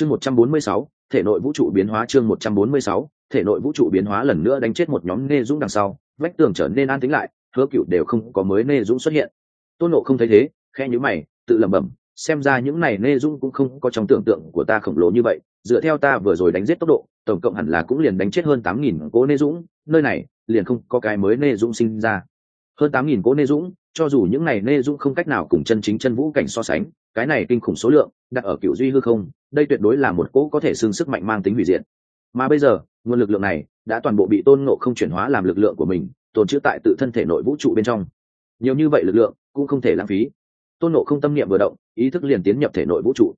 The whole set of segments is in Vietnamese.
chương một trăm bốn mươi sáu, thể nội vũ trụ biến hóa chương một trăm bốn mươi sáu, thể nội vũ trụ biến hóa lần nữa đánh chết một nhóm nê dũng đằng sau, vách tường trở nên an tính lại, hứa cựu đều không có mới nê dũng xuất hiện. Tôn nộ không thấy thế khe nhữ mày, tự lẩm bẩm, xem ra những này nê dũng cũng không có trong tưởng tượng của ta khổng lồ như vậy, dựa theo ta vừa rồi đánh giết tốc độ, tổng cộng hẳn là cũng liền đánh chết hơn tám nghìn cố nê dũng, nơi này, liền không có cái mới nê dũng sinh ra. Hơn tám nghìn cố nê dũng, cho dù những này nê dũng không cách nào cùng chân chính chân vũ cảnh so sánh cái này kinh khủng số lượng, đặt ở cựu duy hư không, đây tuyệt đối là một cỗ có thể xưng sức mạnh mang tính hủy diệt. Mà bây giờ, nguồn lực lượng này đã toàn bộ bị tôn ngộ không chuyển hóa làm lực lượng của mình, tồn chữ tại tự thân thể nội vũ trụ bên trong. Nhiều như vậy lực lượng cũng không thể lãng phí. Tôn ngộ không tâm niệm vừa động, ý thức liền tiến nhập thể nội vũ trụ.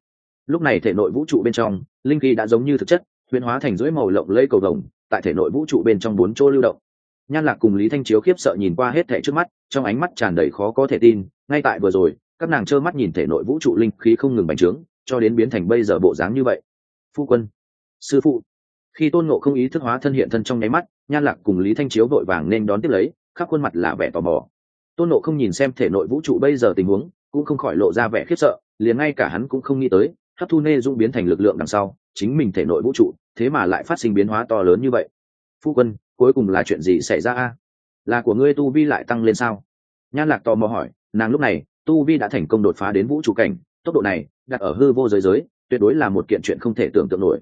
Lúc này thể nội vũ trụ bên trong, linh khí đã giống như thực chất, huyền hóa thành dưới màu lộng lây cầu đồng tại thể nội vũ trụ bên trong bốn chỗ lưu động. Nhan lạc cùng lý thanh chiếu khiếp sợ nhìn qua hết thể trước mắt, trong ánh mắt tràn đầy khó có thể tin, ngay tại vừa rồi các nàng trơ mắt nhìn thể nội vũ trụ linh khí không ngừng bành trướng, cho đến biến thành bây giờ bộ dáng như vậy. Phu quân, sư phụ. Khi tôn ngộ không ý thức hóa thân hiện thân trong nháy mắt, nhan lạc cùng lý thanh chiếu vội vàng nên đón tiếp lấy, khắp khuôn mặt là vẻ tò mò. Tôn ngộ không nhìn xem thể nội vũ trụ bây giờ tình huống, cũng không khỏi lộ ra vẻ khiếp sợ, liền ngay cả hắn cũng không nghĩ tới, hấp thu nê dung biến thành lực lượng đằng sau, chính mình thể nội vũ trụ, thế mà lại phát sinh biến hóa to lớn như vậy. Phu quân, cuối cùng là chuyện gì xảy ra a? Là của ngươi tu vi lại tăng lên sao? Nhan lạc tò mò hỏi, nàng lúc này tu vi đã thành công đột phá đến vũ trụ cảnh, tốc độ này, đặt ở hư vô giới giới, tuyệt đối là một kiện chuyện không thể tưởng tượng nổi.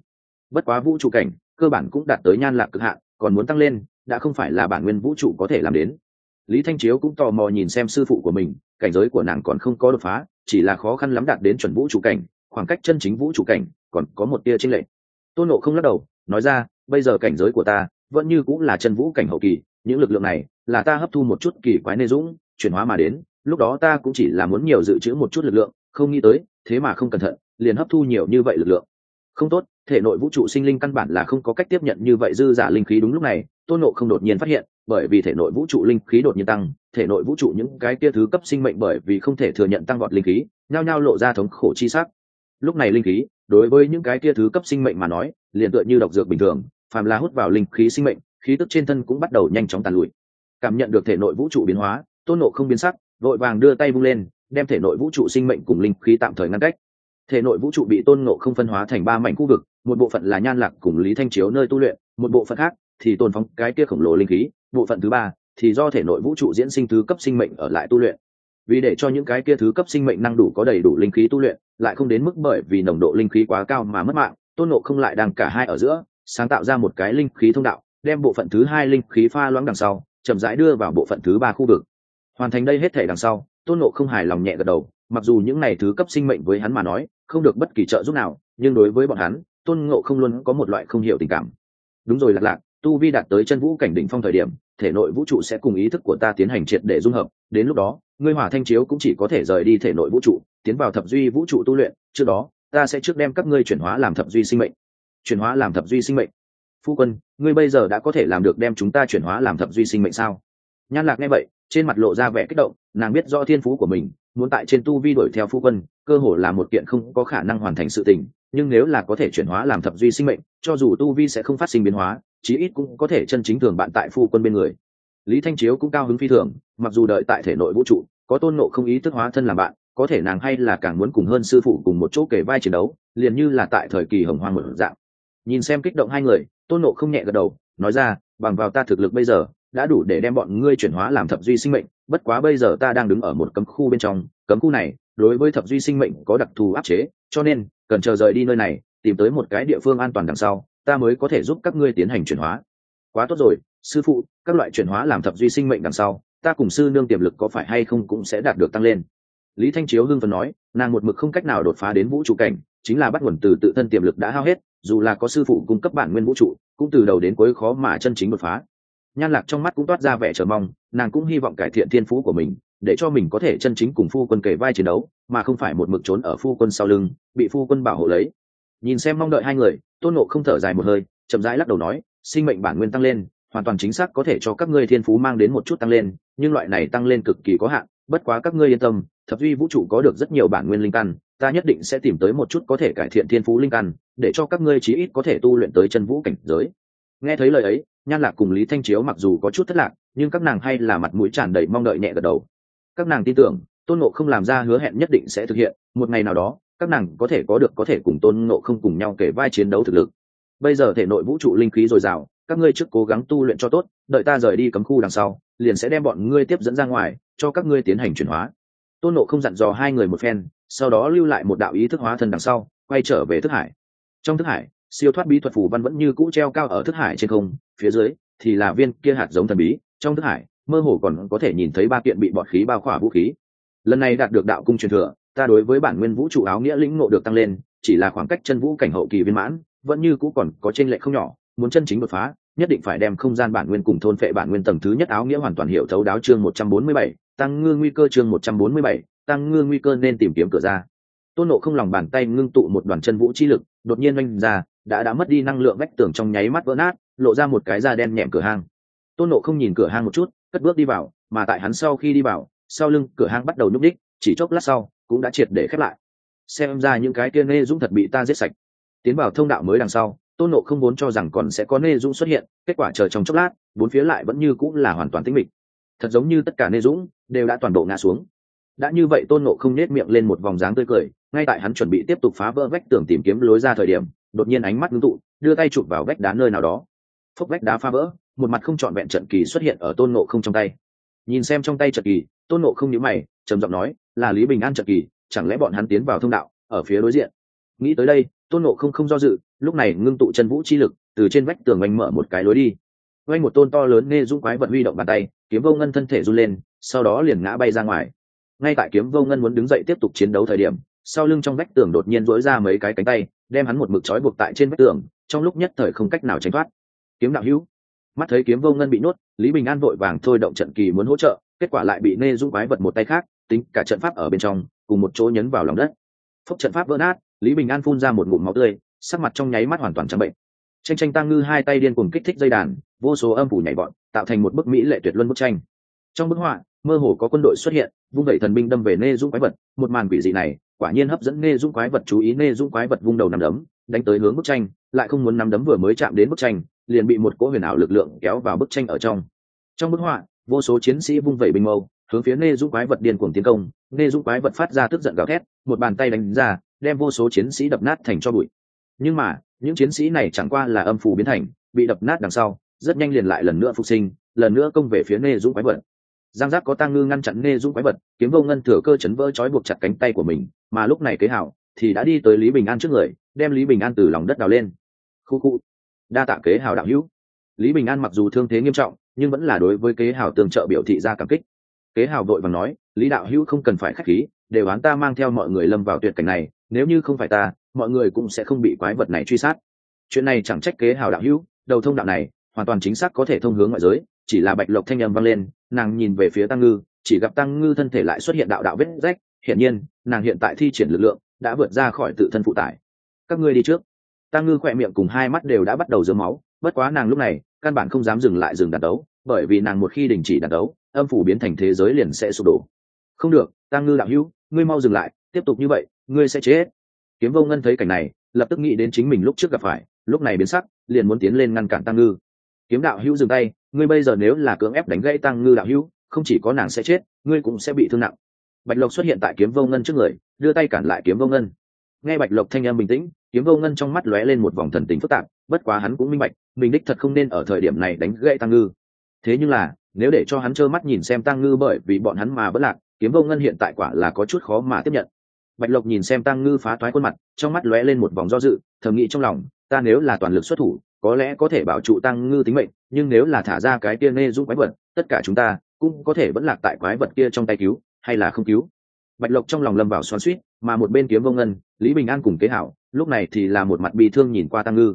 Bất quá vũ trụ cảnh, cơ bản cũng đạt tới nhan lạc cực hạn, còn muốn tăng lên, đã không phải là bản nguyên vũ trụ có thể làm đến. Lý thanh chiếu cũng tò mò nhìn xem sư phụ của mình, cảnh giới của nàng còn không có đột phá, chỉ là khó khăn lắm đạt đến chuẩn vũ trụ cảnh, khoảng cách chân chính vũ trụ cảnh, còn có một tia tranh lệch. Tôn nộ không lắc đầu, nói ra, bây giờ cảnh giới của ta, vẫn như cũng là chân vũ cảnh hậu kỳ, những lực lượng này, là ta hấp thu một chút kỳ quái nê dũng, chuyển hóa mà đến lúc đó ta cũng chỉ là muốn nhiều dự trữ một chút lực lượng, không nghĩ tới, thế mà không cẩn thận, liền hấp thu nhiều như vậy lực lượng. Không tốt, thể nội vũ trụ sinh linh căn bản là không có cách tiếp nhận như vậy dư giả linh khí đúng lúc này, tôn nộ không đột nhiên phát hiện, bởi vì thể nội vũ trụ linh khí đột nhiên tăng, thể nội vũ trụ những cái kia thứ cấp sinh mệnh bởi vì không thể thừa nhận tăng vọt linh khí, nhao nhao lộ ra thống khổ chi sắc. Lúc này linh khí, đối với những cái kia thứ cấp sinh mệnh mà nói, liền tựa như độc dược bình thường, phàm là hút vào linh khí sinh mệnh, khí tức trên thân cũng bắt đầu nhanh chóng tàn lụi. Cảm nhận được thể nội vũ trụ biến hóa, tôn nộ không biến sắc vội vàng đưa tay vung lên, đem thể nội vũ trụ sinh mệnh cùng linh khí tạm thời ngăn cách. Thể nội vũ trụ bị tôn nộ không phân hóa thành ba mảnh khu vực, một bộ phận là nhan lạc cùng lý thanh chiếu nơi tu luyện, một bộ phận khác thì tôn phóng cái kia khổng lồ linh khí, bộ phận thứ ba thì do thể nội vũ trụ diễn sinh thứ cấp sinh mệnh ở lại tu luyện. Vì để cho những cái kia thứ cấp sinh mệnh năng đủ có đầy đủ linh khí tu luyện, lại không đến mức bởi vì nồng độ linh khí quá cao mà mất mạng, tôn nộ không lại đang cả hai ở giữa, sáng tạo ra một cái linh khí thông đạo, đem bộ phận thứ hai linh khí pha loãng đằng sau, chậm rãi đưa vào bộ phận thứ ba khu vực hoàn thành đây hết thể đằng sau, tôn nộ không hài lòng nhẹ gật đầu, mặc dù những này thứ cấp sinh mệnh với hắn mà nói, không được bất kỳ trợ giúp nào, nhưng đối với bọn hắn, tôn ngộ không luôn có một loại không hiểu tình cảm. Đúng rồi lạc lạc, tu vi đạt tới chân vũ cảnh đỉnh phong thời điểm, thể nội vũ trụ sẽ cùng ý thức của ta tiến hành triệt để dung hợp, đến lúc đó, ngươi hỏa thanh chiếu cũng chỉ có thể rời đi thể nội vũ trụ, tiến vào thập duy vũ trụ tu luyện, trước đó, ta sẽ trước đem các ngươi chuyển hóa làm thập duy sinh mệnh. Chuyển hóa làm thập duy sinh mệnh. Phu quân, ngươi bây giờ đã có thể làm được đem chúng ta chuyển hóa làm thập duy sinh mệnh sao? Nhan lạc nghe vậy trên mặt lộ ra vẻ kích động, nàng biết do thiên phú của mình, muốn tại trên tu vi đuổi theo phu quân, cơ hồ là một kiện không có khả năng hoàn thành sự tình, nhưng nếu là có thể chuyển hóa làm thập duy sinh mệnh, cho dù tu vi sẽ không phát sinh biến hóa, chí ít cũng có thể chân chính thường bạn tại phu quân bên người. Lý thanh chiếu cũng cao hứng phi thường, mặc dù đợi tại thể nội vũ trụ, có tôn nộ không ý thức hóa thân làm bạn, có thể nàng hay là càng muốn cùng hơn sư phụ cùng một chỗ kể vai chiến đấu, liền như là tại thời kỳ hồng hoang một dạng. Nhìn xem kích động hai người, tôn nộ không nhẹ gật đầu, nói ra, bằng vào ta thực lực bây giờ đã đủ để đem bọn ngươi chuyển hóa làm thập duy sinh mệnh, bất quá bây giờ ta đang đứng ở một cấm khu bên trong, cấm khu này, đối với thập duy sinh mệnh có đặc thù áp chế, cho nên, cần chờ rời đi nơi này, tìm tới một cái địa phương an toàn đằng sau, ta mới có thể giúp các ngươi tiến hành chuyển hóa. Quá tốt rồi, sư phụ, các loại chuyển hóa làm thập duy sinh mệnh đằng sau, ta cùng sư nương tiềm lực có phải hay không cũng sẽ đạt được tăng lên. Lý thanh chiếu hưng phần nói, nàng một mực không cách nào đột phá đến vũ trụ cảnh, chính là bắt nguồn từ tự thân tiềm lực đã hao hết, dù là có sư phụ cung cấp bản nguyên vũ trụ, cũng từ đầu đến cuối khó mà chân chính đột phá nhan lạc trong mắt cũng toát ra vẻ chờ mong, nàng cũng hy vọng cải thiện thiên phú của mình, để cho mình có thể chân chính cùng phu quân kể vai chiến đấu, mà không phải một mực trốn ở phu quân sau lưng, bị phu quân bảo hộ lấy. Nhìn xem mong đợi hai người, tôn nộ không thở dài một hơi, chậm rãi lắc đầu nói, sinh mệnh bản nguyên tăng lên, hoàn toàn chính xác có thể cho các ngươi thiên phú mang đến một chút tăng lên, nhưng loại này tăng lên cực kỳ có hạn, bất quá các ngươi yên tâm, thập duy vũ trụ có được rất nhiều bản nguyên linh căn, ta nhất định sẽ tìm tới một chút có thể cải thiện thiên phú linh căn, để cho các ngươi chí ít có thể tu luyện tới chân vũ cảnh giới nghe thấy lời ấy, nhan lạc cùng lý thanh chiếu mặc dù có chút thất lạc, nhưng các nàng hay là mặt mũi tràn đầy mong đợi nhẹ gật đầu. Các nàng tin tưởng, tôn nộ không làm ra hứa hẹn nhất định sẽ thực hiện, một ngày nào đó, các nàng có thể có được có thể cùng tôn nộ không cùng nhau kể vai chiến đấu thực lực. Bây giờ thể nội vũ trụ linh khí dồi dào, các ngươi trước cố gắng tu luyện cho tốt, đợi ta rời đi cấm khu đằng sau, liền sẽ đem bọn ngươi tiếp dẫn ra ngoài, cho các ngươi tiến hành chuyển hóa. Tôn nộ không dặn dò hai người một phen, sau đó lưu lại một đạo ý thức hóa thân đằng sau, quay trở về thức hải. Trong thức hải siêu thoát bí thuật phù văn vẫn như cũ treo cao ở thức hải trên không, phía dưới thì là viên kia hạt giống thần bí, trong thức hải, mơ hồ còn có thể nhìn thấy ba kiện bị bọt khí bao khỏa vũ khí. Lần này đạt được đạo cung truyền thừa, ta đối với bản nguyên vũ trụ áo nghĩa lĩnh ngộ được tăng lên, chỉ là khoảng cách chân vũ cảnh hậu kỳ viên mãn, vẫn như cũ còn có trên lệ không nhỏ, muốn chân chính đột phá, nhất định phải đem không gian bản nguyên cùng thôn phệ bản nguyên tầng thứ nhất áo nghĩa hoàn toàn hiểu thấu đáo chương một trăm bốn mươi bảy, tăng ngư nguy cơ chương một trăm bốn mươi bảy, tăng ngư nguy cơ nên tìm kiếm cửa ra. Tôn nộ không lòng bàn tay ngưng tụ một đoàn chân vũ chi lực, đột nhiên oanh ra đã đã mất đi năng lượng vách tường trong nháy mắt vỡ nát, lộ ra một cái da đen nhẹm cửa hang. Tôn nộ không nhìn cửa hang một chút, cất bước đi vào, mà tại hắn sau khi đi vào, sau lưng cửa hang bắt đầu nhúc đích chỉ chốc lát sau, cũng đã triệt để khép lại. Xem ra những cái kia nê dũng thật bị ta giết sạch. Tiến vào thông đạo mới đằng sau, tôn nộ không vốn cho rằng còn sẽ có nê dũng xuất hiện, kết quả chờ trong chốc lát, bốn phía lại vẫn như cũng là hoàn toàn tĩnh mịch. Thật giống như tất cả nê dũng đều đã toàn bộ ngã xuống. Đã như vậy tôn nộ không nết miệng lên một vòng dáng tươi cười, ngay tại hắn chuẩn bị tiếp tục phá vỡ vách tường tìm kiếm lối ra thời điểm đột nhiên ánh mắt ngưng tụ, đưa tay chụp vào vách đá nơi nào đó. Phốc vách đá phá vỡ, một mặt không trọn vẹn trận kỳ xuất hiện ở tôn nộ không trong tay. Nhìn xem trong tay trận kỳ, tôn nộ không nhớ mày, trầm giọng nói, là lý bình an trận kỳ, chẳng lẽ bọn hắn tiến vào thông đạo, ở phía đối diện? Nghĩ tới đây, tôn nộ không không do dự, lúc này ngưng tụ chân vũ chi lực, từ trên vách tường oanh mở một cái lối đi. Oanh một tôn to lớn nghe dũng quái vật huy động bàn tay, kiếm vô ngân thân thể run lên, sau đó liền ngã bay ra ngoài. Ngay tại kiếm vô ngân muốn đứng dậy tiếp tục chiến đấu thời điểm, sau lưng trong vách tường đột nhiên dỗi ra mấy cái cánh tay đem hắn một mực trói buộc tại trên vách tường trong lúc nhất thời không cách nào tránh thoát. Kiếm đạo hữu mắt thấy kiếm vô ngân bị nuốt, lý bình an vội vàng thôi động trận kỳ muốn hỗ trợ kết quả lại bị nê Dung quái vật một tay khác tính cả trận pháp ở bên trong cùng một chỗ nhấn vào lòng đất. Phốc trận pháp vỡ nát lý bình an phun ra một ngụm máu tươi sắc mặt trong nháy mắt hoàn toàn trắng bệnh. Tranh tranh tăng ngư hai tay điên cùng kích thích dây đàn vô số âm phủ nhảy bọn tạo thành một bức mỹ lệ tuyệt luân bức tranh. Trong bức họa mơ hồ có quân đội xuất hiện vung vẩy thần binh đâm về nê Dung quái vật một màn quỷ dị này quả nhiên hấp dẫn nê dũng quái vật chú ý nê dũng quái vật vung đầu nằm đấm, đánh tới hướng bức tranh, lại không muốn nắm đấm vừa mới chạm đến bức tranh, liền bị một cỗ huyền ảo lực lượng kéo vào bức tranh ở trong. Trong bức họa, vô số chiến sĩ vung vẩy bình mâu, hướng phía nê dũng quái vật điên cuồng tiến công nê dũng quái vật phát ra tức giận gào thét, một bàn tay đánh ra, đem vô số chiến sĩ đập nát thành cho bụi. Nhưng mà, những chiến sĩ này chẳng qua là âm phù biến thành, bị đập nát đằng sau, rất nhanh liền lại lần nữa phục sinh, lần nữa công về phía nê dũng quái vật giang giác có tăng ngư ngăn chặn nê dũng quái vật, kiếm vô ngân thừa cơ chấn vỡ trói buộc chặt cánh tay của mình, mà lúc này kế hảo, thì đã đi tới lý bình an trước người, đem lý bình an từ lòng đất đào lên. Khu khu. Đa tạ kế hảo đạo hữu. Lý bình an mặc dù thương thế nghiêm trọng, nhưng vẫn là đối với kế hảo tương trợ biểu thị ra cảm kích. Kế hảo vội và nói, lý đạo hữu không cần phải k h á c h khí để oán ta mang theo mọi người lâm vào tuyệt cảnh này, nếu như không phải ta, mọi người cũng sẽ không bị quái vật này truy sát. Chuyện này chẳng trách kế hào đạo hữu, đầu thông đạo này, hoàn toàn chính xác có thể thông hướng ngoại giới chỉ là bạch lộc thanh âm vang lên, nàng nhìn về phía tăng ngư, chỉ gặp tăng ngư thân thể lại xuất hiện đạo đạo vết rách, hiển nhiên, nàng hiện tại thi triển lực lượng, đã vượt ra khỏi tự thân phụ tải. Các ngươi đi trước. Tăng ngư khỏe miệng cùng hai mắt đều đã bắt đầu dớm máu, bất quá nàng lúc này, căn bản không dám dừng lại dừng đàn đấu, bởi vì nàng một khi đình chỉ đàn đấu, âm phủ biến thành thế giới liền sẽ sụp đổ. Không được, tăng ngư đạo hữu, ngươi mau dừng lại, tiếp tục như vậy, ngươi sẽ chết. Kiếm vô ngân thấy cảnh này, lập tức nghĩ đến chính mình lúc trước gặp phải, lúc này biến sắc, liền muốn tiến lên ngăn cản tăng ngư. Kiếm đạo hữu dừng tay ngươi bây giờ nếu là cưỡng ép đánh gãy tăng ngư đạo hữu, không chỉ có nàng sẽ chết, ngươi cũng sẽ bị thương nặng. Bạch lộc xuất hiện tại kiếm vô ngân trước người, đưa tay cản lại kiếm vô ngân. Nghe bạch lộc thanh em bình tĩnh, kiếm vô ngân trong mắt lóe lên một vòng thần tính phức tạp, bất quá hắn cũng minh bạch, mình đích thật không nên ở thời điểm này đánh gãy tăng ngư. Thế nhưng là, nếu để cho hắn trơ mắt nhìn xem tăng ngư bởi vì bọn hắn mà bất lạc, kiếm vô ngân hiện tại quả là có chút khó mà tiếp nhận. Bạch lộc nhìn xem tăng ngư phá thoái khuôn mặt, trong mắt lóe lên một vòng do dự, thầm nghĩ trong lòng, ta nếu là toàn lực xuất thủ có lẽ có thể bảo trụ tăng ngư tính mệnh, nhưng nếu là thả ra cái kia nê giúp quái vật, tất cả chúng ta cũng có thể vẫn lạc tại quái vật kia trong tay cứu, hay là không cứu. Bạch lộc trong lòng lâm vào xoắn suýt mà một bên kiếm vô ngân, lý bình an cùng kế hảo, lúc này thì là một mặt bị thương nhìn qua tăng ngư.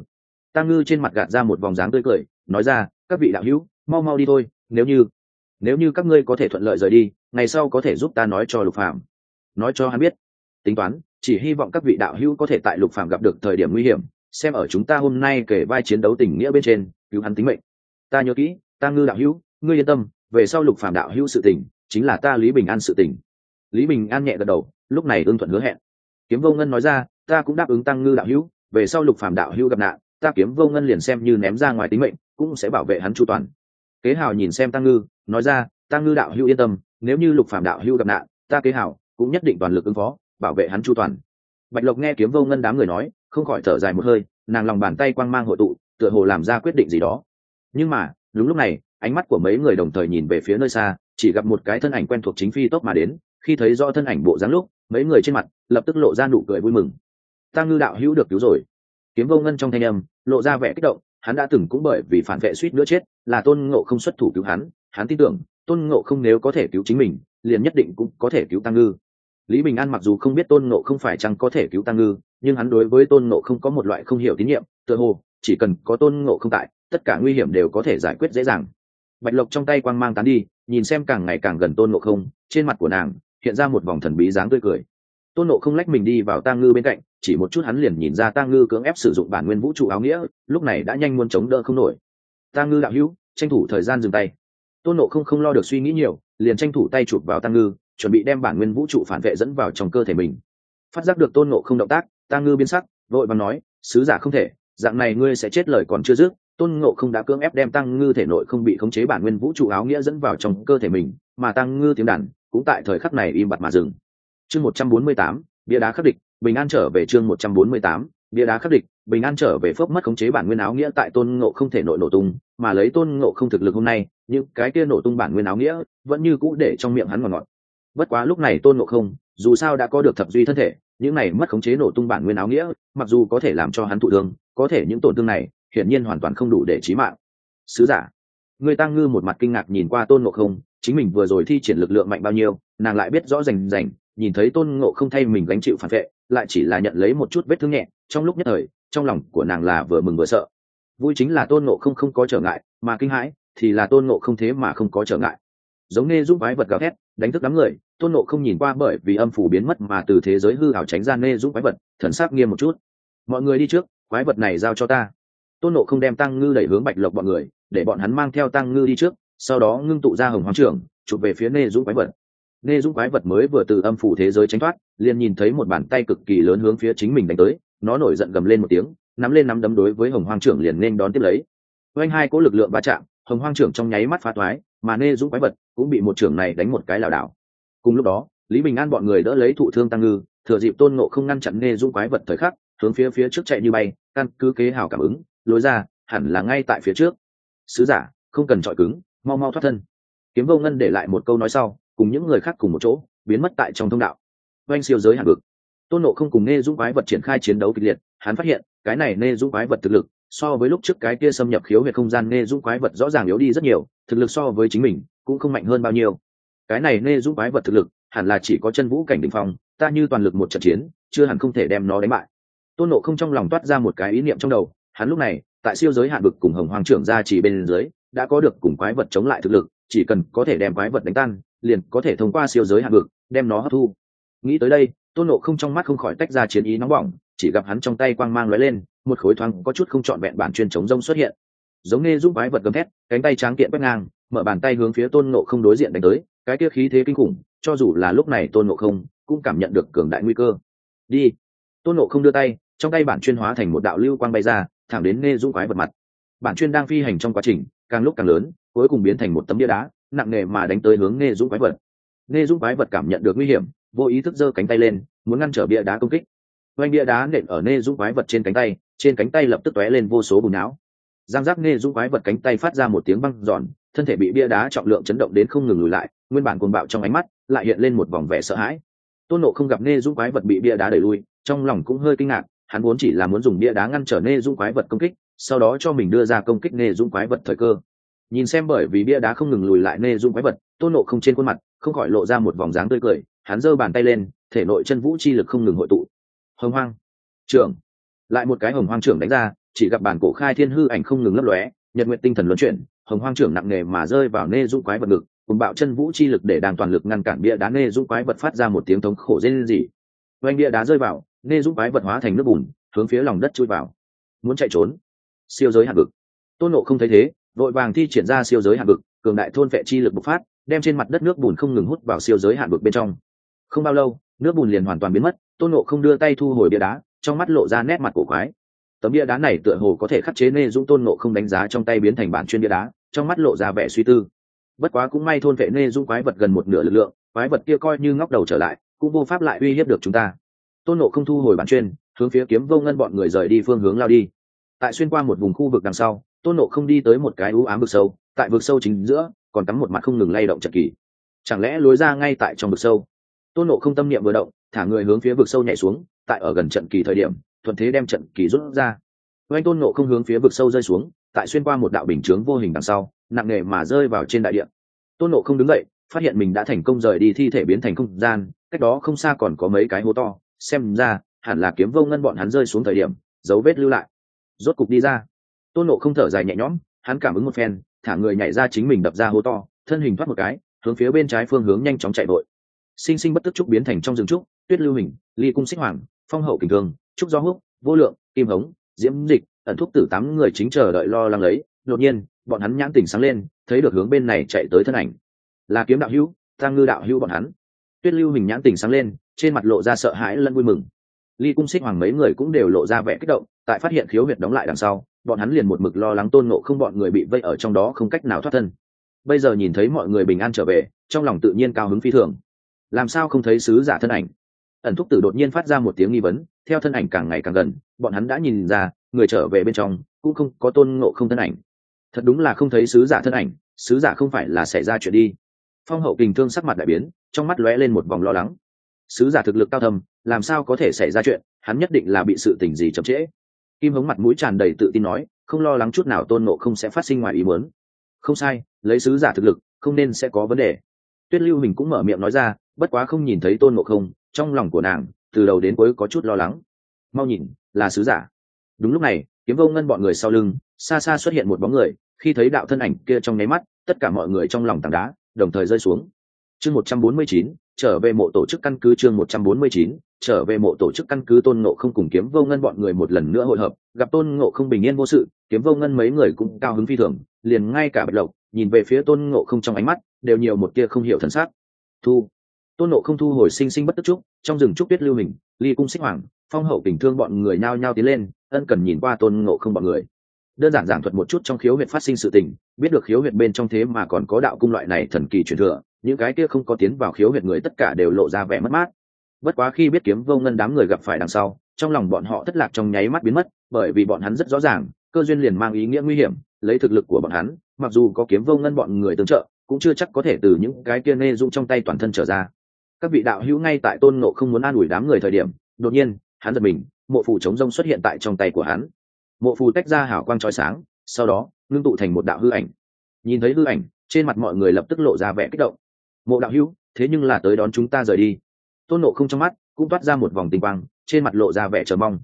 Tăng ngư trên mặt gạt ra một vòng dáng tươi cười, nói ra, các vị đạo hữu, mau mau đi thôi, nếu như nếu như các ngươi có thể thuận lợi rời đi, ngày sau có thể giúp ta nói cho lục phạm nói cho hắn biết, tính toán, chỉ hy vọng các vị đạo hữu có thể tại lục phạm gặp được thời điểm nguy hiểm xem ở chúng ta hôm nay kể vai chiến đấu tình nghĩa bên trên, cứu hắn tính mệnh. Ta nhớ kỹ, ta ngư đạo hữu, ngươi yên tâm, về sau lục phạm đạo hữu sự tình, chính là ta lý bình an sự tình. Lý bình an nhẹ gật đầu, lúc này ưng thuận hứa hẹn. Kiếm vô ngân nói ra, ta cũng đáp ứng tăng ngư đạo hữu, về sau lục phạm đạo hữu gặp nạn, ta kiếm vô ngân liền xem như ném ra ngoài tính mệnh, cũng sẽ bảo vệ hắn chu toàn. Kế hào nhìn xem tăng ngư, nói ra tăng ngư đạo hữu yên tâm, nếu như lục phạm đạo hữu gặp nạn, ta kế hào cũng nhất định toàn lực ứng phó, bảo vệ hắn chu toàn. Bạch lộc nghe kiếm vô ngân đám người nói không khỏi thở dài một hơi, nàng lòng bàn tay quang mang hội tụ, tựa hồ làm ra quyết định gì đó. Nhưng mà, đúng lúc này, ánh mắt của mấy người đồng thời nhìn về phía nơi xa, chỉ gặp một cái thân ảnh quen thuộc chính phi tốc mà đến, khi thấy do thân ảnh bộ dáng lúc, mấy người trên mặt lập tức lộ ra nụ cười vui mừng. Ta ngư đạo hữu được cứu rồi. Kiếm vô ngân trong thanh âm lộ ra vẻ kích động, hắn đã từng cũng bởi vì phản vệ suýt nữa chết, là tôn ngộ không xuất thủ cứu hắn hắn tin tưởng, tôn ngộ không nếu có thể cứu chính mình, liền nhất định cũng có thể cứu tăng ngư lý bình an mặc dù không biết tôn Nộ không phải chăng có thể cứu tăng ngư, nhưng hắn đối với tôn Nộ không có một loại không hiểu tín nhiệm, tựa hồ, chỉ cần có tôn Nộ không tại, tất cả nguy hiểm đều có thể giải quyết dễ dàng. Bạch lộc trong tay quang mang tán đi, nhìn xem càng ngày càng gần tôn Nộ không, trên mặt của nàng, hiện ra một vòng thần bí dáng tươi cười. Tôn Nộ không lách mình đi vào tang ngư bên cạnh, chỉ một chút hắn liền nhìn ra tang ngư cưỡng ép sử dụng bản nguyên vũ trụ áo nghĩa, lúc này đã nhanh muốn chống đỡ không nổi. Tang ngư đạo hữu, tranh thủ thời gian dừng tay. Tôn Nộ không không lo được suy nghĩ nhiều, liền tranh thủ tay chụp vào tang ngư chuẩn bị đem bản nguyên vũ trụ phản vệ dẫn vào trong cơ thể mình. Phát giác được tôn ngộ không động tác, ta ngư biến sắc, vội và nói, sứ giả không thể, dạng này ngươi sẽ chết lời còn chưa dứt. Tôn ngộ không đã cưỡng ép đem tăng ngư thể nội không bị khống chế bản nguyên vũ trụ áo nghĩa dẫn vào trong cơ thể mình, mà tăng ngư tiếng đàn cũng tại thời khắc này im bặt mà dừng. Chương một trăm bốn mươi tám, bia đá khắc địch, bình an trở về chương một trăm bốn mươi tám, bia đá khắc địch, bình an trở về phước mất khống chế bản nguyên áo nghĩa tại tôn ngộ không thể nội nổ tung, mà lấy tôn ngộ không thực lực hôm nay, những cái kia nổ tung bản nguyên áo nghĩa vẫn như cũ để trong miệng hắn ngọt ngọt bất quá lúc này tôn ngộ không, dù sao đã có được thập duy thân thể, những này mất khống chế nổ tung bản nguyên áo nghĩa, mặc dù có thể làm cho hắn thụ thương, có thể những tổn thương này, hiển nhiên hoàn toàn không đủ để trí mạng. Sứ giả, người tăng ngư một mặt kinh ngạc nhìn qua tôn ngộ không, chính mình vừa rồi thi triển lực lượng mạnh bao nhiêu, nàng lại biết rõ rành rành, nhìn thấy tôn ngộ không thay mình gánh chịu phản vệ, lại chỉ là nhận lấy một chút vết thương nhẹ, trong lúc nhất thời, trong lòng của nàng là vừa mừng vừa sợ. Vui chính là tôn ngộ không không có trở ngại, mà kinh hãi thì là tôn ngộ không thế mà không có trở ngại giống nê giúp quái vật gào thét, đánh thức đám người, tôn ngộ không nhìn qua bởi vì âm phủ biến mất mà từ thế giới hư hảo tránh ra nê giúp quái vật, thần sắc nghiêm một chút. Mọi người đi trước, quái vật này giao cho ta. Tôn nộ không đem tăng ngư đẩy hướng bạch lộc bọn người, để bọn hắn mang theo tăng ngư đi trước, sau đó ngưng tụ ra hồng hoàng trưởng, chụp về phía nê dũng quái vật. Nê dũng quái vật mới vừa từ âm phủ thế giới tránh thoát, liền nhìn thấy một bàn tay cực kỳ lớn hướng phía chính mình đánh tới, nó nổi giận gầm lên một tiếng, nắm lên nắm đấm đối với hồng hoàng trưởng liền nên đón tiếp lấy. Oanh hai cỗ lực lượng va chạm hồng hoang trưởng trong nháy mắt phá toái mà nê dũng quái vật cũng bị một trưởng này đánh một cái lảo đảo. Cùng lúc đó, lý bình an bọn người đỡ lấy thụ thương tăng ngư, thừa dịp tôn ngộ không ngăn chặn nê dũng quái vật thời khắc, hướng phía phía trước chạy như bay, căn cứ kế hào cảm ứng, lối ra, hẳn là ngay tại phía trước. Sứ giả, không cần chọi cứng, mau mau thoát thân. Kiếm vô ngân để lại một câu nói sau, cùng những người khác cùng một chỗ, biến mất tại trong thông đạo. Oanh siêu giới hạng vực tôn nộ không cùng nê dũng quái vật triển khai chiến đấu kịch liệt, hắn phát hiện, cái này nê dũng quái vật thực lực so với lúc trước cái kia xâm nhập khiếu huyệt không gian nê dũng quái vật rõ ràng yếu đi rất nhiều, thực lực so với chính mình cũng không mạnh hơn bao nhiêu. Cái này nê dũng quái vật thực lực, hẳn là chỉ có chân vũ cảnh đ ỉ n h phong, ta như toàn lực một trận chiến, chưa hẳn không thể đem nó đánh bại. Tôn nộ không trong lòng toát ra một cái ý niệm trong đầu, hắn lúc này, tại siêu giới hạn vực cùng hồng hoàng trưởng ra chỉ bên dưới, đã có được cùng quái vật chống lại thực lực, chỉ cần có thể đem quái vật đánh tan, liền có thể thông qua siêu giới hạn vực, đem nó hấp thu. Nghĩ tới đây, tôn nộ không trong mắt không khỏi tách ra chiến ý nóng bỏng, chỉ gặp hắn trong tay quang mang lóe lên một khối thoáng có chút không trọn vẹn bản chuyên chống rông xuất hiện. Giống nghe giúp quái vật gầm thét, cánh tay tráng kiện quét ngang, mở bàn tay hướng phía tôn nộ không đối diện đánh tới, cái kia khí thế kinh khủng, cho dù là lúc này tôn nộ không cũng cảm nhận được cường đại nguy cơ. Đi. Tôn nộ không đưa tay, trong tay bản chuyên hóa thành một đạo lưu quang bay ra, thẳng đến nghe giúp quái vật mặt. Bản chuyên đang phi hành trong quá trình, càng lúc càng lớn, cuối cùng biến thành một tấm bia đá, nặng nề mà đánh tới hướng nghe dũng quái vật. Nghe dũng quái vật cảm nhận được nguy hiểm, vô ý thức giơ cánh tay lên, muốn ngăn trở bia đá công kích. Oanh bia đá nện ở nê dũng quái vật trên cánh tay trên cánh tay lập tức tóe lên vô số bùn não. Giang giác nê dũng quái vật cánh tay phát ra một tiếng băng giòn, thân thể bị bia đá trọng lượng chấn động đến không ngừng lùi lại, nguyên bản cuồng bạo trong ánh mắt, lại hiện lên một vòng vẻ sợ hãi. Tôn nộ không gặp nê dũng quái vật bị bia đá đẩy lui, trong lòng cũng hơi kinh ngạc, hắn vốn chỉ là muốn dùng bia đá ngăn trở nê dũng quái vật công kích, sau đó cho mình đưa ra công kích nê dũng quái vật thời cơ. Nhìn xem bởi vì bia đá không ngừng lùi lại nê dũng quái vật, tôn nộ không trên khuôn mặt không khỏi lộ ra một vòng dáng tươi cười, hắn giơ bàn tay lên, thể nội chân vũ chi lực không ngừng hội tụ. Hồng hoang, trưởng lại một cái hồng hoang trưởng đánh ra, chỉ gặp bản cổ khai thiên hư ảnh không ngừng lấp lóe, nhật nguyện tinh thần luân chuyển, hồng hoang trưởng nặng nề mà rơi vào nê dũng quái vật ngực, cùng bạo chân vũ chi lực để đàng toàn lực ngăn cản bia đá nê dũng quái vật phát ra một tiếng thống khổ dê lên gì oanh bia đá rơi vào, nê dũng quái vật hóa thành nước bùn, hướng phía lòng đất chui vào. Muốn chạy trốn? Siêu giới hạt vực. Tôn nộ không thấy thế, vội vàng thi triển ra siêu giới hạt vực, cường đại thôn vệ chi lực bộc phát, đem trên mặt đất nước bùn không ngừng hút vào siêu giới hạn vực bên trong. Không bao lâu nước bùn liền hoàn toàn biến mất, tôn nộ không đưa tay thu hồi bia đá, trong mắt lộ ra nét mặt cổ quái. Tấm bia đá này tựa hồ có thể khắc chế nê dũng tôn nộ không đánh giá trong tay biến thành bản chuyên bia đá, trong mắt lộ ra vẻ suy tư. Bất quá cũng may thôn vệ nê dũng quái vật gần một nửa lực lượng, quái vật kia coi như ngóc đầu trở lại, cũng vô pháp lại uy hiếp được chúng ta. Tôn nộ không thu hồi bản chuyên, hướng phía kiếm vô ngân bọn người rời đi phương hướng lao đi. Tại xuyên qua một vùng khu vực đằng sau, tôn nộ không đi tới một cái ưu ám vực sâu, tại vực sâu chính giữa, còn cắm một mặt không ngừng lay động chật kỳ. Chẳng lẽ lối ra ngay tại trong vực sâu? Tôn nộ không tâm niệm vừa động, thả người hướng phía vực sâu nhảy xuống, tại ở gần trận kỳ thời điểm, thuận thế đem trận kỳ rút ra. Oanh tôn nộ không hướng phía vực sâu rơi xuống, tại xuyên qua một đạo bình chướng vô hình đằng sau, nặng nề mà rơi vào trên đại điện tôn nộ không đứng dậy, phát hiện mình đã thành công rời đi thi thể biến thành không gian, cách đó không xa còn có mấy cái hố to, xem ra, hẳn là kiếm vô ngân bọn hắn rơi xuống thời điểm, dấu vết lưu lại. Rốt cục đi ra. Tôn nộ không thở dài nhẹ nhõm, hắn cảm ứng một phen, thả người nhảy ra chính mình đập ra hố to, thân hình thoát một cái, hướng phía bên trái phương hướng nhanh chóng chạy vội sinh sinh bất tức trúc biến thành trong rừng trúc, tuyết lưu hình, ly cung xích hoàng, phong hậu kình thương, trúc do húc, vô lượng, kim hống, diễm dịch, ẩn thuốc tử tám người chính chờ đợi lo lắng lấy đột nhiên, bọn hắn nhãn tỉnh sáng lên, thấy được hướng bên này chạy tới thân ảnh. Là kiếm đạo hữu tăng ngư đạo hữu bọn hắn. Tuyết lưu hình nhãn tỉnh sáng lên, trên mặt lộ ra sợ hãi lẫn vui mừng. Ly cung xích hoàng mấy người cũng đều lộ ra vẻ kích động, tại phát hiện khiếu huyệt đóng lại đằng sau, bọn hắn liền một mực lo lắng tôn nộ không bọn người bị vây ở trong đó không cách nào thoát thân. Bây giờ nhìn thấy mọi người bình an trở về, trong lòng tự nhiên cao hứng phi thường làm sao không thấy sứ giả thân ảnh? Ẩn thúc tử đột nhiên phát ra một tiếng nghi vấn, theo thân ảnh càng ngày càng gần, bọn hắn đã nhìn ra, người trở về bên trong, cũng không có tôn ngộ không thân ảnh. Thật đúng là không thấy sứ giả thân ảnh, sứ giả không phải là xảy ra chuyện đi. Phong hậu kình thương sắc mặt đại biến, trong mắt lóe lên một vòng lo lắng. Sứ giả thực lực cao thầm làm sao có thể xảy ra chuyện, hắn nhất định là bị sự tình gì chậm trễ. Kim hống mặt mũi tràn đầy tự tin nói, không lo lắng chút nào tôn nộ không sẽ phát sinh ngoài ý muốn. Không sai, lấy sứ giả thực lực, không nên sẽ có vấn đề. Tuyết lưu mình cũng mở miệng nói ra bất quá không nhìn thấy tôn ngộ không, trong lòng của nàng, từ đầu đến cuối có chút lo lắng. Mau nhìn, là sứ giả. Đúng lúc này, kiếm vô ngân bọn người sau lưng, xa xa xuất hiện một bóng người, khi thấy đạo thân ảnh kia trong nháy mắt, tất cả mọi người trong lòng tảng đá, đồng thời rơi xuống. Chương một trăm bốn mươi chín, trở về mộ tổ chức căn cứ chương một trăm bốn mươi chín, trở về mộ tổ chức căn cứ tôn ngộ không cùng kiếm vô ngân bọn người một lần nữa hội hợp, gặp tôn ngộ không bình yên vô sự, kiếm vô ngân mấy người cũng cao hứng phi thường, liền ngay cả bạch lộc, nhìn về phía tôn ngộ không trong ánh mắt, đều nhiều một tia không hiểu thần sắc. Thu tôn nộ không thu hồi sinh sinh bất tức trúc, trong rừng trúc tuyết lưu hình, ly cung xích hoàng, phong hậu tình thương bọn người nhao nhao tiến lên, ân cần nhìn qua tôn nộ không bọn người. Đơn giản giảng thuật một chút trong khiếu huyệt phát sinh sự tình, biết được khiếu huyệt bên trong thế mà còn có đạo cung loại này thần kỳ truyền thừa, những cái kia không có tiến vào khiếu huyệt người tất cả đều lộ ra vẻ mất mát. Bất quá khi biết kiếm vô ngân đám người gặp phải đằng sau, trong lòng bọn họ thất lạc trong nháy mắt biến mất, bởi vì bọn hắn rất rõ ràng, cơ duyên liền mang ý nghĩa nguy hiểm, lấy thực lực của bọn hắn, mặc dù có kiếm vô ngân bọn người tương trợ, cũng chưa chắc có thể từ những cái kia nê dung trong tay toàn thân trở ra các vị đạo hữu ngay tại tôn nộ không muốn an ủi đám người thời điểm, đột nhiên, hắn giật mình, mộ phù chống rông xuất hiện tại trong tay của hắn. Mộ phù tách ra hảo quang trói sáng, sau đó, ngưng tụ thành một đạo hư ảnh. Nhìn thấy hư ảnh, trên mặt mọi người lập tức lộ ra vẻ kích động. Mộ đạo hữu, thế nhưng là tới đón chúng ta rời đi. Tôn nộ không trong mắt cũng toát ra một vòng tinh quang, trên mặt lộ ra vẻ chờ mong.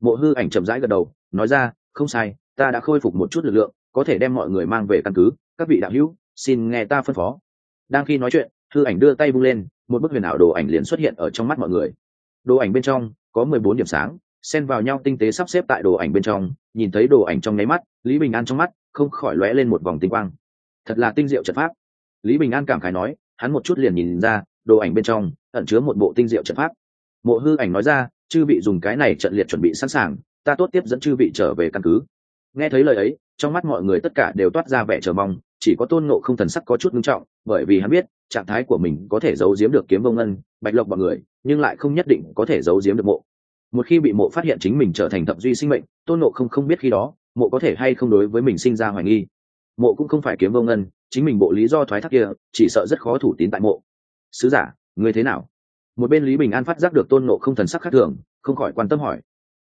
Mộ hư ảnh chậm rãi gật đầu, nói ra, không sai, ta đã khôi phục một chút lực lượng, có thể đem mọi người mang về căn cứ. Các vị đạo hữu, xin nghe ta phân phó. Đang khi nói chuyện, hư ảnh đưa tay bung lên một bức huyền ảo đồ ảnh liền xuất hiện ở trong mắt mọi người. Đồ ảnh bên trong, có mười bốn điểm sáng, xen vào nhau tinh tế sắp xếp tại đồ ảnh bên trong, nhìn thấy đồ ảnh trong nháy mắt, lý bình an trong mắt không khỏi lóe lên một vòng tinh quang. Thật là tinh diệu trận pháp. Lý bình an cảm khái nói, hắn một chút liền nhìn ra, đồ ảnh bên trong ẩn chứa một bộ tinh diệu trận pháp. Mộ hư ảnh nói ra, chư vị dùng cái này trận liệt chuẩn bị sẵn sàng, ta tốt tiếp dẫn chư vị trở về căn cứ. Nghe thấy lời ấy trong mắt mọi người tất cả đều toát ra vẻ chờ mong, chỉ có tôn ngộ không thần sắc có chút nghiêm trọng, bởi vì hắn biết, trạng thái của mình có thể giấu giếm được kiếm vông ngân, bạch lộc b ọ n người, nhưng lại không nhất định có thể giấu giếm được mộ. Một khi bị mộ phát hiện chính mình trở thành thập duy sinh mệnh, tôn ngộ không không biết khi đó, mộ có thể hay không đối với mình sinh ra hoài nghi. Mộ cũng không phải kiếm vông ngân, chính mình bộ lý do thoái thác kia, chỉ sợ rất khó thủ tín tại mộ. Sứ giả người thế nào? Một bên lý bình an phát giác được tôn ngộ không thần sắc khác thường, không khỏi quan tâm hỏi.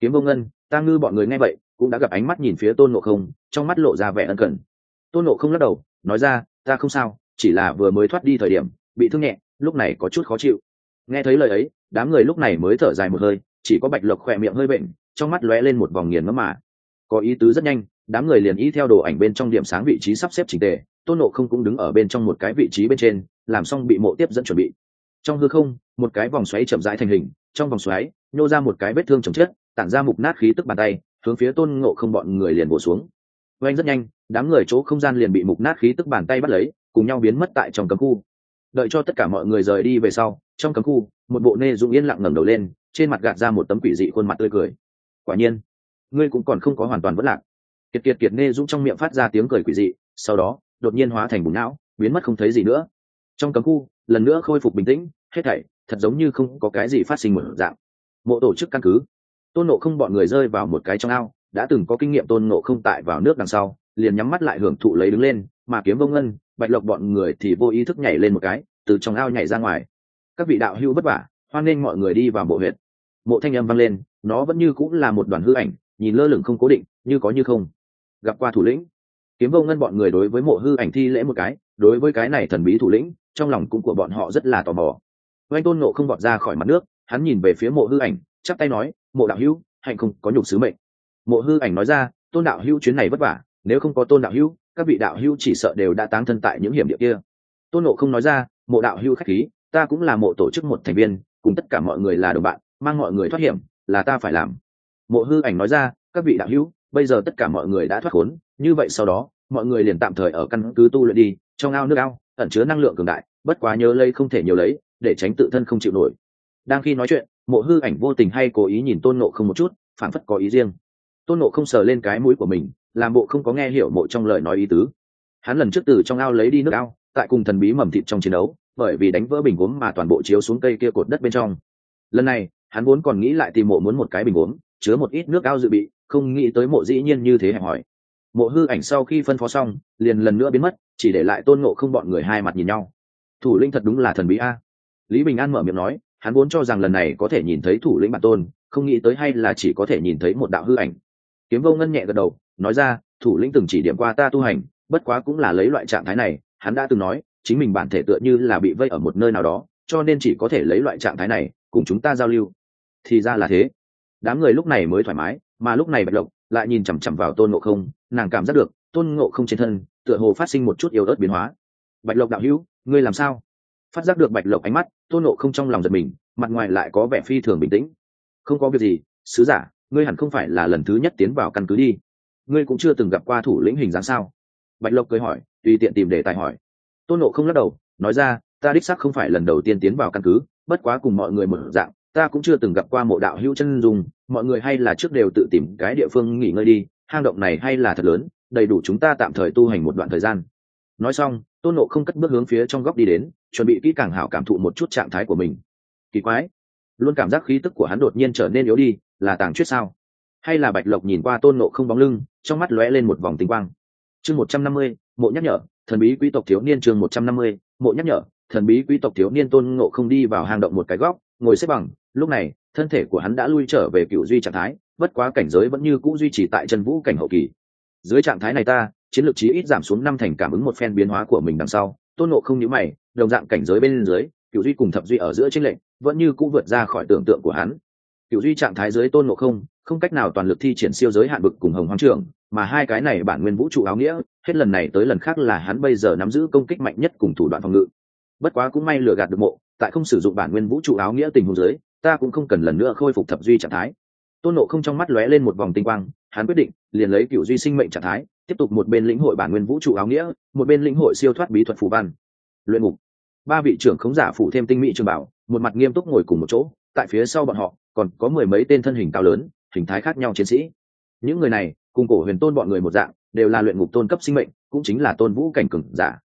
Kiếm vông ngân, ta ngư bọn người nghe vậy cũng đã gặp ánh mắt nhìn phía tôn ngộ không, trong mắt lộ ra vẻ ân cần. Tôn ngộ không lắc đầu, nói ra, ta không sao, chỉ là vừa mới thoát đi thời điểm, bị thương nhẹ, lúc này có chút khó chịu. Nghe thấy lời ấy, đám người lúc này mới thở dài một hơi, chỉ có bạch lộc khỏe miệng hơi bệnh, trong mắt lóe lên một vòng nghiền ngấm mà. Có ý tứ rất nhanh, đám người liền ý theo đồ ảnh bên trong điểm sáng vị trí sắp xếp trình tề, tôn nộ không cũng đứng ở bên trong một cái vị trí bên trên, làm xong bị mộ tiếp dẫn chuẩn bị. Trong hư không, một cái vòng xoáy chậm rãi thành hình, trong vòng xoáy, nhô ra một cái vết thương chồng chết, tản ra mục nát khí tức bàn tay hướng phía tôn ngộ không bọn người liền bổ xuống. Oanh rất nhanh, đám người chỗ không gian liền bị mục nát khí tức bàn tay bắt lấy, cùng nhau biến mất tại trong cấm khu. Đợi cho tất cả mọi người rời đi về sau, trong cấm khu, một bộ nê dũng yên lặng ngẩng đầu lên, trên mặt gạt ra một tấm quỷ dị khuôn mặt tươi cười. Quả nhiên, ngươi cũng còn không có hoàn toàn vất lạc. Kiệt kiệt kiệt nê dũng trong miệng phát ra tiếng cười quỷ dị, sau đó, đột nhiên hóa thành bùn não, biến mất không thấy gì nữa. Trong cấm khu, lần nữa khôi phục bình tĩnh, hết thảy, thật giống như không có cái gì phát sinh mở dạng. Mộ tổ chức căn cứ tôn nộ không bọn người rơi vào một cái trong ao, đã từng có kinh nghiệm tôn nộ không tại vào nước đằng sau, liền nhắm mắt lại hưởng thụ lấy đứng lên, mà kiếm vông ngân, bạch lộc bọn người thì vô ý thức nhảy lên một cái, từ trong ao nhảy ra ngoài. Các vị đạo hữu vất vả, hoan nghênh mọi người đi vào mộ huyện mộ thanh âm vang lên, nó vẫn như cũng là một đoàn hư ảnh, nhìn lơ lửng không cố định, như có như không. Gặp qua thủ lĩnh. Kiếm vô ngân bọn người đối với mộ hư ảnh thi lễ một cái, đối với cái này thần bí thủ lĩnh, trong lòng cũng của bọn họ rất là tò mò. Oanh tôn nộ không bọn ra khỏi mặt nước, hắn nhìn về phía mộ hư ảnh, chắp tay nói mộ đạo hữu, hạnh không có nhục sứ mệnh. Mộ hư ảnh nói ra, tôn đạo hữu chuyến này vất vả, nếu không có tôn đạo hữu, các vị đạo hữu chỉ sợ đều đã táng thân tại những hiểm địa kia. Tôn nộ không nói ra, mộ đạo hữu khách khí, ta cũng là mộ tổ chức một thành viên, cùng tất cả mọi người là đồng bạn, mang mọi người thoát hiểm, là ta phải làm. Mộ hư ảnh nói ra, các vị đạo hữu, bây giờ tất cả mọi người đã thoát khốn, như vậy sau đó, mọi người liền tạm thời ở căn cứ tu luyện đi, trong ao nước ao, ẩn chứa năng lượng cường đại, bất quá nhớ lấy không thể nhiều lấy, để tránh tự thân không chịu nổi. Đang khi nói chuyện mộ hư ảnh vô tình hay cố ý nhìn tôn nộ không một chút phản phất có ý riêng. Tôn nộ không sờ lên cái mũi của mình, làm bộ không có nghe hiểu mộ trong lời nói ý tứ. Hắn lần trước từ trong ao lấy đi nước ao, tại cùng thần bí mầm thịt trong chiến đấu, bởi vì đánh vỡ bình gốm mà toàn bộ chiếu xuống cây kia cột đất bên trong. Lần này, hắn vốn còn nghĩ lại tìm mộ muốn một cái bình gốm, chứa một ít nước ao dự bị, không nghĩ tới mộ dĩ nhiên như thế hẹp hỏi mộ hư ảnh sau khi phân phó xong, liền lần nữa biến mất, chỉ để lại tôn nộ không bọn người hai mặt nhìn nhau. Thủ linh thật đúng là thần bí a. Lý bình an mở miệng nói hắn vốn cho rằng lần này có thể nhìn thấy thủ lĩnh bản tôn, không nghĩ tới hay là chỉ có thể nhìn thấy một đạo hư ảnh. Kiếm vô ngân nhẹ gật đầu, nói ra, thủ lĩnh từng chỉ điểm qua ta tu hành, bất quá cũng là lấy loại trạng thái này, hắn đã từng nói, chính mình bản thể tựa như là bị vây ở một nơi nào đó, cho nên chỉ có thể lấy loại trạng thái này, cùng chúng ta giao lưu. Thì ra là thế. Đám người lúc này mới thoải mái, mà lúc này bạch lộc lại nhìn chằm chằm vào tôn ngộ không, nàng cảm giác được, tôn ngộ không trên thân, tựa hồ phát sinh một chút yếu ớt biến hóa. Bạch lộc đạo hữu, ngươi làm sao? Phát giác được bạch lộc ánh mắt tôn Nộ không trong lòng giật mình, mặt ngoài lại có vẻ phi thường bình tĩnh. Không có việc gì, sứ giả, ngươi hẳn không phải là lần thứ nhất tiến vào căn cứ đi. Ngươi cũng chưa từng gặp qua thủ lĩnh hình dáng sao? Bạch lộc cười hỏi, tùy tiện tìm đề tài hỏi. Tôn nộ không lắc đầu, nói ra, ta đích xác không phải lần đầu tiên tiến vào căn cứ, bất quá cùng mọi người một dạng, ta cũng chưa từng gặp qua mộ đạo hữu chân dùng mọi người hay là trước đều tự tìm cái địa phương nghỉ ngơi đi, hang động này hay là thật lớn, đầy đủ chúng ta tạm thời tu hành một đoạn thời gian. Nói xong, tôn nộ không cất bước hướng phía trong góc đi đến chuẩn bị kỹ càng hảo cảm thụ một chút trạng thái của mình. Kỳ quái, luôn cảm giác khí tức của hắn đột nhiên trở nên yếu đi, là tàng chuyết sao? Hay là bạch lộc nhìn qua tôn nộ không bóng lưng, trong mắt lóe lên một vòng tinh quang. Chương một trăm năm mươi, mộ nhắc nhở, thần bí quý tộc thiếu niên chương một trăm năm mươi, mộ nhắc nhở, thần bí quý tộc thiếu niên tôn ngộ không đi vào hang động một cái góc, ngồi xếp bằng. Lúc này, thân thể của hắn đã lui trở về cựu duy trạng thái, bất quá cảnh giới vẫn như c ũ duy trì tại chân vũ cảnh hậu kỳ. Dưới trạng thái này ta, chiến lược chí ít giảm xuống năm thành cảm ứng một phen biến hóa của mình đằng sau. Tôn ngộ không nhữ mày đồng dạng cảnh giới bên dưới cựu duy cùng thập duy ở giữa tranh lệnh vẫn như cũng vượt ra khỏi tưởng tượng của hắn. Cựu duy trạng thái dưới tôn ngộ không không cách nào toàn lực thi triển siêu giới hạn bực cùng hồng hoang trưởng mà hai cái này bản nguyên vũ trụ áo nghĩa hết lần này tới lần khác là hắn bây giờ nắm giữ công kích mạnh nhất cùng thủ đoạn phòng ngự. Bất quá cũng may lừa gạt được mộ tại không sử dụng bản nguyên vũ trụ áo nghĩa tình huống dưới, ta cũng không cần lần nữa khôi phục thập duy trạng thái. Tôn nộ không trong mắt lóe lên một vòng tinh quang hắn quyết định liền lấy cựu duy sinh mệnh trạng thái tiếp tục một bên lĩnh hội bản nguyên vũ trụ áo nghĩa một bên lĩnh hội siêu thoát bí thuật phù văn. Luyện ngục ba vị trưởng khống giả phủ thêm tinh mỹ trường bảo, một mặt nghiêm túc ngồi cùng một chỗ, tại phía sau bọn họ, còn có mười mấy tên thân hình cao lớn, hình thái khác nhau chiến sĩ. Những người này, cùng cổ huyền tôn bọn người một dạng, đều là luyện ngục tôn cấp sinh mệnh, cũng chính là tôn vũ cảnh cừng giả.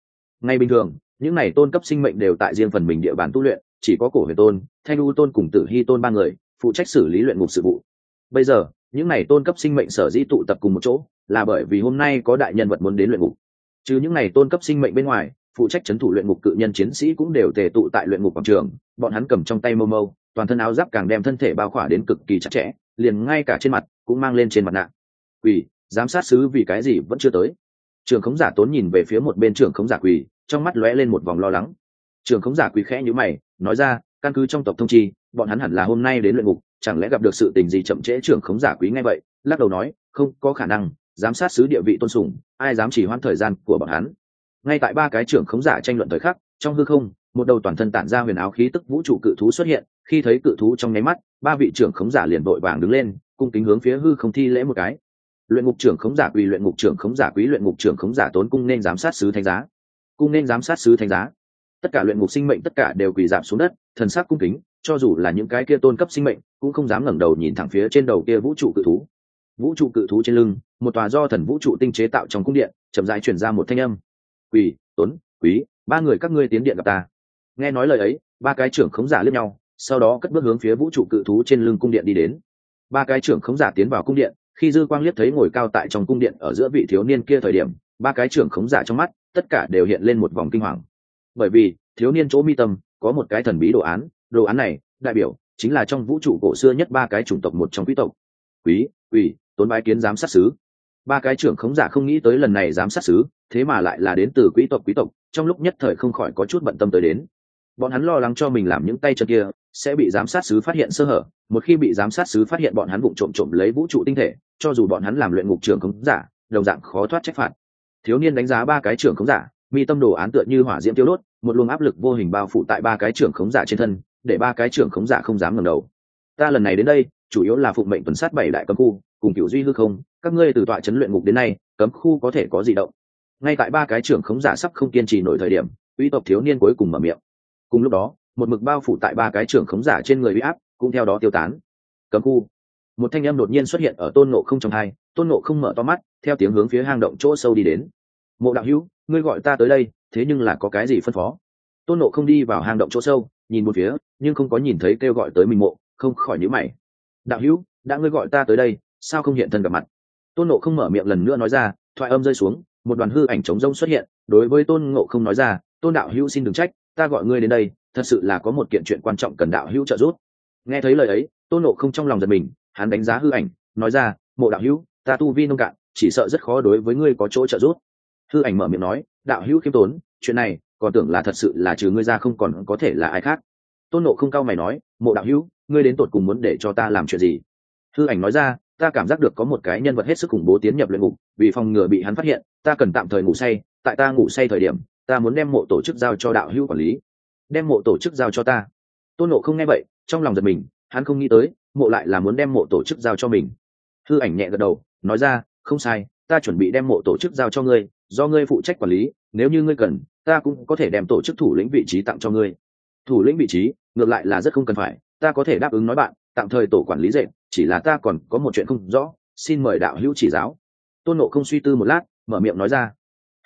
Ngay bình thường, những này tôn cấp sinh mệnh đều tại riêng phần mình địa bàn tu luyện, chỉ có cổ huyền tôn, thanh u tôn cùng tử hy tôn ba người, phụ trách xử lý luyện ngục sự vụ. Bây giờ, những này tôn cấp sinh mệnh sở dĩ tụ tập cùng một chỗ, là bởi vì hôm nay có đại nhân vật muốn đến luyện ngục. Chứ những này tôn cấp sinh mệnh bên ngoài phụ trách chấn thủ luyện ngục cự nhân chiến sĩ cũng đều tề tụ tại luyện ngục quảng trường, bọn hắn cầm trong tay mâu mâu, toàn thân áo giáp càng đem thân thể bao khỏa đến cực kỳ chặt chẽ, liền ngay cả trên mặt cũng mang lên trên mặt nạ. Quỳ, giám sát sứ vì cái gì vẫn chưa tới. Trường khống giả tốn nhìn về phía một bên trường khống giả quỳ, trong mắt lóe lên một vòng lo lắng. Trường khống giả quỳ khẽ nhữ mày, nói ra, căn cứ trong tộc thông chi, bọn hắn hẳn là hôm nay đến luyện ngục, chẳng lẽ gặp được sự tình gì chậm trễ trường khống giả quý ngay vậy? Lắc đầu nói, không có khả năng, giám sát sứ địa vị tôn sùng, ai dám chỉ hoãn thời gian của bọn hắn? Ngay tại ba cái trưởng khống giả tranh luận thời khắc, trong hư không, một đầu toàn thân tản ra huyền áo khí tức vũ trụ cự thú xuất hiện. Khi thấy cự thú trong nháy mắt, ba vị trưởng khống giả liền vội vàng đứng lên, cung kính hướng phía hư không thi lễ một cái. Luyện ngục trưởng khống giả quỳ, luyện ngục trưởng khống giả quý luyện ngục trưởng khống giả tốn cung nên giám sát sứ thánh giá. Cung nên giám sát sứ thánh giá. Tất cả luyện ngục sinh mệnh tất cả đều quỳ giảm xuống đất, thần sắc cung kính, cho dù là những cái kia tôn cấp sinh mệnh, cũng không dám ngẩng đầu nhìn thẳng phía trên đầu kia vũ trụ cự thú. Vũ trụ cự thú trên lưng, một tòa do thần vũ trụ tinh chế tạo trong cung điện, chậm rãi chuyển ra một thanh âm quỳ, tuấn, quý, ba người các ngươi tiến điện gặp ta. Nghe nói lời ấy, ba cái trưởng khống giả lướt nhau, sau đó cất bước hướng phía vũ trụ cự thú trên lưng cung điện đi đến. Ba cái trưởng khống giả tiến vào cung điện, khi dư quang liếc thấy ngồi cao tại trong cung điện ở giữa vị thiếu niên kia thời điểm, ba cái trưởng khống giả trong mắt, tất cả đều hiện lên một vòng kinh hoàng. Bởi vì, thiếu niên chỗ mi tâm, có một cái thần bí đồ án đồ án này, đại biểu, chính là trong vũ trụ cổ xưa nhất ba cái chủng tộc một trong quý tộc. Quý ủy tốn bái kiến giám sát sứ ba cái trưởng khống giả không nghĩ tới lần này giám sát sứ thế mà lại là đến từ quý tộc quý tộc, trong lúc nhất thời không khỏi có chút bận tâm tới đến. Bọn hắn lo lắng cho mình làm những tay chân kia, sẽ bị giám sát sứ phát hiện sơ hở, một khi bị giám sát sứ phát hiện bọn hắn vụng trộm trộm lấy vũ trụ tinh thể, cho dù bọn hắn làm luyện ngục trưởng khống giả, đồng dạng khó thoát trách phạt. Thiếu niên đánh giá ba cái trưởng khống giả, mi tâm đồ án tựa như hỏa diễm tiêu đốt, một luồng áp lực vô hình bao phủ tại ba cái trưởng khống giả trên thân, để ba cái trưởng khống giả không dám ngẩng đầu. Ta lần này đến đây, chủ yếu là phụng mệnh tuần sát bảy đại cấm khu cùng cựu duy hư không, các ngươi từ tọa chấn luyện ngục đến nay, cấm khu có thể có gì động? Ngay tại ba cái trưởng khống giả sắp không kiên trì nổi thời điểm uy tộc thiếu niên cuối cùng mở miệng. Cùng lúc đó, một mực bao phủ tại ba cái trưởng khống giả trên người uy áp, cũng theo đó tiêu tán. Cấm khu. Một thanh âm đột nhiên xuất hiện ở tôn nộ không trong hai, tôn nộ không mở to mắt, theo tiếng hướng phía hang động chỗ sâu đi đến. Mộ đạo hữu, ngươi gọi ta tới đây, thế nhưng là có cái gì phân phó? Tôn nộ không đi vào hang động chỗ sâu, nhìn một phía, nhưng không có nhìn thấy kêu gọi tới mình mộ, không khỏi nhữ mày. Đạo hữu, đã ngươi gọi ta tới đây sao không hiện thân gặp mặt? Tôn nộ không mở miệng lần nữa nói ra, thoại âm rơi xuống, một đoàn hư ảnh trống rông xuất hiện, đối với tôn ngộ không nói ra, tôn đạo hữu xin đừng trách, ta gọi ngươi đến đây, thật sự là có một kiện chuyện quan trọng cần đạo hữu trợ giúp. Nghe thấy lời ấy, tôn nộ không trong lòng giật mình, hắn đánh giá hư ảnh, nói ra, mộ đạo hữu, ta tu vi nông cạn, chỉ sợ rất khó đối với ngươi có chỗ trợ giúp. Hư ảnh mở miệng nói, đạo hữu khiêm tốn, chuyện này, còn tưởng là thật sự là trừ ngươi ra không còn có thể là ai khác. Tôn nộ không cao mày nói, mộ đạo hữu, ngươi đến tột cùng muốn để cho ta làm chuyện gì? Hư ảnh nói ra ta cảm giác được có một cái nhân vật hết sức khủng bố tiến nhập luyện ngục, vì phòng ngừa bị hắn phát hiện, ta cần tạm thời ngủ say, tại ta ngủ say thời điểm, ta muốn đem mộ tổ chức giao cho đạo hữu quản lý. Đem mộ tổ chức giao cho ta. Tôn nộ không nghe vậy, trong lòng giật mình, hắn không nghĩ tới, mộ lại là muốn đem mộ tổ chức giao cho mình. Hư ảnh nhẹ gật đầu, nói ra, không sai, ta chuẩn bị đem mộ tổ chức giao cho ngươi, do ngươi phụ trách quản lý, nếu như ngươi cần, ta cũng có thể đem tổ chức thủ lĩnh vị trí tặng cho ngươi. Thủ lĩnh vị trí, ngược lại là rất không cần phải, ta có thể đáp ứng nói bạn tạm thời tổ quản lý dệt, chỉ là ta còn có một chuyện không rõ, xin mời đạo hữu chỉ giáo. Tôn nộ không suy tư một lát, mở miệng nói ra.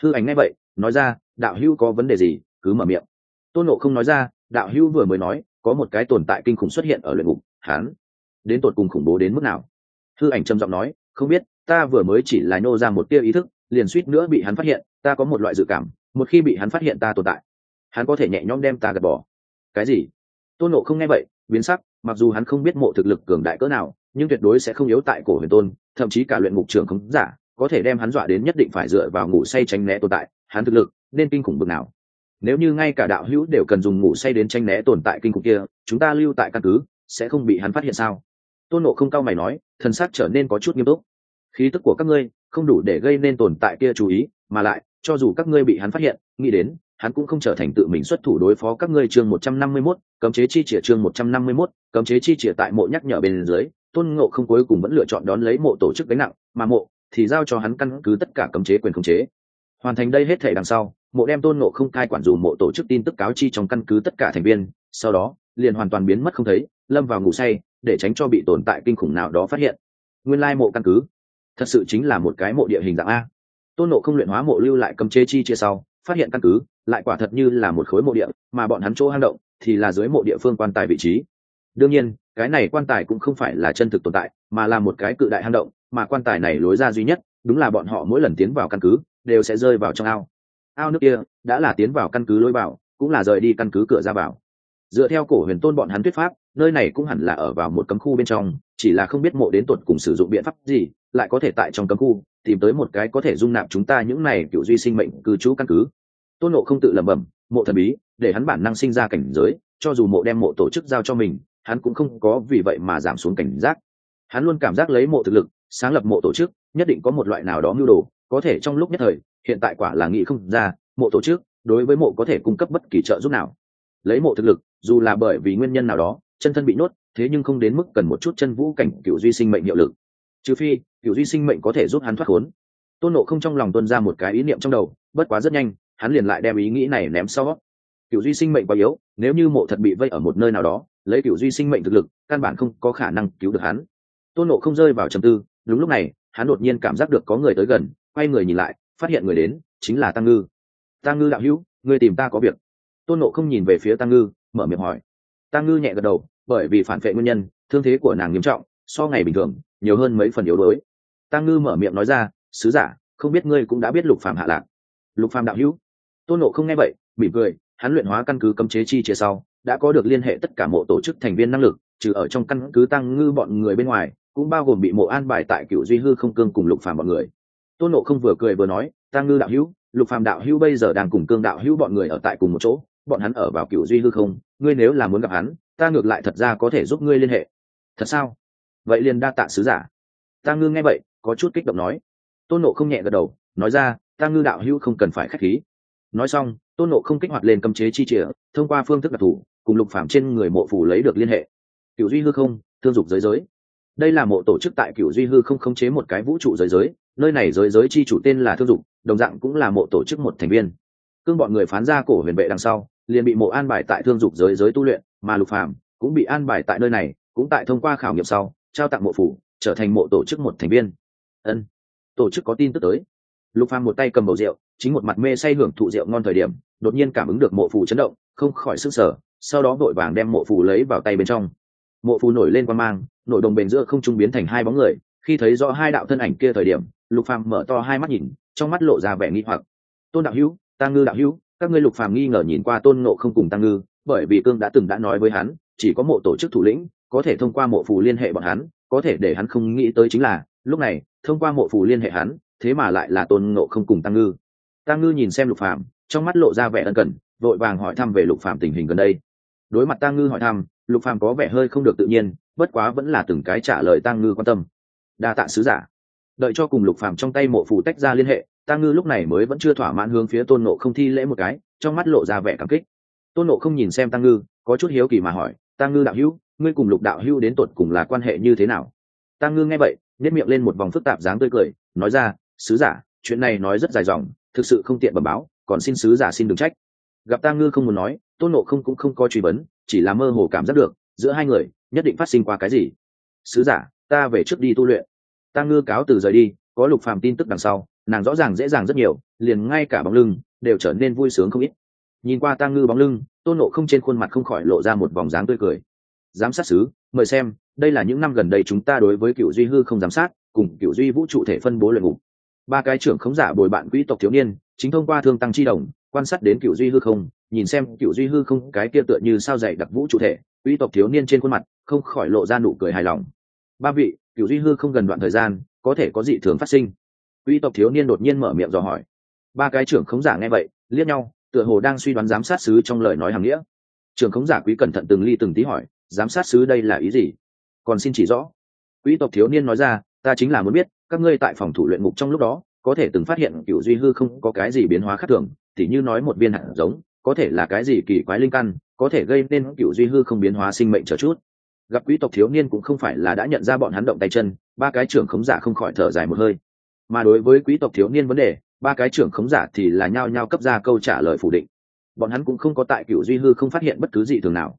Hư ảnh ngay vậy, nói ra, đạo hữu có vấn đề gì, cứ mở miệng. Tôn nộ không nói ra, đạo hữu vừa mới nói, có một cái tồn tại kinh khủng xuất hiện ở luyện ngục hán đến tột cùng khủng bố đến mức nào? Hư ảnh trầm giọng nói, không biết, ta vừa mới chỉ là nhô ra một tia ý thức, liền suýt nữa bị hắn phát hiện, ta có một loại dự cảm, một khi bị hắn phát hiện ta tồn tại, hắn có thể nhẹ nhõm đem ta gạt bỏ. Cái gì? Tôn nộ không nghe vậy, biến sắc mặc dù hắn không biết mộ thực lực cường đại cỡ nào, nhưng tuyệt đối sẽ không yếu tại cổ huyền tôn, thậm chí cả luyện ngục trưởng khống giả, có thể đem hắn dọa đến nhất định phải dựa vào ngủ say tránh né tồn tại, hắn thực lực nên kinh khủng bực nào. Nếu như ngay cả đạo hữu đều cần dùng ngủ say đến tranh né tồn tại kinh khủng kia, chúng ta lưu tại căn cứ, sẽ không bị hắn phát hiện sao? Tôn nộ không cao mày nói, thần sắc trở nên có chút nghiêm túc. Khí tức của các ngươi không đủ để gây nên tồn tại kia chú ý, mà lại, cho dù các ngươi bị hắn phát hiện, nghĩ đến hắn cũng không trở thành tự mình xuất thủ đối phó các ngươi chương một trăm năm mươi 151, cấm chế chi chìa chương một trăm năm mươi 151, cấm chế chi chìa tại mộ nhắc nhở bên dưới, Tôn Ngộ không cuối cùng vẫn lựa chọn đón lấy mộ tổ chức gánh nặng, mà mộ thì giao cho hắn căn cứ tất cả cấm chế quyền khống chế. Hoàn thành đây hết thể đằng sau, mộ đem Tôn Ngộ không cai quản dù mộ tổ chức tin tức cáo chi trong căn cứ tất cả thành viên, sau đó, liền hoàn toàn biến mất không thấy, lâm vào ngủ say, để tránh cho bị tồn tại kinh khủng nào đó phát hiện. Nguyên lai mộ căn cứ, thật sự chính là một cái mộ địa hình dạng a. Tôn Ngộ không luyện hóa mộ lưu lại cấm chế chi chia sau, phát hiện căn cứ lại quả thật như là một khối mộ địa, mà bọn hắn chỗ hang động thì là dưới mộ địa phương quan tài vị trí. Đương nhiên, cái này quan tài cũng không phải là chân thực tồn tại, mà là một cái cự đại hang động, mà quan tài này lối ra duy nhất, đúng là bọn họ mỗi lần tiến vào căn cứ, đều sẽ rơi vào trong ao. Ao nước kia đã là tiến vào căn cứ lối vào, cũng là rời đi căn cứ cửa ra vào. Dựa theo cổ huyền tôn bọn hắn thuyết pháp, nơi này cũng hẳn là ở vào một cấm khu bên trong, chỉ là không biết mộ đến tuột cùng sử dụng biện pháp gì, lại có thể tại trong cấm khu tìm tới một cái có thể dung nạp chúng ta những này kiểu duy sinh mệnh cư trú căn cứ tôn nộ không tự lẩm bẩm, mộ thần bí, để hắn bản năng sinh ra cảnh giới, cho dù mộ đem mộ tổ chức giao cho mình, hắn cũng không có vì vậy mà giảm xuống cảnh giác. Hắn luôn cảm giác lấy mộ thực lực, sáng lập mộ tổ chức, nhất định có một loại nào đó mưu đồ, có thể trong lúc nhất thời, hiện tại quả là nghĩ không ra, mộ tổ chức đối với mộ có thể cung cấp bất kỳ trợ giúp nào. Lấy mộ thực lực, dù là bởi vì nguyên nhân nào đó, chân thân bị nhốt, thế nhưng không đến mức cần một chút chân vũ cảnh cựu duy sinh mệnh hiệu lực. Trừ phi cựu duy sinh mệnh có thể giúp hắn thoát khốn. Tôn nộ không trong lòng tuân ra một cái ý niệm trong đầu, bất quá rất nhanh hắn liền lại đem ý nghĩ này ném sau. Cựu duy sinh mệnh quá yếu, nếu như mộ thật bị vây ở một nơi nào đó, lấy cựu duy sinh mệnh thực lực, căn bản không có khả năng cứu được hắn. Tôn nộ không rơi vào trầm tư, đúng lúc này, hắn đột nhiên cảm giác được có người tới gần, quay người nhìn lại, phát hiện người đến, chính là tăng ngư. Tăng ngư đạo hữu người tìm ta có việc. Tôn nộ không nhìn về phía tăng ngư, mở miệng hỏi. Tăng ngư nhẹ gật đầu, bởi vì phản vệ nguyên nhân, thương thế của nàng nghiêm trọng, so ngày bình thường, nhiều hơn mấy phần yếu đuối. Tăng ngư mở miệng nói ra, sứ giả, không biết ngươi cũng đã biết lục phàm hạ lạc. Lục phàm đạo hữu tôn nộ không nghe vậy, mỉm cười, hắn luyện hóa căn cứ cấm chế chi chia sau, đã có được liên hệ tất cả mộ tổ chức thành viên năng lực, trừ ở trong căn cứ tăng ngư bọn người bên ngoài, cũng bao gồm bị mộ an bài tại cựu duy hư không cương cùng lục phàm bọn người. Tôn nộ không vừa cười vừa nói, tăng ngư đạo hữu, lục phàm đạo hữu bây giờ đang cùng cương đạo hữu bọn người ở tại cùng một chỗ, bọn hắn ở vào cựu duy hư không, ngươi nếu là muốn gặp hắn, ta ngược lại thật ra có thể giúp ngươi liên hệ. Thật sao? Vậy liền đa tạ sứ giả. Ta ngư nghe vậy, có chút kích động nói. Tôn nộ không nhẹ gật đầu, nói ra ta ngư đạo hữu không cần phải k h á c h khí nói xong, tôn nộ không kích hoạt lên cấm chế chi chìa, thông qua phương thức đặc thù, cùng lục phạm trên người mộ phủ lấy được liên hệ. Cựu duy hư không, thương dục giới giới. Đây là mộ tổ chức tại cựu duy hư không khống chế một cái vũ trụ giới giới, nơi này giới giới chi chủ tên là thương dục, đồng dạng cũng là mộ tổ chức một thành viên. Cương bọn người phán ra cổ huyền vệ đằng sau, liền bị mộ an bài tại thương dục giới giới tu luyện, mà lục phạm cũng bị an bài tại nơi này, cũng tại thông qua khảo nghiệm sau, trao tặng mộ phủ, trở thành mộ tổ chức một thành viên. Ân, tổ chức có tin tức tới lục phàm một tay cầm bầu rượu, chính một mặt mê say hưởng thụ rượu ngon thời điểm, đột nhiên cảm ứng được mộ phù chấn động, không khỏi sức sở sau đó vội vàng đem mộ phù lấy vào tay bên trong. Mộ phù nổi lên quan mang, nội đồng bền giữa không trung biến thành hai bóng người, khi thấy rõ hai đạo thân ảnh kia thời điểm, lục phàm mở to hai mắt nhìn, trong mắt lộ ra vẻ nghi hoặc. Tôn đạo hữu tăng ngư đạo hữu, các ngươi lục phàm nghi ngờ nhìn qua tôn ngộ không cùng tăng ngư, bởi vì cương đã từng đã nói với hắn, chỉ có mộ tổ chức thủ lĩnh, có thể thông qua mộ phù liên hệ bọn hắn, có thể để hắn không nghĩ tới chính là, lúc này, thông qua mộ phù liên hệ hắn thế mà lại là tôn ngộ không cùng tăng ngư. Tăng ngư nhìn xem lục phạm trong mắt lộ ra vẻ ân cần, vội vàng hỏi thăm về lục phạm tình hình gần đây. Đối mặt tăng ngư hỏi thăm, lục phạm có vẻ hơi không được tự nhiên, bất quá vẫn là từng cái trả lời tăng ngư quan tâm. Đa tạ sứ giả. Đợi cho cùng lục phạm trong tay mộ phù tách ra liên hệ, tăng ngư lúc này mới vẫn chưa thỏa mãn hướng phía tôn nộ không thi lễ một cái, trong mắt lộ ra vẻ cảm kích. Tôn nộ không nhìn xem tăng ngư, có chút hiếu kỳ mà hỏi, tăng ngư đạo hữu, ngươi cùng lục đạo hữu đến tột cùng là quan hệ như thế nào? Tăng ngư nghe vậy nếp miệng lên một vòng phức tạp dáng tươi cười, nói ra sứ giả, chuyện này nói rất dài dòng, thực sự không tiện bẩm báo, còn xin sứ giả xin đừng trách. Gặp ta ngư không muốn nói, tôn nộ không cũng không có truy vấn, chỉ là mơ hồ cảm giác được, giữa hai người, nhất định phát sinh qua cái gì. Sứ giả, ta về trước đi tu luyện. Ta ngư cáo từ rời đi, có lục phàm tin tức đằng sau, nàng rõ ràng dễ dàng rất nhiều, liền ngay cả bóng lưng, đều trở nên vui sướng không ít. Nhìn qua ta ngư bóng lưng, tôn nộ không trên khuôn mặt không khỏi lộ ra một vòng dáng tươi cười. Giám sát sứ, mời xem, đây là những năm gần đây chúng ta đối với cựu duy hư không giám sát, cùng cựu duy vũ trụ thể phân bố luyện ngục ba cái trưởng khống giả bồi bạn quỹ tộc thiếu niên, chính thông qua thương tăng chi đồng, quan sát đến cựu duy hư không, nhìn xem cựu duy hư không cái kia tựa như sao dày đặc vũ trụ thể, quỹ tộc thiếu niên trên khuôn mặt, không khỏi lộ ra nụ cười hài lòng. Ba vị cựu duy hư không gần đoạn thời gian, có thể có dị thường phát sinh. Quỹ tộc thiếu niên đột nhiên mở miệng dò hỏi. Ba cái trưởng khống giả nghe vậy, liếc nhau, tựa hồ đang suy đoán giám sát sứ trong lời nói hàng nghĩa. Trưởng khống giả quý cẩn thận từng ly từng tí hỏi, giám sát sứ đây là ý gì? Còn xin chỉ rõ. Quý tộc thiếu niên nói ra, ta chính là muốn biết các ngươi tại phòng thủ luyện ngục trong lúc đó, có thể từng phát hiện cựu duy hư không có cái gì biến hóa khác thường thì như nói một viên hạt giống, có thể là cái gì kỳ quái linh căn, có thể gây nên cựu duy hư không biến hóa sinh mệnh trở chút. Gặp quý tộc thiếu niên cũng không phải là đã nhận ra bọn hắn động tay chân, ba cái trưởng khống giả không khỏi thở dài một hơi. Mà đối với quý tộc thiếu niên vấn đề, ba cái trưởng khống giả thì là nhao nhao cấp ra câu trả lời phủ định. Bọn hắn cũng không có tại cựu duy hư không phát hiện bất cứ gì thường nào.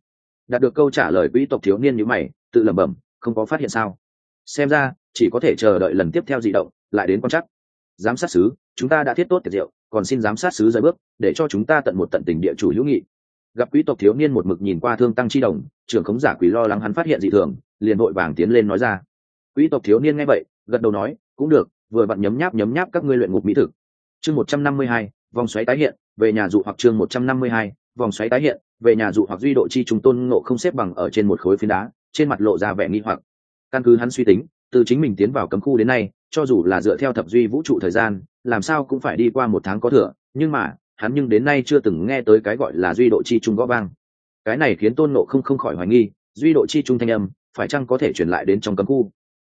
Đạt được câu trả lời quý tộc thiếu niên như mày, tự lẩm bẩm, không có phát hiện sao? Xem ra chỉ có thể chờ đợi lần tiếp theo di động, lại đến quan chắc giám sát sứ, chúng ta đã thiết tốt tiệc rượu còn xin giám sát sứ rời bước, để cho chúng ta tận một tận tình địa chủ hữu nghị. Gặp quý tộc thiếu niên một mực nhìn qua thương tăng chi đồng, trưởng khống giả quý lo lắng hắn phát hiện dị thường, liền vội vàng tiến lên nói ra. Quý tộc thiếu niên nghe vậy, gật đầu nói, cũng được, vừa vặn nhấm nháp nhấm nháp các ngươi luyện ngục mỹ thực. Chương một trăm năm mươi hai, vòng xoáy tái hiện, về nhà dụ hoặc chương một trăm năm mươi hai, vòng xoáy tái hiện, về nhà dụ hoặc duy độ chi trùng tôn ngộ không xếp bằng ở trên một khối phiến đá, trên mặt lộ ra vẻ nghi hoặc. Căn cứ hắn suy tính từ chính mình tiến vào cấm khu đến nay, cho dù là dựa theo thập duy vũ trụ thời gian, làm sao cũng phải đi qua một tháng có thừa, nhưng mà, hắn nhưng đến nay chưa từng nghe tới cái gọi là duy độ chi trung gõ vang. Cái này khiến tôn nộ không không khỏi hoài nghi, duy độ chi trung thanh âm, phải chăng có thể truyền lại đến trong cấm khu?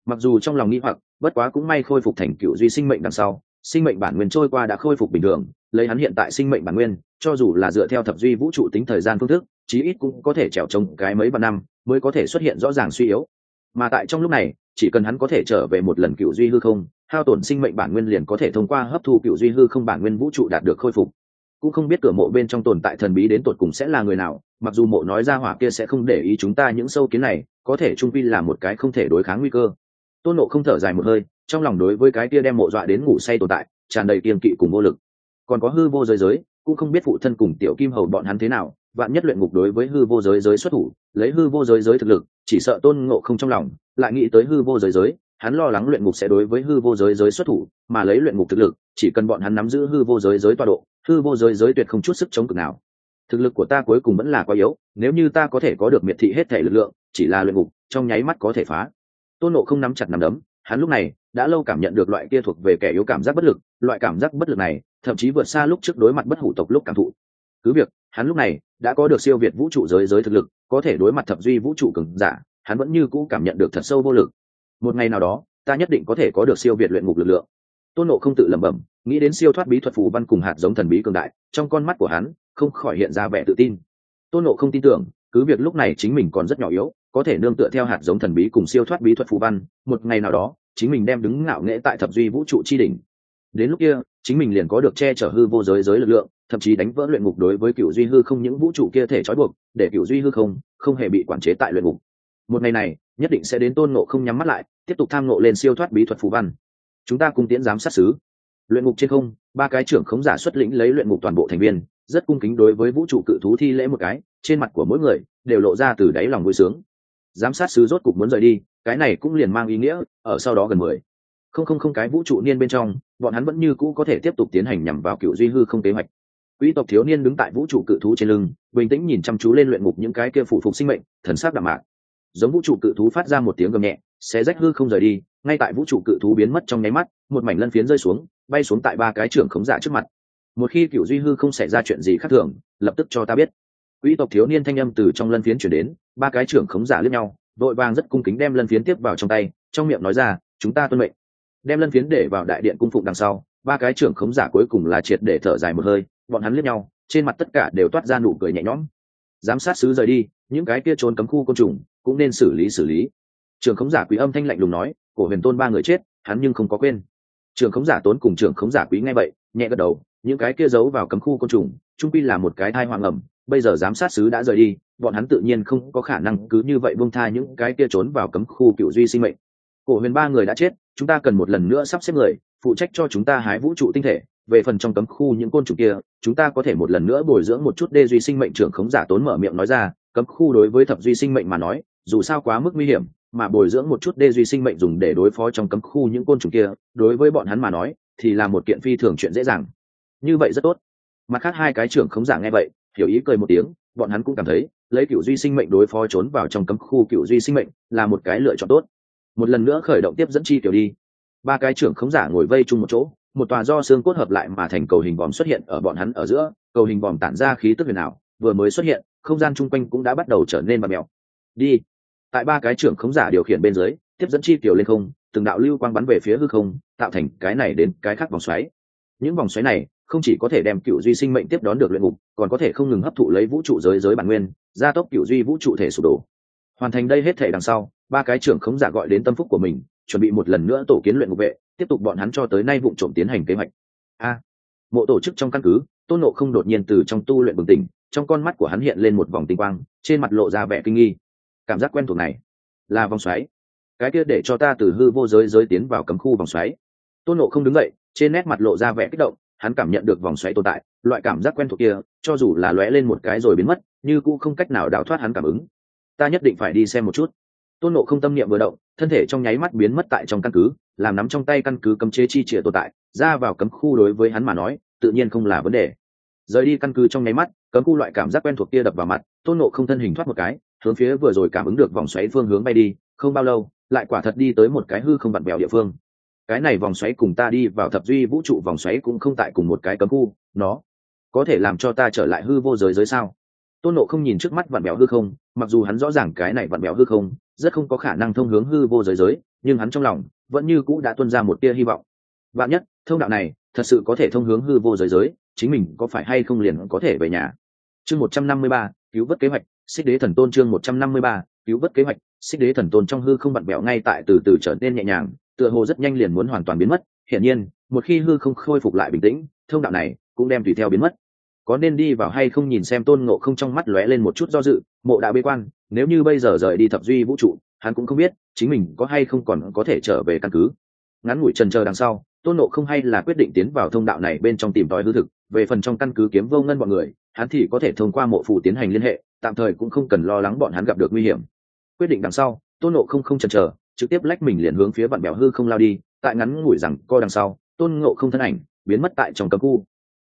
Mặc dù trong lòng nghi hoặc, bất quá cũng may khôi phục thành cựu duy sinh mệnh đằng sau, sinh mệnh bản nguyên trôi qua đã khôi phục bình thường, lấy hắn hiện tại sinh mệnh bản nguyên, cho dù là dựa theo thập duy vũ trụ tính thời gian phương thức, chí ít cũng có thể trèo trống cái mấy vạn năm, mới có thể xuất hiện rõ ràng suy yếu. Mà tại trong lúc này chỉ cần hắn có thể trở về một lần cựu duy hư không, hao tổn sinh mệnh bản nguyên liền có thể thông qua hấp thu cựu duy hư không bản nguyên vũ trụ đạt được khôi phục. Cũng không biết cửa mộ bên trong tồn tại thần bí đến tột cùng sẽ là người nào, mặc dù mộ nói ra hỏa kia sẽ không để ý chúng ta những sâu kiến này, có thể trung vi là một cái không thể đối kháng nguy cơ. Tôn nộ không thở dài một hơi, trong lòng đối với cái kia đem mộ dọa đến ngủ say tồn tại, tràn đầy kiên kỵ cùng vô lực. Còn có hư vô giới giới, cũng không biết phụ thân cùng tiểu kim hầu bọn hắn thế nào vạn nhất luyện ngục đối với hư vô giới giới xuất thủ, lấy hư vô giới giới thực lực, chỉ sợ tôn ngộ không trong lòng, lại nghĩ tới hư vô giới giới, hắn lo lắng luyện ngục sẽ đối với hư vô giới giới xuất thủ, mà lấy luyện ngục thực lực, chỉ cần bọn hắn nắm giữ hư vô giới giới toa độ, hư vô giới giới tuyệt không chút sức chống cực nào. Thực lực của ta cuối cùng vẫn là quá yếu, nếu như ta có thể có được miệt thị hết thể lực lượng, chỉ là luyện ngục, trong nháy mắt có thể phá. Tôn nộ không nắm chặt nắm đấm, hắn lúc này đã lâu cảm nhận được loại kia thuộc về kẻ yếu cảm giác bất lực, loại cảm giác bất lực này, thậm chí vượt xa lúc trước đối mặt bất hủ tộc lúc cảm thụ. Cứ việc hắn lúc này đã có được siêu việt vũ trụ giới giới thực lực, có thể đối mặt thập duy vũ trụ cường giả, hắn vẫn như cũ cảm nhận được thật sâu vô lực. Một ngày nào đó, ta nhất định có thể có được siêu việt luyện ngục lực lượng. Tôn nộ không tự lẩm bẩm, nghĩ đến siêu thoát bí thuật phù văn cùng hạt giống thần bí cường đại, trong con mắt của hắn không khỏi hiện ra vẻ tự tin. Tôn nộ không tin tưởng, cứ việc lúc này chính mình còn rất nhỏ yếu, có thể nương tựa theo hạt giống thần bí cùng siêu thoát bí thuật phù văn, một ngày nào đó, chính mình đem đứng ngạo nghễ tại thập duy vũ trụ chi đỉnh đến lúc kia, chính mình liền có được che chở hư vô giới giới lực lượng, thậm chí đánh vỡ luyện ngục đối với cựu duy hư không những vũ trụ kia thể trói buộc, để cựu duy hư không không hề bị quản chế tại luyện ngục. Một ngày này, nhất định sẽ đến tôn nộ không nhắm mắt lại, tiếp tục tham nộ lên siêu thoát bí thuật phù văn. Chúng ta cùng tiến giám sát xứ. Luyện ngục trên không, ba cái trưởng khống giả xuất lĩnh lấy luyện ngục toàn bộ thành viên, rất cung kính đối với vũ trụ cự thú thi lễ một cái, trên mặt của mỗi người đều lộ ra từ đáy lòng vui sướng. Giám sát sứ rốt cục muốn rời đi, cái này cũng liền mang ý nghĩa, ở sau đó gần mười. Không không không cái vũ trụ niên bên trong bọn hắn vẫn như cũ có thể tiếp tục tiến hành nhằm vào cựu duy hư không kế hoạch. Quý tộc thiếu niên đứng tại vũ trụ cự thú trên lưng, bình tĩnh nhìn chăm chú lên luyện ngục những cái kia phụ phục sinh mệnh, thần sắc đạm mạc. Giống vũ trụ cự thú phát ra một tiếng gầm nhẹ sẽ rách hư không rời đi, ngay tại vũ trụ cự thú biến mất trong nháy mắt, một mảnh lân phiến rơi xuống, bay xuống tại ba cái trưởng khống giả trước mặt. Một khi cựu duy hư không xảy ra chuyện gì khác thường, lập tức cho ta biết. Quý tộc thiếu niên thanh âm từ trong lân phiến chuyển đến, ba cái trưởng khống giả lướt nhau, vội vàng rất cung kính đem lân phiến tiếp vào trong tay, trong miệng nói ra, chúng ta tuân mệnh đem lân phiến để vào đại điện cung phụng đằng sau, ba cái trưởng khống giả cuối cùng là triệt để thở dài một hơi, bọn hắn liếc nhau, trên mặt tất cả đều toát ra nụ cười nhẹ nhõm. Giám sát sứ rời đi, những cái kia trốn cấm khu côn trùng cũng nên xử lý xử lý. Trưởng khống giả quý âm thanh lạnh lùng nói, cổ huyền tôn ba người chết, hắn nhưng không có quên. Trưởng khống giả tốn cùng trưởng khống giả quý ngay vậy, nhẹ gật đầu, những cái kia giấu vào cấm khu côn trùng, trung pi là một cái thai hoàng ẩm bây giờ giám sát sứ đã rời đi, bọn hắn tự nhiên không có khả năng cứ như vậy buông tha những cái kia trốn vào cấm khu cựu duy sinh mệnh. Cổ huyền ba người đã chết chúng ta cần một lần nữa sắp xếp người, phụ trách cho chúng ta hái vũ trụ tinh thể, về phần trong cấm khu những côn trùng kia, chúng ta có thể một lần nữa bồi dưỡng một chút đê duy sinh mệnh trưởng khống giả tốn mở miệng nói ra, cấm khu đối với thập duy sinh mệnh mà nói, dù sao quá mức nguy hiểm, mà bồi dưỡng một chút đê duy sinh mệnh dùng để đối phó trong cấm khu những côn trùng kia, đối với bọn hắn mà nói, thì là một kiện phi thường chuyện dễ dàng. Như vậy rất tốt. Mặt khác hai cái trưởng khống giả nghe vậy, hiểu ý cười một tiếng, bọn hắn cũng cảm thấy, lấy cựu duy sinh mệnh đối phó trốn vào trong cấm khu cựu duy sinh mệnh là một cái lựa chọn tốt một lần nữa khởi động tiếp dẫn chi tiểu đi. Ba cái trưởng khống giả ngồi vây chung một chỗ, một tòa do xương cốt hợp lại mà thành cầu hình vòm xuất hiện ở bọn hắn ở giữa, cầu hình vòm tản ra khí tức huyền ảo, vừa mới xuất hiện, không gian chung quanh cũng đã bắt đầu trở nên bạt mèo đi. Tại ba cái trưởng khống giả điều khiển bên dưới, tiếp dẫn chi tiểu lên không, từng đạo lưu quang bắn về phía hư không, tạo thành cái này đến cái khác vòng xoáy. Những vòng xoáy này không chỉ có thể đem cựu duy sinh mệnh tiếp đón được luyện ngục, còn có thể không ngừng hấp thụ lấy vũ trụ giới giới bản nguyên, gia tốc cựu duy vũ trụ thể sụp đổ hoàn thành đây hết thể đằng sau, ba cái trưởng khống giả gọi đến tâm phúc của mình, chuẩn bị một lần nữa tổ kiến luyện ngục vệ, tiếp tục bọn hắn cho tới nay vụ trộm tiến hành kế hoạch. A, mộ tổ chức trong căn cứ, tôn nộ không đột nhiên từ trong tu luyện bừng tỉnh, trong con mắt của hắn hiện lên một vòng tinh quang, trên mặt lộ ra vẻ kinh nghi. Cảm giác quen thuộc này, là vòng xoáy. Cái kia để cho ta từ hư vô giới giới tiến vào cấm khu vòng xoáy. Tôn nộ không đứng dậy, trên nét mặt lộ ra vẻ kích động, hắn cảm nhận được vòng xoáy tồn tại, loại cảm giác quen thuộc kia, cho dù là lóe lên một cái rồi biến mất, như cũng không cách nào đào thoát hắn cảm ứng ta nhất định phải đi xem một chút. Tôn nộ không tâm niệm vừa động, thân thể trong nháy mắt biến mất tại trong căn cứ, làm nắm trong tay căn cứ cấm chế chi chìa tồn tại, ra vào cấm khu đối với hắn mà nói, tự nhiên không là vấn đề. Rời đi căn cứ trong nháy mắt, cấm khu loại cảm giác quen thuộc kia đập vào mặt, tôn nộ không thân hình thoát một cái, hướng phía vừa rồi cảm ứng được vòng xoáy phương hướng bay đi, không bao lâu, lại quả thật đi tới một cái hư không vặn bèo địa phương. Cái này vòng xoáy cùng ta đi vào thập duy vũ trụ vòng xoáy cũng không tại cùng một cái cấm khu, nó có thể làm cho ta trở lại hư vô giới giới sao? Tôn nộ không nhìn trước mắt vặn béo hư không, mặc dù hắn rõ ràng cái này vặn béo hư không, rất không có khả năng thông hướng hư vô giới giới, nhưng hắn trong lòng vẫn như cũ đã tuân ra một tia hy vọng. Bạn nhất, thông đạo này thật sự có thể thông hướng hư vô giới giới, chính mình có phải hay không liền có thể về nhà? Chương một trăm năm mươi ba, cứu vớt kế hoạch, xích đế thần tôn chương một trăm năm mươi ba, cứu vớt kế hoạch, xích đế thần tôn trong hư không vặn bẹo ngay tại từ từ trở nên nhẹ nhàng, tựa hồ rất nhanh liền muốn hoàn toàn biến mất. Hiển nhiên, một khi hư không khôi phục lại bình tĩnh, thông đạo này cũng đem tùy theo biến mất có nên đi vào hay không nhìn xem tôn ngộ không trong mắt lóe lên một chút do dự, mộ đạo bế quan, nếu như bây giờ rời đi thập duy vũ trụ, hắn cũng không biết chính mình có hay không còn có thể trở về căn cứ. Ngắn ngủi trần chờ đằng sau, tôn nộ không hay là quyết định tiến vào thông đạo này bên trong tìm tòi hư thực, về phần trong căn cứ kiếm vô ngân bọn người, hắn thì có thể thông qua mộ phù tiến hành liên hệ, tạm thời cũng không cần lo lắng bọn hắn gặp được nguy hiểm. Quyết định đằng sau, tôn nộ không không chần chờ, trực tiếp lách mình liền hướng phía vạn bèo hư không lao đi, tại ngắn ngủi rằng co đằng sau, tôn ngộ không thân ảnh biến mất tại trong cấm khu.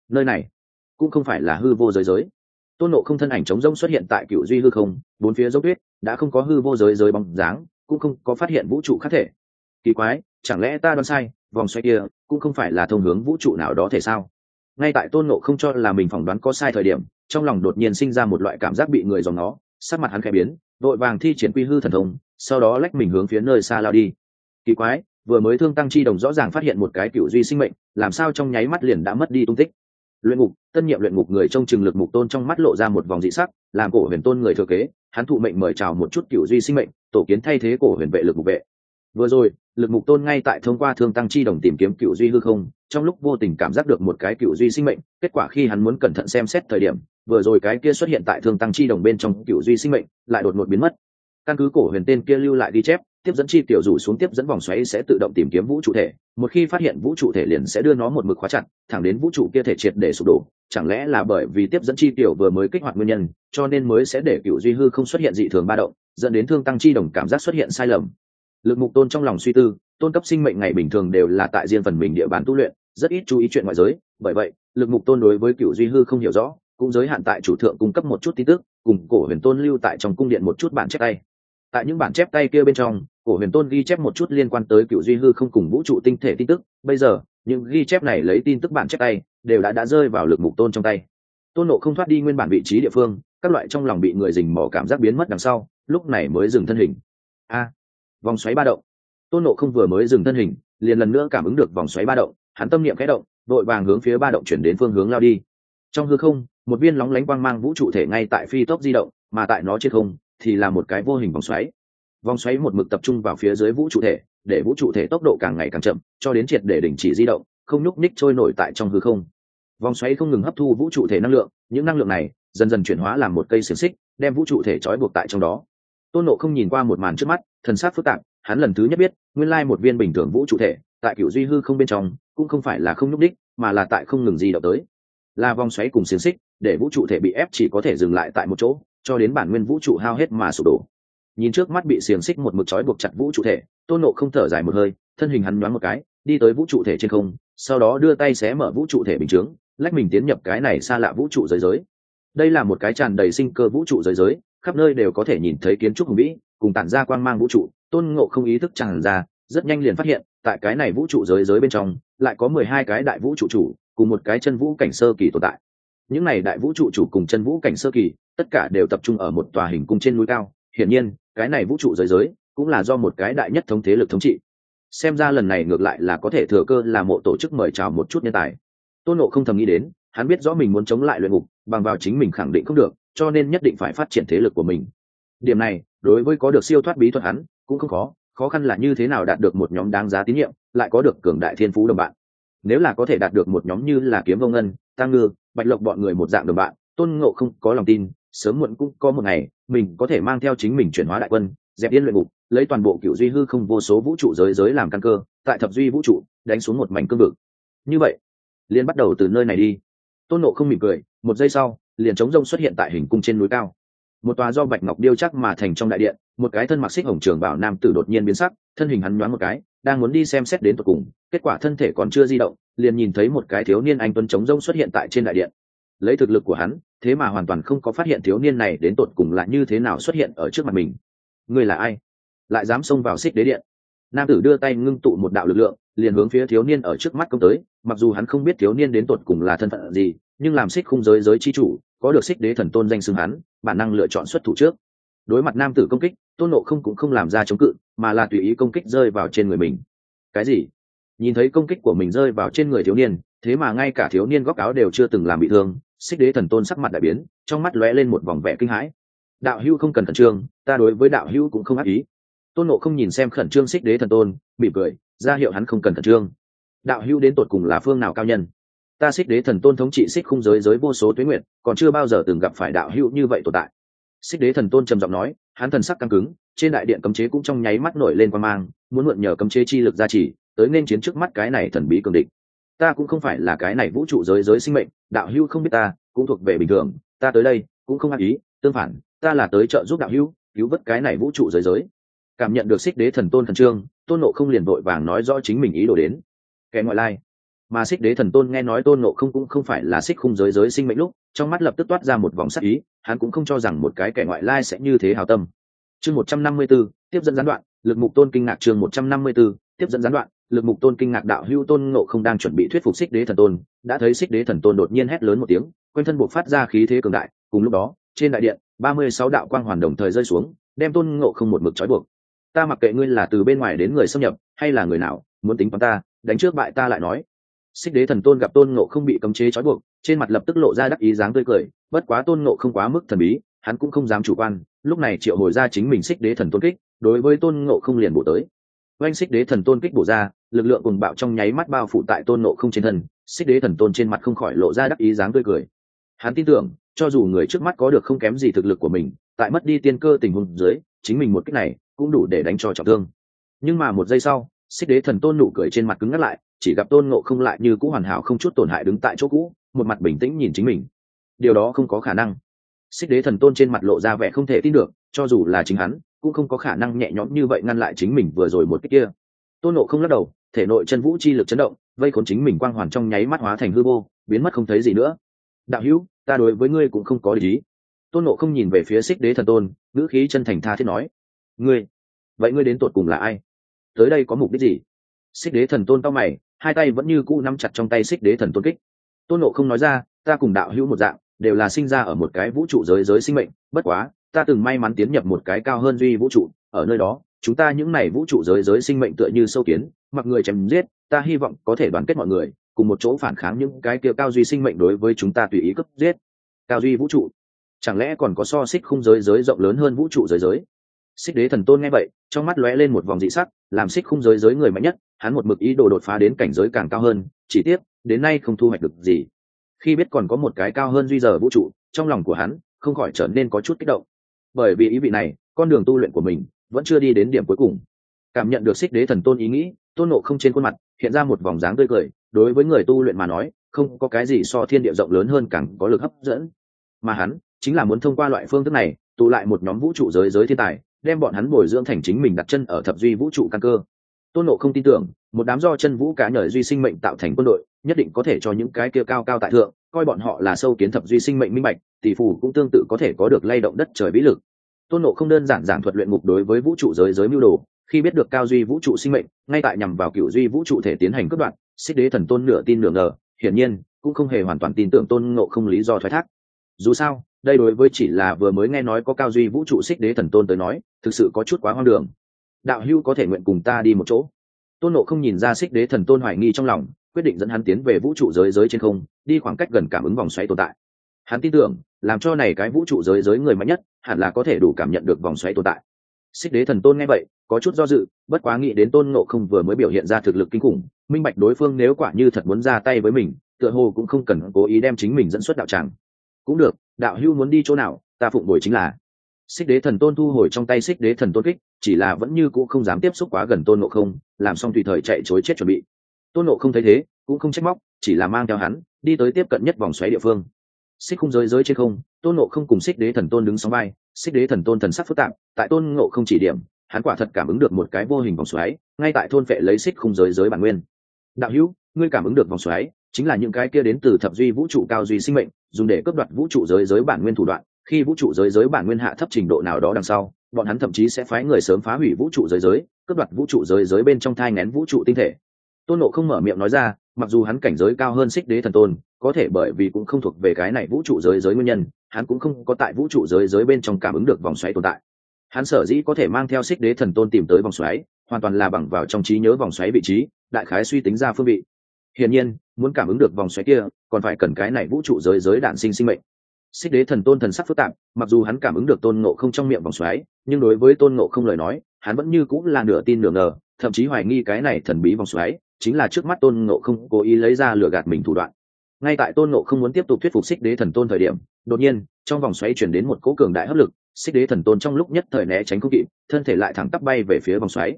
Nơi này cũng không phải là hư vô giới giới. Tôn nộ không thân ảnh chống rông xuất hiện tại cựu duy hư không, bốn phía dốc tuyết, đã không có hư vô giới giới bóng dáng, cũng không có phát hiện vũ trụ khác thể. Kỳ quái, chẳng lẽ ta đoán sai, vòng xoay kia cũng không phải là thông hướng vũ trụ nào đó thể sao? Ngay tại tôn nộ không cho là mình phỏng đoán có sai thời điểm, trong lòng đột nhiên sinh ra một loại cảm giác bị người dòng nó sắc mặt hắn khẽ biến vội vàng thi triển quy hư thần thông, sau đó lách mình hướng phía nơi xa lao đi. Kỳ quái, vừa mới thương tăng chi đồng rõ ràng phát hiện một cái cựu duy sinh mệnh, làm sao trong nháy mắt liền đã mất đi tung tích? Luyện ngục, tân nhiệm luyện ngục người trong chừng lực mục tôn trong mắt lộ ra một vòng dị sắc, làm cổ huyền tôn người thừa kế, hắn thụ mệnh mời chào một chút cựu duy sinh mệnh, tổ kiến thay thế cổ huyền vệ lực mục vệ. Vừa rồi, lực mục tôn ngay tại thông qua thương tăng chi đồng tìm kiếm cựu duy hư không, trong lúc vô tình cảm giác được một cái cựu duy sinh mệnh, kết quả khi hắn muốn cẩn thận xem xét thời điểm, vừa rồi cái kia xuất hiện tại thương tăng chi đồng bên trong cựu duy sinh mệnh, lại đột ngột biến mất. Căn cứ cổ huyền tên kia lưu lại ghi chép tiếp dẫn chi tiểu rủ xuống tiếp dẫn vòng xoáy sẽ tự động tìm kiếm vũ trụ thể. Một khi phát hiện vũ trụ thể liền sẽ đưa nó một mực khóa chặt, thẳng đến vũ trụ kia thể triệt để sụp đổ. Chẳng lẽ là bởi vì tiếp dẫn chi tiểu vừa mới kích hoạt nguyên nhân, cho nên mới sẽ để cựu duy hư không xuất hiện dị thường ba động, dẫn đến thương tăng chi đồng cảm giác xuất hiện sai lầm. Lực mục tôn trong lòng suy tư, tôn cấp sinh mệnh ngày bình thường đều là tại riêng phần mình địa bàn tu luyện, rất ít chú ý chuyện ngoại giới. Bởi vậy, lực mục tôn đối với cựu duy hư không hiểu rõ, cũng giới hạn tại chủ thượng cung cấp một chút tin tức, cùng cổ huyền tôn lưu tại trong cung điện một chút bản chép tay. Tại những bản chép tay kia bên trong cổ huyền tôn ghi chép một chút liên quan tới cựu duy hư không cùng vũ trụ tinh thể tin tức. Bây giờ, những ghi chép này lấy tin tức bản chép tay, đều đã đã rơi vào lực mục tôn trong tay. Tôn nộ không thoát đi nguyên bản vị trí địa phương, các loại trong lòng bị người dình mỏ cảm giác biến mất đằng sau, lúc này mới dừng thân hình. A, vòng xoáy ba động. Tôn nộ không vừa mới dừng thân hình, liền lần nữa cảm ứng được vòng xoáy ba động, hắn tâm niệm khẽ động, vội vàng hướng phía ba động chuyển đến phương hướng lao đi. Trong hư không, một viên lóng lánh quang mang vũ trụ thể ngay tại phi tốc di động, mà tại nó trên không, thì là một cái vô hình vòng xoáy vòng xoáy một mực tập trung vào phía dưới vũ trụ thể, để vũ trụ thể tốc độ càng ngày càng chậm, cho đến triệt để đình chỉ di động, không nhúc ních trôi nổi tại trong hư không. Vòng xoáy không ngừng hấp thu vũ trụ thể năng lượng, những năng lượng này dần dần chuyển hóa làm một cây xiềng xích, đem vũ trụ thể trói buộc tại trong đó. Tôn nộ không nhìn qua một màn trước mắt, thần sát phức tạp, hắn lần thứ nhất biết, nguyên lai một viên bình thường vũ trụ thể, tại cựu duy hư không bên trong, cũng không phải là không nhúc đích mà là tại không ngừng di động tới. Là vòng xoáy cùng xiềng xích, để vũ trụ thể bị ép chỉ có thể dừng lại tại một chỗ, cho đến bản nguyên vũ trụ hao hết mà sụp đổ nhìn trước mắt bị xiềng xích một mực trói buộc chặt vũ trụ thể, tôn nộ không thở dài một hơi, thân hình hắn nhoáng một cái, đi tới vũ trụ thể trên không, sau đó đưa tay xé mở vũ trụ thể bình chướng, lách mình tiến nhập cái này xa lạ vũ trụ giới giới. Đây là một cái tràn đầy sinh cơ vũ trụ giới giới, khắp nơi đều có thể nhìn thấy kiến trúc hùng vĩ, cùng tản ra quang mang vũ trụ. Tôn ngộ không ý thức tràn ra, rất nhanh liền phát hiện, tại cái này vũ trụ giới giới bên trong, lại có mười hai cái đại vũ trụ chủ, cùng một cái chân vũ cảnh sơ kỳ tồn tại. Những này đại vũ trụ chủ cùng chân vũ cảnh sơ kỳ, tất cả đều tập trung ở một tòa hình cung trên núi cao hiển nhiên, cái này vũ trụ giới giới cũng là do một cái đại nhất thống thế lực thống trị. Xem ra lần này ngược lại là có thể thừa cơ là mộ tổ chức mời chào một chút nhân tài. Tôn nộ không thầm nghĩ đến, hắn biết rõ mình muốn chống lại luyện ngục, bằng vào chính mình khẳng định không được, cho nên nhất định phải phát triển thế lực của mình. Điểm này, đối với có được siêu thoát bí thuật hắn, cũng không khó khó khăn là như thế nào đạt được một nhóm đáng giá tín nhiệm, lại có được cường đại thiên phú đồng bạn. Nếu là có thể đạt được một nhóm như là kiếm vông ngân, tăng ngư, bạch lộc bọn người một dạng đồng bạn, tôn ngộ không có lòng tin sớm muộn cũng có một ngày, mình có thể mang theo chính mình chuyển hóa đại quân, dẹp yên luyện ngục, lấy toàn bộ cựu duy hư không vô số vũ trụ giới giới làm căn cơ, tại thập duy vũ trụ, đánh xuống một mảnh cương vực. Như vậy liên bắt đầu từ nơi này đi. Tôn nộ không mỉm cười, một giây sau, liền chống rông xuất hiện tại hình cung trên núi cao. Một tòa do bạch ngọc điêu chắc mà thành trong đại điện, một cái thân mặc xích hồng trường bảo nam tử đột nhiên biến sắc, thân hình hắn nhoáng một cái, đang muốn đi xem xét đến tột cùng, kết quả thân thể còn chưa di động, liền nhìn thấy một cái thiếu niên anh tuấn chống rông xuất hiện tại trên đại điện lấy thực lực của hắn, thế mà hoàn toàn không có phát hiện thiếu niên này đến tột cùng là như thế nào xuất hiện ở trước mặt mình. Người là ai? Lại dám xông vào xích đế điện. Nam tử đưa tay ngưng tụ một đạo lực lượng, liền hướng phía thiếu niên ở trước mắt công tới, mặc dù hắn không biết thiếu niên đến tột cùng là thân phận gì, nhưng làm xích khung giới giới chi chủ, có được xích đế thần tôn danh xưng hắn, bản năng lựa chọn xuất thủ trước. Đối mặt nam tử công kích, tôn nộ không cũng không làm ra chống cự, mà là tùy ý công kích rơi vào trên người mình. Cái gì? Nhìn thấy công kích của mình rơi vào trên người thiếu niên, thế mà ngay cả thiếu niên góc áo đều chưa từng làm bị thương xích đế thần tôn sắc mặt đại biến, trong mắt lóe lên một vòng vẻ kinh hãi. Đạo hữu không cần khẩn trương, ta đối với đạo hữu cũng không ác ý. Tôn nộ không nhìn xem khẩn trương xích đế thần tôn, mỉm cười, ra hiệu hắn không cần khẩn trương. Đạo hữu đến tột cùng là phương nào cao nhân? Ta xích đế thần tôn thống trị xích khung giới giới vô số tuyến nguyện còn chưa bao giờ từng gặp phải đạo hữu như vậy tồn tại. Xích đế thần tôn trầm giọng nói, hắn thần sắc căng cứng, trên đại điện cấm chế cũng trong nháy mắt nổi lên qua mang, muốn mượn nhờ cấm chế chi lực gia trì, tới nên chiến trước mắt cái này thần bí cường địch ta cũng không phải là cái này vũ trụ giới giới sinh mệnh, đạo hưu không biết ta, cũng thuộc về bình thường, ta tới đây, cũng không ác ý, tương phản, ta là tới trợ giúp đạo hưu cứu vớt cái này vũ trụ giới giới. Cảm nhận được xích đế thần tôn thần trương, tôn nộ không liền vội vàng nói rõ chính mình ý đồ đến. Kẻ ngoại lai. Mà xích đế thần tôn nghe nói tôn nộ không cũng không phải là xích khung giới giới sinh mệnh lúc, trong mắt lập tức toát ra một vòng sắc ý, hắn cũng không cho rằng một cái kẻ ngoại lai sẽ như thế hào tâm. Chương một trăm năm mươi b ố tiếp dẫn gián đoạn, lực mục tôn kinh ngạc chương một trăm năm mươi b ố tiếp dẫn gián đoạn lực mục tôn kinh ngạc đạo hưu tôn nộ không đang chuẩn bị thuyết phục xích đế thần tôn, đã thấy xích đế thần tôn đột nhiên hét lớn một tiếng, quanh thân buộc phát ra khí thế cường đại, cùng lúc đó, trên đại điện, ba mươi sáu đạo quang hoàn đồng thời rơi xuống, đem tôn ngộ không một mực trói buộc. Ta mặc kệ ngươi là từ bên ngoài đến người xâm nhập, hay là người nào, muốn tính toán ta, đánh trước bại ta lại nói. Xích đế thần tôn gặp tôn ngộ không bị cấm chế trói buộc, trên mặt lập tức lộ ra đắc ý dáng tươi cười, bất quá tôn ngộ không quá mức thần bí, hắn cũng không dám chủ quan, lúc này triệu hồi ra chính mình xích đế thần tôn kích, đối với tôn ngộ không liền bổ tới oanh xích đế thần tôn kích bổ ra, lực lượng cùng bạo trong nháy mắt bao phủ tại tôn nộ không trên thân, xích đế thần tôn trên mặt không khỏi lộ ra đắc ý dáng tươi cười. Hắn tin tưởng, cho dù người trước mắt có được không kém gì thực lực của mình, tại mất đi tiên cơ tình huống dưới, chính mình một cách này cũng đủ để đánh cho trọng thương. Nhưng mà một giây sau, xích đế thần tôn nụ cười trên mặt cứng ngắt lại, chỉ gặp tôn nộ không lại như cũ hoàn hảo không chút tổn hại đứng tại chỗ cũ, một mặt bình tĩnh nhìn chính mình. Điều đó không có khả năng. Xích đế thần tôn trên mặt lộ ra vẻ không thể tin được, cho dù là chính hắn cũng không có khả năng nhẹ nhõm như vậy ngăn lại chính mình vừa rồi một cách kia. Tôn nộ không lắc đầu, thể nội chân vũ chi lực chấn động, vây khốn chính mình quang hoàn trong nháy mắt hóa thành hư vô, biến mất không thấy gì nữa. Đạo hữu, ta đối với ngươi cũng không có lý tôn nộ không nhìn về phía xích đế thần tôn, ngữ khí chân thành tha thiết nói, ngươi, vậy ngươi đến tột cùng là ai? Tới đây có mục đích gì? Xích đế thần tôn cao mày, hai tay vẫn như cũ nắm chặt trong tay xích đế thần tôn kích. Tôn nộ không nói ra, ta cùng đạo hữu một dạng, đều là sinh ra ở một cái vũ trụ giới giới sinh mệnh, bất quá ta từng may mắn tiến nhập một cái cao hơn duy vũ trụ, ở nơi đó, chúng ta những n à y vũ trụ giới giới sinh mệnh tựa như sâu kiến, mặc người chém giết, ta hy vọng có thể đoàn kết mọi người, cùng một chỗ phản kháng những cái kia cao duy sinh mệnh đối với chúng ta tùy ý cấp giết. Cao duy vũ trụ, chẳng lẽ còn có so xích khung giới giới rộng lớn hơn vũ trụ giới giới? Xích đế thần tôn nghe vậy, trong mắt lóe lên một vòng dị sắc, làm xích khung giới giới người mạnh nhất, hắn một mực ý đồ đột phá đến cảnh giới càng cao hơn, chỉ tiếc, đến nay không thu hoạch được gì. Khi biết còn có một cái cao hơn duy giờ vũ trụ, trong lòng của hắn không khỏi trở nên có chút kích động bởi vì ý vị này, con đường tu luyện của mình vẫn chưa đi đến điểm cuối cùng. Cảm nhận được xích đế thần tôn ý nghĩ, tôn nộ không trên khuôn mặt hiện ra một vòng dáng tươi cười, đối với người tu luyện mà nói, không có cái gì so thiên địa rộng lớn hơn càng có lực hấp dẫn. Mà hắn chính là muốn thông qua loại phương thức này, tụ lại một nhóm vũ trụ giới giới thiên tài, đem bọn hắn bồi dưỡng thành chính mình đặt chân ở thập duy vũ trụ căn cơ. Tôn nộ không tin tưởng một đám do chân vũ cá nhờ duy sinh mệnh tạo thành quân đội, nhất định có thể cho những cái kia cao cao tại thượng, coi bọn họ là sâu kiến thập duy sinh mệnh minh bạch, tỷ phù cũng tương tự có thể có được lay động đất trời vĩ lực. Tôn nộ không đơn giản giảng thuật luyện ngục đối với vũ trụ giới giới mưu đồ, khi biết được cao duy vũ trụ sinh mệnh, ngay tại nhằm vào cựu duy vũ trụ thể tiến hành cướp đoạn xích đế thần tôn nửa tin nửa ngờ, hiển nhiên, cũng không hề hoàn toàn tin tưởng tôn ngộ không lý do thoái thác. Dù sao, đây đối với chỉ là vừa mới nghe nói có cao duy vũ trụ xích đế thần tôn tới nói, thực sự có chút quá hoang đường. Đạo hưu có thể nguyện cùng ta đi một chỗ tôn nộ không nhìn ra xích đế thần tôn hoài nghi trong lòng, quyết định dẫn hắn tiến về vũ trụ giới giới trên không, đi khoảng cách gần cảm ứng vòng xoáy tồn tại. Hắn tin tưởng, làm cho này cái vũ trụ giới giới người mạnh nhất, hẳn là có thể đủ cảm nhận được vòng xoáy tồn tại. Xích đế thần tôn nghe vậy, có chút do dự, bất quá nghĩ đến tôn nộ không vừa mới biểu hiện ra thực lực kinh khủng, minh bạch đối phương nếu quả như thật muốn ra tay với mình, tựa hồ cũng không cần cố ý đem chính mình dẫn xuất đạo tràng. Cũng được, đạo hưu muốn đi chỗ nào, ta phụng bồi chính là xích đế thần tôn thu hồi trong tay xích đế thần tôn kích, chỉ là vẫn như cũ không dám tiếp xúc quá gần tôn nộ không, làm xong tùy thời chạy chối chết chuẩn bị. Tôn nộ không thấy thế, cũng không trách móc, chỉ là mang theo hắn, đi tới tiếp cận nhất vòng xoáy địa phương. Xích khung giới giới trên không, tôn nộ không cùng xích đế thần tôn đứng sóng vai, xích đế thần tôn thần sắc phức tạp, tại tôn nộ không chỉ điểm, hắn quả thật cảm ứng được một cái vô hình vòng xoáy, ngay tại thôn vệ lấy xích khung giới giới bản nguyên. Đạo hữu, ngươi cảm ứng được vòng xoáy, chính là những cái kia đến từ thập duy vũ trụ cao duy sinh mệnh, dùng để cướp đoạt vũ trụ giới giới bản nguyên thủ đoạn khi vũ trụ giới giới bản nguyên hạ thấp trình độ nào đó đằng sau, bọn hắn thậm chí sẽ phái người sớm phá hủy vũ trụ giới giới, cướp đoạt vũ trụ giới giới bên trong thai ngén vũ trụ tinh thể. Tôn nộ không mở miệng nói ra, mặc dù hắn cảnh giới cao hơn xích đế thần tôn, có thể bởi vì cũng không thuộc về cái này vũ trụ giới giới nguyên nhân, hắn cũng không có tại vũ trụ giới giới bên trong cảm ứng được vòng xoáy tồn tại. Hắn sở dĩ có thể mang theo xích đế thần tôn tìm tới vòng xoáy, hoàn toàn là bằng vào trong trí nhớ vòng xoáy vị trí, đại khái suy tính ra phương vị. Hiển nhiên, muốn cảm ứng được vòng xoáy kia, còn phải cần cái này vũ trụ giới giới đạn sinh sinh mệnh xích đế thần tôn thần sắc phức tạp, mặc dù hắn cảm ứng được tôn ngộ không trong miệng vòng xoáy, nhưng đối với tôn ngộ không lời nói, hắn vẫn như cũng là nửa tin nửa ngờ, thậm chí hoài nghi cái này thần bí vòng xoáy chính là trước mắt tôn ngộ không cố ý lấy ra lừa gạt mình thủ đoạn. Ngay tại tôn ngộ không muốn tiếp tục thuyết phục xích đế thần tôn thời điểm, đột nhiên, trong vòng xoáy chuyển đến một cố cường đại hấp lực, xích đế thần tôn trong lúc nhất thời né tránh không kịp, thân thể lại thẳng tắp bay về phía vòng xoáy.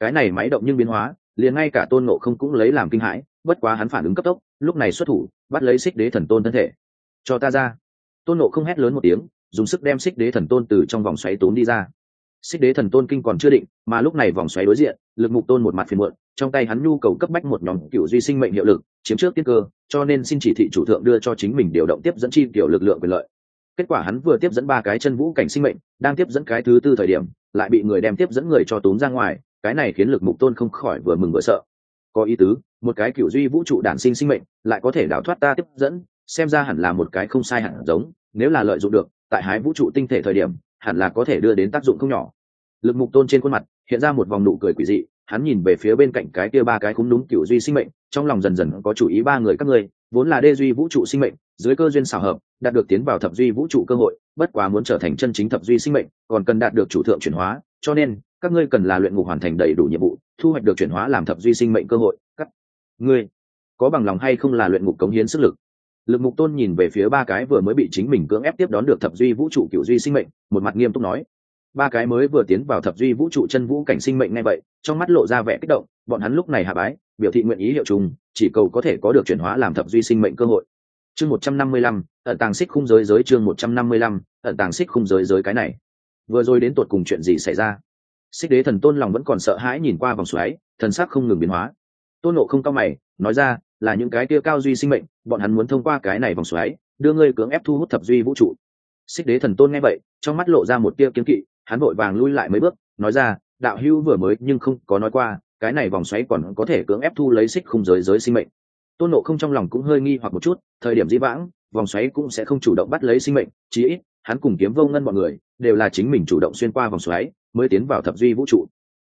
Cái này máy động nhưng biến hóa, liền ngay cả tôn ngộ không cũng lấy làm kinh hãi, bất quá hắn phản ứng cấp tốc, lúc này xuất thủ, bắt lấy xích đế thần tôn thân thể. Cho ta ra tôn nộ không hét lớn một tiếng, dùng sức đem xích đế thần tôn từ trong vòng xoáy tốn đi ra. Xích đế thần tôn kinh còn chưa định, mà lúc này vòng xoáy đối diện, lực mục tôn một mặt phiền muộn, trong tay hắn nhu cầu cấp bách một nhóm cựu duy sinh mệnh hiệu lực, chiếm trước tiết cơ, cho nên xin chỉ thị chủ thượng đưa cho chính mình điều động tiếp dẫn chi tiểu lực lượng quyền lợi. Kết quả hắn vừa tiếp dẫn ba cái chân vũ cảnh sinh mệnh, đang tiếp dẫn cái thứ tư thời điểm, lại bị người đem tiếp dẫn người cho tốn ra ngoài, cái này khiến lực mục tôn không khỏi vừa mừng vừa sợ. Có ý tứ, một cái cựu duy vũ trụ đản sinh sinh mệnh, lại có thể đảo thoát ta tiếp dẫn xem ra hẳn là một cái không sai hẳn giống, nếu là lợi dụng được, tại hái vũ trụ tinh thể thời điểm, hẳn là có thể đưa đến tác dụng không nhỏ. Lực mục tôn trên khuôn mặt, hiện ra một vòng nụ cười quỷ dị, hắn nhìn về phía bên cạnh cái kia ba cái khúng đúng kiểu duy sinh mệnh, trong lòng dần dần có chủ ý ba người các ngươi, vốn là đê duy vũ trụ sinh mệnh, dưới cơ duyên xảo hợp, đạt được tiến vào thập duy vũ trụ cơ hội, bất quá muốn trở thành chân chính thập duy sinh mệnh, còn cần đạt được chủ thượng chuyển hóa, cho nên, các ngươi cần là luyện ngục hoàn thành đầy đủ nhiệm vụ, thu hoạch được chuyển hóa làm thập duy sinh mệnh cơ hội. Các ngươi, có bằng lòng hay không là luyện ngục cống hiến sức lực? Lực mục tôn nhìn về phía ba cái vừa mới bị chính mình cưỡng ép tiếp đón được thập duy vũ trụ cựu duy sinh mệnh, một mặt nghiêm túc nói. Ba cái mới vừa tiến vào thập duy vũ trụ chân vũ cảnh sinh mệnh ngay vậy, trong mắt lộ ra vẻ kích động, bọn hắn lúc này hạ bái, biểu thị nguyện ý hiệu trùng, chỉ cầu có thể có được chuyển hóa làm thập duy sinh mệnh cơ hội. Chương một trăm năm mươi lăm, ẩn tàng xích khung giới giới chương một trăm năm mươi lăm, ẩn tàng xích khung giới giới cái này. Vừa rồi đến tột cùng chuyện gì xảy ra? Xích đế thần tôn lòng vẫn còn sợ hãi nhìn qua vòng xoáy, thần sắc không ngừng biến hóa. Tôn nộ không cao mày, nói ra là những cái kia cao duy sinh mệnh, bọn hắn muốn thông qua cái này vòng xoáy, đưa ngươi cưỡng ép thu hút thập duy vũ trụ. Xích đế thần tôn nghe vậy, trong mắt lộ ra một tia kiếm kỵ, hắn vội vàng lui lại mấy bước, nói ra, đạo hữu vừa mới nhưng không có nói qua, cái này vòng xoáy còn có thể cưỡng ép thu lấy xích khung giới giới sinh mệnh. Tôn nộ không trong lòng cũng hơi nghi hoặc một chút, thời điểm di vãng, vòng xoáy cũng sẽ không chủ động bắt lấy sinh mệnh, chí ít, hắn cùng kiếm vô ngân mọi người, đều là chính mình chủ động xuyên qua vòng xoáy, mới tiến vào thập duy vũ trụ.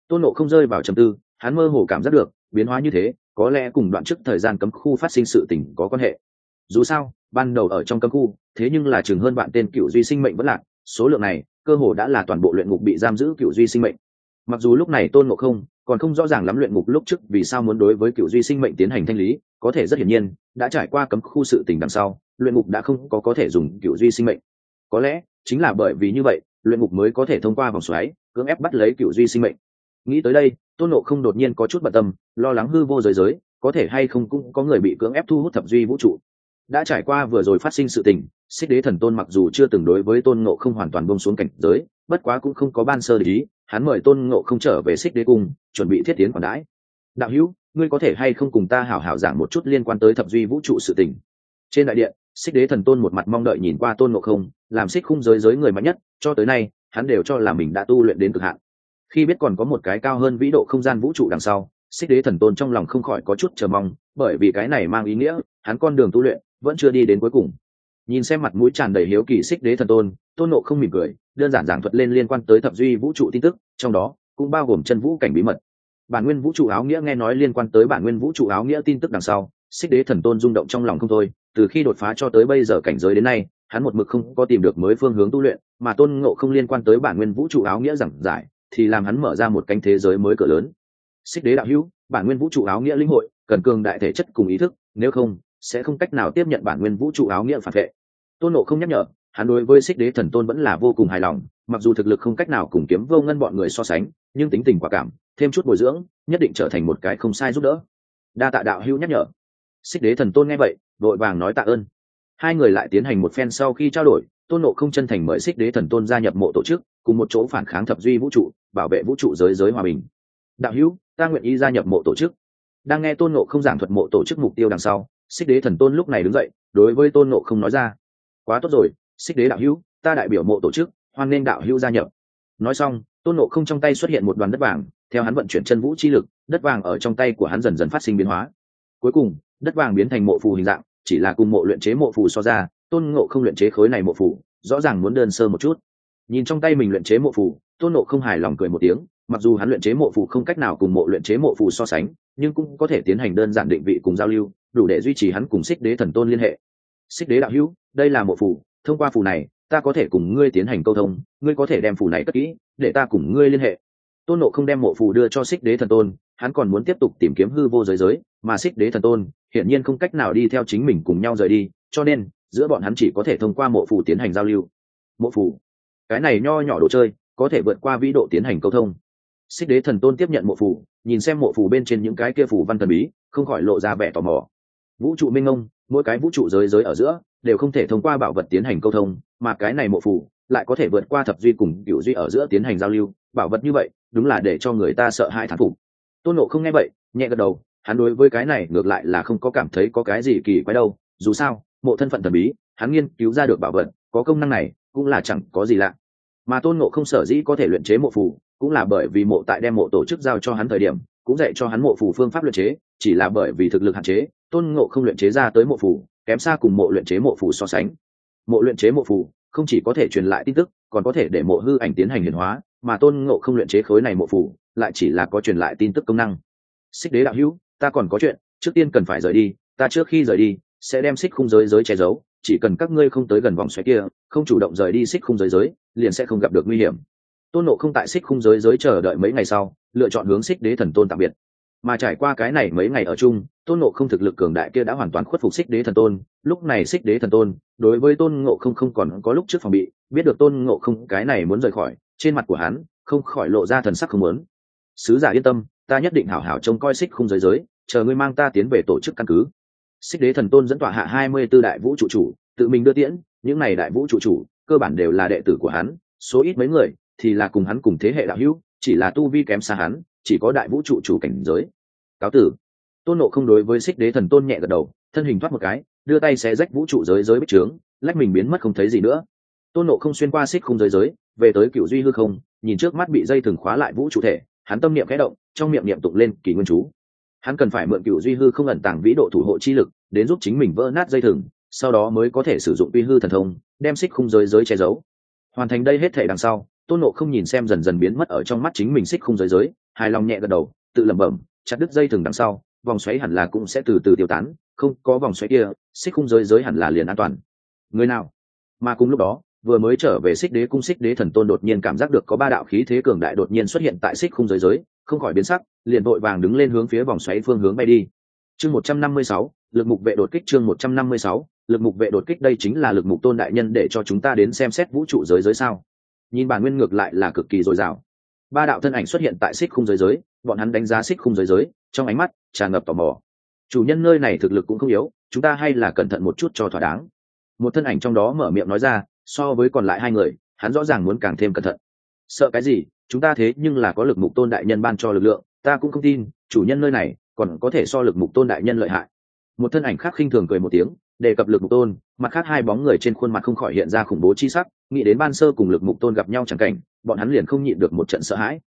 Tôn nộ không rơi vào trầm tư, hắn mơ hồ cảm giác được, biến hóa như thế có lẽ cùng đoạn trước thời gian cấm khu phát sinh sự tình có quan hệ. Dù sao, ban đầu ở trong cấm khu, thế nhưng là chừng hơn bạn tên cựu duy sinh mệnh vẫn lạc, số lượng này, cơ hồ đã là toàn bộ luyện ngục bị giam giữ cựu duy sinh mệnh. Mặc dù lúc này tôn ngộ không còn không rõ ràng lắm luyện ngục lúc trước vì sao muốn đối với cựu duy sinh mệnh tiến hành thanh lý, có thể rất hiển nhiên, đã trải qua cấm khu sự tình đằng sau, luyện ngục đã không có có thể dùng cựu duy sinh mệnh. Có lẽ, chính là bởi vì như vậy, luyện ngục mới có thể thông qua vòng xoáy, cưỡng ép bắt lấy cựu duy sinh mệnh. Nghĩ tới đây tôn nộ không đột nhiên có chút bận tâm, lo lắng hư vô giới giới, có thể hay không cũng có người bị cưỡng ép thu hút thập duy vũ trụ. Đã trải qua vừa rồi phát sinh sự tình, xích đế thần tôn mặc dù chưa từng đối với tôn ngộ không hoàn toàn bông xuống cảnh giới, bất quá cũng không có ban sơ lý hắn mời tôn ngộ không trở về xích đế cung, chuẩn bị thiết tiến quản đãi. Đạo hữu, ngươi có thể hay không cùng ta hảo hảo giảng một chút liên quan tới thập duy vũ trụ sự tình? Trên đại điện, xích đế thần tôn một mặt mong đợi nhìn qua tôn ngộ không, làm xích khung giới giới người mạnh nhất, cho tới nay, hắn đều cho là mình đã tu luyện đến cực hạn khi biết còn có một cái cao hơn vĩ độ không gian vũ trụ đằng sau, xích đế thần tôn trong lòng không khỏi có chút chờ mong, bởi vì cái này mang ý nghĩa, hắn con đường tu luyện vẫn chưa đi đến cuối cùng. Nhìn xem mặt mũi tràn đầy hiếu kỳ xích đế thần tôn tôn nộ không mỉm cười, đơn giản giảng thuật lên liên quan tới thập duy vũ trụ tin tức, trong đó cũng bao gồm chân vũ cảnh bí mật. Bản nguyên vũ trụ áo nghĩa nghe nói liên quan tới bản nguyên vũ trụ áo nghĩa tin tức đằng sau, xích đế thần tôn rung động trong lòng không thôi, từ khi đột phá cho tới bây giờ cảnh giới đến nay, hắn một mực không có tìm được mới phương hướng tu luyện, mà tôn ngộ không liên quan tới bản nguyên vũ trụ áo nghĩa giảng giải thì làm hắn mở ra một cánh thế giới mới cửa lớn. Xích đế đạo hữu, bản nguyên vũ trụ áo nghĩa linh hội, cần cường đại thể chất cùng ý thức, nếu không, sẽ không cách nào tiếp nhận bản nguyên vũ trụ áo nghĩa phản vệ. Tôn nộ không nhắc nhở, hắn đối với xích đế thần tôn vẫn là vô cùng hài lòng, mặc dù thực lực không cách nào cùng kiếm vô ngân bọn người so sánh, nhưng tính tình quả cảm, thêm chút bồi dưỡng, nhất định trở thành một cái không sai giúp đỡ. Đa tạ đạo hữu nhắc nhở. Xích đế thần tôn nghe vậy đội vàng nói tạ ơn. Hai người lại tiến hành một phen sau khi trao đổi tôn nộ không chân thành mời xích đế thần tôn gia nhập mộ tổ chức, cùng một chỗ phản kháng thập duy vũ trụ, bảo vệ vũ trụ giới giới hòa bình. Đạo hữu, ta nguyện ý gia nhập mộ tổ chức. Đang nghe tôn nộ không giảng thuật mộ tổ chức mục tiêu đằng sau, xích đế thần tôn lúc này đứng dậy, đối với tôn nộ không nói ra. Quá tốt rồi, xích đế đạo hữu, ta đại biểu mộ tổ chức, hoan nên đạo hữu gia nhập. Nói xong, tôn nộ không trong tay xuất hiện một đoàn đất vàng, theo hắn vận chuyển chân vũ chi lực, đất vàng ở trong tay của hắn dần dần phát sinh biến hóa. Cuối cùng, đất vàng biến thành mộ phù hình dạng, chỉ là cùng mộ luyện chế mộ phù so ra tôn ngộ không luyện chế khối này mộ phủ, rõ ràng muốn đơn sơ một chút nhìn trong tay mình luyện chế mộ phủ, tôn Ngộ không hài lòng cười một tiếng mặc dù hắn luyện chế mộ phủ không cách nào cùng mộ luyện chế mộ phủ so sánh nhưng cũng có thể tiến hành đơn giản định vị cùng giao lưu đủ để duy trì hắn cùng xích đế thần tôn liên hệ xích đế đạo hữu đây là mộ phủ. thông qua phù này ta có thể cùng ngươi tiến hành câu thông ngươi có thể đem phù này cất kỹ để ta cùng ngươi liên hệ tôn nộ không đem mộ phù đưa cho xích đế thần tôn hắn còn muốn tiếp tục tìm kiếm hư vô giới giới mà xích đế thần tôn hiển nhiên không cách nào đi theo chính mình cùng nhau rời đi cho nên giữa bọn hắn chỉ có thể thông qua mộ phù tiến hành giao lưu. Mộ phù, cái này nho nhỏ đồ chơi, có thể vượt qua vĩ độ tiến hành câu thông. Xích đế thần tôn tiếp nhận mộ phù, nhìn xem mộ phù bên trên những cái kia phù văn thần bí, không khỏi lộ ra vẻ tò mò. Vũ trụ minh ông, mỗi cái vũ trụ giới giới ở giữa, đều không thể thông qua bảo vật tiến hành câu thông, mà cái này mộ phù lại có thể vượt qua thập duy cùng cựu duy ở giữa tiến hành giao lưu. Bảo vật như vậy, đúng là để cho người ta sợ hãi thán phục. Tôn nộ không nghe vậy, nhẹ gật đầu, hắn đối với cái này ngược lại là không có cảm thấy có cái gì kỳ quái đâu, dù sao mộ thân phận thần bí, hắn nghiên cứu ra được bảo vật, có công năng này, cũng là chẳng có gì lạ. Mà tôn ngộ không sở dĩ có thể luyện chế mộ phù, cũng là bởi vì mộ tại đem mộ tổ chức giao cho hắn thời điểm, cũng dạy cho hắn mộ phù phương pháp luyện chế, chỉ là bởi vì thực lực hạn chế, tôn ngộ không luyện chế ra tới mộ phù, kém xa cùng mộ luyện chế mộ phù so sánh. Mộ luyện chế mộ phù, không chỉ có thể truyền lại tin tức, còn có thể để mộ hư ảnh tiến hành hiển hóa, mà tôn ngộ không luyện chế khối này mộ phù, lại chỉ là có truyền lại tin tức công năng. Xích đế đạo hữu, ta còn có chuyện, trước tiên cần phải rời đi, ta trước khi rời đi sẽ đem xích khung giới giới che giấu, chỉ cần các ngươi không tới gần vòng xoáy kia, không chủ động rời đi xích khung giới giới, liền sẽ không gặp được nguy hiểm. Tôn nộ không tại xích khung giới giới chờ đợi mấy ngày sau, lựa chọn hướng xích đế thần tôn tạm biệt. Mà trải qua cái này mấy ngày ở chung, tôn nộ không thực lực cường đại kia đã hoàn toàn khuất phục xích đế thần tôn. Lúc này xích đế thần tôn, đối với tôn ngộ không không còn có lúc trước phòng bị, biết được tôn ngộ không cái này muốn rời khỏi, trên mặt của hắn không khỏi lộ ra thần sắc không muốn. Sứ giả yên tâm, ta nhất định hảo hảo trông coi xích khung giới giới, chờ ngươi mang ta tiến về tổ chức căn cứ xích đế thần tôn dẫn tọa hạ hai mươi b ố đại vũ trụ chủ, tự mình đưa tiễn, những n à y đại vũ trụ chủ, cơ bản đều là đệ tử của hắn, số ít mấy người thì là cùng hắn cùng thế hệ đạo hữu, chỉ là tu vi kém xa hắn, chỉ có đại vũ trụ chủ cảnh giới. Cáo tử. Tôn nộ không đối với xích đế thần tôn nhẹ gật đầu, thân hình thoát một cái, đưa tay xé rách vũ trụ giới giới bích trướng, lách mình biến mất không thấy gì nữa. Tôn nộ không xuyên qua xích khung giới giới, về tới cựu duy hư không, nhìn trước mắt bị dây thừng khóa lại vũ trụ thể, hắn tâm niệm khẽ động, trong miệng niệm tụng lên kỳ nguyên chú hắn cần phải mượn cựu duy hư không ẩn tàng vĩ độ thủ hộ chi lực, đến giúp chính mình vỡ nát dây thừng, sau đó mới có thể sử dụng uy hư thần thông, đem xích khung giới giới che giấu. Hoàn thành đây hết thể đằng sau, tôn nộ không nhìn xem dần dần biến mất ở trong mắt chính mình xích khung giới giới, hài lòng nhẹ gật đầu, tự lẩm bẩm, chặt đứt dây thừng đằng sau, vòng xoáy hẳn là cũng sẽ từ từ tiêu tán, không có vòng xoáy kia, xích khung giới giới hẳn là liền an toàn. Người nào? Mà cùng lúc đó vừa mới trở về xích đế cung xích đế thần tôn đột nhiên cảm giác được có ba đạo khí thế cường đại đột nhiên xuất hiện tại xích khung giới giới, không khỏi biến sắc, liền vội vàng đứng lên hướng phía vòng xoáy phương hướng bay đi. Chương một trăm năm mươi sáu, lực mục vệ đột kích chương một trăm năm mươi sáu, lực mục vệ đột kích đây chính là lực mục tôn đại nhân để cho chúng ta đến xem xét vũ trụ giới giới sao. Nhìn bản nguyên ngược lại là cực kỳ dồi dào. Ba đạo thân ảnh xuất hiện tại xích khung giới giới, bọn hắn đánh giá xích khung giới giới, trong ánh mắt tràn ngập tò mò. Chủ nhân nơi này thực lực cũng không yếu, chúng ta hay là cẩn thận một chút cho thỏa đáng. Một thân ảnh trong đó mở miệng nói ra so với còn lại hai người, hắn rõ ràng muốn càng thêm cẩn thận. Sợ cái gì? Chúng ta thế nhưng là có lực mục tôn đại nhân ban cho lực lượng, ta cũng không tin, chủ nhân nơi này còn có thể so lực mục tôn đại nhân lợi hại. Một thân ảnh khác khinh thường cười một tiếng, đề cập lực mục tôn, mặt khác hai bóng người trên khuôn mặt không khỏi hiện ra khủng bố chi sắc, nghĩ đến ban sơ cùng lực mục tôn gặp nhau chẳng cảnh, bọn hắn liền không nhịn được một trận sợ hãi.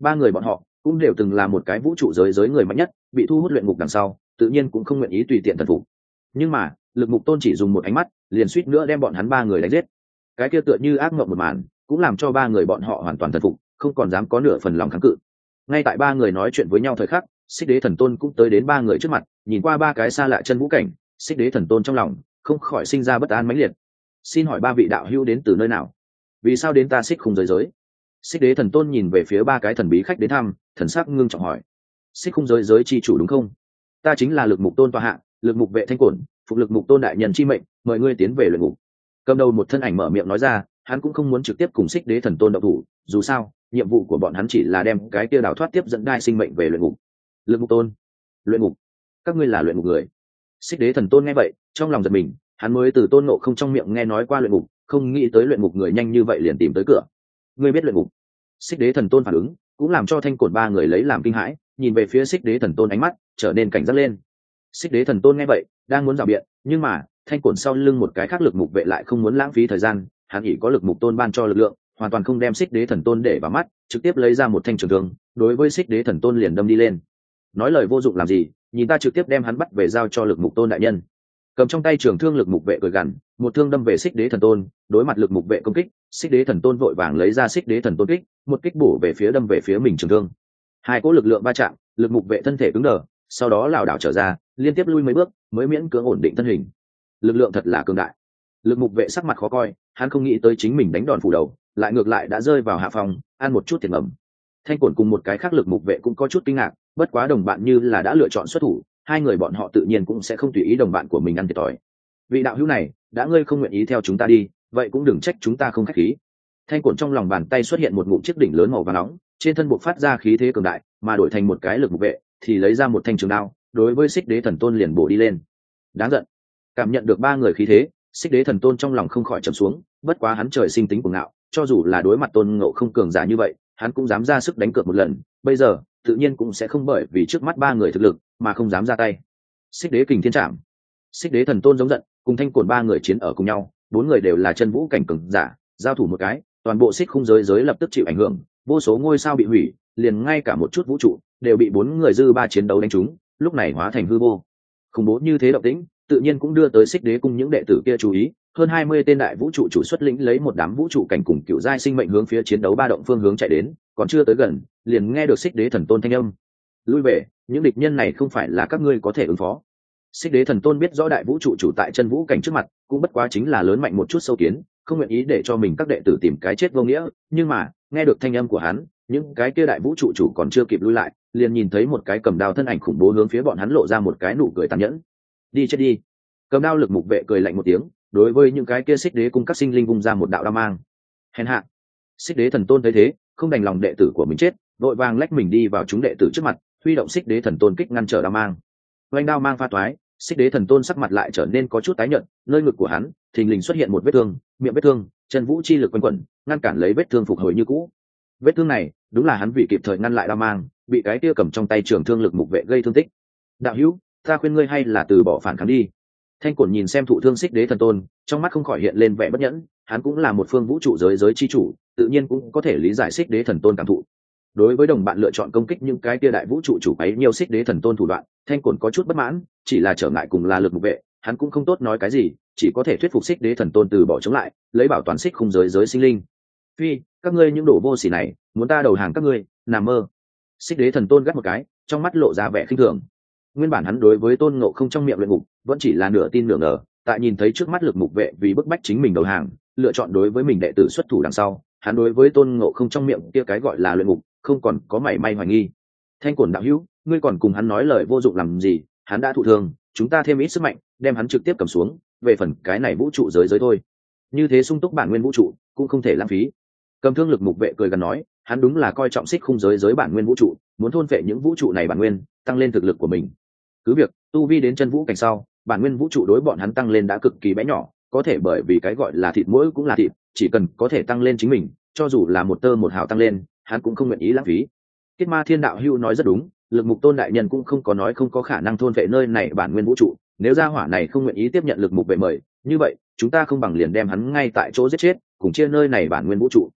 Ba người bọn họ cũng đều từng là một cái vũ trụ giới giới người mạnh nhất, bị thu hút luyện ngục đằng sau, tự nhiên cũng không nguyện ý tùy tiện thần phục. Nhưng mà, lực mục tôn chỉ dùng một ánh mắt, liền suýt nữa đem bọn hắn ba người đánh giết cái kia tựa như ác mộng một màn, cũng làm cho ba người bọn họ hoàn toàn thần phục, không còn dám có nửa phần lòng kháng cự. Ngay tại ba người nói chuyện với nhau thời khắc, xích đế thần tôn cũng tới đến ba người trước mặt, nhìn qua ba cái xa lạ chân vũ cảnh, xích đế thần tôn trong lòng không khỏi sinh ra bất an mãnh liệt. Xin hỏi ba vị đạo hữu đến từ nơi nào? Vì sao đến ta xích khung giới giới? Xích đế thần tôn nhìn về phía ba cái thần bí khách đến thăm, thần sắc ngưng trọng hỏi. Xích khung giới giới chi chủ đúng không? Ta chính là lực mục tôn tòa hạ, lực mục vệ thanh cổn, phục lực mục tôn đại nhân chi mệnh, mời ngươi tiến về luyện ngục cầm đầu một thân ảnh mở miệng nói ra, hắn cũng không muốn trực tiếp cùng xích đế thần tôn độc thủ, dù sao, nhiệm vụ của bọn hắn chỉ là đem cái kia đào thoát tiếp dẫn đai sinh mệnh về luyện ngục. Luyện ngục tôn. Luyện ngục. Các ngươi là luyện ngục người. Xích đế thần tôn nghe vậy, trong lòng giật mình, hắn mới từ tôn nộ không trong miệng nghe nói qua luyện ngục, không nghĩ tới luyện ngục người nhanh như vậy liền tìm tới cửa. Ngươi biết luyện ngục? Xích đế thần tôn phản ứng, cũng làm cho thanh cổn ba người lấy làm kinh hãi, nhìn về phía xích đế thần tôn ánh mắt, trở nên cảnh giác lên. Xích đế thần tôn nghe vậy, đang muốn rào biện, nhưng mà thanh cổn sau lưng một cái khác lực mục vệ lại không muốn lãng phí thời gian, hắn nghĩ có lực mục tôn ban cho lực lượng, hoàn toàn không đem xích đế thần tôn để vào mắt, trực tiếp lấy ra một thanh trường thương, đối với xích đế thần tôn liền đâm đi lên. Nói lời vô dụng làm gì, nhìn ta trực tiếp đem hắn bắt về giao cho lực mục tôn đại nhân. Cầm trong tay trường thương lực mục vệ cười gằn, một thương đâm về xích đế thần tôn, đối mặt lực mục vệ công kích, xích đế thần tôn vội vàng lấy ra xích đế thần tôn kích, một kích bổ về phía đâm về phía mình trường thương. Hai cỗ lực lượng va chạm, lực mục vệ thân thể cứng đờ, sau đó lảo đảo trở ra, liên tiếp lui mấy bước, mới miễn cưỡng ổn định thân hình lực lượng thật là cường đại. Lực mục vệ sắc mặt khó coi, hắn không nghĩ tới chính mình đánh đòn phủ đầu, lại ngược lại đã rơi vào hạ phòng, ăn một chút tiền ngầm. thanh cổn cùng một cái khác lực mục vệ cũng có chút kinh ngạc, bất quá đồng bạn như là đã lựa chọn xuất thủ, hai người bọn họ tự nhiên cũng sẽ không tùy ý đồng bạn của mình ăn thiệt thòi. Vị đạo hữu này, đã ngươi không nguyện ý theo chúng ta đi, vậy cũng đừng trách chúng ta không k h á c h khí. Thanh cổn trong lòng bàn tay xuất hiện một ngụm chiếc đỉnh lớn màu và nóng, trên thân buộc phát ra khí thế cường đại, mà đổi thành một cái lực mục vệ, thì lấy ra một thanh trường đao, đối với xích đế thần tôn liền bổ đi lên. Đáng giận cảm nhận được ba người khí thế, xích đế thần tôn trong lòng không khỏi trầm xuống, bất quá hắn trời sinh tính cuồng ngạo, cho dù là đối mặt tôn ngộ không cường giả như vậy, hắn cũng dám ra sức đánh cược một lần, bây giờ, tự nhiên cũng sẽ không bởi vì trước mắt ba người thực lực mà không dám ra tay. Xích đế kình thiên trạm xích đế thần tôn giống giận, cùng thanh cồn ba người chiến ở cùng nhau, bốn người đều là chân vũ cảnh cường giả, giao thủ một cái, toàn bộ xích khung giới giới lập tức chịu ảnh hưởng, vô số ngôi sao bị hủy, liền ngay cả một chút vũ trụ đều bị bốn người dư ba chiến đấu đánh trúng, lúc này hóa thành hư vô. Khủng bố như thế động tĩnh tự nhiên cũng đưa tới xích đế cung những đệ tử kia chú ý. Hơn hai mươi tên đại vũ trụ chủ xuất lĩnh lấy một đám vũ trụ cảnh cùng cựu giai sinh mệnh hướng phía chiến đấu ba động phương hướng chạy đến, còn chưa tới gần, liền nghe được xích đế thần tôn thanh âm. Lui về, những địch nhân này không phải là các ngươi có thể ứng phó. Xích đế thần tôn biết rõ đại vũ trụ chủ tại chân vũ cảnh trước mặt, cũng bất quá chính là lớn mạnh một chút sâu kiến, không nguyện ý để cho mình các đệ tử tìm cái chết vô nghĩa. Nhưng mà, nghe được thanh âm của hắn, những cái kia đại vũ trụ chủ còn chưa kịp lui lại, liền nhìn thấy một cái cầm đao thân ảnh khủng bố hướng phía bọn hắn lộ ra một cái nụ cười tàn nhẫn đi chết đi. Cầm đao lực mục vệ cười lạnh một tiếng, đối với những cái kia xích đế cung các sinh linh vung ra một đạo đao mang. Hèn hạ. Xích đế thần tôn thấy thế, không đành lòng đệ tử của mình chết, vội vàng lách mình đi vào chúng đệ tử trước mặt, huy động xích đế thần tôn kích ngăn trở đao mang. Oanh đao mang pha toái, xích đế thần tôn sắc mặt lại trở nên có chút tái nhợt, nơi ngực của hắn, thình lình xuất hiện một vết thương, miệng vết thương, chân vũ chi lực quanh quẩn, ngăn cản lấy vết thương phục hồi như cũ. Vết thương này, đúng là hắn vì kịp thời ngăn lại đao mang, bị cái tia cầm trong tay trường thương lực mục vệ gây thương tích. Đạo hữu ta khuyên ngươi hay là từ bỏ phản kháng đi. Thanh cổn nhìn xem thụ thương xích đế thần tôn, trong mắt không khỏi hiện lên vẻ bất nhẫn, hắn cũng là một phương vũ trụ giới giới chi chủ, tự nhiên cũng có thể lý giải xích đế thần tôn cảm thụ. Đối với đồng bạn lựa chọn công kích những cái tia đại vũ trụ chủ ấy nhiều xích đế thần tôn thủ đoạn, thanh cổn có chút bất mãn, chỉ là trở ngại cùng là lực mục vệ, hắn cũng không tốt nói cái gì, chỉ có thể thuyết phục xích đế thần tôn từ bỏ chống lại, lấy bảo toàn xích khung giới giới sinh linh. Phi, các ngươi những đồ vô xỉ này, muốn ta đầu hàng các ngươi, nằm mơ. Xích đế thần tôn gắt một cái, trong mắt lộ ra vẻ khinh thường nguyên bản hắn đối với tôn ngộ không trong miệng luyện ngục, vẫn chỉ là nửa tin nửa ngờ, tại nhìn thấy trước mắt lực mục vệ vì bức bách chính mình đầu hàng, lựa chọn đối với mình đệ tử xuất thủ đằng sau, hắn đối với tôn ngộ không trong miệng kia cái gọi là luyện ngục, không còn có mảy may hoài nghi. Thanh cổn đạo hữu, ngươi còn cùng hắn nói lời vô dụng làm gì, hắn đã thụ thương, chúng ta thêm ít sức mạnh, đem hắn trực tiếp cầm xuống, về phần cái này vũ trụ giới giới thôi. Như thế sung túc bản nguyên vũ trụ, cũng không thể lãng phí. Cầm thương lực mục vệ cười gần nói, hắn đúng là coi trọng xích khung giới giới bản nguyên vũ trụ muốn thôn vệ những vũ trụ này bản nguyên, tăng lên thực lực của mình. Cứ việc, tu vi đến chân vũ cảnh sau, bản nguyên vũ trụ đối bọn hắn tăng lên đã cực kỳ bé nhỏ, có thể bởi vì cái gọi là thịt mũi cũng là thịt, chỉ cần có thể tăng lên chính mình, cho dù là một tơ một hào tăng lên, hắn cũng không nguyện ý lãng phí. Kiết ma thiên đạo hưu nói rất đúng, lực mục tôn đại nhân cũng không có nói không có khả năng thôn vệ nơi này bản nguyên vũ trụ, nếu gia hỏa này không nguyện ý tiếp nhận lực mục vệ mời, như vậy, chúng ta không bằng liền đem hắn ngay tại chỗ giết chết, cùng chia nơi này bản nguyên vũ trụ.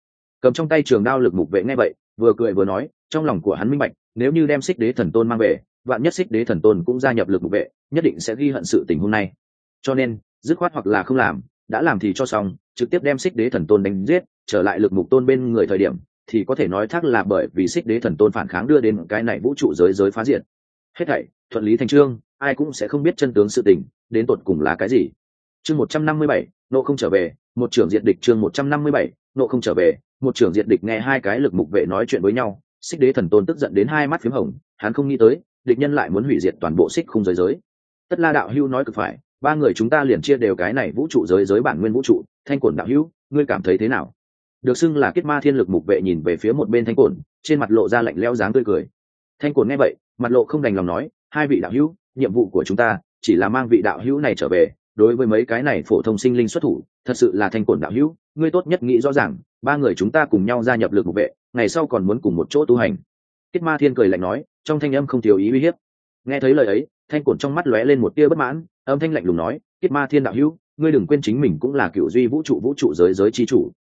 Cầm trong tay trường đao lực mục vệ ngay vậy, vừa cười vừa nói trong lòng của hắn minh bạch, nếu như đem xích đế thần tôn mang về, vạn nhất xích đế thần tôn cũng gia nhập lực mục vệ, nhất định sẽ ghi hận sự tình hôm nay. Cho nên, dứt khoát hoặc là không làm, đã làm thì cho xong, trực tiếp đem xích đế thần tôn đánh giết, trở lại lực mục tôn bên người thời điểm, thì có thể nói thác là bởi vì xích đế thần tôn phản kháng đưa đến cái này vũ trụ giới giới phá diệt. Hết thảy, thuận lý thành trương, ai cũng sẽ không biết chân tướng sự tình, đến tột cùng là cái gì. Chương một trăm năm mươi bảy, nộ không trở về, một trưởng diệt địch chương một trăm năm mươi bảy, nộ không trở về, một trưởng diệt địch nghe hai cái lực mục vệ nói chuyện với nhau xích đế thần tôn tức giận đến hai mắt p h í m hồng, hắn không nghĩ tới, địch nhân lại muốn hủy diệt toàn bộ xích khung giới giới. Tất la đạo hưu nói cực phải, ba người chúng ta liền chia đều cái này vũ trụ giới giới bản nguyên vũ trụ, thanh cổn đạo hưu ngươi cảm thấy thế nào? Được xưng là kết ma thiên lực mục vệ nhìn về phía một bên thanh cổn, trên mặt lộ ra lạnh leo dáng tươi cười. Thanh cổn nghe vậy, mặt lộ không đành lòng nói, hai vị đạo hữu, nhiệm vụ của chúng ta chỉ là mang vị đạo hữu này trở về, đối với mấy cái này phổ thông sinh linh xuất thủ, thật sự là thanh cổn đạo hữu, ngươi tốt nhất nghĩ rõ ràng, ba người chúng ta cùng nhau gia nhập lực mục vệ ngày sau còn muốn cùng một chỗ tu hành. Kết ma thiên cười lạnh nói, trong thanh âm không thiếu ý uy hiếp. Nghe thấy lời ấy, thanh cổn trong mắt lóe lên một tia bất mãn, âm thanh lạnh lùng nói kết ma thiên đạo hữu, ngươi đừng quên chính mình cũng là cựu duy vũ trụ vũ trụ giới giới chi chủ.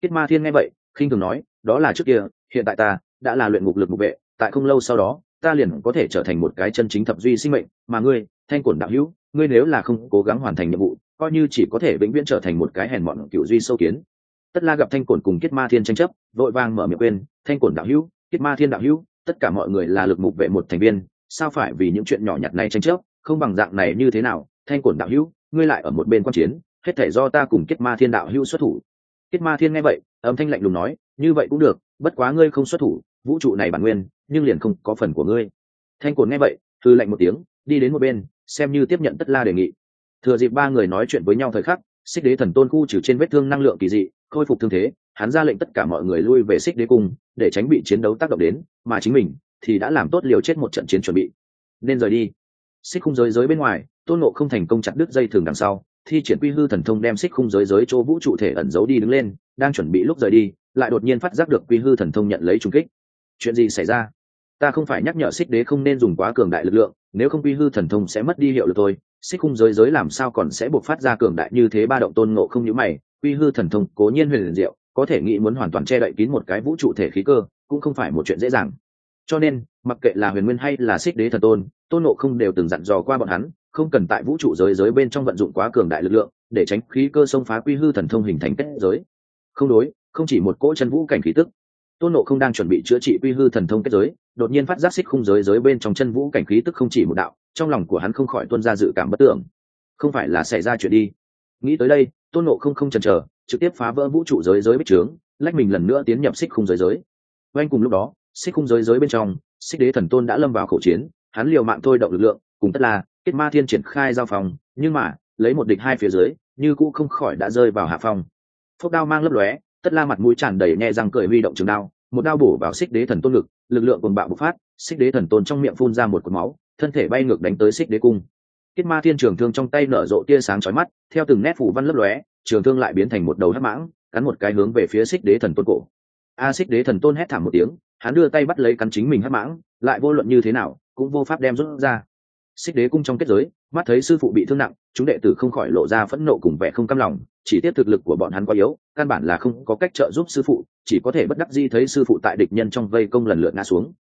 Kết ma thiên nghe vậy, khinh thường nói, đó là trước kia, hiện tại ta đã là luyện ngục lực mục vệ, tại không lâu sau đó, ta liền có thể trở thành một cái chân chính thập duy sinh mệnh, mà ngươi, thanh cổn đạo hữu, ngươi nếu là không cố gắng hoàn thành nhiệm vụ, coi như chỉ có thể vĩnh viễn trở thành một cái hèn mọn cựu duy sâu kiến tất la gặp thanh cổn cùng kết ma thiên tranh chấp, vội vàng mở miệng quên thanh cổn đạo hữu kết ma thiên đạo hữu, tất cả mọi người là lực mục vệ một thành viên, sao phải vì những chuyện nhỏ nhặt này tranh chấp, không bằng dạng này như thế nào? Thanh cổn đạo hữu, ngươi lại ở một bên quan chiến, hết thể do ta cùng kết ma thiên đạo hữu xuất thủ. Kết ma thiên nghe vậy, âm thanh lạnh lùng nói, như vậy cũng được, bất quá ngươi không xuất thủ, vũ trụ này bản nguyên, nhưng liền không có phần của ngươi. Thanh cổn nghe vậy thư lạnh một tiếng, đi đến một bên, xem như tiếp nhận tất la đề nghị. Thừa dịp ba người nói chuyện với nhau thời khắc, xích đế thần tôn khu trừ trên vết thương năng lượng kỳ dị khôi phục thương thế, hắn ra lệnh tất cả mọi người lui về xích đế cung, để tránh bị chiến đấu tác động đến, mà chính mình thì đã làm tốt liều chết một trận chiến chuẩn bị. Nên rời đi. Xích khung giới giới bên ngoài, tôn nộ không thành công chặt đứt dây thường đằng sau, thi triển quy hư thần thông đem xích khung giới giới chỗ vũ trụ thể ẩn giấu đi đứng lên, đang chuẩn bị lúc rời đi, lại đột nhiên phát giác được quy hư thần thông nhận lấy trung kích. Chuyện gì xảy ra? Ta không phải nhắc nhở xích đế không nên dùng quá cường đại lực lượng, nếu không quy hư thần thông sẽ mất đi hiệu lực thôi. Xích khung giới giới làm sao còn sẽ buộc phát ra cường đại như thế ba động tôn ngộ không nhữ mày quy hư thần thông cố nhiên huyền diệu, có thể nghĩ muốn hoàn toàn che đậy kín một cái vũ trụ thể khí cơ, cũng không phải một chuyện dễ dàng. Cho nên, mặc kệ là huyền nguyên hay là xích đế thần tôn tôn nộ không đều từng dặn dò qua bọn hắn, không cần tại vũ trụ giới giới bên trong vận dụng quá cường đại lực lượng, để tránh khí cơ xông phá quy hư thần thông hình thành kết giới. Không đối, không chỉ một cỗ chân vũ cảnh khí tức. Tôn nộ không đang chuẩn bị chữa trị quy hư thần thông kết giới, đột nhiên phát giác xích khung giới giới bên trong chân vũ cảnh khí tức không chỉ một đạo, trong lòng của hắn không khỏi tuân ra dự cảm bất tưởng. Không phải là xảy ra chuyện đi. Nghĩ tới đây tôn nộ không không chần chờ trực tiếp phá vỡ vũ trụ giới giới bích trướng lách mình lần nữa tiến nhập xích khung giới giới. Oanh cùng lúc đó xích khung giới giới bên trong xích đế thần tôn đã lâm vào khẩu chiến hắn liều mạng thôi động lực lượng cùng tất là kết ma thiên triển khai giao phòng nhưng mà lấy một địch hai phía dưới như cũ không khỏi đã rơi vào hạ phong. Phốc đao mang lấp lóe tất la mặt mũi tràn đầy nhẹ răng cười huy động trường đao một đao bổ vào xích đế thần tôn lực, lực lượng cùng bạo bộc phát xích đế thần tôn trong miệng phun ra một cột máu thân thể bay ngược đánh tới xích đế cung kết ma thiên trường thương trong tay nở rộ tia sáng chói mắt, theo từng nét phủ văn lấp lóe, trường thương lại biến thành một đầu hắc mãng, cắn một cái hướng về phía xích đế thần tôn cổ. A xích đế thần tôn hét thảm một tiếng, hắn đưa tay bắt lấy cắn chính mình hắc mãng, lại vô luận như thế nào, cũng vô pháp đem rút ra. Xích đế cung trong kết giới, mắt thấy sư phụ bị thương nặng, chúng đệ tử không khỏi lộ ra phẫn nộ cùng vẻ không cam lòng, chỉ tiếp thực lực của bọn hắn quá yếu, căn bản là không có cách trợ giúp sư phụ, chỉ có thể bất đắc di thấy sư phụ tại địch nhân trong vây công lần lượt ngã xuống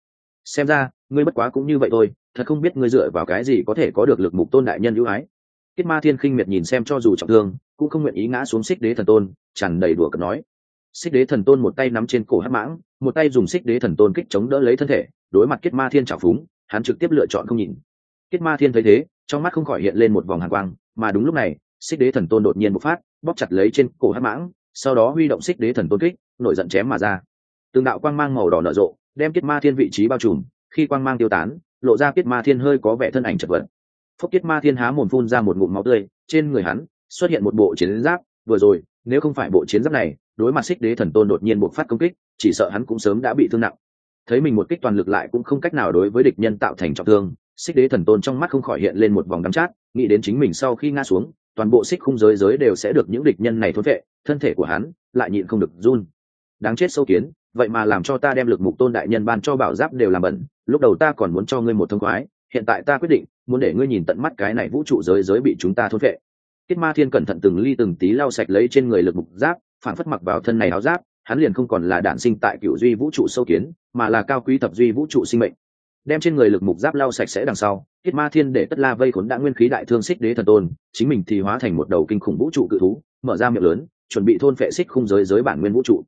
xem ra, ngươi bất quá cũng như vậy thôi, thật không biết ngươi dựa vào cái gì có thể có được lực mục tôn đại nhân ưu ái. Kết ma thiên khinh miệt nhìn xem cho dù trọng thương, cũng không nguyện ý ngã xuống xích đế thần tôn, tràn đầy đùa cợt nói. Xích đế thần tôn một tay nắm trên cổ hắc mãng, một tay dùng xích đế thần tôn kích chống đỡ lấy thân thể, đối mặt kết ma thiên trào phúng, hắn trực tiếp lựa chọn không nhìn. Kết ma thiên thấy thế, trong mắt không khỏi hiện lên một vòng hàn quang, mà đúng lúc này, xích đế thần tôn đột nhiên bộc phát, bóp chặt lấy trên cổ hắc mãng, sau đó huy động xích đế thần tôn kích, nổi giận chém mà ra. Từng đạo quang mang màu đỏ nở rộ đem kết ma thiên vị trí bao trùm, khi quang mang tiêu tán, lộ ra kết ma thiên hơi có vẻ thân ảnh chật vật. Phúc kết ma thiên há mồm phun ra một ngụm máu tươi, trên người hắn xuất hiện một bộ chiến giáp, vừa rồi, nếu không phải bộ chiến giáp này, đối mặt xích đế thần tôn đột nhiên bộc phát công kích, chỉ sợ hắn cũng sớm đã bị thương nặng. Thấy mình một kích toàn lực lại cũng không cách nào đối với địch nhân tạo thành trọng thương, xích đế thần tôn trong mắt không khỏi hiện lên một vòng đắm chát, nghĩ đến chính mình sau khi ngã xuống, toàn bộ xích khung giới giới đều sẽ được những địch nhân này thối vệ, thân thể của hắn lại nhịn không được run. Đáng chết sâu kiến vậy mà làm cho ta đem lực mục tôn đại nhân ban cho bảo giáp đều làm bẩn, lúc đầu ta còn muốn cho ngươi một thông khoái, hiện tại ta quyết định, muốn để ngươi nhìn tận mắt cái này vũ trụ giới giới bị chúng ta thốt vệ kết ma thiên cẩn thận từng ly từng tí lau sạch lấy trên người lực mục giáp, phản phất mặc vào thân này áo giáp, hắn liền không còn là đản sinh tại cựu duy vũ trụ sâu kiến, mà là cao quý thập duy vũ trụ sinh mệnh. Đem trên người lực mục giáp lau sạch sẽ đằng sau kết ma thiên để tất la vây khốn đã nguyên khí đại thương xích đế thần tôn, chính mình thì hóa thành một đầu kinh khủng vũ trụ cự thú, mở ra miệng lớn, chuẩn bị thôn phệ xích khung giới giới bản nguyên vũ trụ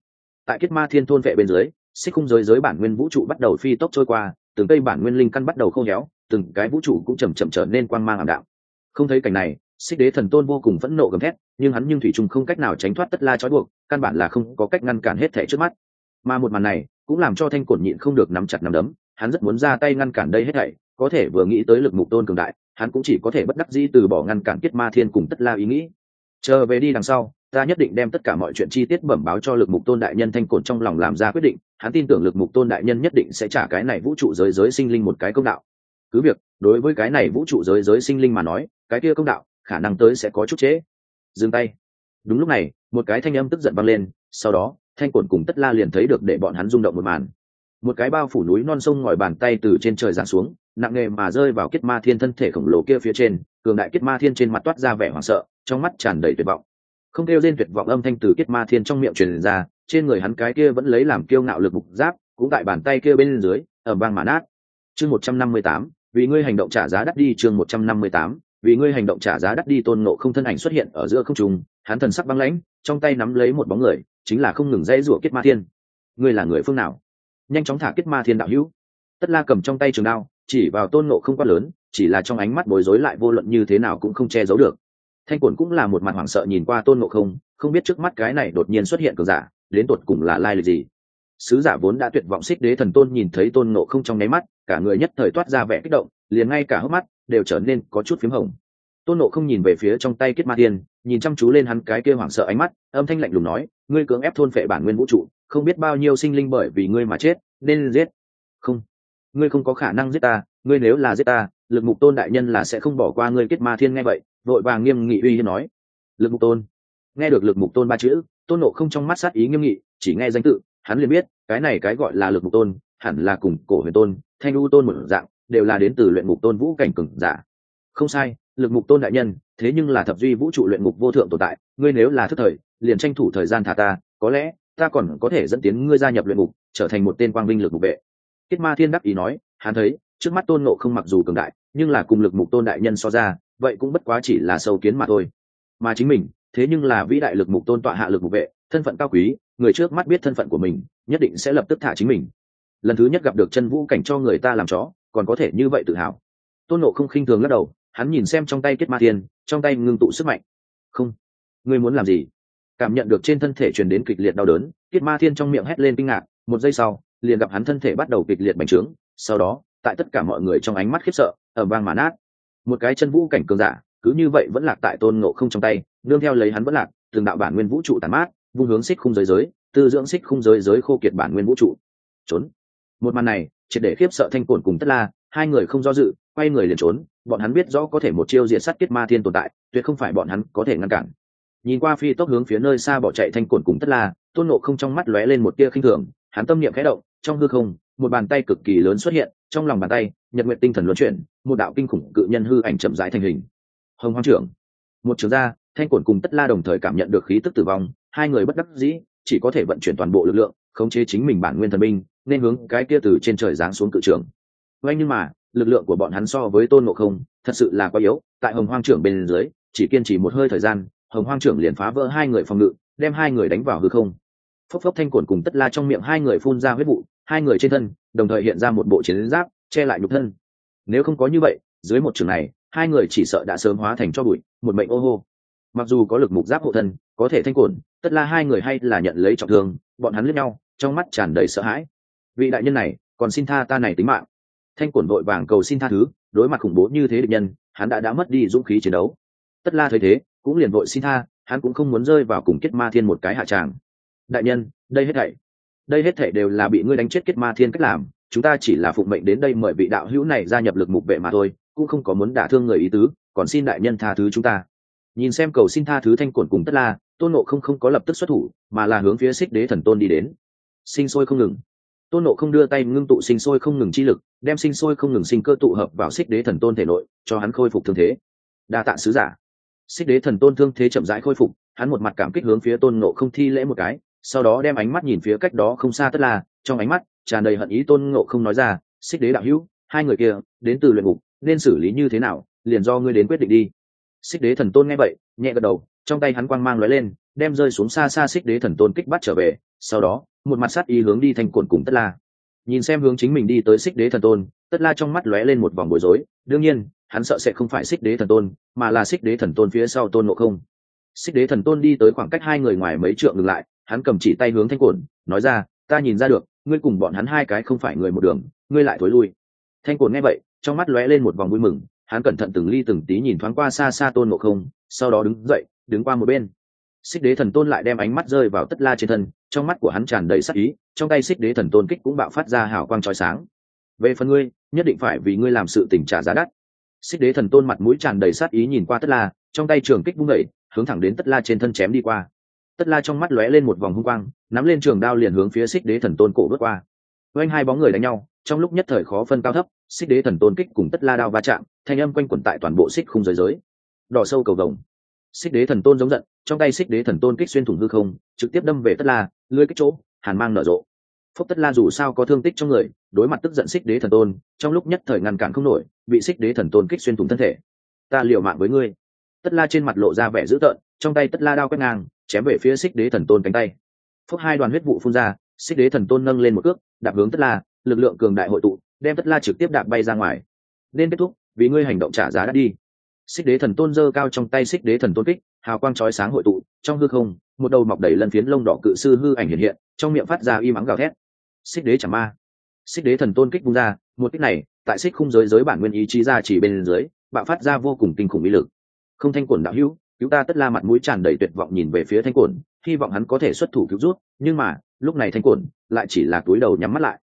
tại kết ma thiên thôn vệ bên dưới, xích khung giới giới bản nguyên vũ trụ bắt đầu phi tốc trôi qua, từng cây bản nguyên linh căn bắt đầu khô héo, từng cái vũ trụ cũng chầm chậm trở nên quang mang ảm đạm. Không thấy cảnh này, xích đế thần tôn vô cùng phẫn nộ gầm thét, nhưng hắn nhưng thủy trùng không cách nào tránh thoát tất la trói buộc, căn bản là không có cách ngăn cản hết thẻ trước mắt. Mà một màn này, cũng làm cho thanh cổn nhịn không được nắm chặt nắm đấm, hắn rất muốn ra tay ngăn cản đây hết thảy, có thể vừa nghĩ tới lực mục tôn cường đại, hắn cũng chỉ có thể bất đắc dĩ từ bỏ ngăn cản kết ma thiên cùng tất la ý nghĩ. Chờ về đi đằng sau ta nhất định đem tất cả mọi chuyện chi tiết bẩm báo cho lực mục tôn đại nhân thanh cổn trong lòng làm ra quyết định, hắn tin tưởng lực mục tôn đại nhân nhất định sẽ trả cái này vũ trụ giới giới sinh linh một cái công đạo. Cứ việc, đối với cái này vũ trụ giới giới sinh linh mà nói, cái kia công đạo, khả năng tới sẽ có chút chế. dừng tay. Đúng lúc này, một cái thanh âm tức giận vang lên, sau đó, thanh cổn cùng tất la liền thấy được để bọn hắn rung động một màn. Một cái bao phủ núi non sông ngòi bàn tay từ trên trời giáng xuống, nặng nề mà rơi vào kết ma thiên thân thể khổng lồ kia phía trên, cường đại kết ma thiên trên mặt toát ra vẻ hoảng sợ, trong mắt tràn đầy tuyệt vọng không kêu lên tuyệt vọng âm thanh từ kết ma thiên trong miệng truyền ra, trên người hắn cái kia vẫn lấy làm kiêu ngạo lực mục giáp, cũng tại bàn tay kia bên dưới ở bang mã nát. Chương một trăm năm mươi tám, vì ngươi hành động trả giá đắt đi, chương một trăm năm mươi tám, vì ngươi hành động trả giá đắt đi, tôn nộ không thân ảnh xuất hiện ở giữa không trung, hắn thần sắc băng lãnh, trong tay nắm lấy một bóng người, chính là không ngừng dây rủa kết ma thiên. Ngươi là người phương nào? Nhanh chóng thả kết ma thiên đạo hữu. Tất la cầm trong tay trường đao, chỉ vào tôn nộ không quá lớn, chỉ là trong ánh mắt bối rối lại vô luận như thế nào cũng không che giấu được thanh quần cũng là một mặt hoảng sợ nhìn qua tôn nộ không không biết trước mắt cái này đột nhiên xuất hiện cờ giả, đến tột cùng là lai lịch gì. Sứ giả vốn đã tuyệt vọng xích đế thần tôn nhìn thấy tôn nộ không trong nháy mắt, cả người nhất thời toát ra vẻ kích động, liền ngay cả hốc mắt đều trở nên có chút p h í m hồng. Tôn nộ không nhìn về phía trong tay kết ma thiên, nhìn chăm chú lên hắn cái kia hoảng sợ ánh mắt, âm thanh lạnh lùng nói, ngươi cưỡng ép thôn phệ bản nguyên vũ trụ, không biết bao nhiêu sinh linh bởi vì ngươi mà chết, nên giết. Không, ngươi không có khả năng giết ta, ngươi nếu là giết ta, lực mục tôn đại nhân là sẽ không bỏ qua ngươi kết ma thiên nghe vậy vội vàng nghiêm nghị uy hiên nói. Lực mục tôn. Nghe được lực mục tôn ba chữ, tôn nộ không trong mắt sát ý nghiêm nghị, chỉ nghe danh tự, hắn liền biết, cái này cái gọi là lực mục tôn, hẳn là cùng cổ huyền tôn, thanh u tôn một dạng, đều là đến từ luyện mục tôn vũ cảnh cừng giả. Không sai, lực mục tôn đại nhân, thế nhưng là thập duy vũ trụ luyện mục vô thượng tồn tại, ngươi nếu là thức thời, liền tranh thủ thời gian thả ta, có lẽ, ta còn có thể dẫn tiến ngươi gia nhập luyện mục, trở thành một tên quang vinh lực mục vệ. Kết ma thiên đắc ý nói, hắn thấy, trước mắt tôn nộ không mặc dù cường đại, nhưng là cùng lực mục tôn đại nhân so ra vậy cũng bất quá chỉ là sâu kiến mà thôi. Mà chính mình, thế nhưng là vĩ đại lực mục tôn tọa hạ lực mục vệ, thân phận cao quý, người trước mắt biết thân phận của mình, nhất định sẽ lập tức thả chính mình. Lần thứ nhất gặp được chân vũ cảnh cho người ta làm chó, còn có thể như vậy tự hào. Tôn nộ không khinh thường lắc đầu, hắn nhìn xem trong tay kết ma thiên, trong tay ngưng tụ sức mạnh. Không, ngươi muốn làm gì? Cảm nhận được trên thân thể truyền đến kịch liệt đau đớn kết ma thiên trong miệng hét lên kinh ngạc, một giây sau, liền gặp hắn thân thể bắt đầu kịch liệt bành trướng, sau đó, tại tất cả mọi người trong ánh mắt khiếp sợ ở vang mà nát một cái chân vũ cảnh cường giả, cứ như vậy vẫn lạc tại tôn nộ không trong tay, nương theo lấy hắn vẫn lạc, từng đạo bản nguyên vũ trụ tàn mát, vung hướng xích khung giới giới, tư dưỡng xích khung giới giới khô kiệt bản nguyên vũ trụ. Trốn. Một màn này, triệt để khiếp sợ thanh cổn cùng tất la, hai người không do dự, quay người liền trốn, bọn hắn biết rõ có thể một chiêu diệt sắt kết ma thiên tồn tại, tuyệt không phải bọn hắn có thể ngăn cản. Nhìn qua phi tốc hướng phía nơi xa bỏ chạy thanh cổn cùng tất la, tôn nộ không trong mắt lóe lên một tia khinh thường, hắn tâm niệm khẽ động, trong hư không, một bàn tay cực kỳ lớn xuất hiện, trong lòng bàn tay nhật nguyện tinh thần luân chuyển, một đạo kinh khủng cự nhân hư ảnh chậm rãi thành hình. Hồng hoang trưởng. Một trường gia, thanh cổn cùng tất la đồng thời cảm nhận được khí tức tử vong, hai người bất đắc dĩ, chỉ có thể vận chuyển toàn bộ lực lượng, khống chế chính mình bản nguyên thần binh, nên hướng cái kia từ trên trời giáng xuống cự trường vậy nhưng mà, lực lượng của bọn hắn so với tôn ngộ không, thật sự là quá yếu, tại hồng hoang trưởng bên dưới, chỉ kiên trì một hơi thời gian, hồng hoang trưởng liền phá vỡ hai người phòng ngự, đem hai người đánh vào hư không. Phốc phốc thanh cổn cùng tất la trong miệng hai người phun ra huyết vụ, hai người trên thân, đồng thời hiện ra một bộ chiến giáp che lại nhục thân. Nếu không có như vậy dưới một trường này hai người chỉ sợ đã sớm hóa thành cho bụi một mệnh ô hô. Mặc dù có lực mục giáp hộ thân có thể thanh cổn, tất la hai người hay là nhận lấy trọng thương bọn hắn lướt nhau trong mắt tràn đầy sợ hãi. Vị đại nhân này còn xin tha ta này tính mạng. Thanh cổn vội vàng cầu xin tha thứ đối mặt khủng bố như thế địch nhân hắn đã đã mất đi dũng khí chiến đấu. Tất la thấy thế cũng liền vội xin tha hắn cũng không muốn rơi vào cùng kết ma thiên một cái hạ tràng. Đại nhân đây hết thảy. Đây hết thảy đều là bị ngươi đánh chết kết ma thiên cách làm chúng ta chỉ là phụng mệnh đến đây mời vị đạo hữu này gia nhập lực mục vệ mà thôi, cũng không có muốn đả thương người ý tứ, còn xin đại nhân tha thứ chúng ta. Nhìn xem cầu xin tha thứ thanh cổn cùng tất la, tôn nộ không không có lập tức xuất thủ, mà là hướng phía xích đế thần tôn đi đến. Sinh sôi không ngừng. Tôn nộ không đưa tay ngưng tụ sinh sôi không ngừng chi lực, đem sinh sôi không ngừng sinh cơ tụ hợp vào xích đế thần tôn thể nội, cho hắn khôi phục thương thế. Đa tạ sứ giả. Xích đế thần tôn thương thế chậm rãi khôi phục, hắn một mặt cảm kích hướng phía tôn nộ không thi lễ một cái, sau đó đem ánh mắt nhìn phía cách đó không xa tất là trong ánh mắt tràn đầy hận ý tôn ngộ không nói ra, xích đế đạo hữu, hai người kia đến từ luyện ngục, nên xử lý như thế nào, liền do ngươi đến quyết định đi. Xích đế thần tôn nghe vậy, nhẹ gật đầu, trong tay hắn quang mang lóe lên, đem rơi xuống xa xa xích đế thần tôn kích bắt trở về, sau đó, một mặt sát ý hướng đi thành cồn cùng tất la. Nhìn xem hướng chính mình đi tới xích đế thần tôn, tất la trong mắt lóe lên một vòng bối rối, đương nhiên, hắn sợ sẽ không phải xích đế thần tôn, mà là xích đế thần tôn phía sau tôn ngộ không. Xích đế thần tôn đi tới khoảng cách hai người ngoài mấy trượng ngừng lại, hắn cầm chỉ tay hướng thanh cồn, nói ra, ta nhìn ra được ngươi cùng bọn hắn hai cái không phải người một đường, ngươi lại thối lui. Thanh cồn nghe vậy, trong mắt lóe lên một vòng vui mừng, hắn cẩn thận từng ly từng tí nhìn thoáng qua xa xa tôn ngộ không, sau đó đứng dậy, đứng qua một bên. Xích đế thần tôn lại đem ánh mắt rơi vào tất la trên thân, trong mắt của hắn tràn đầy sắc ý, trong tay xích đế thần tôn kích cũng bạo phát ra hào quang trói sáng. Về phần ngươi, nhất định phải vì ngươi làm sự tình trả giá đắt. Xích đế thần tôn mặt mũi tràn đầy sát ý nhìn qua tất la, trong tay trường kích bung đẩy hướng thẳng đến tất la trên thân chém đi qua tất la trong mắt lóe lên một vòng hung quang, nắm lên trường đao liền hướng phía xích đế thần tôn cổ vớt qua. Quanh hai bóng người đánh nhau, trong lúc nhất thời khó phân cao thấp, xích đế thần tôn kích cùng tất la đao va chạm, thanh âm quanh quẩn tại toàn bộ xích khung giới giới. Đỏ sâu cầu vồng. Xích đế thần tôn giống giận, trong tay xích đế thần tôn kích xuyên thủng hư không, trực tiếp đâm về tất la, lưới kích chỗ, hàn mang nở rộ. Phúc tất la dù sao có thương tích trong người, đối mặt tức giận xích đế thần tôn, trong lúc nhất thời ngăn cản không nổi, bị xích đế thần tôn kích xuyên thủng thân thể. Ta liều mạng với ngươi. Tất la trên mặt lộ ra vẻ dữ tợn, trong tay tất la đao quét ngang chém về phía xích đế thần tôn cánh tay. Phúc hai đoàn huyết vụ phun ra, xích đế thần tôn nâng lên một cước, đạp hướng tất la, lực lượng cường đại hội tụ, đem tất la trực tiếp đạp bay ra ngoài. Nên kết thúc, vì ngươi hành động trả giá đã đi. Xích đế thần tôn giơ cao trong tay xích đế thần tôn kích, hào quang chói sáng hội tụ, trong hư không, một đầu mọc đầy lần phiến lông đỏ cự sư hư ảnh hiện hiện, trong miệng phát ra y mắng gào thét. Xích đế chẳng ma. Xích đế thần tôn kích bung ra, một kích này, tại xích khung giới giới bản nguyên ý chí ra chỉ bên dưới, bạo phát ra vô cùng kinh khủng ý lực. Không thanh quần đạo hữu cứu ta tất la mặt mũi tràn đầy tuyệt vọng nhìn về phía thanh cổn, hy vọng hắn có thể xuất thủ cứu rút nhưng mà, lúc này thanh cổn lại chỉ là túi đầu nhắm mắt lại.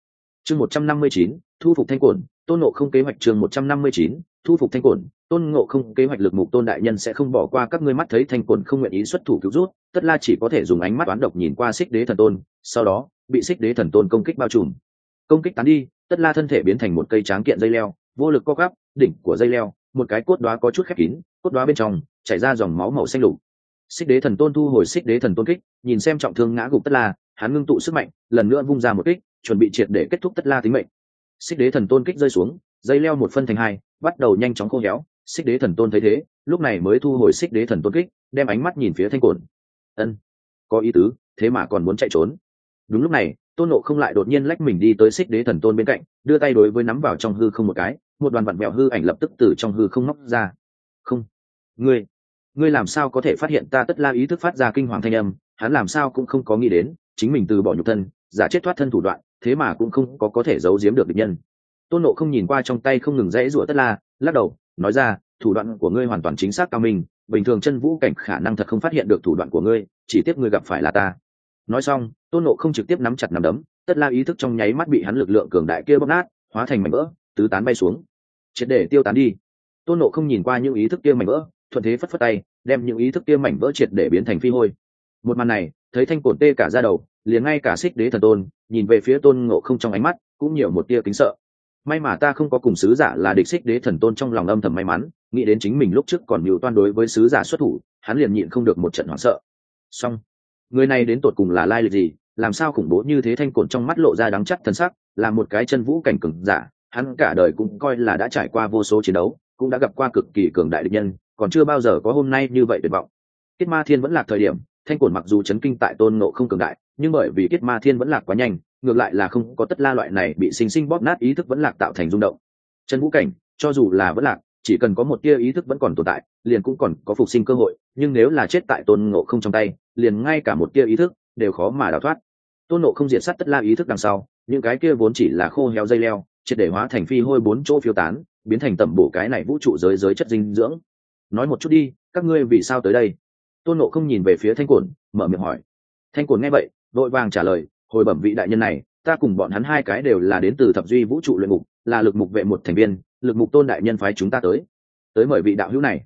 Chương một trăm năm mươi chín, thu phục thanh cổn, tôn nộ không kế hoạch chương một trăm năm mươi chín, thu phục thanh cổn, tôn ngộ không kế hoạch lực mục tôn đại nhân sẽ không bỏ qua các ngươi mắt thấy thanh cổn không nguyện ý xuất thủ cứu rút tất la chỉ có thể dùng ánh mắt toán độc nhìn qua xích đế thần tôn, sau đó, bị xích đế thần tôn công kích bao trùm. Công kích tán đi, tất la thân thể biến thành một cây tráng kiện dây leo, vô lực co gắp đỉnh của dây leo, một cái cốt đoá có chút khép kín, cốt đoá bên trong chảy ra dòng máu màu xanh lục. Xích đế thần tôn thu hồi xích đế thần tôn kích, nhìn xem trọng thương ngã gục tất la, hắn ngưng tụ sức mạnh, lần nữa vung ra một kích, chuẩn bị triệt để kết thúc tất la tính mệnh. Xích đế thần tôn kích rơi xuống, dây leo một phân thành hai, bắt đầu nhanh chóng khô héo. Xích đế thần tôn thấy thế, lúc này mới thu hồi xích đế thần tôn kích, đem ánh mắt nhìn phía thanh cồn ân, có ý tứ, thế mà còn muốn chạy trốn. Đúng lúc này, tôn nộ không lại đột nhiên lách mình đi tới xích đế thần tôn bên cạnh, đưa tay đối với nắm vào trong hư không một cái, một đoàn vặn mèo hư ảnh lập tức từ trong hư không móc ra. Không, ngươi ngươi làm sao có thể phát hiện ta tất la ý thức phát ra kinh hoàng thanh âm, hắn làm sao cũng không có nghĩ đến, chính mình từ bỏ nhục thân, giả chết thoát thân thủ đoạn, thế mà cũng không có có thể giấu giếm được địch nhân. Tôn nộ không nhìn qua trong tay không ngừng dãy rủa tất la, lắc đầu, nói ra, thủ đoạn của ngươi hoàn toàn chính xác cao minh, bình thường chân vũ cảnh khả năng thật không phát hiện được thủ đoạn của ngươi, chỉ tiếp ngươi gặp phải là ta. Nói xong, tôn nộ không trực tiếp nắm chặt nắm đấm, tất la ý thức trong nháy mắt bị hắn lực lượng cường đại kia bóp nát, hóa thành mảnh vỡ, tứ tán bay xuống. Triệt để tiêu tán đi. Tôn nộ không nhìn qua những ý thức kia mảnh vỡ thuận thế phất phất tay, đem những ý thức kia mảnh vỡ triệt để biến thành phi hôi. Một màn này, thấy thanh cổn tê cả ra đầu, liền ngay cả xích đế thần tôn, nhìn về phía tôn ngộ không trong ánh mắt, cũng nhiều một tia kính sợ. May mà ta không có cùng sứ giả là địch xích đế thần tôn trong lòng âm thầm may mắn, nghĩ đến chính mình lúc trước còn mưu toan đối với sứ giả xuất thủ, hắn liền nhịn không được một trận hoảng sợ. Song người này đến tột cùng là lai lịch gì, làm sao khủng bố như thế thanh cồn trong mắt lộ ra đắng chắc thân sắc, là một cái chân vũ cảnh cừng giả, hắn cả đời cũng coi là đã trải qua vô số chiến đấu, cũng đã gặp qua cực kỳ cường đại địch nhân còn chưa bao giờ có hôm nay như vậy tuyệt vọng. Kết ma thiên vẫn là thời điểm, thanh Cổn mặc dù chấn kinh tại tôn nộ không cường đại, nhưng bởi vì kết ma thiên vẫn lạc quá nhanh, ngược lại là không có tất la loại này bị sinh sinh bóp nát ý thức vẫn lạc tạo thành rung động. Chân vũ cảnh, cho dù là vẫn lạc, chỉ cần có một tia ý thức vẫn còn tồn tại, liền cũng còn có phục sinh cơ hội, nhưng nếu là chết tại tôn ngộ không trong tay, liền ngay cả một tia ý thức đều khó mà đào thoát. Tôn ngộ không diệt sát tất la ý thức đằng sau, những cái kia vốn chỉ là khô heo dây leo, triệt để hóa thành phi hôi bốn chỗ phiêu tán, biến thành tẩm bổ cái này vũ trụ giới giới chất dinh dưỡng nói một chút đi, các ngươi vì sao tới đây? Tôn Nộ không nhìn về phía thanh cổn, mở miệng hỏi. Thanh cổn nghe vậy vội vàng trả lời, hồi bẩm vị đại nhân này, ta cùng bọn hắn hai cái đều là đến từ thập duy vũ trụ luyện mục là lực mục vệ một thành viên, lực mục tôn đại nhân phái chúng ta tới. Tới mời vị đạo hữu này.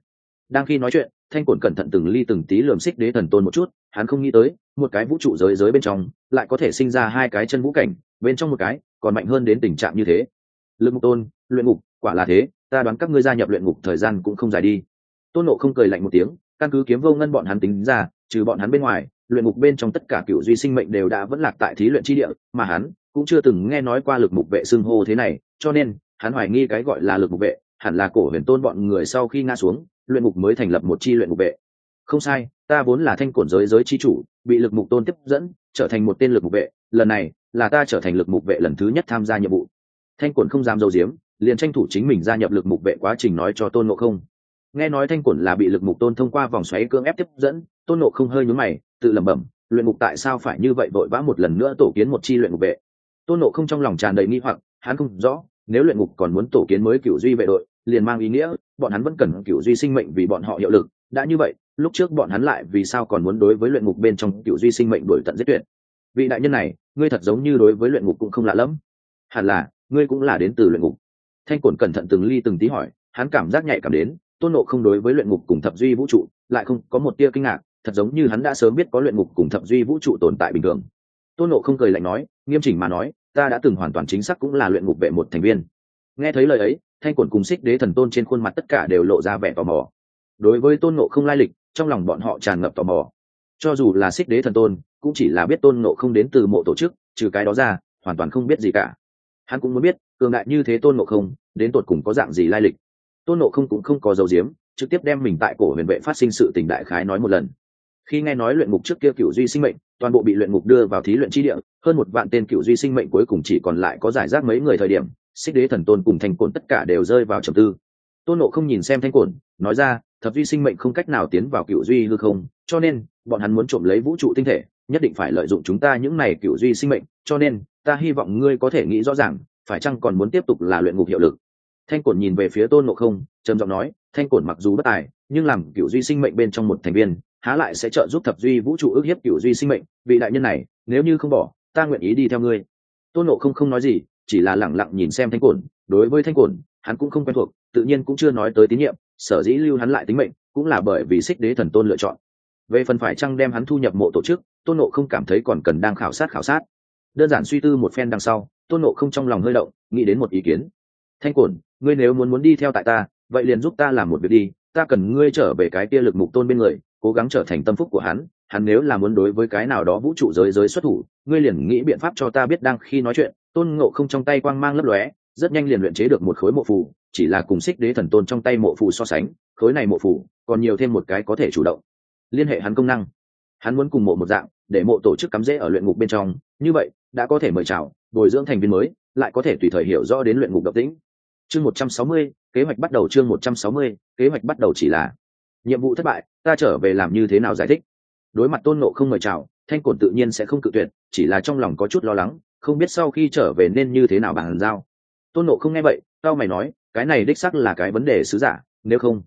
Đang khi nói chuyện, thanh cổn cẩn thận từng ly từng tí lườm xích đế thần tôn một chút, hắn không nghĩ tới, một cái vũ trụ giới giới bên trong, lại có thể sinh ra hai cái chân vũ cảnh, bên trong một cái còn mạnh hơn đến tình trạng như thế. Lực mục tôn, luyện ngục, quả là thế, ta đoán các ngươi gia nhập luyện ngục thời gian cũng không dài đi tôn nộ không cười lạnh một tiếng, căn cứ kiếm vô ngân bọn hắn tính ra, trừ bọn hắn bên ngoài, luyện ngục bên trong tất cả cựu duy sinh mệnh đều đã vẫn lạc tại thí luyện chi địa, mà hắn cũng chưa từng nghe nói qua lực mục vệ xưng hô thế này, cho nên hắn hoài nghi cái gọi là lực mục vệ, hẳn là cổ huyền tôn bọn người sau khi ngã xuống, luyện mục mới thành lập một chi luyện mục vệ. Không sai, ta vốn là thanh cổn giới giới chi chủ, bị lực mục tôn tiếp dẫn, trở thành một tên lực mục vệ, lần này là ta trở thành lực mục vệ lần thứ nhất tham gia nhiệm vụ. Thanh cổn không dám dâu diếm, liền tranh thủ chính mình gia nhập lực mục vệ quá trình nói cho tôn ngộ không nghe nói thanh cổn là bị lực mục tôn thông qua vòng xoáy cưỡng ép tiếp dẫn, tôn nộ không hơi nhúm mày, tự lẩm bẩm, luyện mục tại sao phải như vậy vội vã một lần nữa tổ kiến một chi luyện mục vệ? Tôn nộ không trong lòng tràn đầy nghi hoặc, hắn không rõ, nếu luyện ngục còn muốn tổ kiến mới cựu duy vệ đội, liền mang ý nghĩa bọn hắn vẫn cần cựu duy sinh mệnh vì bọn họ hiệu lực. Đã như vậy, lúc trước bọn hắn lại vì sao còn muốn đối với luyện ngục bên trong cựu duy sinh mệnh đổi tận giết tuyệt? Vị đại nhân này, ngươi thật giống như đối với luyện ngục cũng không lạ lẫm. Hẳn là, ngươi cũng là đến từ luyện ngục thanh cổn cẩn thận từng ly từng tí hỏi, hắn cảm giác nhạy cảm đến tôn nộ không đối với luyện ngục cùng thập duy vũ trụ lại không có một tia kinh ngạc, thật giống như hắn đã sớm biết có luyện ngục cùng thập duy vũ trụ tồn tại bình thường. Tôn nộ không cười lạnh nói, nghiêm chỉnh mà nói, ta đã từng hoàn toàn chính xác cũng là luyện ngục vệ một thành viên. Nghe thấy lời ấy, thanh quần cùng xích đế thần tôn trên khuôn mặt tất cả đều lộ ra vẻ tò mò. Đối với tôn nộ không lai lịch, trong lòng bọn họ tràn ngập tò mò. Cho dù là xích đế thần tôn, cũng chỉ là biết tôn nộ không đến từ mộ tổ chức, trừ cái đó ra, hoàn toàn không biết gì cả. Hắn cũng muốn biết cường đại như thế tôn nộ không, đến tột cùng có dạng gì lai lịch tôn nộ không cũng không có dấu diếm trực tiếp đem mình tại cổ huyền vệ phát sinh sự tình đại khái nói một lần. Khi nghe nói luyện ngục trước kia cựu duy sinh mệnh, toàn bộ bị luyện ngục đưa vào thí luyện chi địa, hơn một vạn tên cựu duy sinh mệnh cuối cùng chỉ còn lại có giải rác mấy người thời điểm, xích đế thần tôn cùng thanh cồn tất cả đều rơi vào trầm tư. Tôn nộ không nhìn xem thanh cồn nói ra, thập duy sinh mệnh không cách nào tiến vào cựu duy hư không, cho nên, bọn hắn muốn trộm lấy vũ trụ tinh thể, nhất định phải lợi dụng chúng ta những này cựu duy sinh mệnh, cho nên, ta hy vọng ngươi có thể nghĩ rõ ràng, phải chăng còn muốn tiếp tục là luyện ngục hiệu lực? Thanh Cổn nhìn về phía tôn nộ không, trầm giọng nói, thanh cổn mặc dù bất tài, nhưng làm cựu duy sinh mệnh bên trong một thành viên, há lại sẽ trợ giúp thập duy vũ trụ ước hiếp cựu duy sinh mệnh, vị đại nhân này, nếu như không bỏ, ta nguyện ý đi theo ngươi. Tôn nộ không không nói gì, chỉ là lẳng lặng nhìn xem thanh cổn, đối với thanh cổn, hắn cũng không quen thuộc, tự nhiên cũng chưa nói tới tín nhiệm, sở dĩ lưu hắn lại tính mệnh, cũng là bởi vì xích đế thần tôn lựa chọn. Về phần phải chăng đem hắn thu nhập mộ tổ chức, tôn nộ không cảm thấy còn cần đang khảo sát khảo sát. Đơn giản suy tư một phen đằng sau, tôn nộ không trong lòng hơi động, nghĩ đến một ý kiến. Thanh cổn ngươi nếu muốn muốn đi theo tại ta, vậy liền giúp ta làm một việc đi, ta cần ngươi trở về cái kia lực mục tôn bên người, cố gắng trở thành tâm phúc của hắn hắn nếu là muốn đối với cái nào đó vũ trụ giới giới xuất thủ, ngươi liền nghĩ biện pháp cho ta biết đang khi nói chuyện. Tôn ngộ không trong tay quang mang lấp lóe, rất nhanh liền luyện chế được một khối mộ phù, chỉ là cùng xích đế thần tôn trong tay mộ phù so sánh, khối này mộ phù còn nhiều thêm một cái có thể chủ động liên hệ hắn công năng. Hắn muốn cùng mộ một dạng, để mộ tổ chức cắm rễ ở luyện ngục bên trong. Như vậy, đã có thể mời chào, bồi dưỡng thành viên mới, lại có thể tùy thời hiểu rõ đến luyện ngục độc tĩnh chương một trăm sáu mươi, kế hoạch bắt đầu chương một trăm sáu mươi, kế hoạch bắt đầu chỉ là nhiệm vụ thất bại, ta trở về làm như thế nào giải thích? Đối mặt tôn nộ không mời chào, thanh cổn tự nhiên sẽ không cự tuyệt, chỉ là trong lòng có chút lo lắng, không biết sau khi trở về nên như thế nào bàn giao. Tôn nộ không nghe vậy tao mày nói, cái này đích sắc là cái vấn đề sứ giả, nếu không,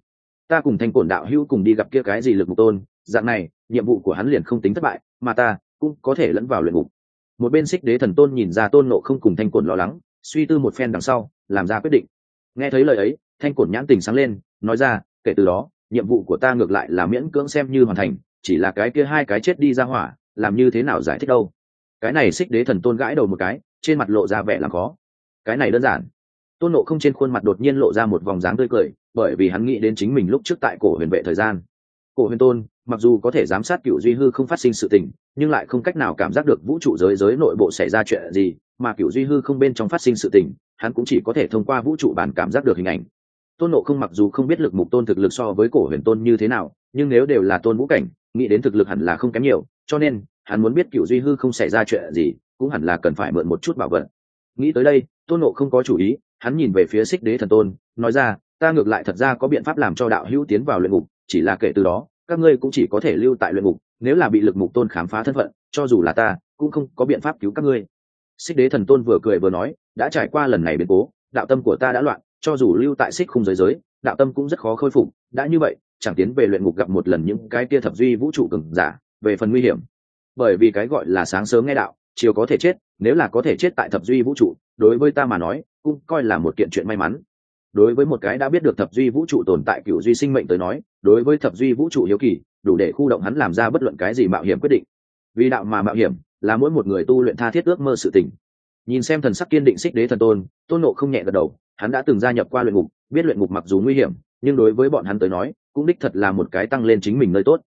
ta cùng thanh cổn đạo hữu cùng đi gặp kia cái gì lực mục tôn, dạng này, nhiệm vụ của hắn liền không tính thất bại, mà ta cũng có thể lẫn vào luyện ngục. Một bên xích đế thần tôn nhìn ra tôn nộ không cùng thanh cổn lo lắng, suy tư một phen đằng sau làm ra quyết định. Nghe thấy lời ấy, thanh cổn nhãn tình sáng lên, nói ra, kể từ đó, nhiệm vụ của ta ngược lại là miễn cưỡng xem như hoàn thành, chỉ là cái kia hai cái chết đi ra hỏa, làm như thế nào giải thích đâu? Cái này xích đế thần tôn gãi đầu một cái, trên mặt lộ ra vẻ làm khó. Cái này đơn giản. Tôn nộ không trên khuôn mặt đột nhiên lộ ra một vòng dáng tươi cười, bởi vì hắn nghĩ đến chính mình lúc trước tại cổ huyền vệ thời gian. Cổ huyền tôn, mặc dù có thể giám sát cựu duy hư không phát sinh sự tình, nhưng lại không cách nào cảm giác được vũ trụ giới giới nội bộ xảy ra chuyện gì mà cựu duy hư không bên trong phát sinh sự tình, hắn cũng chỉ có thể thông qua vũ trụ bản cảm giác được hình ảnh. Tôn nộ không mặc dù không biết lực mục tôn thực lực so với cổ huyền tôn như thế nào, nhưng nếu đều là tôn vũ cảnh, nghĩ đến thực lực hẳn là không kém nhiều, cho nên, hắn muốn biết cựu duy hư không xảy ra chuyện gì, cũng hẳn là cần phải mượn một chút bảo vật. Nghĩ tới đây, tôn nộ không có chủ ý, hắn nhìn về phía xích đế thần tôn, nói ra, ta ngược lại thật ra có biện pháp làm cho đạo hữu tiến vào luyện ngục, chỉ là kể từ đó, các ngươi cũng chỉ có thể lưu tại luyện ngục, nếu là bị lực mục tôn khám phá thân phận, cho dù là ta, cũng không có biện pháp cứu các ngươi xích đế thần tôn vừa cười vừa nói, đã trải qua lần này biến cố, đạo tâm của ta đã loạn, cho dù lưu tại xích khung giới giới, đạo tâm cũng rất khó khôi phục. Đã như vậy, chẳng tiến về luyện ngục gặp một lần những cái kia thập duy vũ trụ cường giả, về phần nguy hiểm. Bởi vì cái gọi là sáng sớm nghe đạo, chiều có thể chết, nếu là có thể chết tại thập duy vũ trụ, đối với ta mà nói, cũng coi là một kiện chuyện may mắn. Đối với một cái đã biết được thập duy vũ trụ tồn tại cựu duy sinh mệnh tới nói, đối với thập duy vũ trụ hiếu kỳ, đủ để khu động hắn làm ra bất luận cái gì mạo hiểm quyết định. Vì đạo mà mạo hiểm là mỗi một người tu luyện tha thiết ước mơ sự tình. Nhìn xem thần sắc kiên định xích đế thần tôn tôn nộ không nhẹ gật đầu, hắn đã từng gia nhập qua luyện ngục, biết luyện ngục mặc dù nguy hiểm, nhưng đối với bọn hắn tới nói, cũng đích thật là một cái tăng lên chính mình nơi tốt.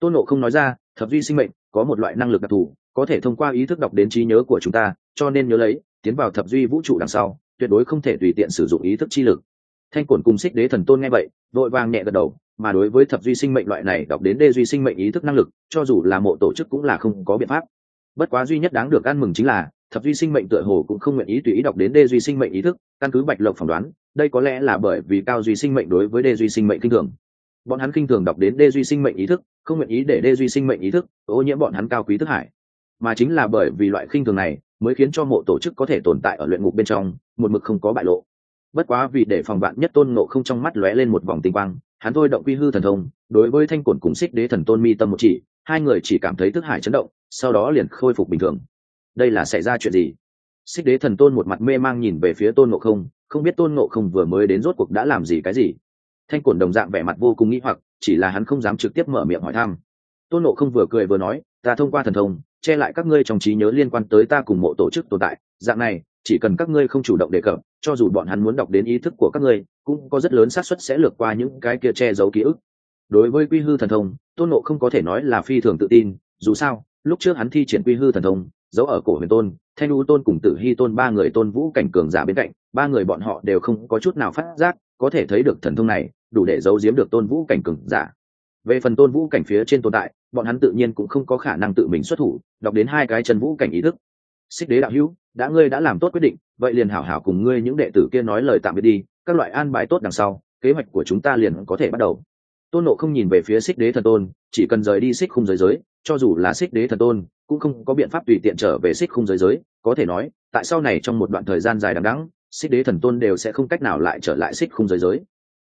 Tôn nộ không nói ra, thập duy sinh mệnh, có một loại năng lực đặc thù, có thể thông qua ý thức đọc đến trí nhớ của chúng ta, cho nên nhớ lấy, tiến vào thập duy vũ trụ đằng sau, tuyệt đối không thể tùy tiện sử dụng ý thức chi lực. Thanh cổn cùng xích đế thần tôn nghe vậy, vội vàng nhẹ gật đầu, mà đối với thập duy sinh mệnh loại này đọc đến đê duy sinh mệnh ý thức năng lực, cho dù là mộ tổ chức cũng là không có biện pháp bất quá duy nhất đáng được ăn mừng chính là, thập duy sinh mệnh tựa hồ cũng không nguyện ý tùy ý đọc đến đê duy sinh mệnh ý thức, căn cứ bạch lộc phỏng đoán, đây có lẽ là bởi vì cao duy sinh mệnh đối với đê duy sinh mệnh kinh thường. Bọn hắn kinh thường đọc đến đê duy sinh mệnh ý thức, không nguyện ý để đê duy sinh mệnh ý thức ô nhiễm bọn hắn cao quý thức hải. Mà chính là bởi vì loại khinh thường này mới khiến cho mộ tổ chức có thể tồn tại ở luyện ngục bên trong, một mực không có bại lộ. Bất quá vì để phòng bạn nhất tôn nộ không trong mắt lóe lên một vòng tinh quang, hắn thôi động quy hư thần thông, đối với thanh cổn cùng xích đế thần tôn mi tâm một chỉ, hai người chỉ cảm thấy thức hải chấn động sau đó liền khôi phục bình thường. Đây là xảy ra chuyện gì? Xích đế thần tôn một mặt mê mang nhìn về phía tôn nộ không không biết tôn nộ không vừa mới đến rốt cuộc đã làm gì cái gì. Thanh cổn đồng dạng vẻ mặt vô cùng nghĩ hoặc, chỉ là hắn không dám trực tiếp mở miệng hỏi thăm. Tôn nộ không vừa cười vừa nói, ta thông qua thần thông, che lại các ngươi trong trí nhớ liên quan tới ta cùng mộ tổ chức tồn tại. Dạng này, chỉ cần các ngươi không chủ động đề cập, cho dù bọn hắn muốn đọc đến ý thức của các ngươi, cũng có rất lớn xác suất sẽ lược qua những cái kia che giấu ký ức. Đối với quy hư thần thông, tôn nộ không có thể nói là phi thường tự tin, dù sao lúc trước hắn thi triển quy hư thần thông, giấu ở cổ huyền tôn, thanh u tôn cùng tử hy tôn, ba người tôn vũ cảnh cường giả bên cạnh, ba người bọn họ đều không có chút nào phát giác, có thể thấy được thần thông này, đủ để giấu giếm được tôn vũ cảnh cường giả. Về phần tôn vũ cảnh phía trên tồn tại, bọn hắn tự nhiên cũng không có khả năng tự mình xuất thủ, đọc đến hai cái chân vũ cảnh ý thức. Xích đế đạo hữu, đã ngươi đã làm tốt quyết định, vậy liền hảo hảo cùng ngươi những đệ tử kia nói lời tạm biệt đi, các loại an bài tốt đằng sau, kế hoạch của chúng ta liền có thể bắt đầu tôn nộ không nhìn về phía xích đế thần tôn, chỉ cần rời đi xích khung giới giới, cho dù là xích đế thần tôn, cũng không có biện pháp tùy tiện trở về xích khung giới giới. Có thể nói, tại sau này trong một đoạn thời gian dài đằng đẵng, xích đế thần tôn đều sẽ không cách nào lại trở lại xích khung giới giới.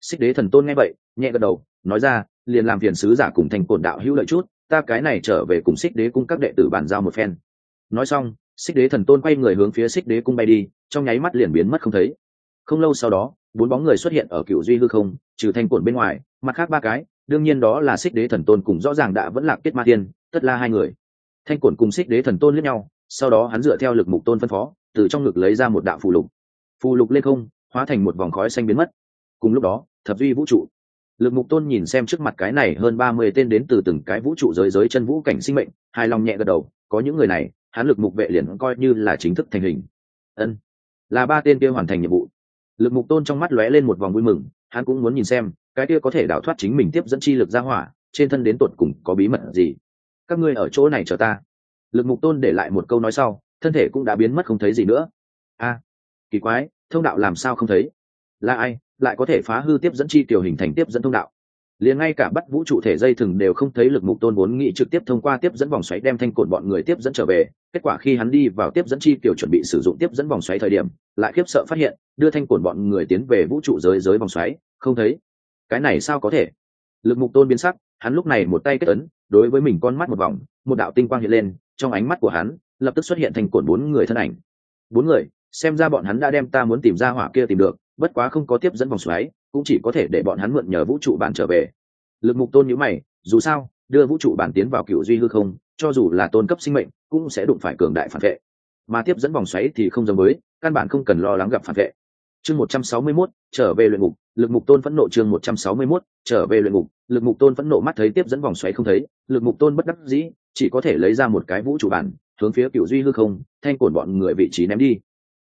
Xích đế thần tôn nghe vậy, nhẹ gật đầu, nói ra, liền làm phiền sứ giả cùng thành cổn đạo hữu lợi chút, ta cái này trở về cùng xích đế cung các đệ tử bàn giao một phen. Nói xong, xích đế thần tôn quay người hướng phía xích đế cung bay đi, trong nháy mắt liền biến mất không thấy. Không lâu sau đó, bốn bóng người xuất hiện ở cựu duy hư không, trừ thanh cổn bên ngoài mặt khác ba cái, đương nhiên đó là xích đế thần tôn cùng rõ ràng đã vẫn là kết ma tiên tất la hai người. Thanh cổn cùng xích đế thần tôn lẫn nhau, sau đó hắn dựa theo lực mục tôn phân phó, từ trong ngực lấy ra một đạo phù lục. Phù lục lên không, hóa thành một vòng khói xanh biến mất. Cùng lúc đó, thập duy vũ trụ. Lực mục tôn nhìn xem trước mặt cái này hơn ba mươi tên đến từ từng cái vũ trụ giới giới chân vũ cảnh sinh mệnh, hài lòng nhẹ gật đầu, có những người này, hắn lực mục vệ liền coi như là chính thức thành hình. Ân, là ba tên kia hoàn thành nhiệm vụ. Lực mục tôn trong mắt lóe lên một vòng vui mừng hắn cũng muốn nhìn xem, cái kia có thể đảo thoát chính mình tiếp dẫn chi lực ra hỏa, trên thân đến tột cùng có bí mật gì. Các ngươi ở chỗ này chờ ta. Lực mục tôn để lại một câu nói sau, thân thể cũng đã biến mất không thấy gì nữa. A, kỳ quái, thông đạo làm sao không thấy? Là ai, lại có thể phá hư tiếp dẫn chi tiểu hình thành tiếp dẫn thông đạo? Liền ngay cả bắt vũ trụ thể dây thừng đều không thấy lực mục tôn vốn nghĩ trực tiếp thông qua tiếp dẫn vòng xoáy đem thanh cột bọn người tiếp dẫn trở về. Kết quả khi hắn đi vào tiếp dẫn chi tiểu chuẩn bị sử dụng tiếp dẫn vòng xoáy thời điểm, lại khiếp sợ phát hiện, đưa thanh cột bọn người tiến về vũ trụ giới giới vòng xoáy, không thấy. Cái này sao có thể? Lực mục tôn biến sắc, hắn lúc này một tay kết ấn, đối với mình con mắt một vòng, một đạo tinh quang hiện lên, trong ánh mắt của hắn, lập tức xuất hiện thành cột bốn người thân ảnh. Bốn người, xem ra bọn hắn đã đem ta muốn tìm ra hỏa kia tìm được bất quá không có tiếp dẫn vòng xoáy cũng chỉ có thể để bọn hắn mượn nhờ vũ trụ bản trở về. Lực mục tôn nhữ mày dù sao đưa vũ trụ bản tiến vào cựu duy hư không cho dù là tôn cấp sinh mệnh cũng sẽ đụng phải cường đại phản vệ. Mà tiếp dẫn vòng xoáy thì không giống với căn bản không cần lo lắng gặp phản vệ. Chương một trăm sáu mươi 161, trở về luyện ngục lực mục tôn phẫn nộ chương một trăm sáu mươi 161, trở về luyện ngục lực mục tôn phẫn nộ mắt thấy tiếp dẫn vòng xoáy không thấy lực mục tôn bất đắc dĩ chỉ có thể lấy ra một cái vũ trụ bản hướng phía cựu duy hư không thanh cổn bọn người vị trí ném đi.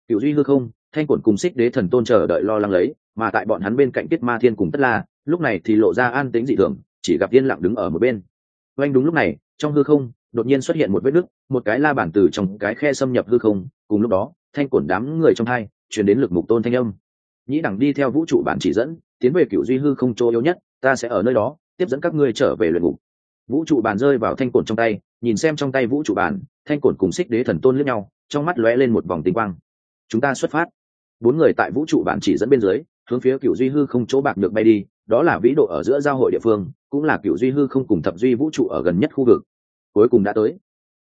Cựu duy hư không thanh cổn cùng xích đế thần tôn chờ đợi lo lắng lấy, mà tại bọn hắn bên cạnh kết ma thiên cùng tất la, lúc này thì lộ ra an tính dị thường, chỉ gặp yên lặng đứng ở một bên. Oanh đúng lúc này, trong hư không, đột nhiên xuất hiện một vết nứt, một cái la bản từ trong cái khe xâm nhập hư không, cùng lúc đó, thanh cổn đám người trong hai chuyển đến lực mục tôn thanh âm. Nhĩ đẳng đi theo vũ trụ bản chỉ dẫn, tiến về cựu duy hư không chỗ yếu nhất, ta sẽ ở nơi đó, tiếp dẫn các ngươi trở về luyện ngục. Vũ trụ bàn rơi vào thanh cổn trong tay, nhìn xem trong tay vũ trụ bàn thanh cổn cùng xích đế thần tôn lẫn nhau, trong mắt lóe lên một vòng tinh quang. Chúng ta xuất phát bốn người tại vũ trụ bản chỉ dẫn bên dưới, hướng phía cựu duy hư không chỗ bạc được bay đi, đó là vĩ độ ở giữa giao hội địa phương, cũng là cựu duy hư không cùng thập duy vũ trụ ở gần nhất khu vực. Cuối cùng đã tới.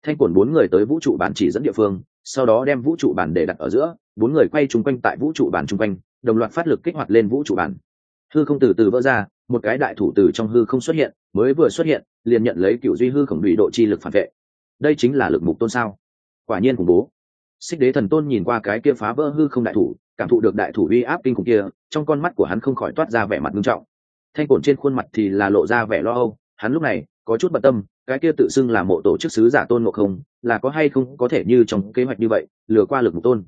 Thanh quần bốn người tới vũ trụ bản chỉ dẫn địa phương, sau đó đem vũ trụ bản để đặt ở giữa, bốn người quay chung quanh tại vũ trụ bản chung quanh, đồng loạt phát lực kích hoạt lên vũ trụ bản. Hư không từ từ vỡ ra, một cái đại thủ từ trong hư không xuất hiện, mới vừa xuất hiện, liền nhận lấy cựu duy hư khổng lụy độ chi lực phản vệ. Đây chính là lực mục tôn sao? Quả nhiên khủng bố. Xích đế thần tôn nhìn qua cái kia phá vỡ hư không đại thủ cảm thụ được đại thủ uy áp kinh khủng kia, trong con mắt của hắn không khỏi toát ra vẻ mặt nghiêm trọng. Thanh cổn trên khuôn mặt thì là lộ ra vẻ lo âu, hắn lúc này có chút bận tâm, cái kia tự xưng là mộ tổ chức sứ giả tôn ngộ không, là có hay không có thể như trong kế hoạch như vậy, lừa qua lực mục tôn.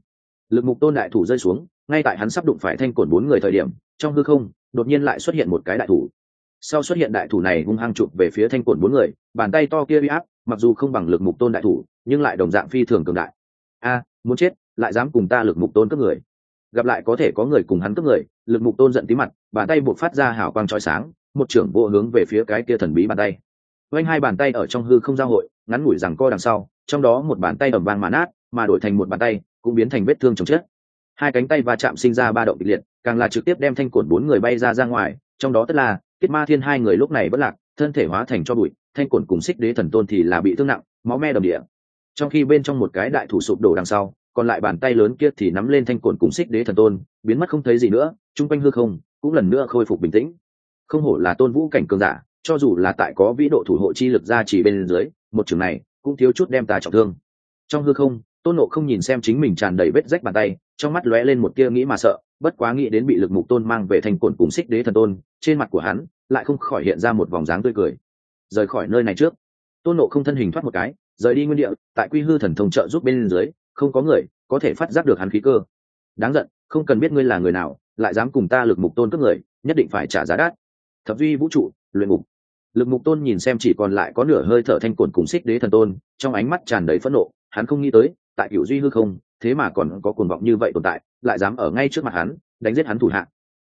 Lực mục tôn đại thủ rơi xuống, ngay tại hắn sắp đụng phải thanh cổn bốn người thời điểm, trong hư không, đột nhiên lại xuất hiện một cái đại thủ. Sau xuất hiện đại thủ này hung hăng chụp về phía thanh cổn bốn người, bàn tay to kia uy áp, mặc dù không bằng lực mục tôn đại thủ, nhưng lại đồng dạng phi thường cường đại. A, muốn chết, lại dám cùng ta lực mục tôn các người gặp lại có thể có người cùng hắn cướp người, lực mục tôn giận tí mặt, bàn tay buộc phát ra hào quang trói sáng, một trưởng vô hướng về phía cái kia thần bí bàn tay. Oanh hai bàn tay ở trong hư không giao hội, ngắn ngủi rằng co đằng sau, trong đó một bàn tay ẩm vang mà nát, mà đổi thành một bàn tay, cũng biến thành vết thương chồng chết. Hai cánh tay va chạm sinh ra ba động kịch liệt, càng là trực tiếp đem thanh cổn bốn người bay ra ra ngoài, trong đó tất là kết ma thiên hai người lúc này bất lạc, thân thể hóa thành cho bụi, thanh cổn cùng xích đế thần tôn thì là bị thương nặng, máu me đầm địa. Trong khi bên trong một cái đại thủ sụp đổ đằng sau còn lại bàn tay lớn kia thì nắm lên thanh cổn cùng xích đế thần tôn, biến mất không thấy gì nữa, chung quanh hư không cũng lần nữa khôi phục bình tĩnh. Không hổ là tôn vũ cảnh cường giả, cho dù là tại có vĩ độ thủ hộ chi lực ra chỉ bên dưới, một trường này cũng thiếu chút đem ta trọng thương. Trong hư không, tôn nộ không nhìn xem chính mình tràn đầy vết rách bàn tay, trong mắt lóe lên một tia nghĩ mà sợ, bất quá nghĩ đến bị lực mục tôn mang về thành cồn cùng xích đế thần tôn, trên mặt của hắn lại không khỏi hiện ra một vòng dáng tươi cười. Rời khỏi nơi này trước, tôn nộ không thân hình thoát một cái, rời đi nguyên địa, tại quy hư thần thông trợ giúp bên dưới không có người có thể phát giác được hắn khí cơ. Đáng giận, không cần biết ngươi là người nào, lại dám cùng ta lực mục tôn cướp người, nhất định phải trả giá đắt. Thập duy vũ trụ, luyện ngục. Lực mục tôn nhìn xem chỉ còn lại có nửa hơi thở thanh cồn cùng xích đế thần tôn, trong ánh mắt tràn đầy phẫn nộ, hắn không nghĩ tới, tại cựu duy hư không, thế mà còn có cuồng vọng như vậy tồn tại, lại dám ở ngay trước mặt hắn, đánh giết hắn thủ hạ.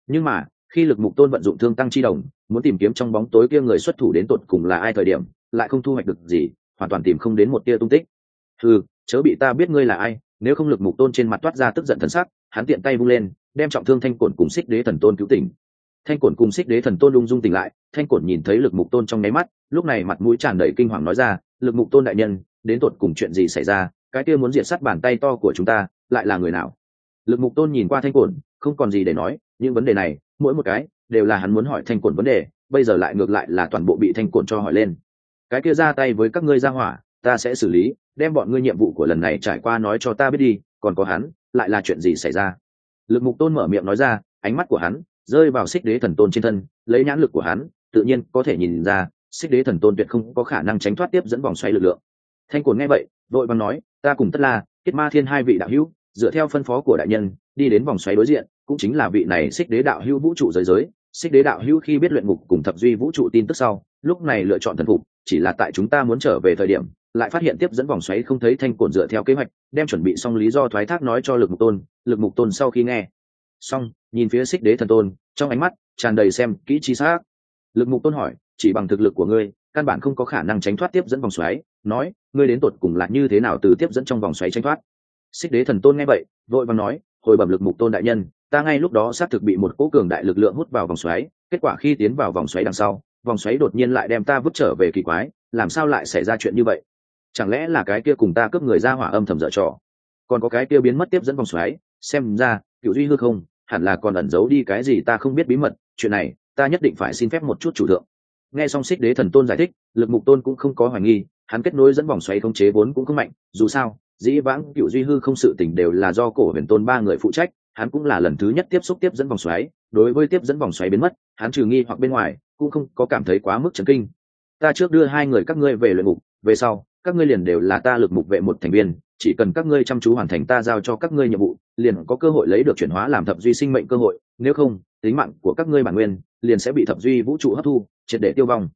Nhưng mà, khi lực mục tôn vận dụng thương tăng chi đồng, muốn tìm kiếm trong bóng tối kia người xuất thủ đến tột cùng là ai thời điểm, lại không thu hoạch được gì, hoàn toàn tìm không đến một tia tung tích. Ừ chớ bị ta biết ngươi là ai, nếu không lực mục tôn trên mặt toát ra tức giận thần sắc, hắn tiện tay vung lên, đem trọng thương thanh cổn cùng xích đế thần tôn cứu tỉnh. Thanh cổn cùng xích đế thần tôn lung dung tỉnh lại, thanh cổn nhìn thấy lực mục tôn trong nháy mắt, lúc này mặt mũi tràn đầy kinh hoàng nói ra, lực mục tôn đại nhân, đến tột cùng chuyện gì xảy ra, cái kia muốn diệt sát bàn tay to của chúng ta, lại là người nào? Lực mục tôn nhìn qua thanh cổn, không còn gì để nói, những vấn đề này, mỗi một cái, đều là hắn muốn hỏi thanh cổn vấn đề, bây giờ lại ngược lại là toàn bộ bị thanh cổn cho hỏi lên. Cái kia ra tay với các ngươi ra hỏa ta sẽ xử lý, đem bọn ngươi nhiệm vụ của lần này trải qua nói cho ta biết đi, còn có hắn, lại là chuyện gì xảy ra? Lực mục tôn mở miệng nói ra, ánh mắt của hắn rơi vào xích đế thần tôn trên thân, lấy nhãn lực của hắn, tự nhiên có thể nhìn ra, xích đế thần tôn tuyệt không có khả năng tránh thoát tiếp dẫn vòng xoay lực lượng. Thanh cồn nghe vậy, vội bằng nói, ta cùng tất la kết ma thiên hai vị đạo hữu, dựa theo phân phó của đại nhân, đi đến vòng xoáy đối diện, cũng chính là vị này xích đế đạo hữu vũ trụ giới giới. Xích đế đạo hữu khi biết luyện ngục cùng thập duy vũ trụ tin tức sau, lúc này lựa chọn thần phục, chỉ là tại chúng ta muốn trở về thời điểm lại phát hiện tiếp dẫn vòng xoáy không thấy thanh cổn dựa theo kế hoạch, đem chuẩn bị xong lý do thoái thác nói cho lực mục tôn, lực mục tôn sau khi nghe. Xong, nhìn phía xích đế thần tôn, trong ánh mắt tràn đầy xem kỹ chi xác. Lực mục tôn hỏi, chỉ bằng thực lực của ngươi, căn bản không có khả năng tránh thoát tiếp dẫn vòng xoáy. Nói, ngươi đến tột cùng là như thế nào từ tiếp dẫn trong vòng xoáy tránh thoát? Xích đế thần tôn nghe vậy, vội vàng nói, hồi bẩm lực mục tôn đại nhân, ta ngay lúc đó xác thực bị một cố cường đại lực lượng hút vào vòng xoáy, kết quả khi tiến vào vòng xoáy đằng sau, vòng xoáy đột nhiên lại đem ta vứt trở về kỳ quái, làm sao lại xảy ra chuyện như vậy? Chẳng lẽ là cái kia cùng ta cướp người ra hỏa âm thầm dở trò? Còn có cái kia biến mất tiếp dẫn vòng xoáy, xem ra cựu duy hư không, hẳn là còn ẩn giấu đi cái gì ta không biết bí mật, chuyện này, ta nhất định phải xin phép một chút chủ thượng. Nghe xong xích đế thần tôn giải thích, lực mục tôn cũng không có hoài nghi, hắn kết nối dẫn vòng xoáy không chế vốn cũng không mạnh, dù sao, dĩ vãng cựu duy hư không sự tình đều là do cổ huyền tôn ba người phụ trách, hắn cũng là lần thứ nhất tiếp xúc tiếp dẫn vòng xoáy, đối với tiếp dẫn vòng xoáy biến mất, hắn trừ nghi hoặc bên ngoài, cũng không có cảm thấy quá mức chấn kinh. Ta trước đưa hai người các ngươi về luyện ngục, về sau các ngươi liền đều là ta lực mục vệ một thành viên, chỉ cần các ngươi chăm chú hoàn thành ta giao cho các ngươi nhiệm vụ, liền có cơ hội lấy được chuyển hóa làm thập duy sinh mệnh cơ hội, nếu không, tính mạng của các ngươi bản nguyên liền sẽ bị thập duy vũ trụ hấp thu, triệt để tiêu vong.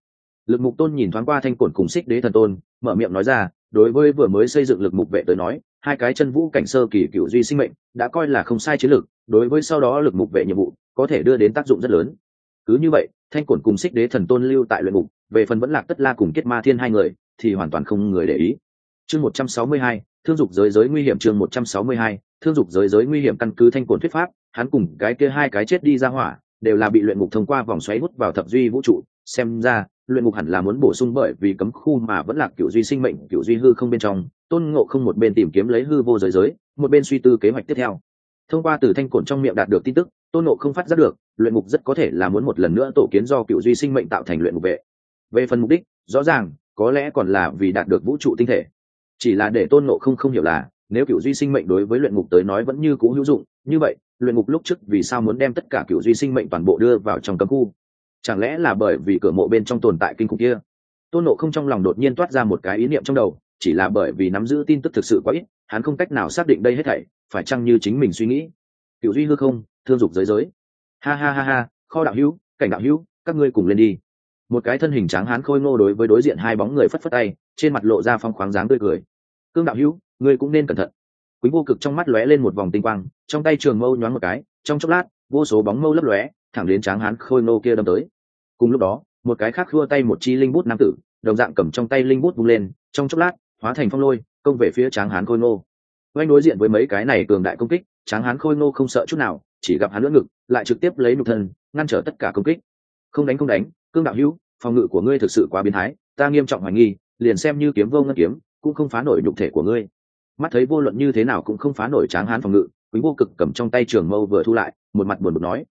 Lực mục tôn nhìn thoáng qua thanh cổn cùng xích đế thần tôn, mở miệng nói ra, đối với vừa mới xây dựng lực mục vệ tới nói, hai cái chân vũ cảnh sơ kỳ cựu duy sinh mệnh đã coi là không sai chiến lược, đối với sau đó lực mục vệ nhiệm vụ có thể đưa đến tác dụng rất lớn. Cứ như vậy, thanh cổn cùng xích đế thần tôn lưu tại luyện mục về phần vẫn lạc tất la cùng kết ma thiên hai người thì hoàn toàn không người để ý. Chương một trăm sáu mươi hai, thương dục giới giới nguy hiểm chương một trăm sáu mươi hai, thương dục giới giới nguy hiểm căn cứ thanh cổn thuyết pháp, hắn cùng cái kia hai cái chết đi ra hỏa, đều là bị luyện ngục thông qua vòng xoáy hút vào thập duy vũ trụ. Xem ra, luyện ngục hẳn là muốn bổ sung bởi vì cấm khu mà vẫn là cựu duy sinh mệnh cựu duy hư không bên trong. Tôn ngộ không một bên tìm kiếm lấy hư vô giới giới, một bên suy tư kế hoạch tiếp theo. Thông qua từ thanh cổn trong miệng đạt được tin tức, tôn ngộ không phát ra được, luyện ngục rất có thể là muốn một lần nữa tổ kiến do cựu duy sinh mệnh tạo thành luyện ngục vệ. Về phần mục đích, rõ ràng có lẽ còn là vì đạt được vũ trụ tinh thể. Chỉ là để tôn ngộ không không hiểu là, nếu cựu duy sinh mệnh đối với luyện ngục tới nói vẫn như cũ hữu dụng, như vậy, luyện ngục lúc trước vì sao muốn đem tất cả cựu duy sinh mệnh toàn bộ đưa vào trong cấm khu? Chẳng lẽ là bởi vì cửa mộ bên trong tồn tại kinh khủng kia? Tôn nộ không trong lòng đột nhiên toát ra một cái ý niệm trong đầu, chỉ là bởi vì nắm giữ tin tức thực sự quá ít, hắn không cách nào xác định đây hết thảy, phải chăng như chính mình suy nghĩ? Cựu duy hư không, thương dục giới giới. Ha ha ha ha, kho đạo hữu, cảnh đạo hữu, các ngươi cùng lên đi một cái thân hình tráng hán khôi ngô đối với đối diện hai bóng người phất phất tay, trên mặt lộ ra phong khoáng dáng tươi cười. Cương đạo hữu, ngươi cũng nên cẩn thận. Quýnh vô cực trong mắt lóe lên một vòng tinh quang, trong tay trường mâu nhoáng một cái, trong chốc lát, vô số bóng mâu lấp lóe, thẳng đến tráng hán khôi ngô kia đâm tới. Cùng lúc đó, một cái khác khua tay một chi linh bút nam tử, đồng dạng cầm trong tay linh bút vung lên, trong chốc lát, hóa thành phong lôi, công về phía tráng hán khôi ngô. Oanh đối diện với mấy cái này cường đại công kích, tráng hán khôi ngô không sợ chút nào, chỉ gặp hắn lưỡng ngực, lại trực tiếp lấy nục thân, ngăn trở tất cả công kích. Không đánh không đánh cương đạo hữu, phòng ngự của ngươi thực sự quá biến thái, ta nghiêm trọng hoài nghi, liền xem như kiếm vô ngân kiếm, cũng không phá nổi nhục thể của ngươi. Mắt thấy vô luận như thế nào cũng không phá nổi tráng hán phòng ngự, quý vô cực cầm trong tay trường mâu vừa thu lại, một mặt buồn bực nói.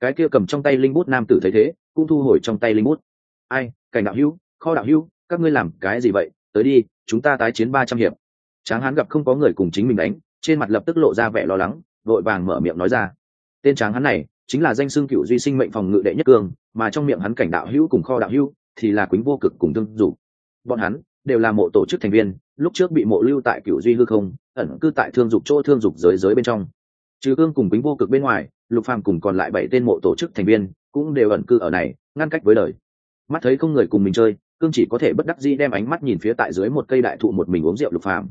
Cái kia cầm trong tay linh bút nam tử thấy thế, cũng thu hồi trong tay linh bút. Ai, cảnh đạo hữu, kho đạo hữu, các ngươi làm cái gì vậy? Tới đi, chúng ta tái chiến ba trăm hiệp. Tráng hán gặp không có người cùng chính mình đánh, trên mặt lập tức lộ ra vẻ lo lắng, vội vàng mở miệng nói ra. Tên tráng hán này, chính là danh xưng cựu duy sinh mệnh phòng ngự đệ nhất cương mà trong miệng hắn cảnh đạo hữu cùng kho đạo hữu thì là quýnh vô cực cùng thương dục. Bọn hắn đều là mộ tổ chức thành viên, lúc trước bị mộ lưu tại cựu duy hư không, ẩn cư tại thương dục chỗ thương dục giới giới bên trong. Trừ cương cùng quýnh vô cực bên ngoài, lục phàm cùng còn lại bảy tên mộ tổ chức thành viên cũng đều ẩn cư ở này, ngăn cách với đời. Mắt thấy không người cùng mình chơi, cương chỉ có thể bất đắc dĩ đem ánh mắt nhìn phía tại dưới một cây đại thụ một mình uống rượu lục phàm.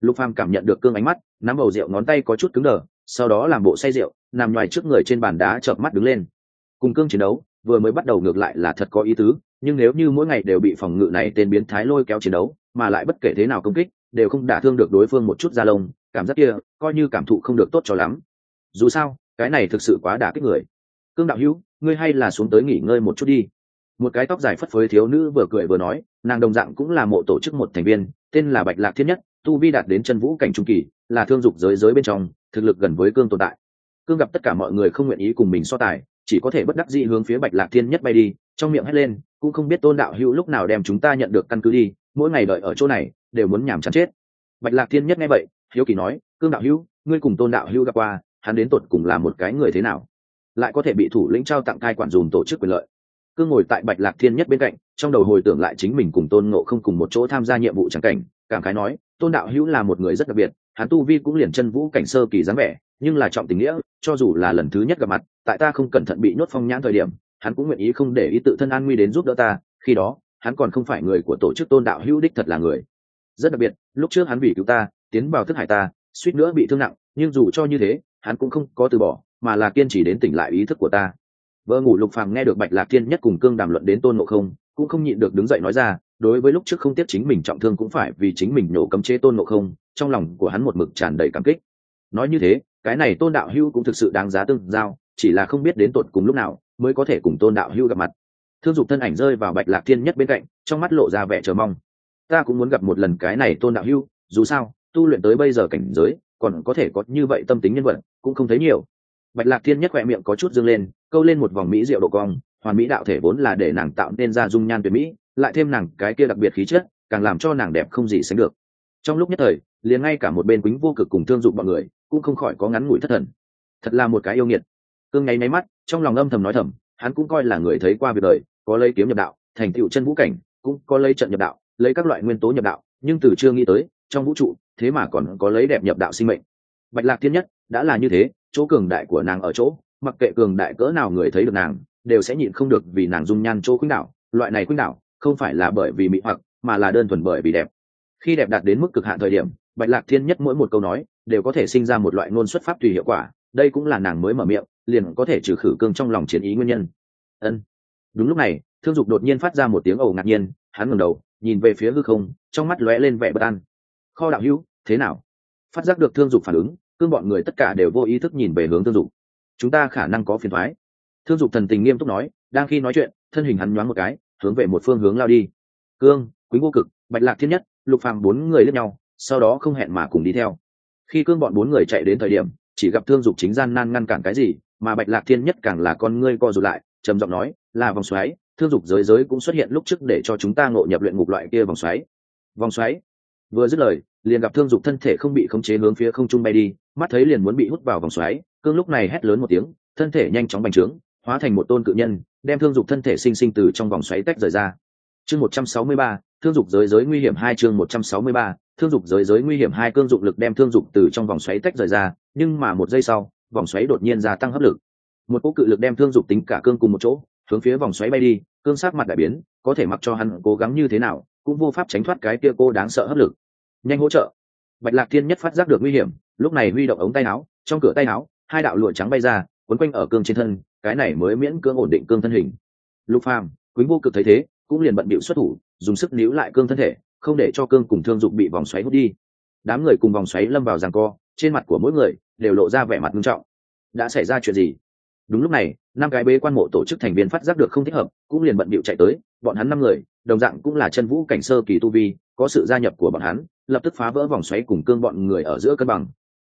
Lục phàm cảm nhận được cương ánh mắt, nắm bầu rượu ngón tay có chút cứng đờ, sau đó làm bộ say rượu, nằm ngoài trước người trên bàn đá chợp mắt đứng lên. Cùng cương chiến đấu vừa mới bắt đầu ngược lại là thật có ý tứ, nhưng nếu như mỗi ngày đều bị phòng ngự này tên biến thái lôi kéo chiến đấu, mà lại bất kể thế nào công kích, đều không đả thương được đối phương một chút da lông, cảm giác kia, coi như cảm thụ không được tốt cho lắm. Dù sao, cái này thực sự quá đả kích người. Cương đạo hữu, ngươi hay là xuống tới nghỉ ngơi một chút đi. Một cái tóc dài phất phới thiếu nữ vừa cười vừa nói, nàng đồng dạng cũng là mộ tổ chức một thành viên, tên là bạch lạc thiên nhất, tu vi đạt đến chân vũ cảnh trung kỳ, là thương dục giới giới bên trong, thực lực gần với cương tồn tại. Cương gặp tất cả mọi người không nguyện ý cùng mình so tài chỉ có thể bất đắc dĩ hướng phía bạch lạc thiên nhất bay đi, trong miệng hét lên, cũng không biết tôn đạo hữu lúc nào đem chúng ta nhận được căn cứ đi, mỗi ngày đợi ở chỗ này, đều muốn nhảm chán chết. Bạch lạc thiên nhất nghe vậy, hiếu kỳ nói, cương đạo hữu, ngươi cùng tôn đạo hữu gặp qua, hắn đến tột cùng là một cái người thế nào? Lại có thể bị thủ lĩnh trao tặng cai quản dùm tổ chức quyền lợi. Cương ngồi tại bạch lạc thiên nhất bên cạnh, trong đầu hồi tưởng lại chính mình cùng tôn ngộ không cùng một chỗ tham gia nhiệm vụ trắng cảnh, cảm khái nói, tôn đạo hữu là một người rất đặc biệt, hắn tu vi cũng liền chân vũ cảnh sơ kỳ dáng vẻ, nhưng là trọng tình nghĩa, cho dù là lần thứ nhất gặp mặt tại ta không cẩn thận bị nhốt phong nhãn thời điểm, hắn cũng nguyện ý không để ý tự thân an nguy đến giúp đỡ ta, khi đó, hắn còn không phải người của tổ chức tôn đạo hữu đích thật là người. Rất đặc biệt, lúc trước hắn vì cứu ta, tiến vào thức hải ta, suýt nữa bị thương nặng, nhưng dù cho như thế, hắn cũng không có từ bỏ, mà là kiên trì đến tỉnh lại ý thức của ta. Vợ ngủ lục phàm nghe được bạch lạc thiên nhất cùng cương đàm luận đến tôn ngộ không, cũng không nhịn được đứng dậy nói ra, đối với lúc trước không tiếp chính mình trọng thương cũng phải vì chính mình nổ cấm chế tôn ngộ không, trong lòng của hắn một mực tràn đầy cảm kích. Nói như thế, cái này tôn đạo hưu cũng thực sự đáng giá tương giao chỉ là không biết đến tột cùng lúc nào mới có thể cùng tôn đạo hưu gặp mặt. Thương dục thân ảnh rơi vào bạch lạc thiên nhất bên cạnh, trong mắt lộ ra vẻ chờ mong. Ta cũng muốn gặp một lần cái này tôn đạo hưu dù sao, tu luyện tới bây giờ cảnh giới, còn có thể có như vậy tâm tính nhân vật, cũng không thấy nhiều. Bạch lạc thiên nhất khoe miệng có chút dâng lên, câu lên một vòng mỹ rượu độ cong, hoàn mỹ đạo thể vốn là để nàng tạo nên ra dung nhan tuyệt mỹ, lại thêm nàng cái kia đặc biệt khí chất, càng làm cho nàng đẹp không gì sánh được. Trong lúc nhất thời, liền ngay cả một bên quýnh vô cực cùng thương dụng mọi người, cũng không khỏi có ngắn ngủi thất thần. Thật là một cái yêu nghiệt cương ngáy máy mắt, trong lòng âm thầm nói thầm, hắn cũng coi là người thấy qua việc đời, có lấy kiếm nhập đạo, thành tựu chân vũ cảnh, cũng có lấy trận nhập đạo, lấy các loại nguyên tố nhập đạo, nhưng từ chưa nghĩ tới, trong vũ trụ, thế mà còn có lấy đẹp nhập đạo sinh mệnh. Bạch lạc thiên nhất, đã là như thế, chỗ cường đại của nàng ở chỗ, mặc kệ cường đại cỡ nào người thấy được nàng, đều sẽ nhịn không được vì nàng dung nhan chỗ khuynh đảo, loại này khuynh đảo, không phải là bởi vì mỹ hoặc, mà là đơn thuần bởi vì đẹp. Khi đẹp đạt đến mức cực hạn thời điểm, bạch lạc thiên nhất mỗi một câu nói, đều có thể sinh ra một loại ngôn xuất pháp tùy hiệu quả đây cũng là nàng mới mở miệng, liền có thể trừ khử cương trong lòng chiến ý nguyên nhân. Ân. Đúng lúc này, thương dục đột nhiên phát ra một tiếng ầu ngạc nhiên, hắn ngẩng đầu, nhìn về phía hư không, trong mắt lóe lên vẻ bất an. Kho đạo hữu, thế nào? Phát giác được thương dục phản ứng, cương bọn người tất cả đều vô ý thức nhìn về hướng thương dục. Chúng ta khả năng có phiền thoái thương dục thần tình nghiêm túc nói, đang khi nói chuyện, thân hình hắn nhoáng một cái, hướng về một phương hướng lao đi. Cương, quý vô cực, bạch lạc thiên nhất, lục phàm bốn người lẫn nhau, sau đó không hẹn mà cùng đi theo. Khi cương bọn bốn người chạy đến thời điểm chỉ gặp thương dục chính gian nan ngăn cản cái gì, mà bạch lạc thiên nhất càng là con ngươi co rụt lại, trầm giọng nói, là vòng xoáy, thương dục giới giới cũng xuất hiện lúc trước để cho chúng ta ngộ nhập luyện ngục loại kia vòng xoáy. Vòng xoáy? Vừa dứt lời, liền gặp thương dục thân thể không bị khống chế hướng phía không trung bay đi, mắt thấy liền muốn bị hút vào vòng xoáy, cương lúc này hét lớn một tiếng, thân thể nhanh chóng bành trướng, hóa thành một tôn cự nhân, đem thương dục thân thể sinh sinh từ trong vòng xoáy tách rời ra. Chương một trăm sáu mươi ba, thương dục giới giới nguy hiểm hai chương một trăm sáu mươi ba thương dục giới giới nguy hiểm hai cương dụng lực đem thương dục từ trong vòng xoáy tách rời ra, nhưng mà một giây sau, vòng xoáy đột nhiên gia tăng hấp lực. Một cỗ cự lực đem thương dục tính cả cương cùng một chỗ, hướng phía vòng xoáy bay đi, cương sát mặt đại biến, có thể mặc cho hắn cố gắng như thế nào, cũng vô pháp tránh thoát cái kia cô đáng sợ hấp lực. Nhanh hỗ trợ. Bạch lạc thiên nhất phát giác được nguy hiểm, lúc này huy động ống tay áo, trong cửa tay áo, hai đạo lụa trắng bay ra, quấn quanh ở cương trên thân, cái này mới miễn cương ổn định cương thân hình. Lục phàm quýnh vô cực thấy thế, cũng liền bận bịu xuất thủ, dùng sức níu lại cương thân thể không để cho cương cùng thương dục bị vòng xoáy hút đi. Đám người cùng vòng xoáy lâm vào giằng co, trên mặt của mỗi người đều lộ ra vẻ mặt nghiêm trọng. Đã xảy ra chuyện gì? Đúng lúc này, năm cái bế quan mộ tổ chức thành viên phát giác được không thích hợp, cũng liền bận bịu chạy tới, bọn hắn năm người, đồng dạng cũng là chân vũ cảnh sơ kỳ tu vi, có sự gia nhập của bọn hắn, lập tức phá vỡ vòng xoáy cùng cương bọn người ở giữa cân bằng.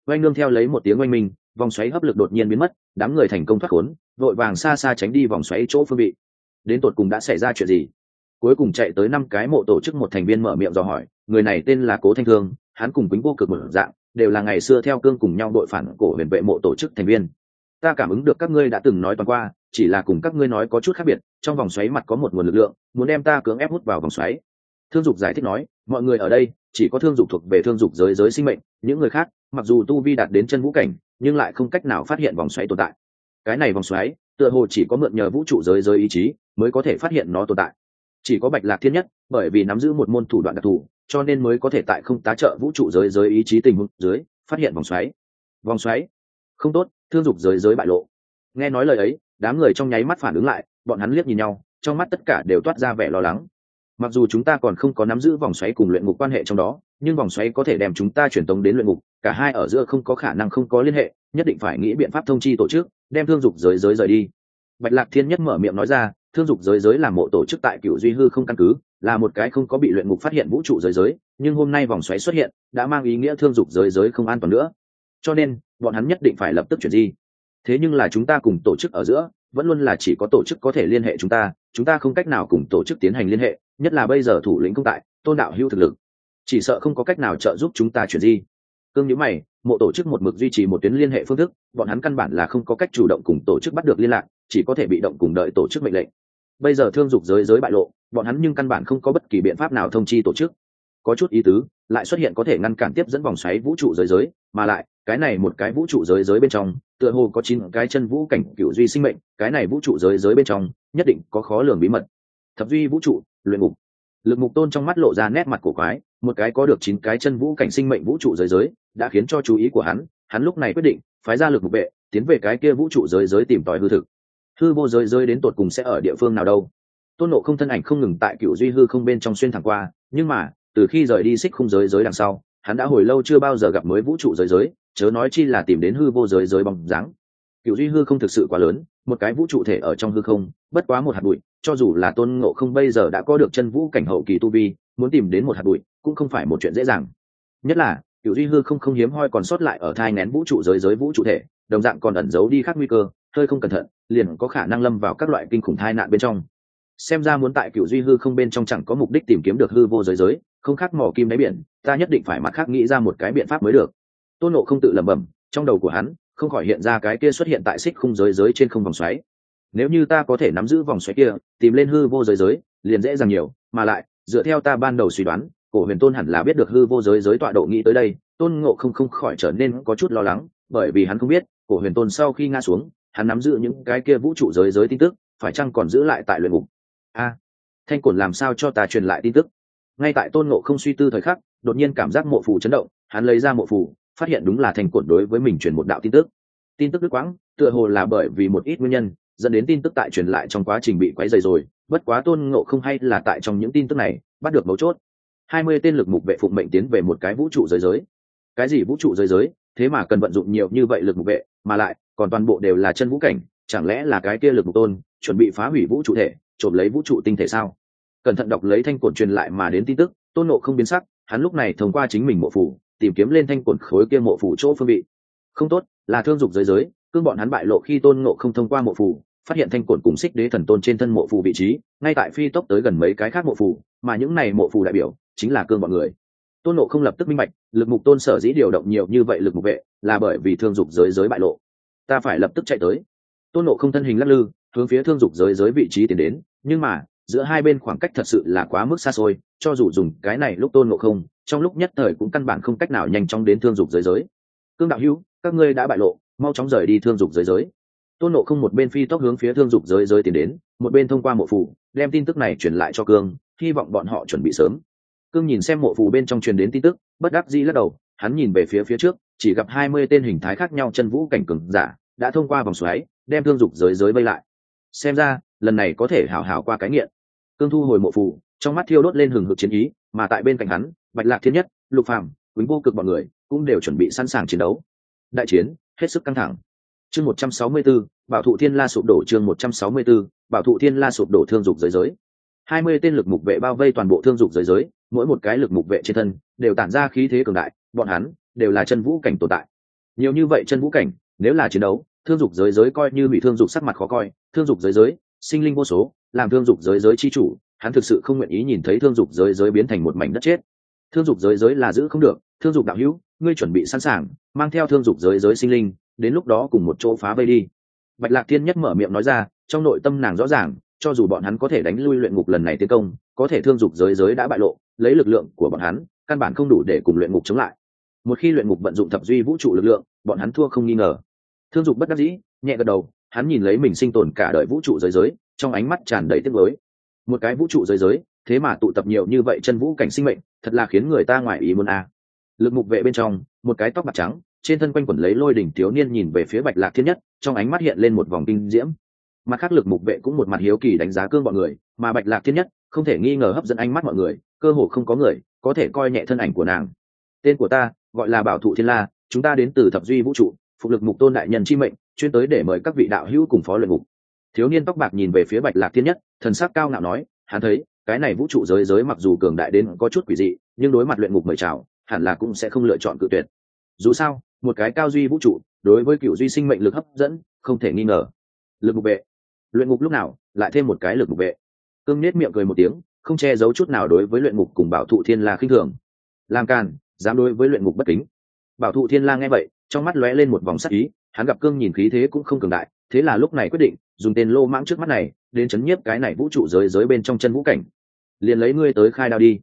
Oanh nương theo lấy một tiếng oanh minh, vòng xoáy hấp lực đột nhiên biến mất, đám người thành công thoát khốn, vội vàng xa xa tránh đi vòng xoáy chỗ phương vị. Đến tột cùng đã xảy ra chuyện gì? Cuối cùng chạy tới năm cái mộ tổ chức một thành viên mở miệng dò hỏi, người này tên là cố thanh thương, hắn cùng quýnh vô cực một dạng, đều là ngày xưa theo cương cùng nhau đội phản cổ huyền vệ mộ tổ chức thành viên. Ta cảm ứng được các ngươi đã từng nói toàn qua, chỉ là cùng các ngươi nói có chút khác biệt, trong vòng xoáy mặt có một nguồn lực lượng, muốn đem ta cưỡng ép hút vào vòng xoáy. Thương dục giải thích nói, mọi người ở đây, chỉ có thương dục thuộc về thương dục giới giới sinh mệnh, những người khác, mặc dù tu vi đạt đến chân vũ cảnh, nhưng lại không cách nào phát hiện vòng xoáy tồn tại. Cái này vòng xoáy, tựa hồ chỉ có mượn nhờ vũ trụ giới giới ý chí, mới có thể phát hiện nó tồn tại chỉ có bạch lạc thiên nhất, bởi vì nắm giữ một môn thủ đoạn đặc thù, cho nên mới có thể tại không tá trợ vũ trụ giới giới ý chí tình huống dưới, phát hiện vòng xoáy. Vòng xoáy? Không tốt, thương dục giới giới bại lộ. Nghe nói lời ấy, đám người trong nháy mắt phản ứng lại, bọn hắn liếc nhìn nhau, trong mắt tất cả đều toát ra vẻ lo lắng. Mặc dù chúng ta còn không có nắm giữ vòng xoáy cùng luyện ngục quan hệ trong đó, nhưng vòng xoáy có thể đem chúng ta truyền tống đến luyện ngục, cả hai ở giữa không có khả năng không có liên hệ, nhất định phải nghĩ biện pháp thông chi tổ chức, đem thương dục giới giới rời đi bạch lạc thiên nhất mở miệng nói ra, thương dục giới giới là mộ tổ chức tại cựu duy hư không căn cứ, là một cái không có bị luyện ngục phát hiện vũ trụ giới giới, nhưng hôm nay vòng xoáy xuất hiện, đã mang ý nghĩa thương dục giới giới không an toàn nữa. Cho nên, bọn hắn nhất định phải lập tức chuyển di. Thế nhưng là chúng ta cùng tổ chức ở giữa, vẫn luôn là chỉ có tổ chức có thể liên hệ chúng ta chúng ta không cách nào cùng tổ chức tiến hành liên hệ, nhất là bây giờ thủ lĩnh công tại, tôn đạo hữu thực lực. Chỉ sợ không có cách nào trợ giúp chúng ta chuyển di. Cương nhữ mày mộ tổ chức một mực duy trì một tuyến liên hệ phương thức, bọn hắn căn bản là không có cách chủ động cùng tổ chức bắt được liên lạc, chỉ có thể bị động cùng đợi tổ chức mệnh lệnh. Bây giờ thương dục giới giới bại lộ, bọn hắn nhưng căn bản không có bất kỳ biện pháp nào thông chi tổ chức. Có chút ý tứ, lại xuất hiện có thể ngăn cản tiếp dẫn vòng xoáy vũ trụ giới giới, mà lại, cái này một cái vũ trụ giới giới bên trong, tựa hồ có chín cái chân vũ cảnh cựu duy sinh mệnh, cái này vũ trụ giới giới bên trong, nhất định có khó lường bí mật. Thập duy vũ trụ, luyện ngục lực mục tôn trong mắt lộ ra nét mặt của quái, một cái có được chín cái chân vũ cảnh sinh mệnh vũ trụ giới giới, đã khiến cho chú ý của hắn hắn lúc này quyết định, phái ra lực mục vệ, tiến về cái kia vũ trụ giới giới tìm tòi hư thực. Hư vô giới giới đến tột cùng sẽ ở địa phương nào đâu? Tôn nộ không thân ảnh không ngừng tại cựu duy hư không bên trong xuyên thẳng qua, nhưng mà, từ khi rời đi xích khung giới giới đằng sau, hắn đã hồi lâu chưa bao giờ gặp mới vũ trụ giới giới, chớ nói chi là tìm đến hư vô giới giới bằng dáng. Cựu duy hư không thực sự quá lớn một cái vũ trụ thể ở trong hư không, bất quá một hạt bụi, cho dù là tôn ngộ không bây giờ đã có được chân vũ cảnh hậu kỳ tu vi, muốn tìm đến một hạt bụi cũng không phải một chuyện dễ dàng. Nhất là cựu duy hư không không hiếm hoi còn sót lại ở thai nén vũ trụ giới giới vũ trụ thể, đồng dạng còn ẩn giấu đi khác nguy cơ, hơi không cẩn thận, liền có khả năng lâm vào các loại kinh khủng thai nạn bên trong. Xem ra muốn tại cựu duy hư không bên trong chẳng có mục đích tìm kiếm được hư vô giới giới, không khác mỏ kim đáy biển, ta nhất định phải mặt khác nghĩ ra một cái biện pháp mới được. Tôn nộ không tự lẩm bẩm, trong đầu của hắn không khỏi hiện ra cái kia xuất hiện tại xích khung giới giới trên không vòng xoáy. Nếu như ta có thể nắm giữ vòng xoáy kia, tìm lên hư vô giới giới, liền dễ dàng nhiều, mà lại, dựa theo ta ban đầu suy đoán, cổ huyền tôn hẳn là biết được hư vô giới giới tọa độ nghĩ tới đây, tôn ngộ không không khỏi trở nên có chút lo lắng, bởi vì hắn không biết, cổ huyền tôn sau khi ngã xuống, hắn nắm giữ những cái kia vũ trụ giới giới tin tức, phải chăng còn giữ lại tại luyện ngục? A, thanh cổn làm sao cho ta truyền lại tin tức? Ngay tại tôn ngộ không suy tư thời khắc, đột nhiên cảm giác mộ phù chấn động, hắn lấy ra mộ phù phát hiện đúng là thành cột đối với mình truyền một đạo tin tức. Tin tức đứt quãng, tựa hồ là bởi vì một ít nguyên nhân, dẫn đến tin tức tại truyền lại trong quá trình bị quấy dày rồi. Bất quá tôn ngộ không hay là tại trong những tin tức này, bắt được mấu chốt. Hai mươi tên lực mục vệ phụng mệnh tiến về một cái vũ trụ giới giới. Cái gì vũ trụ giới giới? Thế mà cần vận dụng nhiều như vậy lực mục vệ, mà lại, còn toàn bộ đều là chân vũ cảnh, chẳng lẽ là cái kia lực mục tôn, chuẩn bị phá hủy vũ trụ thể, trộm lấy vũ trụ tinh thể sao? Cẩn thận đọc lấy thanh cổn truyền lại mà đến tin tức, tôn nộ không biến sắc, hắn lúc này thông qua chính mình mộ phủ tìm kiếm lên thanh cổn khối kia mộ phủ chỗ phương vị. Không tốt, là thương dục giới giới, cương bọn hắn bại lộ khi tôn ngộ không thông qua mộ phủ, phát hiện thanh cổn cùng xích đế thần tôn trên thân mộ phủ vị trí, ngay tại phi tốc tới gần mấy cái khác mộ phủ, mà những này mộ phủ đại biểu chính là cương bọn người. Tôn ngộ không lập tức minh bạch, lực mục tôn sở dĩ điều động nhiều như vậy lực mục vệ, là bởi vì thương dục giới giới bại lộ. Ta phải lập tức chạy tới. Tôn ngộ không thân hình lắc lư, hướng phía thương dục giới giới vị trí tiến đến, nhưng mà, giữa hai bên khoảng cách thật sự là quá mức xa xôi, cho dù dùng cái này lúc tôn ngộ không trong lúc nhất thời cũng căn bản không cách nào nhanh chóng đến thương dục giới giới. Cương đạo hữu, các ngươi đã bại lộ, mau chóng rời đi thương dục giới giới. Tôn nộ không một bên phi tốc hướng phía thương dục giới giới tiến đến, một bên thông qua mộ phủ, đem tin tức này truyền lại cho cương, hy vọng bọn họ chuẩn bị sớm. Cương nhìn xem mộ phủ bên trong truyền đến tin tức, bất đắc dĩ lắc đầu, hắn nhìn về phía phía trước, chỉ gặp hai mươi tên hình thái khác nhau chân vũ cảnh cường giả, đã thông qua vòng xoáy, đem thương dục giới giới vây lại. Xem ra, lần này có thể hảo hảo qua cái nghiện. Cương thu hồi mộ phủ, trong mắt thiêu đốt lên hừng hực chiến ý, mà tại bên cạnh hắn bạch lạc thiên nhất lục phàm quýnh vô cực bọn người cũng đều chuẩn bị sẵn sàng chiến đấu. Đại chiến hết sức căng thẳng. Chương một trăm sáu mươi 164, bảo thụ thiên la sụp đổ chương một trăm sáu mươi 164, bảo thụ thiên la sụp đổ thương dục giới giới. Hai mươi tên lực mục vệ bao vây toàn bộ thương dục giới giới mỗi một cái lực mục vệ trên thân đều tản ra khí thế cường đại bọn hắn đều là chân vũ cảnh tồn tại. Nhiều như vậy chân vũ cảnh nếu là chiến đấu thương dục giới giới coi như bị thương dục sắc mặt khó coi. Thương dục giới giới sinh linh vô số làm thương dục giới giới chi chủ hắn thực sự không nguyện ý nhìn thấy thương dục giới giới biến thành một mảnh đất chết thương dục giới giới là giữ không được, thương dục đạo hữu, ngươi chuẩn bị sẵn sàng, mang theo thương dục giới giới sinh linh, đến lúc đó cùng một chỗ phá vây đi. Bạch lạc thiên nhất mở miệng nói ra, trong nội tâm nàng rõ ràng, cho dù bọn hắn có thể đánh lui luyện ngục lần này tiến công, có thể thương dục giới giới đã bại lộ, lấy lực lượng của bọn hắn, căn bản không đủ để cùng luyện ngục chống lại. Một khi luyện ngục vận dụng thập duy vũ trụ lực lượng, bọn hắn thua không nghi ngờ. Thương dục bất đắc dĩ, nhẹ gật đầu, hắn nhìn lấy mình sinh tồn cả đời vũ trụ giới giới, trong ánh mắt tràn đầy tiếc lối một cái vũ trụ giới giới thế mà tụ tập nhiều như vậy chân vũ cảnh sinh mệnh, thật là khiến người ta ngoài ý muốn a. À. lực mục vệ bên trong, một cái tóc bạc trắng, trên thân quanh quẩn lấy lôi đỉnh thiếu niên nhìn về phía bạch lạc thiên nhất, trong ánh mắt hiện lên một vòng kinh diễm. Mặt khác lực mục vệ cũng một mặt hiếu kỳ đánh giá cương bọn người, mà bạch lạc thiên nhất không thể nghi ngờ hấp dẫn ánh mắt mọi người, cơ hồ không có người có thể coi nhẹ thân ảnh của nàng. Tên của ta gọi là bảo thụ thiên la, chúng ta đến từ thập duy vũ trụ phục lực mục tôn đại nhân chi mệnh, chuyên tới để mời các vị đạo hữu cùng phó luyện mục thiếu niên tóc bạc nhìn về phía bạch lạc thiên nhất, thần sắc cao ngạo nói, hắn thấy cái này vũ trụ giới giới mặc dù cường đại đến có chút quỷ dị, nhưng đối mặt luyện ngục mời chào, hẳn là cũng sẽ không lựa chọn cự tuyệt. Dù sao, một cái cao duy vũ trụ, đối với cựu duy sinh mệnh lực hấp dẫn, không thể nghi ngờ. Lực ngục vệ luyện ngục lúc nào, lại thêm một cái lực ngục vệ cương nết miệng cười một tiếng, không che giấu chút nào đối với luyện ngục cùng bảo thụ thiên la khinh thường. Làm càn, dám đối với luyện ngục bất kính. Bảo thụ thiên la nghe vậy, trong mắt lóe lên một vòng sắc ý, hắn gặp cương nhìn khí thế cũng không cường đại, thế là lúc này quyết định, dùng tên lô mãng trước mắt này, đến chấn nhiếp cái này vũ trụ giới giới bên trong chân vũ cảnh liền lấy ngươi tới khai đao đi.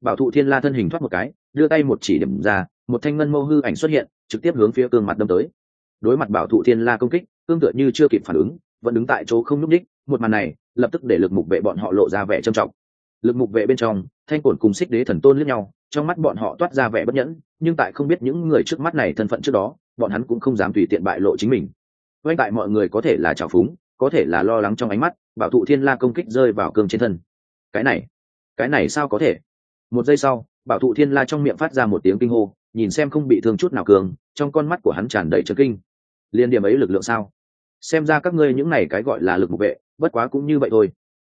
Bảo thụ thiên la thân hình thoát một cái, đưa tay một chỉ điểm ra, một thanh ngân mâu hư ảnh xuất hiện, trực tiếp hướng phía cương mặt đâm tới. Đối mặt bảo thụ thiên la công kích, cương tựa như chưa kịp phản ứng, vẫn đứng tại chỗ không nhúc ních một màn này, lập tức để lực mục vệ bọn họ lộ ra vẻ trầm trọng. Lực mục vệ bên trong, thanh cổn cùng xích đế thần tôn lẫn nhau, trong mắt bọn họ toát ra vẻ bất nhẫn, nhưng tại không biết những người trước mắt này thân phận trước đó, bọn hắn cũng không dám tùy tiện bại lộ chính mình. Quanh tại mọi người có thể là trào phúng, có thể là lo lắng trong ánh mắt, bảo thụ thiên la công kích rơi vào cương trên thân. Cái này cái này sao có thể? Một giây sau, bảo thụ thiên la trong miệng phát ra một tiếng kinh hô, nhìn xem không bị thương chút nào cường, trong con mắt của hắn tràn đầy trấn kinh. Liên điểm ấy lực lượng sao? Xem ra các ngươi những này cái gọi là lực mục vệ, bất quá cũng như vậy thôi.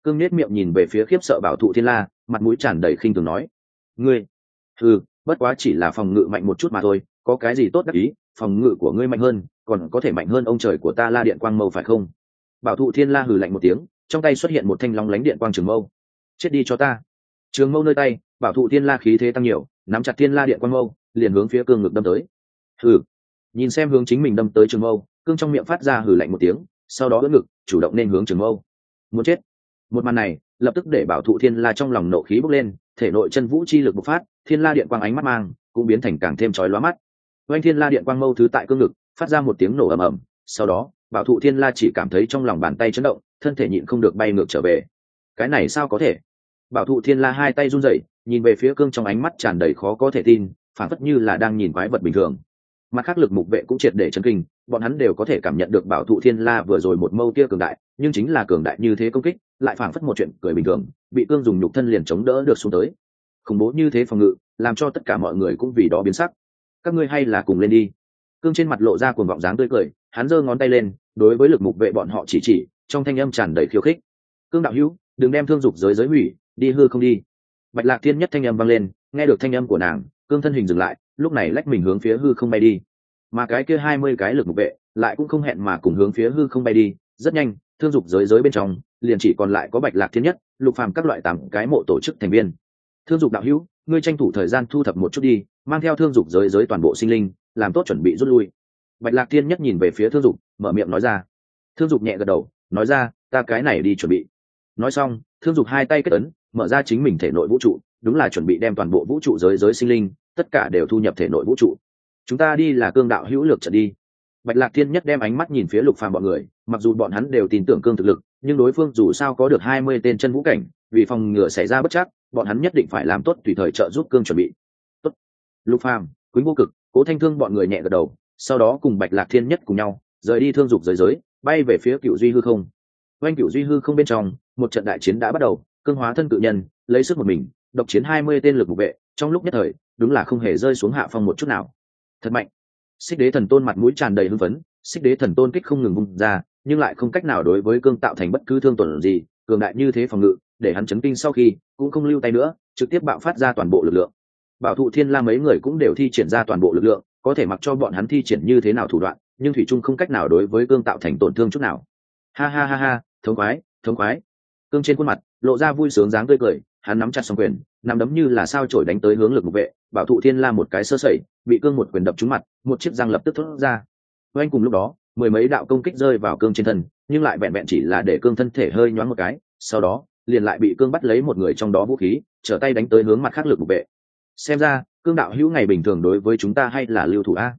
Cương nết miệng nhìn về phía khiếp sợ bảo thụ thiên la, mặt mũi tràn đầy khinh thường nói, ngươi ừ bất quá chỉ là phòng ngự mạnh một chút mà thôi, có cái gì tốt đắc ý, phòng ngự của ngươi mạnh hơn, còn có thể mạnh hơn ông trời của ta la điện quang mâu phải không? Bảo thụ thiên la hừ lạnh một tiếng, trong tay xuất hiện một thanh long lánh điện quang trường mâu. Chết đi cho ta trường mâu nơi tay, bảo thụ thiên la khí thế tăng nhiều, nắm chặt thiên la điện quang mâu, liền hướng phía cương ngực đâm tới. Hừ. Nhìn xem hướng chính mình đâm tới trường mâu, cương trong miệng phát ra hừ lạnh một tiếng, sau đó đỡ ngực, chủ động nên hướng trường mâu. Muốn chết. Một màn này, lập tức để bảo thụ thiên la trong lòng nộ khí bốc lên, thể nội chân vũ chi lực bộc phát, thiên la điện quang ánh mắt mang, cũng biến thành càng thêm chói lóa mắt. Oanh thiên la điện quang mâu thứ tại cương ngực, phát ra một tiếng nổ ầm ầm, sau đó, bảo thụ thiên la chỉ cảm thấy trong lòng bàn tay chấn động, thân thể nhịn không được bay ngược trở về. Cái này sao có thể? Bảo thụ thiên la hai tay run rẩy, nhìn về phía cương trong ánh mắt tràn đầy khó có thể tin phản phất như là đang nhìn quái vật bình thường. Mặt khác lực mục vệ cũng triệt để chấn kinh, bọn hắn đều có thể cảm nhận được bảo thụ thiên la vừa rồi một mâu kia cường đại, nhưng chính là cường đại như thế công kích, lại phảng phất một chuyện cười bình thường, bị cương dùng nhục thân liền chống đỡ được xuống tới. Khủng bố như thế phòng ngự, làm cho tất cả mọi người cũng vì đó biến sắc. Các ngươi hay là cùng lên đi. Cương trên mặt lộ ra cuồng vọng dáng tươi cười, hắn giơ ngón tay lên, đối với lực mục vệ bọn họ chỉ chỉ, trong thanh âm tràn đầy khiêu khích. Cương đạo hữu, đừng đem thương dục giới giới hủy đi hư không đi. Bạch lạc thiên nhất thanh âm vang lên, nghe được thanh âm của nàng, cương thân hình dừng lại, lúc này lách mình hướng phía hư không bay đi. Mà cái kia hai mươi cái lực mục vệ, lại cũng không hẹn mà cùng hướng phía hư không bay đi, rất nhanh, thương dục giới giới bên trong, liền chỉ còn lại có bạch lạc thiên nhất, lục phàm các loại tám cái mộ tổ chức thành viên. Thương dục đạo hữu, ngươi tranh thủ thời gian thu thập một chút đi, mang theo thương dục giới giới toàn bộ sinh linh, làm tốt chuẩn bị rút lui. Bạch lạc thiên nhất nhìn về phía thương dục, mở miệng nói ra. Thương dục nhẹ gật đầu, nói ra, ta cái này đi chuẩn bị. Nói xong, thương dục hai tay kết ấn mở ra chính mình thể nội vũ trụ, đúng là chuẩn bị đem toàn bộ vũ trụ giới giới sinh linh, tất cả đều thu nhập thể nội vũ trụ. Chúng ta đi là cương đạo hữu lược trận đi. Bạch lạc thiên nhất đem ánh mắt nhìn phía lục phàm bọn người, mặc dù bọn hắn đều tin tưởng cương thực lực, nhưng đối phương dù sao có được hai mươi tên chân vũ cảnh, vì phòng ngừa xảy ra bất chắc, bọn hắn nhất định phải làm tốt tùy thời trợ giúp cương chuẩn bị. Tốt. Lục phàm quýnh vô cực, cố thanh thương bọn người nhẹ gật đầu, sau đó cùng bạch lạc thiên nhất cùng nhau, rời đi thương dục giới giới, bay về phía cựu duy hư không. Oanh cựu duy hư không bên trong, một trận đại chiến đã bắt đầu cương hóa thân cự nhân, lấy sức một mình, độc chiến hai mươi tên lực vụ vệ, trong lúc nhất thời, đúng là không hề rơi xuống hạ phong một chút nào. Thật mạnh. Xích đế thần tôn mặt mũi tràn đầy hưng phấn, xích đế thần tôn kích không ngừng bung ra, nhưng lại không cách nào đối với cương tạo thành bất cứ thương tổn gì, cường đại như thế phòng ngự, để hắn chấn kinh sau khi, cũng không lưu tay nữa, trực tiếp bạo phát ra toàn bộ lực lượng. Bảo thụ thiên la mấy người cũng đều thi triển ra toàn bộ lực lượng, có thể mặc cho bọn hắn thi triển như thế nào thủ đoạn, nhưng thủy trung không cách nào đối với cương tạo thành tổn thương chút nào. Ha ha ha ha, thống khoái thống khoái. Cương trên khuôn mặt lộ ra vui sướng dáng tươi cười, hắn nắm chặt xong quyền, nắm đấm như là sao trổi đánh tới hướng lực mục vệ, bảo thụ thiên la một cái sơ sẩy, bị cương một quyền đập trúng mặt, một chiếc răng lập tức thốt ra. Oanh cùng lúc đó, mười mấy đạo công kích rơi vào cương trên thân, nhưng lại vẹn vẹn chỉ là để cương thân thể hơi nhoáng một cái, sau đó, liền lại bị cương bắt lấy một người trong đó vũ khí, trở tay đánh tới hướng mặt khác lực mục vệ. Xem ra, cương đạo hữu ngày bình thường đối với chúng ta hay là lưu thủ a?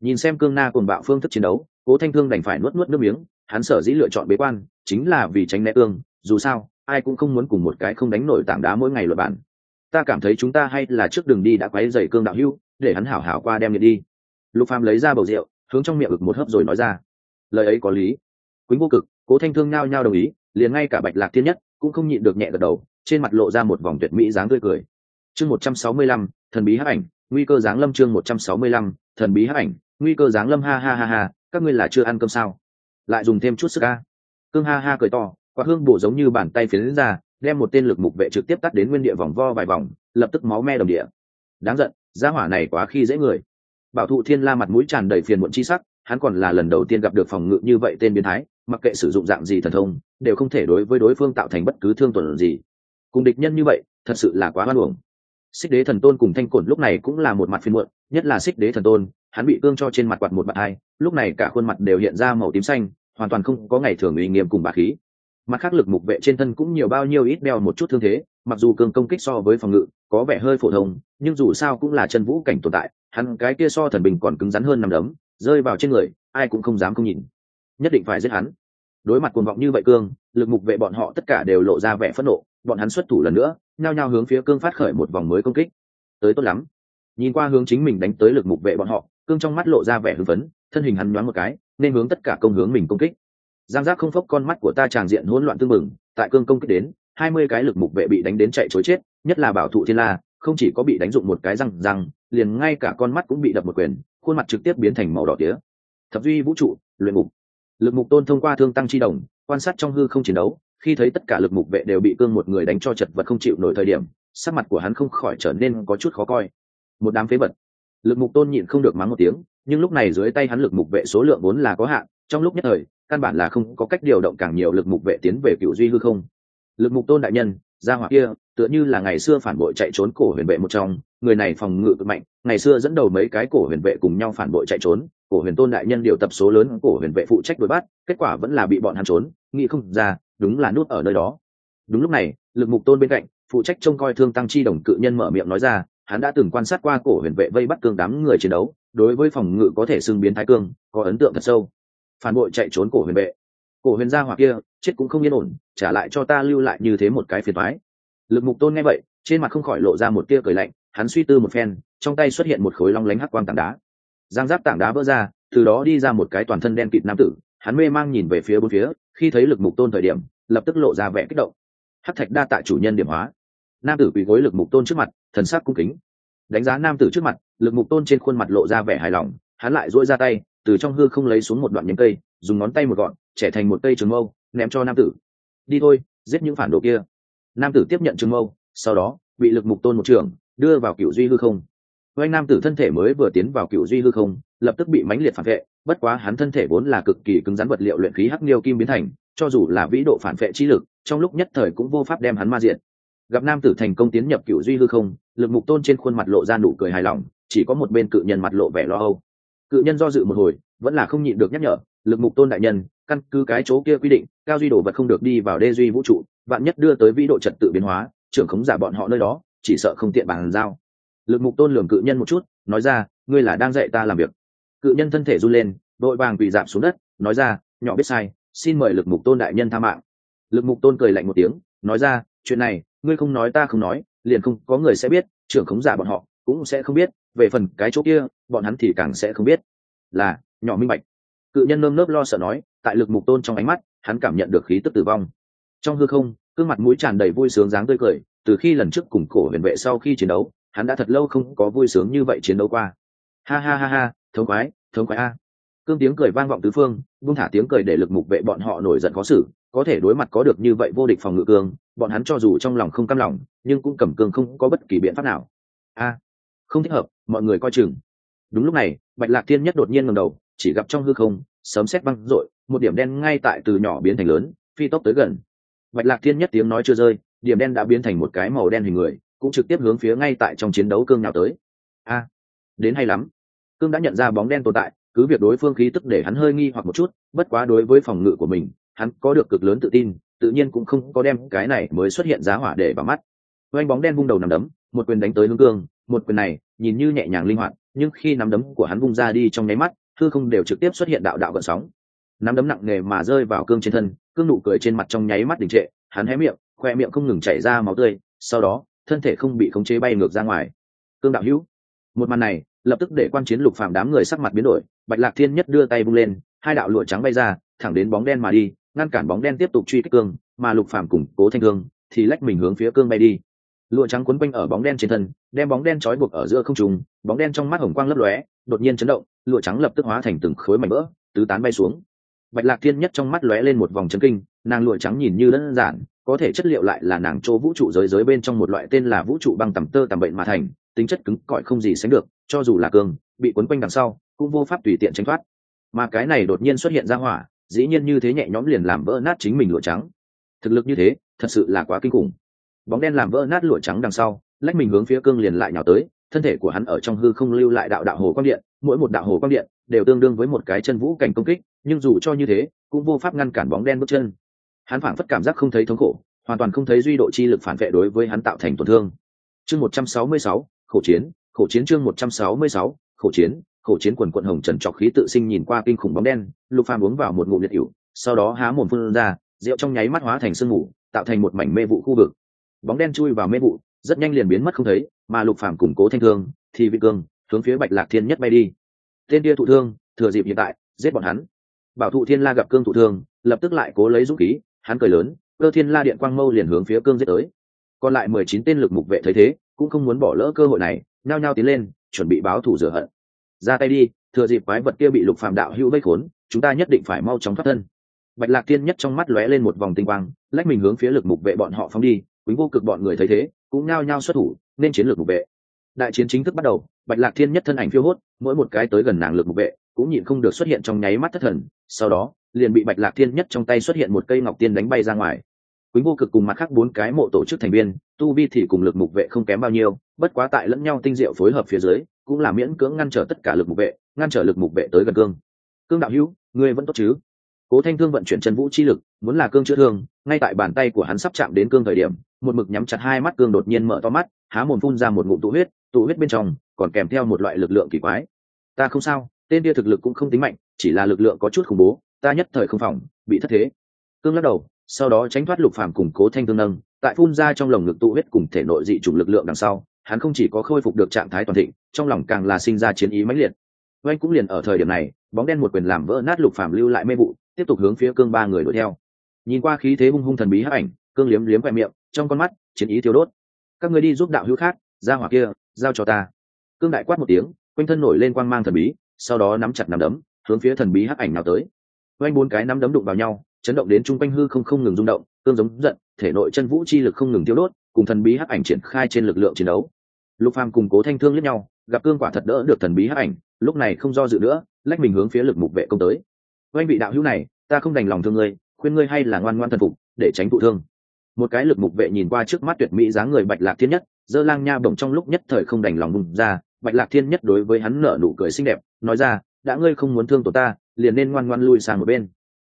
Nhìn xem cương na cùng bạo phương thức chiến đấu, cố thanh thương đành phải nuốt nuốt nước miếng, hắn sở dĩ lựa chọn bế quan, chính là vì tránh né ương dù sao ai cũng không muốn cùng một cái không đánh nổi tảng đá mỗi ngày luật bản. Ta cảm thấy chúng ta hay là trước đường đi đã quấy dày cương đạo hưu để hắn hảo hảo qua đem nghiện đi. Lục phàm lấy ra bầu rượu, hướng trong miệng ực một hớp rồi nói ra. Lời ấy có lý. Quýnh vô cực, cố thanh thương nhao nhao đồng ý, liền ngay cả bạch lạc thiên nhất cũng không nhịn được nhẹ gật đầu, trên mặt lộ ra một vòng tuyệt mỹ dáng tươi cười. Chương một trăm sáu mươi lăm, thần bí hấp ảnh, nguy cơ dáng lâm chương một trăm sáu mươi lăm, thần bí hấp ảnh, nguy cơ dáng lâm, ha ha ha ha, các ngươi là chưa ăn cơm sao? Lại dùng thêm chút sức a. Cương ha ha cười to quạt hương bổ giống như bàn tay phiến ra, đem một tên lực mục vệ trực tiếp tắt đến nguyên địa vòng vo vài vòng, lập tức máu me đồng địa. Đáng giận, gia hỏa này quá khi dễ người. Bảo thụ thiên la mặt mũi tràn đầy phiền muộn chi sắc, hắn còn là lần đầu tiên gặp được phòng ngự như vậy tên biến thái, mặc kệ sử dụng dạng gì thần thông, đều không thể đối với đối phương tạo thành bất cứ thương tổn gì. Cùng địch nhân như vậy, thật sự là quá hoan hồng xích đế thần tôn cùng thanh cổn lúc này cũng là một mặt phiền muộn, nhất là xích đế thần tôn, hắn bị cương cho trên mặt quạt một mặt hai, lúc này cả khuôn mặt đều hiện ra màu tím xanh, hoàn toàn không có ngày thường uy nghiêm cùng bà khí mặt khác lực mục vệ trên thân cũng nhiều bao nhiêu ít đeo một chút thương thế, mặc dù cường công kích so với phòng ngự có vẻ hơi phổ thông, nhưng dù sao cũng là chân vũ cảnh tồn tại, hắn cái kia so thần bình còn cứng rắn hơn nằm đấm, rơi vào trên người, ai cũng không dám không nhìn. Nhất định phải giết hắn. Đối mặt cuồng vọng như vậy cương, lực mục vệ bọn họ tất cả đều lộ ra vẻ phẫn nộ, bọn hắn xuất thủ lần nữa, nhao nhao hướng phía cương phát khởi một vòng mới công kích. Tới tốt lắm. Nhìn qua hướng chính mình đánh tới lực mục vệ bọn họ, cương trong mắt lộ ra vẻ hưng phấn, thân hình hắn nhoáng một cái, nên hướng tất cả công hướng mình công kích giang giác không phốc con mắt của ta tràng diện hỗn loạn tương mừng tại cương công kích đến, hai mươi cái lực mục vệ bị đánh đến chạy chối chết, nhất là bảo thụ thiên la, không chỉ có bị đánh dụng một cái răng răng, liền ngay cả con mắt cũng bị đập một quyền, khuôn mặt trực tiếp biến thành màu đỏ tía. Thập duy vũ trụ, luyện ngục lực mục tôn thông qua thương tăng chi đồng, quan sát trong hư không chiến đấu, khi thấy tất cả lực mục vệ đều bị cương một người đánh cho chật vật không chịu nổi thời điểm, sắc mặt của hắn không khỏi trở nên có chút khó coi. Một đám phế vật. Lực mục tôn nhịn không được mắng một tiếng, nhưng lúc này dưới tay hắn lực mục vệ số lượng vốn là có hạn, trong lúc nhất thời căn bản là không có cách điều động càng nhiều lực mục vệ tiến về cựu duy hư không. Lực mục tôn đại nhân, gia hỏa kia, tựa như là ngày xưa phản bội chạy trốn cổ huyền vệ một trong, người này phòng ngự cực mạnh, ngày xưa dẫn đầu mấy cái cổ huyền vệ cùng nhau phản bội chạy trốn, cổ huyền tôn đại nhân điều tập số lớn cổ huyền vệ phụ trách đuổi bắt, kết quả vẫn là bị bọn hắn trốn, nghĩ không ra, đúng là nút ở nơi đó. Đúng lúc này, lực mục tôn bên cạnh, phụ trách trông coi thương tăng chi đồng cự nhân mở miệng nói ra, hắn đã từng quan sát qua cổ huyền vệ vây bắt cương đám người chiến đấu, đối với phòng ngự có thể xưng biến thái cương, có ấn tượng thật sâu phản bội chạy trốn cổ huyền vệ. Cổ huyền gia hoặc kia, chết cũng không yên ổn, trả lại cho ta lưu lại như thế một cái phiền thoái lực mục tôn nghe vậy, trên mặt không khỏi lộ ra một tia cười lạnh, hắn suy tư một phen, trong tay xuất hiện một khối long lánh hắc quang tảng đá. Giang giáp tảng đá vỡ ra, từ đó đi ra một cái toàn thân đen kịt nam tử, hắn mê mang nhìn về phía bốn phía, khi thấy lực mục tôn thời điểm, lập tức lộ ra vẻ kích động. Hắc thạch đa tại chủ nhân điểm hóa. Nam tử quỳ gối lực mục tôn trước mặt, thần sắc cung kính. Đánh giá nam tử trước mặt, lực mục tôn trên khuôn mặt lộ ra vẻ hài lòng, hắn lại dỗi ra tay từ trong hư không lấy xuống một đoạn nhánh cây, dùng ngón tay một gọn trẻ thành một cây trường mâu, ném cho nam tử. Đi thôi, giết những phản đồ kia. Nam tử tiếp nhận trường mâu, sau đó, bị lực mục tôn một trường, đưa vào cựu duy hư không. Oanh nam tử thân thể mới vừa tiến vào cựu duy hư không, lập tức bị mãnh liệt phản vệ, bất quá hắn thân thể vốn là cực kỳ cứng rắn vật liệu luyện khí hắc niêu kim biến thành, cho dù là vĩ độ phản vệ trí lực, trong lúc nhất thời cũng vô pháp đem hắn ma diện gặp nam tử thành công tiến nhập cựu duy hư không, lực mục tôn trên khuôn mặt lộ ra nụ cười hài lòng, chỉ có một bên cự nhân mặt lộ vẻ lo âu cự nhân do dự một hồi, vẫn là không nhịn được nhắc nhở, lực mục tôn đại nhân, căn cứ cái chỗ kia quy định, cao duy đồ vật không được đi vào đê duy vũ trụ, vạn nhất đưa tới vĩ độ trật tự biến hóa, trưởng khống giả bọn họ nơi đó, chỉ sợ không tiện bàn giao. Lực mục tôn lường cự nhân một chút, nói ra, ngươi là đang dạy ta làm việc. Cự nhân thân thể run lên, đội vàng quỳ giảm xuống đất, nói ra, nhỏ biết sai, xin mời lực mục tôn đại nhân tha mạng. Lực mục tôn cười lạnh một tiếng, nói ra, chuyện này, ngươi không nói ta không nói, liền không có người sẽ biết, trưởng khống giả bọn họ cũng sẽ không biết về phần cái chỗ kia, bọn hắn thì càng sẽ không biết. Là, nhỏ minh bạch. Cự nhân nơm nớp lo sợ nói, tại lực mục tôn trong ánh mắt, hắn cảm nhận được khí tức tử vong. Trong hư không, gương mặt mũi tràn đầy vui sướng dáng tươi cười, từ khi lần trước cùng cổ huyền vệ sau khi chiến đấu, hắn đã thật lâu không có vui sướng như vậy chiến đấu qua. Ha ha ha ha, thống quái thống quái a. Cương tiếng cười vang vọng tứ phương buông thả tiếng cười để lực mục vệ bọn họ nổi giận khó xử, có thể đối mặt có được như vậy vô địch phòng ngự cương, bọn hắn cho dù trong lòng không cam lòng, nhưng cũng cầm cương không có bất kỳ biện pháp nào. A không thích hợp, mọi người coi chừng. Đúng lúc này, bạch lạc thiên nhất đột nhiên ngầm đầu, chỉ gặp trong hư không, sấm xét băng rội một điểm đen ngay tại từ nhỏ biến thành lớn, phi tốc tới gần. Bạch lạc thiên nhất tiếng nói chưa rơi, điểm đen đã biến thành một cái màu đen hình người, cũng trực tiếp hướng phía ngay tại trong chiến đấu cương nào tới. A, đến hay lắm. Cương đã nhận ra bóng đen tồn tại, cứ việc đối phương khí tức để hắn hơi nghi hoặc một chút, bất quá đối với phòng ngự của mình, hắn có được cực lớn tự tin, tự nhiên cũng không có đem cái này mới xuất hiện giá hỏa để vào mắt. Oanh bóng đen vung đầu nằm đấm, một quyền đánh tới hướng cương, một quyền này nhìn như nhẹ nhàng linh hoạt, nhưng khi nắm đấm của hắn vung ra đi trong nháy mắt, thư không đều trực tiếp xuất hiện đạo đạo gợn sóng. Nắm đấm nặng nề mà rơi vào cương trên thân, cương nụ cười trên mặt trong nháy mắt đình trệ, hắn hé miệng, khoe miệng không ngừng chảy ra máu tươi, sau đó, thân thể không bị khống chế bay ngược ra ngoài. Cương đạo hữu. Một màn này, lập tức để quan chiến lục phàm đám người sắc mặt biến đổi, bạch lạc thiên nhất đưa tay vung lên, hai đạo lụa trắng bay ra, thẳng đến bóng đen mà đi, ngăn cản bóng đen tiếp tục truy kích cương, mà lục phàm cùng cố thanh cương thì lách mình hướng phía cương bay đi lụa trắng quấn quanh ở bóng đen trên thân, đem bóng đen trói buộc ở giữa không trùng bóng đen trong mắt hồng quang lấp lóe, đột nhiên chấn động, lụa trắng lập tức hóa thành từng khối mảnh vỡ, tứ tán bay xuống. Bạch lạc thiên nhất trong mắt lóe lên một vòng chân kinh, nàng lụa trắng nhìn như đơn giản, có thể chất liệu lại là nàng chỗ vũ trụ giới giới bên trong một loại tên là vũ trụ băng tầm tơ tầm bệnh mà thành, tính chất cứng cỏi không gì sánh được, cho dù là cường, bị quấn quanh đằng sau, cũng vô pháp tùy tiện tránh thoát. Mà cái này đột nhiên xuất hiện ra hỏa, dĩ nhiên như thế nhẹ nhõm liền làm vỡ nát chính mình lụa trắng. Thực lực như thế, thật sự là quá kinh khủng bóng đen làm vỡ nát lụa trắng đằng sau, lách mình hướng phía cương liền lại nhào tới, thân thể của hắn ở trong hư không lưu lại đạo đạo hồ quang điện, mỗi một đạo hồ quang điện đều tương đương với một cái chân vũ cảnh công kích, nhưng dù cho như thế, cũng vô pháp ngăn cản bóng đen bước chân. Hắn phảng phất cảm giác không thấy thống khổ, hoàn toàn không thấy duy độ chi lực phản vệ đối với hắn tạo thành tổn thương. Chương một trăm sáu mươi sáu, khổ chiến khổ chiến chương một trăm sáu mươi sáu, khổ chiến khổ chiến quần quận hồng trần trọc khí tự sinh nhìn qua kinh khủng bóng đen, lục phàm uống vào một ngụm liệt ỉu, sau đó há mồm phun ra, rượu trong nháy mắt hóa thành sương mù, tạo thành một mảnh mê vụ khu vực bóng đen chui vào mê vụ, rất nhanh liền biến mất không thấy, mà lục phàm củng cố thanh thương, thì vị cương hướng phía bạch lạc thiên nhất bay đi. Tên kia thụ thương, thừa dịp hiện tại, giết bọn hắn. Bảo thụ thiên la gặp cương thụ thương, lập tức lại cố lấy dũng khí, hắn cười lớn, cơ thiên la điện quang mâu liền hướng phía cương giết tới. Còn lại mười chín tên lực mục vệ thấy thế, cũng không muốn bỏ lỡ cơ hội này, nhao nhao tiến lên, chuẩn bị báo thủ rửa hận. Ra tay đi, thừa dịp quái vật kia bị lục phàm đạo hữu vây khốn, chúng ta nhất định phải mau chóng thoát thân. Bạch lạc tiên nhất trong mắt lóe lên một vòng tinh quang, lách mình hướng phía lực mục vệ bọn họ phóng đi quý vô cực bọn người thấy thế, cũng nao nhao xuất thủ, nên chiến lược mục vệ. Đại chiến chính thức bắt đầu, bạch lạc thiên nhất thân ảnh phiêu hốt, mỗi một cái tới gần nàng lực mục vệ, cũng nhịn không được xuất hiện trong nháy mắt thất thần, sau đó, liền bị bạch lạc thiên nhất trong tay xuất hiện một cây ngọc tiên đánh bay ra ngoài. Quý vô cực cùng mặt khác bốn cái mộ tổ chức thành viên, tu vi thì cùng lực mục vệ không kém bao nhiêu, bất quá tại lẫn nhau tinh diệu phối hợp phía dưới, cũng là miễn cưỡng ngăn trở tất cả lực mục vệ, ngăn trở lực mục vệ tới gần cương. Cương đạo hữu, ngươi vẫn tốt chứ? Cố thanh thương vận chuyển chân vũ chi lực, muốn là cương chữa thương, ngay tại bàn tay của hắn sắp chạm đến cương thời điểm một mực nhắm chặt hai mắt cương đột nhiên mở to mắt, há mồm phun ra một ngụm tụ huyết tụ huyết bên trong còn kèm theo một loại lực lượng kỳ quái. Ta không sao, tên kia thực lực cũng không tính mạnh, chỉ là lực lượng có chút khủng bố, ta nhất thời không phòng, bị thất thế. Cương lắc đầu, sau đó tránh thoát lục phàm củng cố thanh tương nâng, tại phun ra trong lồng ngực tụ huyết cùng thể nội dị chủng lực lượng đằng sau, hắn không chỉ có khôi phục được trạng thái toàn thịnh, trong lòng càng là sinh ra chiến ý mãnh liệt. Oanh cũng liền ở thời điểm này, bóng đen một quyền làm vỡ nát lục phàm lưu lại mê vụ, tiếp tục hướng phía cương ba người đuổi theo. Nhìn qua khí thế hung hung thần bí hấp ảnh cương liếm liếm khoe miệng, trong con mắt, chiến ý thiếu đốt. Các người đi giúp đạo hữu khác, ra hỏa kia, giao cho ta. Cương đại quát một tiếng, quanh thân nổi lên quang mang thần bí, sau đó nắm chặt nắm đấm, hướng phía thần bí hắc ảnh nào tới. Quanh bốn cái nắm đấm đụng vào nhau, chấn động đến chung quanh hư không không ngừng rung động, cương giống giận, thể nội chân vũ chi lực không ngừng thiếu đốt, cùng thần bí hắc ảnh triển khai trên lực lượng chiến đấu. Lục phàm cùng cố thanh thương lẫn nhau, gặp cương quả thật đỡ được thần bí hắc ảnh, lúc này không do dự nữa, lách mình hướng phía lực mục vệ công tới. Oanh vị đạo hữu này, ta không đành lòng thương ngươi, khuyên ngươi hay là ngoan ngoan thần phục, để tránh thụ thương một cái lực mục vệ nhìn qua trước mắt tuyệt mỹ dáng người bạch lạc thiên nhất dơ lang nha bổng trong lúc nhất thời không đành lòng bùng ra. Bạch lạc thiên nhất đối với hắn nở nụ cười xinh đẹp, nói ra, đã ngươi không muốn thương tổ ta, liền nên ngoan ngoan lui sang một bên.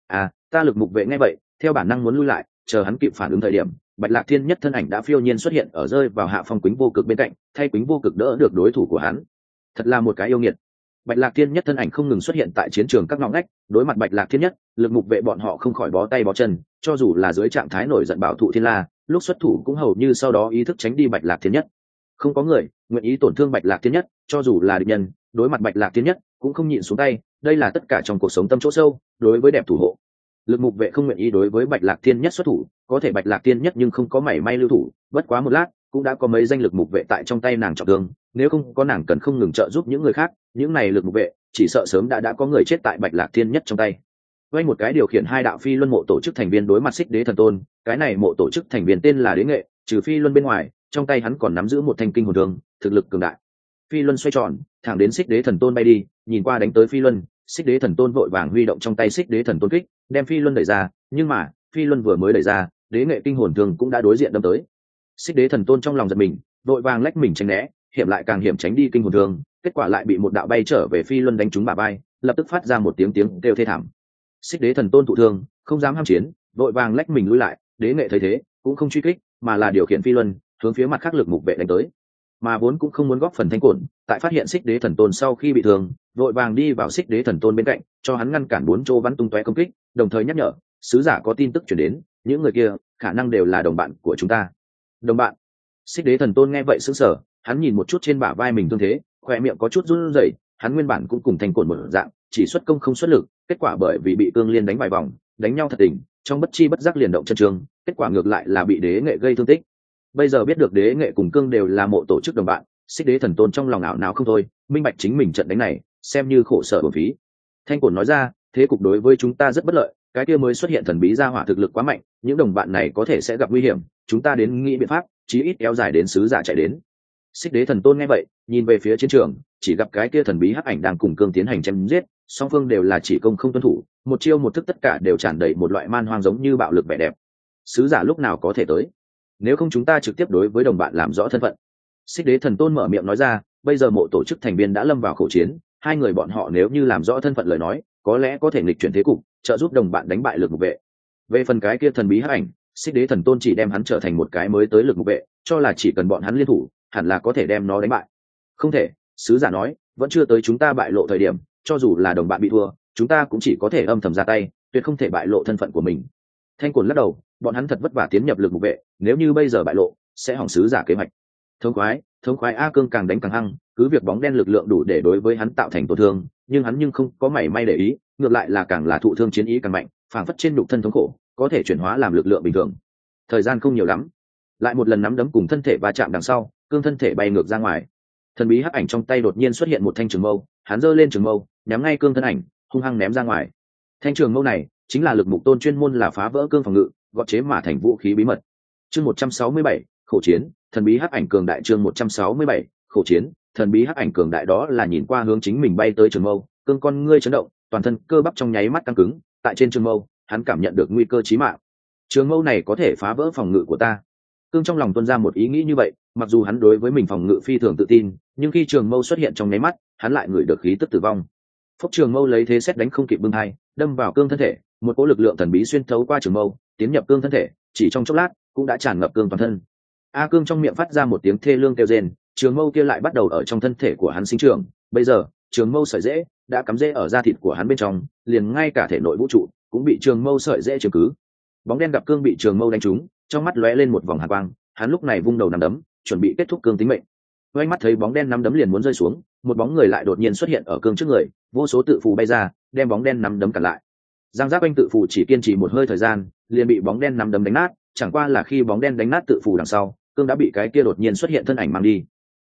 À ta lực mục vệ ngay vậy, theo bản năng muốn lui lại, chờ hắn kịp phản ứng thời điểm, bạch lạc thiên nhất thân ảnh đã phiêu nhiên xuất hiện ở rơi vào hạ phong quýnh vô cực bên cạnh, thay quýnh vô cực đỡ được đối thủ của hắn. Thật là một cái yêu nghiệt bạch lạc thiên nhất thân ảnh không ngừng xuất hiện tại chiến trường các ngõ ngách, đối mặt bạch lạc thiên nhất, lực mục vệ bọn họ không khỏi bó tay bó chân, cho dù là dưới trạng thái nổi giận bảo thụ thiên la, lúc xuất thủ cũng hầu như sau đó ý thức tránh đi bạch lạc thiên nhất. Không có người, nguyện ý tổn thương bạch lạc thiên nhất, cho dù là địch nhân, đối mặt bạch lạc thiên nhất, cũng không nhịn xuống tay, đây là tất cả trong cuộc sống tâm chỗ sâu, đối với đẹp thủ hộ. Lực mục vệ không nguyện ý đối với bạch lạc thiên nhất xuất thủ, có thể bạch lạc thiên nhất nhưng không có mảy may lưu thủ, bất quá một lát, cũng đã có mấy danh lực mục vệ tại trong tay nàng trọng thương nếu không, có nàng cần không ngừng trợ giúp những người khác, những này lực mục vệ, chỉ sợ sớm đã đã có người chết tại bạch lạc thiên nhất trong tay. Quay một cái điều khiển hai đạo phi luân mộ tổ chức thành viên đối mặt xích đế thần tôn, cái này mộ tổ chức thành viên tên là đế nghệ, trừ phi luân bên ngoài, trong tay hắn còn nắm giữ một thanh kinh hồn đường thực lực cường đại. Phi luân xoay tròn, thẳng đến xích đế thần tôn bay đi, nhìn qua đánh tới phi luân, xích đế thần tôn vội vàng huy động trong tay xích đế thần tôn kích, đem phi luân đẩy ra, nhưng mà, phi luân vừa mới đẩy ra, đế nghệ kinh hồn thường cũng đã đối diện đâm tới. Xích đế thần tôn trong lòng giật mình, vội vàng lách mình tránh né hiểm lại càng hiểm tránh đi kinh hồn thương, kết quả lại bị một đạo bay trở về phi luân đánh trúng bà bay lập tức phát ra một tiếng tiếng kêu thê thảm. Xích đế thần tôn thụ thương, không dám ham chiến, vội vàng lách mình lui lại, đế nghệ thấy thế, cũng không truy kích, mà là điều khiển phi luân, hướng phía mặt khác lực mục vệ đánh tới. Mà vốn cũng không muốn góp phần thanh cổn, tại phát hiện xích đế thần tôn sau khi bị thương, vội vàng đi vào xích đế thần tôn bên cạnh, cho hắn ngăn cản bốn chỗ bắn tung tóe công kích, đồng thời nhắc nhở, sứ giả có tin tức chuyển đến, những người kia khả năng đều là đồng bạn của chúng ta. Đồng bạn? Xích đế thần tôn nghe vậy sững sờ hắn nhìn một chút trên bả vai mình thương thế khoe miệng có chút run rẩy, hắn nguyên bản cũng cùng thanh cổn một dạng, chỉ xuất công không xuất lực, kết quả bởi vì bị cương liên đánh vài vòng, đánh nhau thật tình, trong bất chi bất giác liền động chân trường, kết quả ngược lại là bị đế nghệ gây thương tích. Bây giờ biết được đế nghệ cùng cương đều là mộ tổ chức đồng bạn, xích đế thần tôn trong lòng ảo nào không thôi, minh bạch chính mình trận đánh này, xem như khổ sở bổn phí. Thanh cổn nói ra, thế cục đối với chúng ta rất bất lợi, cái kia mới xuất hiện thần bí ra hỏa thực lực quá mạnh, những đồng bạn này có thể sẽ gặp nguy hiểm, chúng ta đến nghĩ biện pháp, chí ít kéo dài đến sứ giả chạy đến xích đế thần tôn nghe vậy, nhìn về phía chiến trường, chỉ gặp cái kia thần bí hắc ảnh đang cùng cương tiến hành chém giết, song phương đều là chỉ công không tuân thủ, một chiêu một thức tất cả đều tràn đầy một loại man hoang giống như bạo lực vẻ đẹp. Sứ giả lúc nào có thể tới? Nếu không chúng ta trực tiếp đối với đồng bạn làm rõ thân phận. Xích đế thần tôn mở miệng nói ra, bây giờ mộ tổ chức thành viên đã lâm vào khẩu chiến, hai người bọn họ nếu như làm rõ thân phận lời nói, có lẽ có thể nghịch chuyển thế cục, trợ giúp đồng bạn đánh bại lực mục vệ. Về phần cái kia thần bí hắc ảnh, xích đế thần tôn chỉ đem hắn trở thành một cái mới tới lực mục vệ, cho là chỉ cần bọn hắn liên thủ hẳn là có thể đem nó đánh bại. Không thể, sứ giả nói, vẫn chưa tới chúng ta bại lộ thời điểm, cho dù là đồng bạn bị thua, chúng ta cũng chỉ có thể âm thầm ra tay, tuyệt không thể bại lộ thân phận của mình. Thanh cồn lắc đầu, bọn hắn thật vất vả tiến nhập lực mục vệ, nếu như bây giờ bại lộ, sẽ hỏng sứ giả kế hoạch. Thống khoái thống khoái a cương càng đánh càng hăng, cứ việc bóng đen lực lượng đủ để đối với hắn tạo thành tổn thương, nhưng hắn nhưng không có mảy may để ý, ngược lại là càng là thụ thương chiến ý càng mạnh, phảng phất trên đục thân thống khổ, có thể chuyển hóa làm lực lượng bình thường. Thời gian không nhiều lắm. Lại một lần nắm đấm cùng thân thể va chạm đằng sau cương thân thể bay ngược ra ngoài. Thần bí hắc ảnh trong tay đột nhiên xuất hiện một thanh trường mâu, hắn giơ lên trường mâu, nhắm ngay cương thân ảnh, hung hăng ném ra ngoài. Thanh trường mâu này chính là lực mục tôn chuyên môn là phá vỡ cương phòng ngự, gọt chế mà thành vũ khí bí mật. Chương một trăm sáu mươi bảy, khổ chiến, thần bí hắc ảnh cường đại chương một trăm sáu mươi bảy, khổ chiến, thần bí hắc ảnh cường đại đó là nhìn qua hướng chính mình bay tới trường mâu, cương con ngươi chấn động, toàn thân cơ bắp trong nháy mắt căng cứng, tại trên trường mâu, hắn cảm nhận được nguy cơ chí mạng. Trường mâu này có thể phá vỡ phòng ngự của ta cương trong lòng tuân ra một ý nghĩ như vậy, mặc dù hắn đối với mình phòng ngự phi thường tự tin, nhưng khi trường mâu xuất hiện trong nháy mắt, hắn lại ngửi được khí tức tử vong. Phúc trường mâu lấy thế xét đánh không kịp bưng hai đâm vào cương thân thể, một cỗ lực lượng thần bí xuyên thấu qua trường mâu, tiến nhập cương thân thể, chỉ trong chốc lát, cũng đã tràn ngập cương toàn thân. A à, cương trong miệng phát ra một tiếng thê lương kêu rên, trường mâu kia lại bắt đầu ở trong thân thể của hắn sinh trường bây giờ, trường mâu sợi dễ đã cắm rễ ở da thịt của hắn bên trong, liền ngay cả thể nội vũ trụ cũng bị trường mâu sợi dễ chứng cứ. Bóng đen gặp cương bị trường mâu đánh trúng trong mắt lóe lên một vòng hạ quang, hắn lúc này vung đầu nằm đấm, chuẩn bị kết thúc cương tính mệnh. Quanh mắt thấy bóng đen nắm đấm liền muốn rơi xuống, một bóng người lại đột nhiên xuất hiện ở cương trước người, vô số tự phù bay ra, đem bóng đen nắm đấm cản lại. Giang giáp anh tự phù chỉ kiên trì một hơi thời gian, liền bị bóng đen nắm đấm đánh nát, chẳng qua là khi bóng đen đánh nát tự phù đằng sau, cương đã bị cái kia đột nhiên xuất hiện thân ảnh mang đi.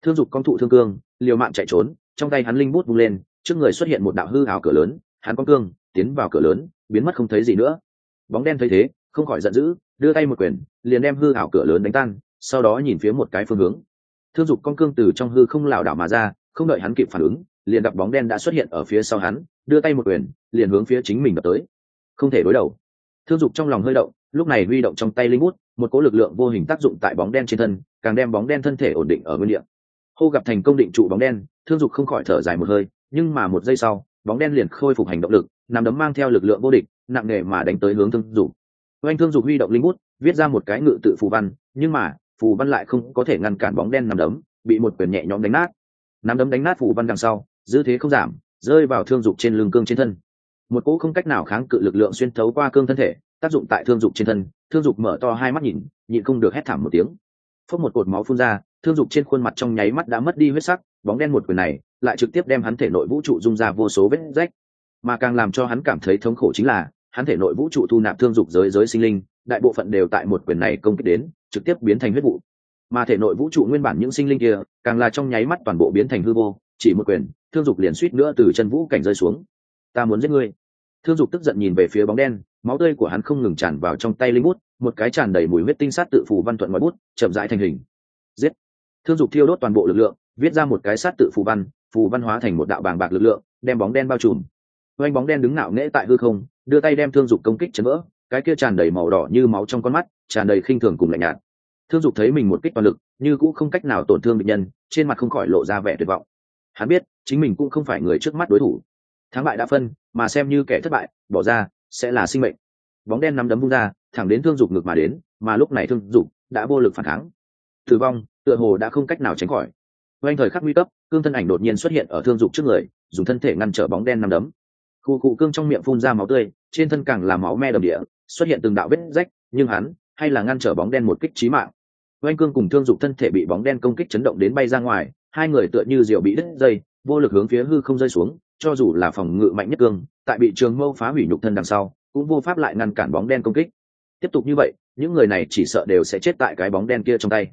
Thương dục công thụ thương cương, liều mạng chạy trốn, trong tay hắn linh bút vung lên, trước người xuất hiện một đạo hư hào cửa lớn, hắn con cương, tiến vào cửa lớn, biến mất không thấy gì nữa. Bóng đen thấy thế, không khỏi giận dữ đưa tay một quyền, liền đem hư hảo cửa lớn đánh tan, sau đó nhìn phía một cái phương hướng. Thương dục con cương từ trong hư không lảo đảo mà ra, không đợi hắn kịp phản ứng, liền gặp bóng đen đã xuất hiện ở phía sau hắn, đưa tay một quyền, liền hướng phía chính mình đập tới. Không thể đối đầu. Thương dục trong lòng hơi động, lúc này huy động trong tay linh bút, một cỗ lực lượng vô hình tác dụng tại bóng đen trên thân, càng đem bóng đen thân thể ổn định ở nguyên địa. Hô gặp thành công định trụ bóng đen, thương dục không khỏi thở dài một hơi, nhưng mà một giây sau, bóng đen liền khôi phục hành động lực, nằm đấm mang theo lực lượng vô địch, nặng nề mà đánh tới hướng thương dục oanh thương dục huy động linh bút, viết ra một cái ngự tự phù văn, nhưng mà, phù văn lại không có thể ngăn cản bóng đen nằm đấm, bị một quyền nhẹ nhõm đánh nát. Nằm đấm đánh nát phù văn đằng sau dư thế không giảm, rơi vào thương dục trên lưng cương trên thân. Một cỗ không cách nào kháng cự lực lượng xuyên thấu qua cương thân thể, tác dụng tại thương dục trên thân, thương dục mở to hai mắt nhìn, nhịn không được hét thảm một tiếng. Phốc một cột máu phun ra, thương dục trên khuôn mặt trong nháy mắt đã mất đi huyết sắc, bóng đen một quyền này lại trực tiếp đem hắn thể nội vũ trụ dung ra vô số vết rách. Mà càng làm cho hắn cảm thấy thống khổ chính là hắn thể nội vũ trụ thu nạp thương dục giới giới sinh linh, đại bộ phận đều tại một quyền này công kích đến, trực tiếp biến thành huyết vụ. Mà thể nội vũ trụ nguyên bản những sinh linh kia, càng là trong nháy mắt toàn bộ biến thành hư vô, chỉ một quyền, thương dục liền suýt nữa từ chân vũ cảnh rơi xuống. Ta muốn giết ngươi. Thương dục tức giận nhìn về phía bóng đen, máu tươi của hắn không ngừng tràn vào trong tay linh bút, một cái tràn đầy mùi huyết tinh sát tự phù văn thuận ngoài bút, chậm rãi thành hình. Giết. Thương dục thiêu đốt toàn bộ lực lượng, viết ra một cái sát tự phù văn phù văn hóa thành một đạo bàng bạc lực lượng, đem bóng đen bao trùm oanh bóng đen đứng ngạo nghễ tại hư không, đưa tay đem thương dục công kích chấn vỡ, cái kia tràn đầy màu đỏ như máu trong con mắt, tràn đầy khinh thường cùng lạnh nhạt. Thương dục thấy mình một kích toàn lực, như cũng không cách nào tổn thương bệnh nhân, trên mặt không khỏi lộ ra vẻ tuyệt vọng. Hắn biết, chính mình cũng không phải người trước mắt đối thủ. Thắng bại đã phân, mà xem như kẻ thất bại, bỏ ra, sẽ là sinh mệnh. Bóng đen nắm đấm vung ra, thẳng đến thương dục ngược mà đến, mà lúc này thương dục đã vô lực phản kháng. Tử vong, tựa hồ đã không cách nào tránh khỏi. Quanh thời khắc nguy cấp, cương thân ảnh đột nhiên xuất hiện ở thương dục trước người, dùng thân thể ngăn trở bóng đen nắm đấm cụ cụ cương trong miệng phun ra máu tươi, trên thân càng là máu me đầm địa, xuất hiện từng đạo vết rách, nhưng hắn hay là ngăn trở bóng đen một kích trí mạng. Oanh cương cùng thương dục thân thể bị bóng đen công kích chấn động đến bay ra ngoài, hai người tựa như diều bị đứt dây, vô lực hướng phía hư không rơi xuống, cho dù là phòng ngự mạnh nhất cương, tại bị trường mâu phá hủy nhục thân đằng sau, cũng vô pháp lại ngăn cản bóng đen công kích. Tiếp tục như vậy, những người này chỉ sợ đều sẽ chết tại cái bóng đen kia trong tay.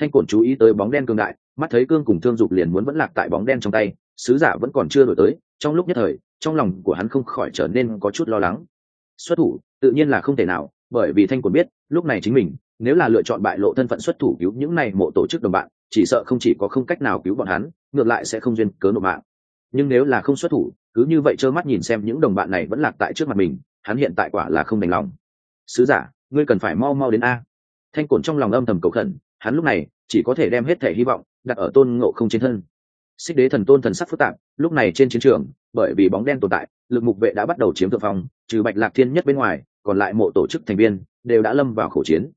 Thanh cổn chú ý tới bóng đen cương đại, mắt thấy cương cùng thương dục liền muốn vẫn lạc tại bóng đen trong tay, sứ giả vẫn còn chưa đổi tới, trong lúc nhất thời trong lòng của hắn không khỏi trở nên có chút lo lắng. Xuất thủ, tự nhiên là không thể nào, bởi vì thanh quần biết, lúc này chính mình, nếu là lựa chọn bại lộ thân phận xuất thủ cứu những này mộ tổ chức đồng bạn, chỉ sợ không chỉ có không cách nào cứu bọn hắn, ngược lại sẽ không duyên cớ nộp mạng. Nhưng nếu là không xuất thủ, cứ như vậy trơ mắt nhìn xem những đồng bạn này vẫn lạc tại trước mặt mình, hắn hiện tại quả là không đành lòng. Sứ giả, ngươi cần phải mau mau đến a. Thanh cổn trong lòng âm thầm cầu khẩn, hắn lúc này chỉ có thể đem hết thể hy vọng đặt ở tôn ngộ không trên thân. Xích đế thần tôn thần sắc phức tạp, lúc này trên chiến trường bởi vì bóng đen tồn tại, lực mục vệ đã bắt đầu chiếm thượng phong, trừ bạch lạc thiên nhất bên ngoài, còn lại mộ tổ chức thành viên đều đã lâm vào khẩu chiến.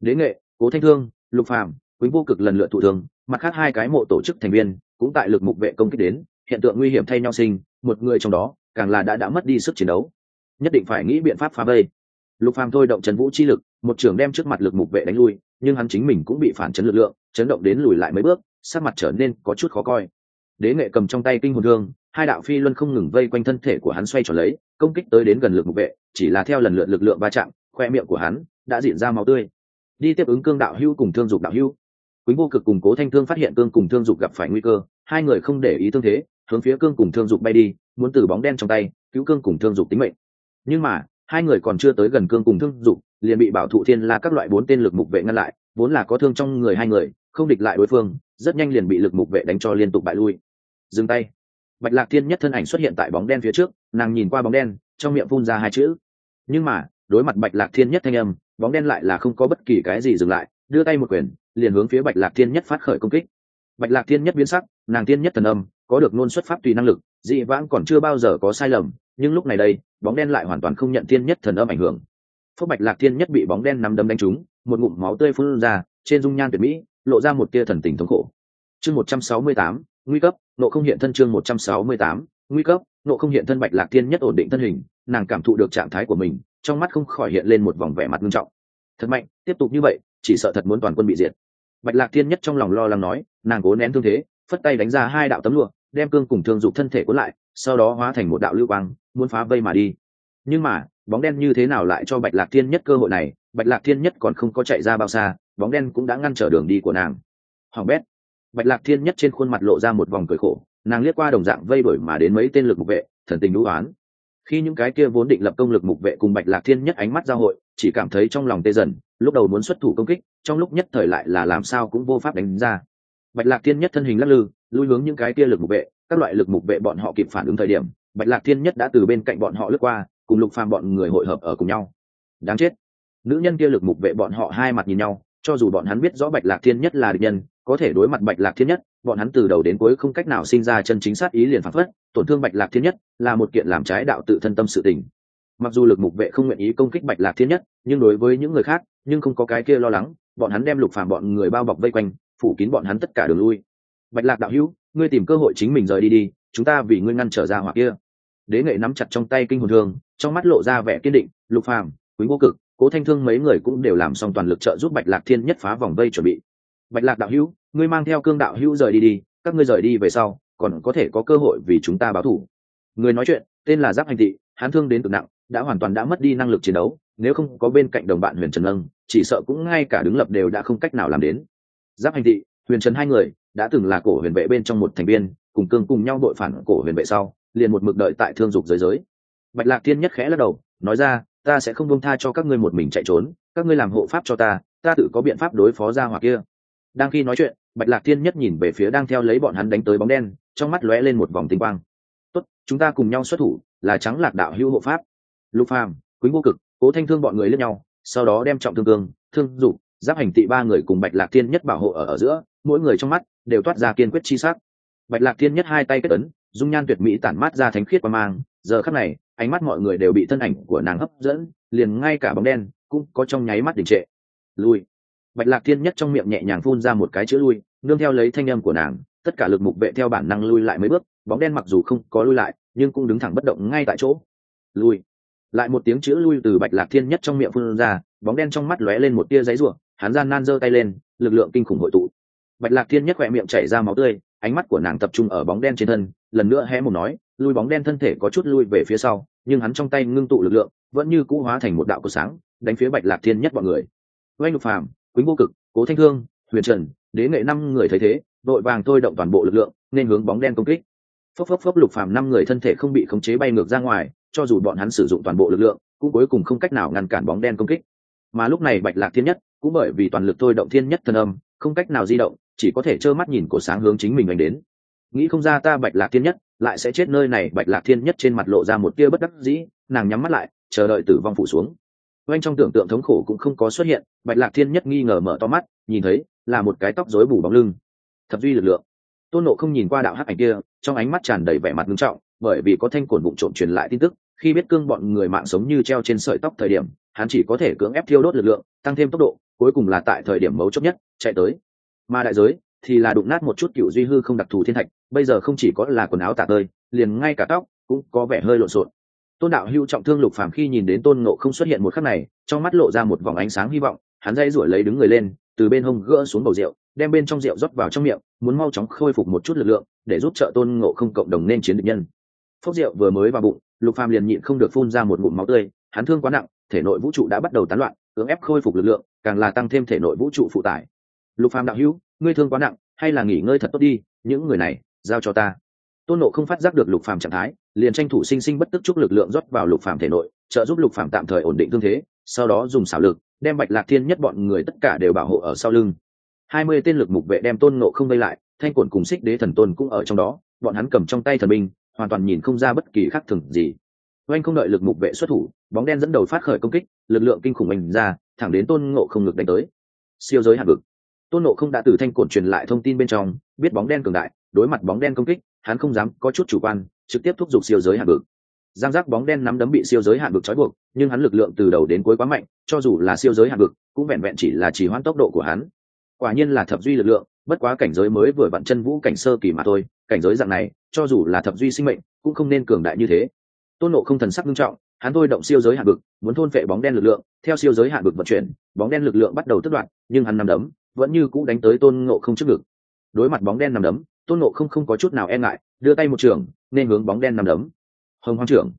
Đế nghệ, cố thanh thương, lục phàm quý vô cực lần lượt thụ thương, mặt khác hai cái mộ tổ chức thành viên cũng tại lực mục vệ công kích đến, hiện tượng nguy hiểm thay nhau sinh, một người trong đó, càng là đã đã mất đi sức chiến đấu. Nhất định phải nghĩ biện pháp phá vây. Lục phàm thôi động trần vũ chi lực, một trưởng đem trước mặt lực mục vệ đánh lui, nhưng hắn chính mình cũng bị phản chấn lực lượng, chấn động đến lùi lại mấy bước, sắc mặt trở nên có chút khó coi. Đế nghệ cầm trong tay kinh hồn thương hai đạo phi luân không ngừng vây quanh thân thể của hắn xoay tròn lấy, công kích tới đến gần lực mục vệ, chỉ là theo lần lượt lực lượng va chạm, khoe miệng của hắn đã diễn ra máu tươi. Đi tiếp ứng cương đạo hưu cùng thương dục đạo hưu. Quý vô cực cùng cố thanh thương phát hiện cương cùng thương dục gặp phải nguy cơ, hai người không để ý thương thế, hướng phía cương cùng thương dục bay đi, muốn từ bóng đen trong tay cứu cương cùng thương dục tính mệnh. Nhưng mà, hai người còn chưa tới gần cương cùng thương dục, liền bị bảo thụ thiên la các loại bốn tên lực mục vệ ngăn lại, vốn là có thương trong người hai người, không địch lại đối phương, rất nhanh liền bị lực mục vệ đánh cho liên tục bại lui. Dừng tay bạch lạc thiên nhất thân ảnh xuất hiện tại bóng đen phía trước, nàng nhìn qua bóng đen, trong miệng phun ra hai chữ. Nhưng mà, đối mặt bạch lạc thiên nhất thanh âm, bóng đen lại là không có bất kỳ cái gì dừng lại, đưa tay một quyền, liền hướng phía bạch lạc thiên nhất phát khởi công kích. Bạch lạc thiên nhất biến sắc, nàng thiên nhất thần âm, có được nôn xuất pháp tùy năng lực, dị vãng còn chưa bao giờ có sai lầm, nhưng lúc này đây, bóng đen lại hoàn toàn không nhận thiên nhất thần âm ảnh hưởng. Phúc bạch lạc thiên nhất bị bóng đen nắm đấm đánh trúng, một ngụm máu tươi phun ra, trên dung nhan tuyệt mỹ, lộ ra một tia thần tình thống khổ. Chương một trăm sáu mươi tám nguy cấp, nộ không hiện thân chương một trăm sáu mươi tám, nguy cấp, nộ không hiện thân bạch lạc thiên nhất ổn định thân hình, nàng cảm thụ được trạng thái của mình, trong mắt không khỏi hiện lên một vòng vẻ mặt nghiêm trọng. Thật mạnh, tiếp tục như vậy, chỉ sợ thật muốn toàn quân bị diệt. Bạch lạc thiên nhất trong lòng lo lắng nói, nàng cố nén thương thế, phất tay đánh ra hai đạo tấm lụa, đem cương cùng thương dục thân thể cuốn lại, sau đó hóa thành một đạo lưu quang, muốn phá vây mà đi. Nhưng mà, bóng đen như thế nào lại cho bạch lạc thiên nhất cơ hội này? Bạch lạc thiên nhất còn không có chạy ra bao xa, bóng đen cũng đã ngăn trở đường đi của nàng. Hoàng bét bạch lạc thiên nhất trên khuôn mặt lộ ra một vòng cười khổ, nàng liếc qua đồng dạng vây đổi mà đến mấy tên lực mục vệ, thần tình đũ oán. Khi những cái kia vốn định lập công lực mục vệ cùng bạch lạc thiên nhất ánh mắt giao hội, chỉ cảm thấy trong lòng tê dần, lúc đầu muốn xuất thủ công kích, trong lúc nhất thời lại là làm sao cũng vô pháp đánh ra. Bạch lạc thiên nhất thân hình lắc lư, lui hướng những cái kia lực mục vệ, các loại lực mục vệ bọn họ kịp phản ứng thời điểm, bạch lạc thiên nhất đã từ bên cạnh bọn họ lướt qua, cùng lục phàm bọn người hội hợp ở cùng nhau. Đáng chết. Nữ nhân kia lực mục vệ bọn họ hai mặt nhìn nhau cho dù bọn hắn biết rõ bạch lạc thiên nhất là địch nhân, có thể đối mặt bạch lạc thiên nhất, bọn hắn từ đầu đến cuối không cách nào sinh ra chân chính sát ý liền phản phất, tổn thương bạch lạc thiên nhất là một kiện làm trái đạo tự thân tâm sự tình. Mặc dù lực mục vệ không nguyện ý công kích bạch lạc thiên nhất, nhưng đối với những người khác, nhưng không có cái kia lo lắng, bọn hắn đem lục phàm bọn người bao bọc vây quanh, phủ kín bọn hắn tất cả đường lui. Bạch lạc đạo hữu, ngươi tìm cơ hội chính mình rời đi đi, chúng ta vì ngươi ngăn trở ra hoặc kia. Đế nghệ nắm chặt trong tay kinh hồn thương, trong mắt lộ ra vẻ kiên định, lục phàm, quý vô cực cố thanh thương mấy người cũng đều làm xong toàn lực trợ giúp bạch lạc thiên nhất phá vòng vây chuẩn bị. Bạch lạc đạo hữu, ngươi mang theo cương đạo hữu rời đi đi, các ngươi rời đi về sau, còn có thể có cơ hội vì chúng ta báo thủ. Người nói chuyện, tên là giáp hành thị hắn thương đến cực nặng, đã hoàn toàn đã mất đi năng lực chiến đấu, nếu không có bên cạnh đồng bạn huyền trần lâng chỉ sợ cũng ngay cả đứng lập đều đã không cách nào làm đến. Giáp hành thị, huyền trần hai người, đã từng là cổ huyền vệ bên trong một thành viên, cùng cương cùng nhau đội phản cổ huyền vệ sau, liền một mực đợi tại thương dục giới giới. Bạch lạc thiên nhất khẽ lắc đầu, nói ra ta sẽ không buông tha cho các ngươi một mình chạy trốn, các ngươi làm hộ pháp cho ta ta tự có biện pháp đối phó ra hoặc kia. Đang khi nói chuyện, bạch lạc thiên nhất nhìn về phía đang theo lấy bọn hắn đánh tới bóng đen, trong mắt lóe lên một vòng tinh quang. Tốt, chúng ta cùng nhau xuất thủ, là trắng lạc đạo hữu hộ pháp. Lục phàm quý vô cực, cố thanh thương bọn người lên nhau, sau đó đem trọng thương cương, thương dục, giáp hành tị ba người cùng bạch lạc thiên nhất bảo hộ ở ở giữa, mỗi người trong mắt đều toát ra kiên quyết chi sắc. Bạch lạc thiên nhất hai tay kết ấn, dung nhan tuyệt mỹ tản mát ra thánh khiết qua mang, giờ khắc này ánh mắt mọi người đều bị thân ảnh của nàng hấp dẫn, liền ngay cả bóng đen cũng có trong nháy mắt đình trệ. Lui. Bạch lạc thiên nhất trong miệng nhẹ nhàng phun ra một cái chữ lui, nương theo lấy thanh âm của nàng, tất cả lực mục vệ theo bản năng lui lại mấy bước, bóng đen mặc dù không có lui lại, nhưng cũng đứng thẳng bất động ngay tại chỗ. Lui. Lại một tiếng chữ lui từ bạch lạc thiên nhất trong miệng phun ra, bóng đen trong mắt lóe lên một tia giấy ruộng hắn gian nan giơ tay lên, lực lượng kinh khủng hội tụ. Bạch lạc thiên nhất khoe miệng chảy ra máu tươi, ánh mắt của nàng tập trung ở bóng đen trên thân, lần nữa hé một nói lui bóng đen thân thể có chút lui về phía sau, nhưng hắn trong tay ngưng tụ lực lượng, vẫn như cũ hóa thành một đạo của sáng, đánh phía bạch lạc thiên nhất bọn người. Oanh lục phàm quýnh vô cực, cố thanh thương, huyền trần, đế nghệ năm người thấy thế, đội vàng thôi động toàn bộ lực lượng, nên hướng bóng đen công kích. Phốc phốc phốc lục phàm năm người thân thể không bị khống chế bay ngược ra ngoài, cho dù bọn hắn sử dụng toàn bộ lực lượng, cũng cuối cùng không cách nào ngăn cản bóng đen công kích. Mà lúc này bạch lạc thiên nhất, cũng bởi vì toàn lực thôi động thiên nhất thân âm, không cách nào di động, chỉ có thể trơ mắt nhìn cổ sáng hướng chính mình đánh đến. Nghĩ không ra ta bạch lạc thiên nhất lại sẽ chết nơi này, bạch lạc thiên nhất trên mặt lộ ra một tia bất đắc dĩ, nàng nhắm mắt lại, chờ đợi tử vong phủ xuống. Oanh trong tưởng tượng thống khổ cũng không có xuất hiện, bạch lạc thiên nhất nghi ngờ mở to mắt, nhìn thấy, là một cái tóc rối bù bóng lưng. Thập duy lực lượng. Tôn nộ không nhìn qua đạo hắc ảnh kia, trong ánh mắt tràn đầy vẻ mặt nghiêm trọng, bởi vì có thanh cổn bụng trộm truyền lại tin tức, khi biết cương bọn người mạng sống như treo trên sợi tóc thời điểm, hắn chỉ có thể cưỡng ép thiêu đốt lực lượng, tăng thêm tốc độ, cuối cùng là tại thời điểm mấu chốt nhất, chạy tới. Mà đại giới, thì là đụng nát một chút cựu duy hư không đặc thù thiên thạch bây giờ không chỉ có là quần áo tạ tơi, liền ngay cả tóc cũng có vẻ hơi lộn xộn. Tôn đạo hưu trọng thương lục phàm khi nhìn đến tôn ngộ không xuất hiện một khắc này, trong mắt lộ ra một vòng ánh sáng hy vọng, hắn dây rủi lấy đứng người lên, từ bên hông gỡ xuống bầu rượu, đem bên trong rượu rót vào trong miệng, muốn mau chóng khôi phục một chút lực lượng, để giúp trợ tôn ngộ không cộng đồng nên chiến địch nhân. Phốc rượu vừa mới vào bụng, lục phàm liền nhịn không được phun ra một ngụm máu tươi, hắn thương quá nặng, thể nội vũ trụ đã bắt đầu tán loạn, cưỡng ép khôi phục lực lượng, càng là tăng thêm thể nội vũ trụ phụ tải. Lục phàm đạo hữu, ngươi thương quá nặng, hay là nghỉ ngơi thật tốt đi, những người này giao cho ta. Tôn nộ không phát giác được lục phàm trạng thái, liền tranh thủ sinh sinh bất tức chúc lực lượng rót vào lục phàm thể nội, trợ giúp lục phàm tạm thời ổn định thương thế, sau đó dùng xảo lực, đem bạch lạc thiên nhất bọn người tất cả đều bảo hộ ở sau lưng. Hai mươi tên lực mục vệ đem tôn nộ không vây lại, thanh cổn cùng xích đế thần tôn cũng ở trong đó, bọn hắn cầm trong tay thần binh, hoàn toàn nhìn không ra bất kỳ khác thường gì. Oanh không đợi lực mục vệ xuất thủ, bóng đen dẫn đầu phát khởi công kích, lực lượng kinh khủng mình ra, thẳng đến tôn ngộ không ngực đánh tới. Siêu giới hạt vực. Tôn nộ không đã từ thanh cổn truyền lại thông tin bên trong, biết bóng đen cường đại đối mặt bóng đen công kích, hắn không dám có chút chủ quan, trực tiếp thúc giục siêu giới hạn vực. Giang giác bóng đen nắm đấm bị siêu giới hạn vực trói buộc, nhưng hắn lực lượng từ đầu đến cuối quá mạnh, cho dù là siêu giới hạn vực, cũng vẹn vẹn chỉ là chỉ hoãn tốc độ của hắn. Quả nhiên là thập duy lực lượng, bất quá cảnh giới mới vừa vặn chân vũ cảnh sơ kỳ mà thôi, cảnh giới dạng này, cho dù là thập duy sinh mệnh, cũng không nên cường đại như thế. Tôn nộ không thần sắc nghiêm trọng, hắn thôi động siêu giới hạn vực, muốn thôn phệ bóng đen lực lượng, theo siêu giới hạn vực vận chuyển, bóng đen lực lượng bắt đầu tức đoạn nhưng hắn nằm đấm vẫn như cũ đánh tới tôn ngộ không trước ngực. Đối mặt bóng đen nằm đấm tôn ngộ không không có chút nào e ngại, đưa tay một trường, nên hướng bóng đen nằm đấm. Hồng hoang trưởng.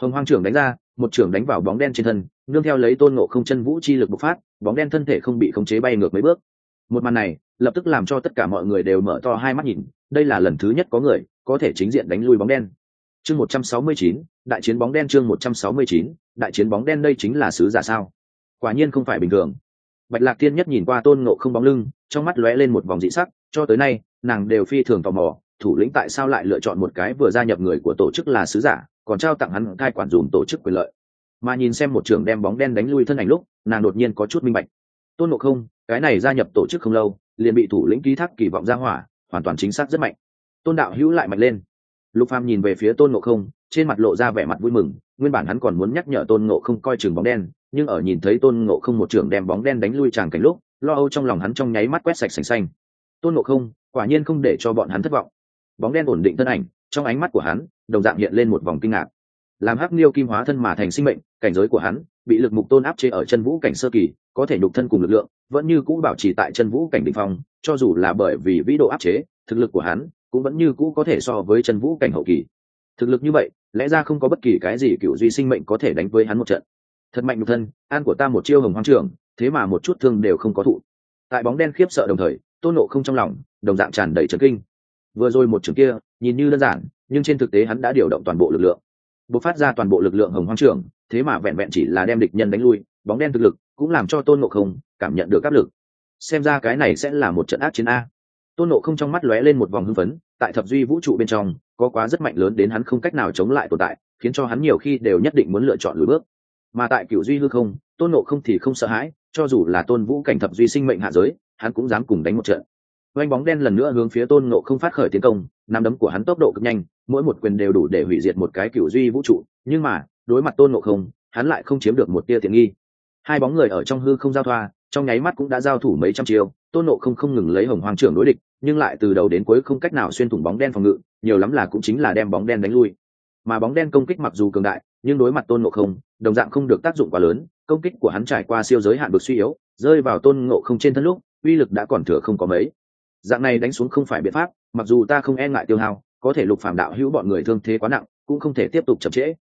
Hồng hoang trưởng đánh ra, một trưởng đánh vào bóng đen trên thân, nương theo lấy tôn ngộ không chân vũ chi lực bộc phát, bóng đen thân thể không bị khống chế bay ngược mấy bước. Một màn này, lập tức làm cho tất cả mọi người đều mở to hai mắt nhìn, đây là lần thứ nhất có người, có thể chính diện đánh lui bóng đen. Chương một trăm sáu mươi chín, đại chiến bóng đen chương một trăm sáu mươi chín, đại chiến bóng đen đây chính là sứ giả sao? Quả nhiên không phải bình thường. Bạch lạc thiên nhất nhìn qua tôn ngộ không bóng lưng, trong mắt lóe lên một vòng dị sắc, cho tới nay nàng đều phi thường tò mò, thủ lĩnh tại sao lại lựa chọn một cái vừa gia nhập người của tổ chức là sứ giả, còn trao tặng hắn cai quản dùm tổ chức quyền lợi. Mà nhìn xem một trường đem bóng đen đánh lui thân ảnh lúc, nàng đột nhiên có chút minh bạch. Tôn ngộ không, cái này gia nhập tổ chức không lâu, liền bị thủ lĩnh ký thác kỳ vọng ra hỏa, hoàn toàn chính xác rất mạnh. Tôn đạo hữu lại mạnh lên. Lục phàm nhìn về phía tôn ngộ không, trên mặt lộ ra vẻ mặt vui mừng, nguyên bản hắn còn muốn nhắc nhở tôn ngộ không coi chừng bóng đen, nhưng ở nhìn thấy tôn ngộ không một trưởng đem bóng đen đánh lui tràng cảnh lúc, lo âu trong lòng hắn trong nháy mắt quét sạch sành xanh. Tôn ngộ không quả nhiên không để cho bọn hắn thất vọng. Bóng đen ổn định thân ảnh, trong ánh mắt của hắn, đồng dạng hiện lên một vòng kinh ngạc. Làm hắc niêu kim hóa thân mà thành sinh mệnh, cảnh giới của hắn bị lực mục tôn áp chế ở chân vũ cảnh sơ kỳ, có thể nhục thân cùng lực lượng, vẫn như cũ bảo trì tại chân vũ cảnh định phong, cho dù là bởi vì vĩ độ áp chế, thực lực của hắn cũng vẫn như cũ có thể so với chân vũ cảnh hậu kỳ. Thực lực như vậy, lẽ ra không có bất kỳ cái gì cựu duy sinh mệnh có thể đánh với hắn một trận. Thật mạnh nhục thân, an của ta một chiêu hồng hoang trường thế mà một chút thương đều không có thụ. Tại bóng đen khiếp sợ đồng thời tôn nộ không trong lòng, đồng dạng tràn đầy trấn kinh. Vừa rồi một trường kia, nhìn như đơn giản, nhưng trên thực tế hắn đã điều động toàn bộ lực lượng. Bộc phát ra toàn bộ lực lượng hồng hoang trường thế mà vẹn vẹn chỉ là đem địch nhân đánh lui, bóng đen thực lực cũng làm cho tôn nộ không cảm nhận được áp lực. Xem ra cái này sẽ là một trận ác chiến a. Tôn nộ không trong mắt lóe lên một vòng hưng phấn, tại thập duy vũ trụ bên trong, có quá rất mạnh lớn đến hắn không cách nào chống lại tồn tại, khiến cho hắn nhiều khi đều nhất định muốn lựa chọn lùi bước. Mà tại cựu duy hư không, tôn nộ không thì không sợ hãi cho dù là tôn vũ cảnh thập duy sinh mệnh hạ giới, hắn cũng dám cùng đánh một trận. Oanh bóng đen lần nữa hướng phía tôn nộ không phát khởi tiến công, nắm đấm của hắn tốc độ cực nhanh, mỗi một quyền đều đủ để hủy diệt một cái cựu duy vũ trụ, nhưng mà, đối mặt tôn nộ không, hắn lại không chiếm được một tia tiện nghi. Hai bóng người ở trong hư không giao thoa, trong nháy mắt cũng đã giao thủ mấy trăm chiêu, tôn nộ không không ngừng lấy hồng hoàng trưởng đối địch, nhưng lại từ đầu đến cuối không cách nào xuyên thủng bóng đen phòng ngự, nhiều lắm là cũng chính là đem bóng đen đánh lui. Mà bóng đen công kích mặc dù cường đại, nhưng đối mặt tôn nộ không, đồng dạng không được tác dụng quá lớn công kích của hắn trải qua siêu giới hạn vực suy yếu, rơi vào tôn ngộ không trên thân lúc, uy lực đã còn thừa không có mấy. Dạng này đánh xuống không phải biện pháp, mặc dù ta không e ngại tiêu hao, có thể lục phạm đạo hữu bọn người thương thế quá nặng, cũng không thể tiếp tục chậm trễ.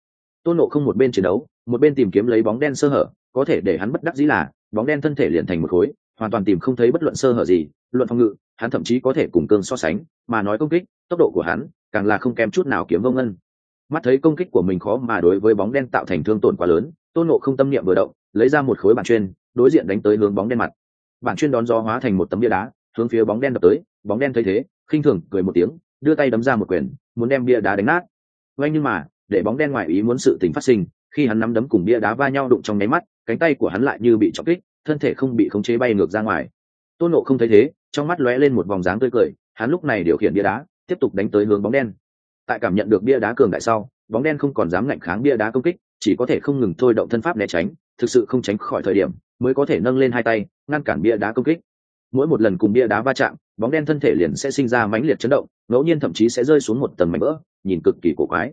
Tôn nộ không một bên chiến đấu, một bên tìm kiếm lấy bóng đen sơ hở, có thể để hắn bất đắc dĩ là, bóng đen thân thể liền thành một khối, hoàn toàn tìm không thấy bất luận sơ hở gì, luận phòng ngự, hắn thậm chí có thể cùng cương so sánh, mà nói công kích, tốc độ của hắn, càng là không kém chút nào kiếm vông ngân. Mắt thấy công kích của mình khó mà đối với bóng đen tạo thành thương tổn quá lớn tôn nộ không tâm niệm vừa động, lấy ra một khối bản chuyên, đối diện đánh tới hướng bóng đen mặt. Bản chuyên đón gió hóa thành một tấm bia đá, hướng phía bóng đen đập tới, bóng đen thấy thế, khinh thường, cười một tiếng, đưa tay đấm ra một quyền, muốn đem bia đá đánh nát. Oanh nhưng mà, để bóng đen ngoài ý muốn sự tình phát sinh, khi hắn nắm đấm cùng bia đá va nhau đụng trong nháy mắt, cánh tay của hắn lại như bị chọc kích, thân thể không bị khống chế bay ngược ra ngoài. Tôn nộ không thấy thế, trong mắt lóe lên một vòng dáng tươi cười, hắn lúc này điều khiển bia đá, tiếp tục đánh tới hướng bóng đen. Tại cảm nhận được bia đá cường đại sau, bóng đen không còn dám ngạnh kháng bia đá công kích chỉ có thể không ngừng thôi động thân pháp né tránh, thực sự không tránh khỏi thời điểm, mới có thể nâng lên hai tay, ngăn cản bia đá công kích. Mỗi một lần cùng bia đá va chạm, bóng đen thân thể liền sẽ sinh ra mãnh liệt chấn động, ngẫu nhiên thậm chí sẽ rơi xuống một tầng mảnh vỡ, nhìn cực kỳ cổ quái.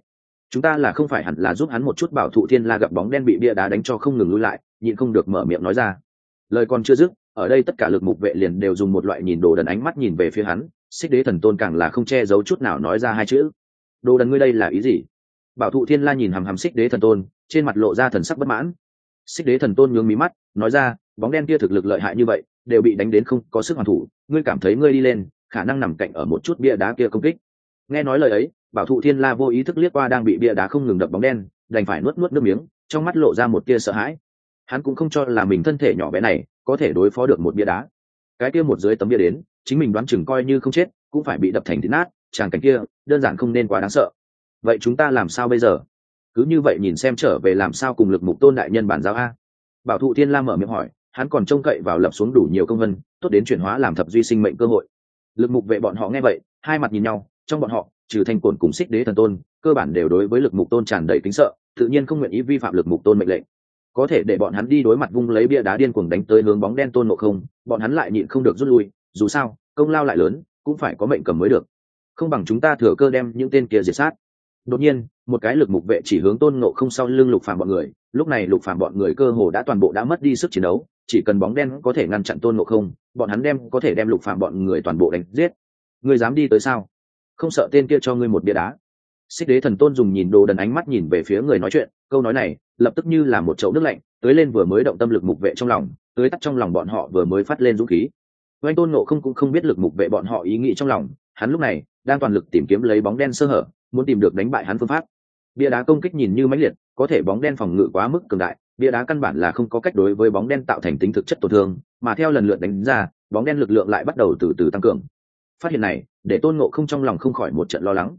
Chúng ta là không phải hẳn là giúp hắn một chút bảo thụ thiên la gặp bóng đen bị bia đá đánh cho không ngừng lui lại, nhịn không được mở miệng nói ra. Lời còn chưa dứt, ở đây tất cả lực mục vệ liền đều dùng một loại nhìn đồ đần ánh mắt nhìn về phía hắn, xích đế thần tôn càng là không che giấu chút nào nói ra hai chữ. Đồ đần ngươi đây là ý gì? Bảo thụ thiên la nhìn hằm hằm xích đế thần tôn trên mặt lộ ra thần sắc bất mãn. Xích đế thần tôn nhướng mí mắt, nói ra, bóng đen kia thực lực lợi hại như vậy, đều bị đánh đến không có sức hoàn thủ, ngươi cảm thấy ngươi đi lên, khả năng nằm cạnh ở một chút bia đá kia công kích. Nghe nói lời ấy, bảo thụ thiên la vô ý thức liếc qua đang bị bia đá không ngừng đập bóng đen, đành phải nuốt nuốt nước miếng, trong mắt lộ ra một tia sợ hãi. Hắn cũng không cho là mình thân thể nhỏ bé này có thể đối phó được một bia đá. Cái kia một dưới tấm bia đến, chính mình đoán chừng coi như không chết, cũng phải bị đập thành thịt nát tràng cảnh kia, đơn giản không nên quá đáng sợ. Vậy chúng ta làm sao bây giờ? Cứ như vậy nhìn xem trở về làm sao cùng lực mục tôn đại nhân bản giáo a. Bảo thụ thiên la mở miệng hỏi, hắn còn trông cậy vào lập xuống đủ nhiều công vân, tốt đến chuyển hóa làm thập duy sinh mệnh cơ hội. Lực mục vệ bọn họ nghe vậy, hai mặt nhìn nhau, trong bọn họ, trừ thanh cồn cùng xích đế thần tôn, cơ bản đều đối với lực mục tôn tràn đầy kính sợ, tự nhiên không nguyện ý vi phạm lực mục tôn mệnh lệnh. Có thể để bọn hắn đi đối mặt vung lấy bia đá điên cuồng đánh tới hướng bóng đen tôn nộ không, bọn hắn lại nhịn không được rút lui, dù sao, công lao lại lớn, cũng phải có mệnh cầm mới được. Không bằng chúng ta thừa cơ đem những tên kia diệt sát đột nhiên, một cái lực mục vệ chỉ hướng tôn nộ không sau lưng lục phàm bọn người. Lúc này lục phàm bọn người cơ hồ đã toàn bộ đã mất đi sức chiến đấu, chỉ cần bóng đen có thể ngăn chặn tôn nộ không, bọn hắn đem có thể đem lục phàm bọn người toàn bộ đánh giết. Người dám đi tới sao? Không sợ tên kia cho ngươi một bia đá. Xích đế thần tôn dùng nhìn đồ đần ánh mắt nhìn về phía người nói chuyện, câu nói này lập tức như là một chậu nước lạnh tới lên vừa mới động tâm lực mục vệ trong lòng tới tắt trong lòng bọn họ vừa mới phát lên dũng khí. Oanh tôn nộ không cũng không biết lực mục vệ bọn họ ý nghĩ trong lòng, hắn lúc này đang toàn lực tìm kiếm lấy bóng đen sơ hở muốn tìm được đánh bại hắn phương pháp. Bia đá công kích nhìn như mãnh liệt, có thể bóng đen phòng ngự quá mức cường đại, bia đá căn bản là không có cách đối với bóng đen tạo thành tính thực chất tổn thương, mà theo lần lượt đánh ra, bóng đen lực lượng lại bắt đầu từ từ tăng cường. Phát hiện này, để tôn ngộ không trong lòng không khỏi một trận lo lắng.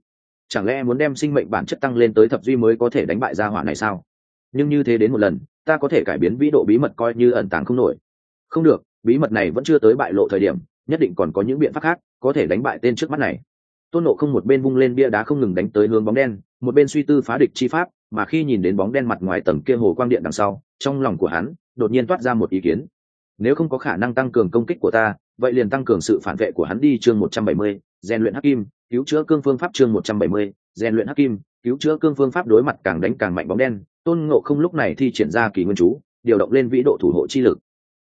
Chẳng lẽ muốn đem sinh mệnh bản chất tăng lên tới thập duy mới có thể đánh bại gia hỏa này sao? Nhưng như thế đến một lần, ta có thể cải biến vĩ độ bí mật coi như ẩn tàng không nổi. Không được, bí mật này vẫn chưa tới bại lộ thời điểm, nhất định còn có những biện pháp khác có thể đánh bại tên trước mắt này tôn nộ không một bên vung lên bia đá không ngừng đánh tới hướng bóng đen, một bên suy tư phá địch chi pháp, mà khi nhìn đến bóng đen mặt ngoài tầng kia hồ quang điện đằng sau, trong lòng của hắn, đột nhiên toát ra một ý kiến. Nếu không có khả năng tăng cường công kích của ta, vậy liền tăng cường sự phản vệ của hắn đi chương một trăm bảy mươi, rèn luyện hắc kim, cứu chữa cương phương pháp chương một trăm bảy mươi, rèn luyện hắc kim, cứu chữa cương phương pháp đối mặt càng đánh càng mạnh bóng đen. Tôn ngộ không lúc này thi triển ra kỳ nguyên chú, điều động lên vĩ độ thủ hộ chi lực.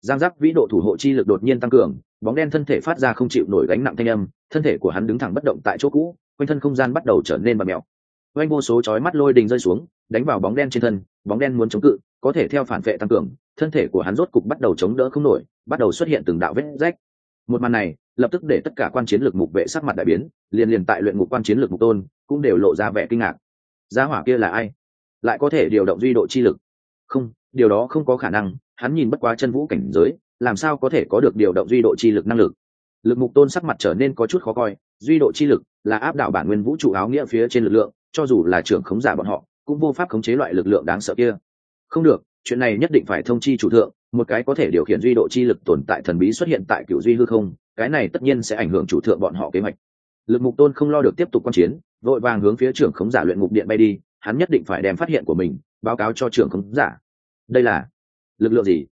Giang giác vĩ độ thủ hộ chi lực đột nhiên tăng cường bóng đen thân thể phát ra không chịu nổi gánh nặng thanh âm, thân thể của hắn đứng thẳng bất động tại chỗ cũ, quanh thân không gian bắt đầu trở nên bạt mèo quanh vô số chói mắt lôi đình rơi xuống, đánh vào bóng đen trên thân, bóng đen muốn chống cự, có thể theo phản vệ tăng cường, thân thể của hắn rốt cục bắt đầu chống đỡ không nổi, bắt đầu xuất hiện từng đạo vết rách. Một màn này, lập tức để tất cả quan chiến lược mục vệ sắc mặt đại biến, liền liền tại luyện ngục quan chiến lược mục tôn, cũng đều lộ ra vẻ kinh ngạc. Gia hỏa kia là ai? Lại có thể điều động duy độ chi lực? Không, điều đó không có khả năng, hắn nhìn bất quá chân vũ cảnh giới làm sao có thể có được điều động duy độ chi lực năng lực? Lực mục tôn sắc mặt trở nên có chút khó coi, duy độ chi lực là áp đảo bản nguyên vũ trụ áo nghĩa phía trên lực lượng, cho dù là trưởng khống giả bọn họ, cũng vô pháp khống chế loại lực lượng đáng sợ kia. Không được, chuyện này nhất định phải thông chi chủ thượng, một cái có thể điều khiển duy độ chi lực tồn tại thần bí xuất hiện tại cựu duy hư không, cái này tất nhiên sẽ ảnh hưởng chủ thượng bọn họ kế hoạch. Lực mục tôn không lo được tiếp tục quan chiến, vội vàng hướng phía trưởng khống giả luyện ngục điện bay đi, hắn nhất định phải đem phát hiện của mình báo cáo cho trưởng khống giả. Đây là lực lượng gì?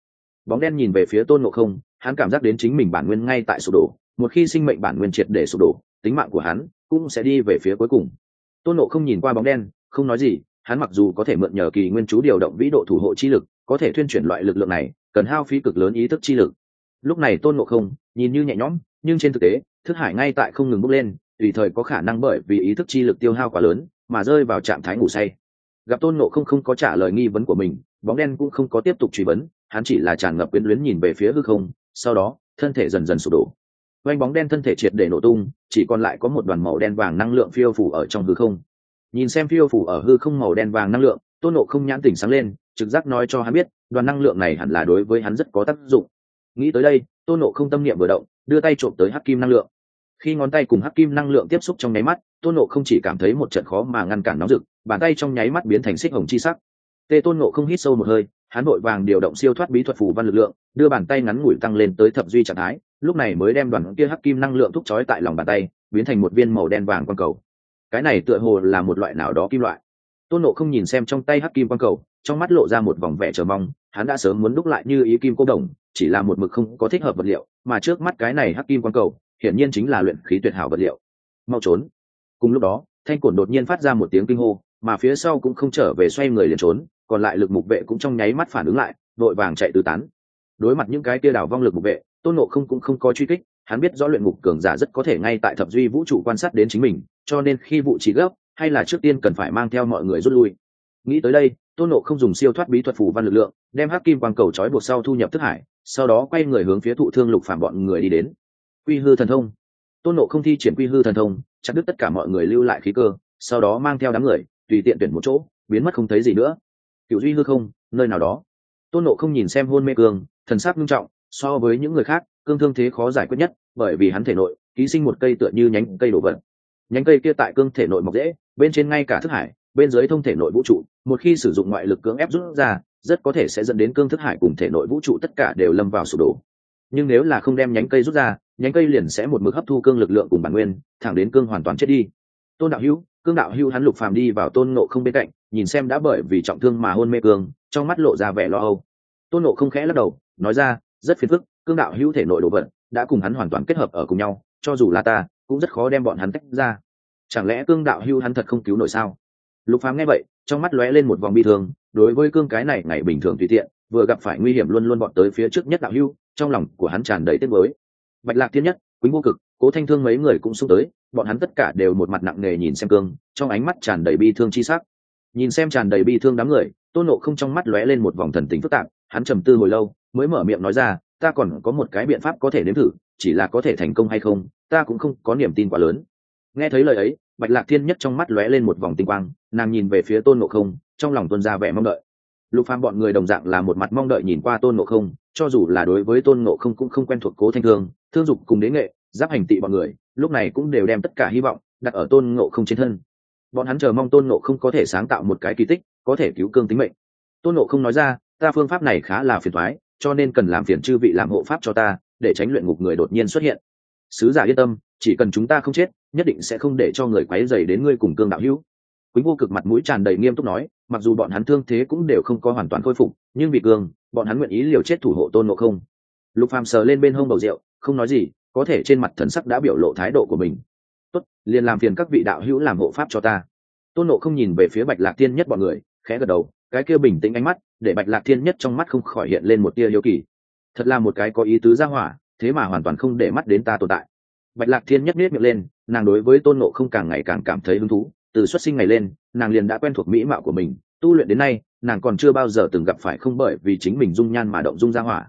Bóng đen nhìn về phía tôn ngộ không, hắn cảm giác đến chính mình bản nguyên ngay tại sụp đổ, một khi sinh mệnh bản nguyên triệt để sụp đổ, tính mạng của hắn cũng sẽ đi về phía cuối cùng. Tôn ngộ không nhìn qua bóng đen, không nói gì, hắn mặc dù có thể mượn nhờ kỳ nguyên chú điều động vĩ độ thủ hộ chi lực, có thể thuyên chuyển loại lực lượng này, cần hao phí cực lớn ý thức chi lực. Lúc này tôn ngộ không nhìn như nhẹ nhõm, nhưng trên thực tế, thức hải ngay tại không ngừng bốc lên, tùy thời có khả năng bởi vì ý thức chi lực tiêu hao quá lớn mà rơi vào trạng thái ngủ say. Gặp tôn ngộ không không có trả lời nghi vấn của mình, bóng đen cũng không có tiếp tục truy vấn hắn chỉ là tràn ngập quyến luyến nhìn về phía hư không, sau đó, thân thể dần dần sụp đổ. Oanh bóng đen thân thể triệt để nổ tung, chỉ còn lại có một đoàn màu đen vàng năng lượng phiêu phủ ở trong hư không. Nhìn xem phiêu phủ ở hư không màu đen vàng năng lượng, tôn nộ không nhãn tỉnh sáng lên, trực giác nói cho hắn biết, đoàn năng lượng này hẳn là đối với hắn rất có tác dụng. Nghĩ tới đây, tôn nộ không tâm niệm vừa động, đưa tay trộm tới hắc kim năng lượng. Khi ngón tay cùng hắc kim năng lượng tiếp xúc trong nháy mắt, tôn nộ không chỉ cảm thấy một trận khó mà ngăn cản nóng rực, bàn tay trong nháy mắt biến thành xích hồng chi sắc. Tê tôn nộ không hít sâu một hơi hắn vội vàng điều động siêu thoát bí thuật phù văn lực lượng, đưa bàn tay ngắn ngủi tăng lên tới thập duy trạng thái, lúc này mới đem đoàn kia hắc kim năng lượng thúc trói tại lòng bàn tay, biến thành một viên màu đen vàng quang cầu. Cái này tựa hồ là một loại nào đó kim loại. Tôn nộ không nhìn xem trong tay hắc kim quang cầu, trong mắt lộ ra một vòng vẻ chờ mong, hắn đã sớm muốn đúc lại như ý kim cô đồng, chỉ là một mực không có thích hợp vật liệu, mà trước mắt cái này hắc kim quang cầu, hiển nhiên chính là luyện khí tuyệt hảo vật liệu. Mau trốn. Cùng lúc đó, thanh cổn đột nhiên phát ra một tiếng kinh hô, mà phía sau cũng không trở về xoay người liền trốn còn lại lực mục vệ cũng trong nháy mắt phản ứng lại vội vàng chạy tứ tán. Đối mặt những cái kia đảo vong lực mục vệ, tôn nộ không cũng không có truy kích, hắn biết rõ luyện ngục cường giả rất có thể ngay tại thập duy vũ trụ quan sát đến chính mình, cho nên khi vụ chỉ gấp, hay là trước tiên cần phải mang theo mọi người rút lui. Nghĩ tới đây, tôn nộ không dùng siêu thoát bí thuật phủ văn lực lượng, đem hắc kim quang cầu trói buộc sau thu nhập thức hải, sau đó quay người hướng phía thụ thương lục phàm bọn người đi đến. Quy hư thần thông. Tôn nộ không thi triển quy hư thần thông, chặt đứt tất cả mọi người lưu lại khí cơ, sau đó mang theo đám người, tùy tiện tuyển một chỗ, biến mất không thấy gì nữa cựu duy hư không, nơi nào đó. Tôn nộ không nhìn xem hôn mê cương thần sắc nghiêm trọng, so với những người khác, cương thương thế khó giải quyết nhất, bởi vì hắn thể nội, ký sinh một cây tựa như nhánh cây đổ vật. Nhánh cây kia tại cương thể nội mọc dễ, bên trên ngay cả thức hải, bên dưới thông thể nội vũ trụ, một khi sử dụng ngoại lực cưỡng ép rút ra, rất có thể sẽ dẫn đến cương thức hải cùng thể nội vũ trụ tất cả đều lâm vào sụp đổ. Nhưng nếu là không đem nhánh cây rút ra, nhánh cây liền sẽ một mực hấp thu cương lực lượng cùng bản nguyên, thẳng đến cương hoàn toàn chết đi. Tôn đạo hữu, cương đạo hữu hắn lục phàm đi vào tôn nộ không bên cạnh nhìn xem đã bởi vì trọng thương mà hôn mê cương, trong mắt lộ ra vẻ lo âu. Tôn nộ không khẽ lắc đầu, nói ra, rất phiền phức, cương đạo hữu thể nội đồ vật đã cùng hắn hoàn toàn kết hợp ở cùng nhau, cho dù là ta, cũng rất khó đem bọn hắn tách ra. Chẳng lẽ cương đạo hữu hắn thật không cứu nổi sao? Lục phàm nghe vậy, trong mắt lóe lên một vòng bi thương, đối với cương cái này ngày bình thường tùy tiện, vừa gặp phải nguy hiểm luôn luôn bọn tới phía trước nhất đạo hữu, trong lòng của hắn tràn đầy tiếc mới bạch lạc thiên nhất quýnh vô cực, cố thanh thương mấy người cũng xung tới, bọn hắn tất cả đều một mặt nặng nề nhìn xem cương, trong ánh mắt tràn đầy bi thương chi sắc nhìn xem tràn đầy bi thương đám người, tôn nộ không trong mắt lóe lên một vòng thần tính phức tạp, hắn trầm tư hồi lâu, mới mở miệng nói ra, ta còn có một cái biện pháp có thể nếm thử, chỉ là có thể thành công hay không, ta cũng không có niềm tin quá lớn. Nghe thấy lời ấy, bạch lạc thiên nhất trong mắt lóe lên một vòng tinh quang, nàng nhìn về phía tôn nộ không, trong lòng tuân ra vẻ mong đợi. Lục phàm bọn người đồng dạng là một mặt mong đợi nhìn qua tôn nộ không, cho dù là đối với tôn nộ không cũng không quen thuộc cố thanh thương thương dục cùng đế nghệ, giáp hành tị bọn người, lúc này cũng đều đem tất cả hy vọng đặt ở tôn ngộ không trên thân bọn hắn chờ mong tôn ngộ không có thể sáng tạo một cái kỳ tích, có thể cứu cương tính mệnh. Tôn ngộ không nói ra, ta phương pháp này khá là phiền thoái cho nên cần làm phiền chư vị làm hộ pháp cho ta, để tránh luyện ngục người đột nhiên xuất hiện. Sứ giả yên tâm, chỉ cần chúng ta không chết, nhất định sẽ không để cho người quáy dày đến ngươi cùng cương đạo hữu. Quýnh vô cực mặt mũi tràn đầy nghiêm túc nói, mặc dù bọn hắn thương thế cũng đều không có hoàn toàn khôi phục, nhưng vì cương, bọn hắn nguyện ý liều chết thủ hộ tôn ngộ không. Lục phàm sờ lên bên hông bầu rượu, không nói gì, có thể trên mặt thần sắc đã biểu lộ thái độ của mình tốt, liền làm phiền các vị đạo hữu làm hộ pháp cho ta. Tôn nộ không nhìn về phía bạch lạc thiên nhất bọn người, khẽ gật đầu, cái kia bình tĩnh ánh mắt để bạch lạc thiên nhất trong mắt không khỏi hiện lên một tia hiếu kỳ. Thật là một cái có ý tứ ra hỏa, thế mà hoàn toàn không để mắt đến ta tồn tại. Bạch lạc thiên nhất nết miệng lên, nàng đối với tôn nộ không càng ngày càng cảm thấy hứng thú. Từ xuất sinh ngày lên, nàng liền đã quen thuộc mỹ mạo của mình. Tu luyện đến nay, nàng còn chưa bao giờ từng gặp phải không bởi vì chính mình dung nhan mà động dung ra hỏa.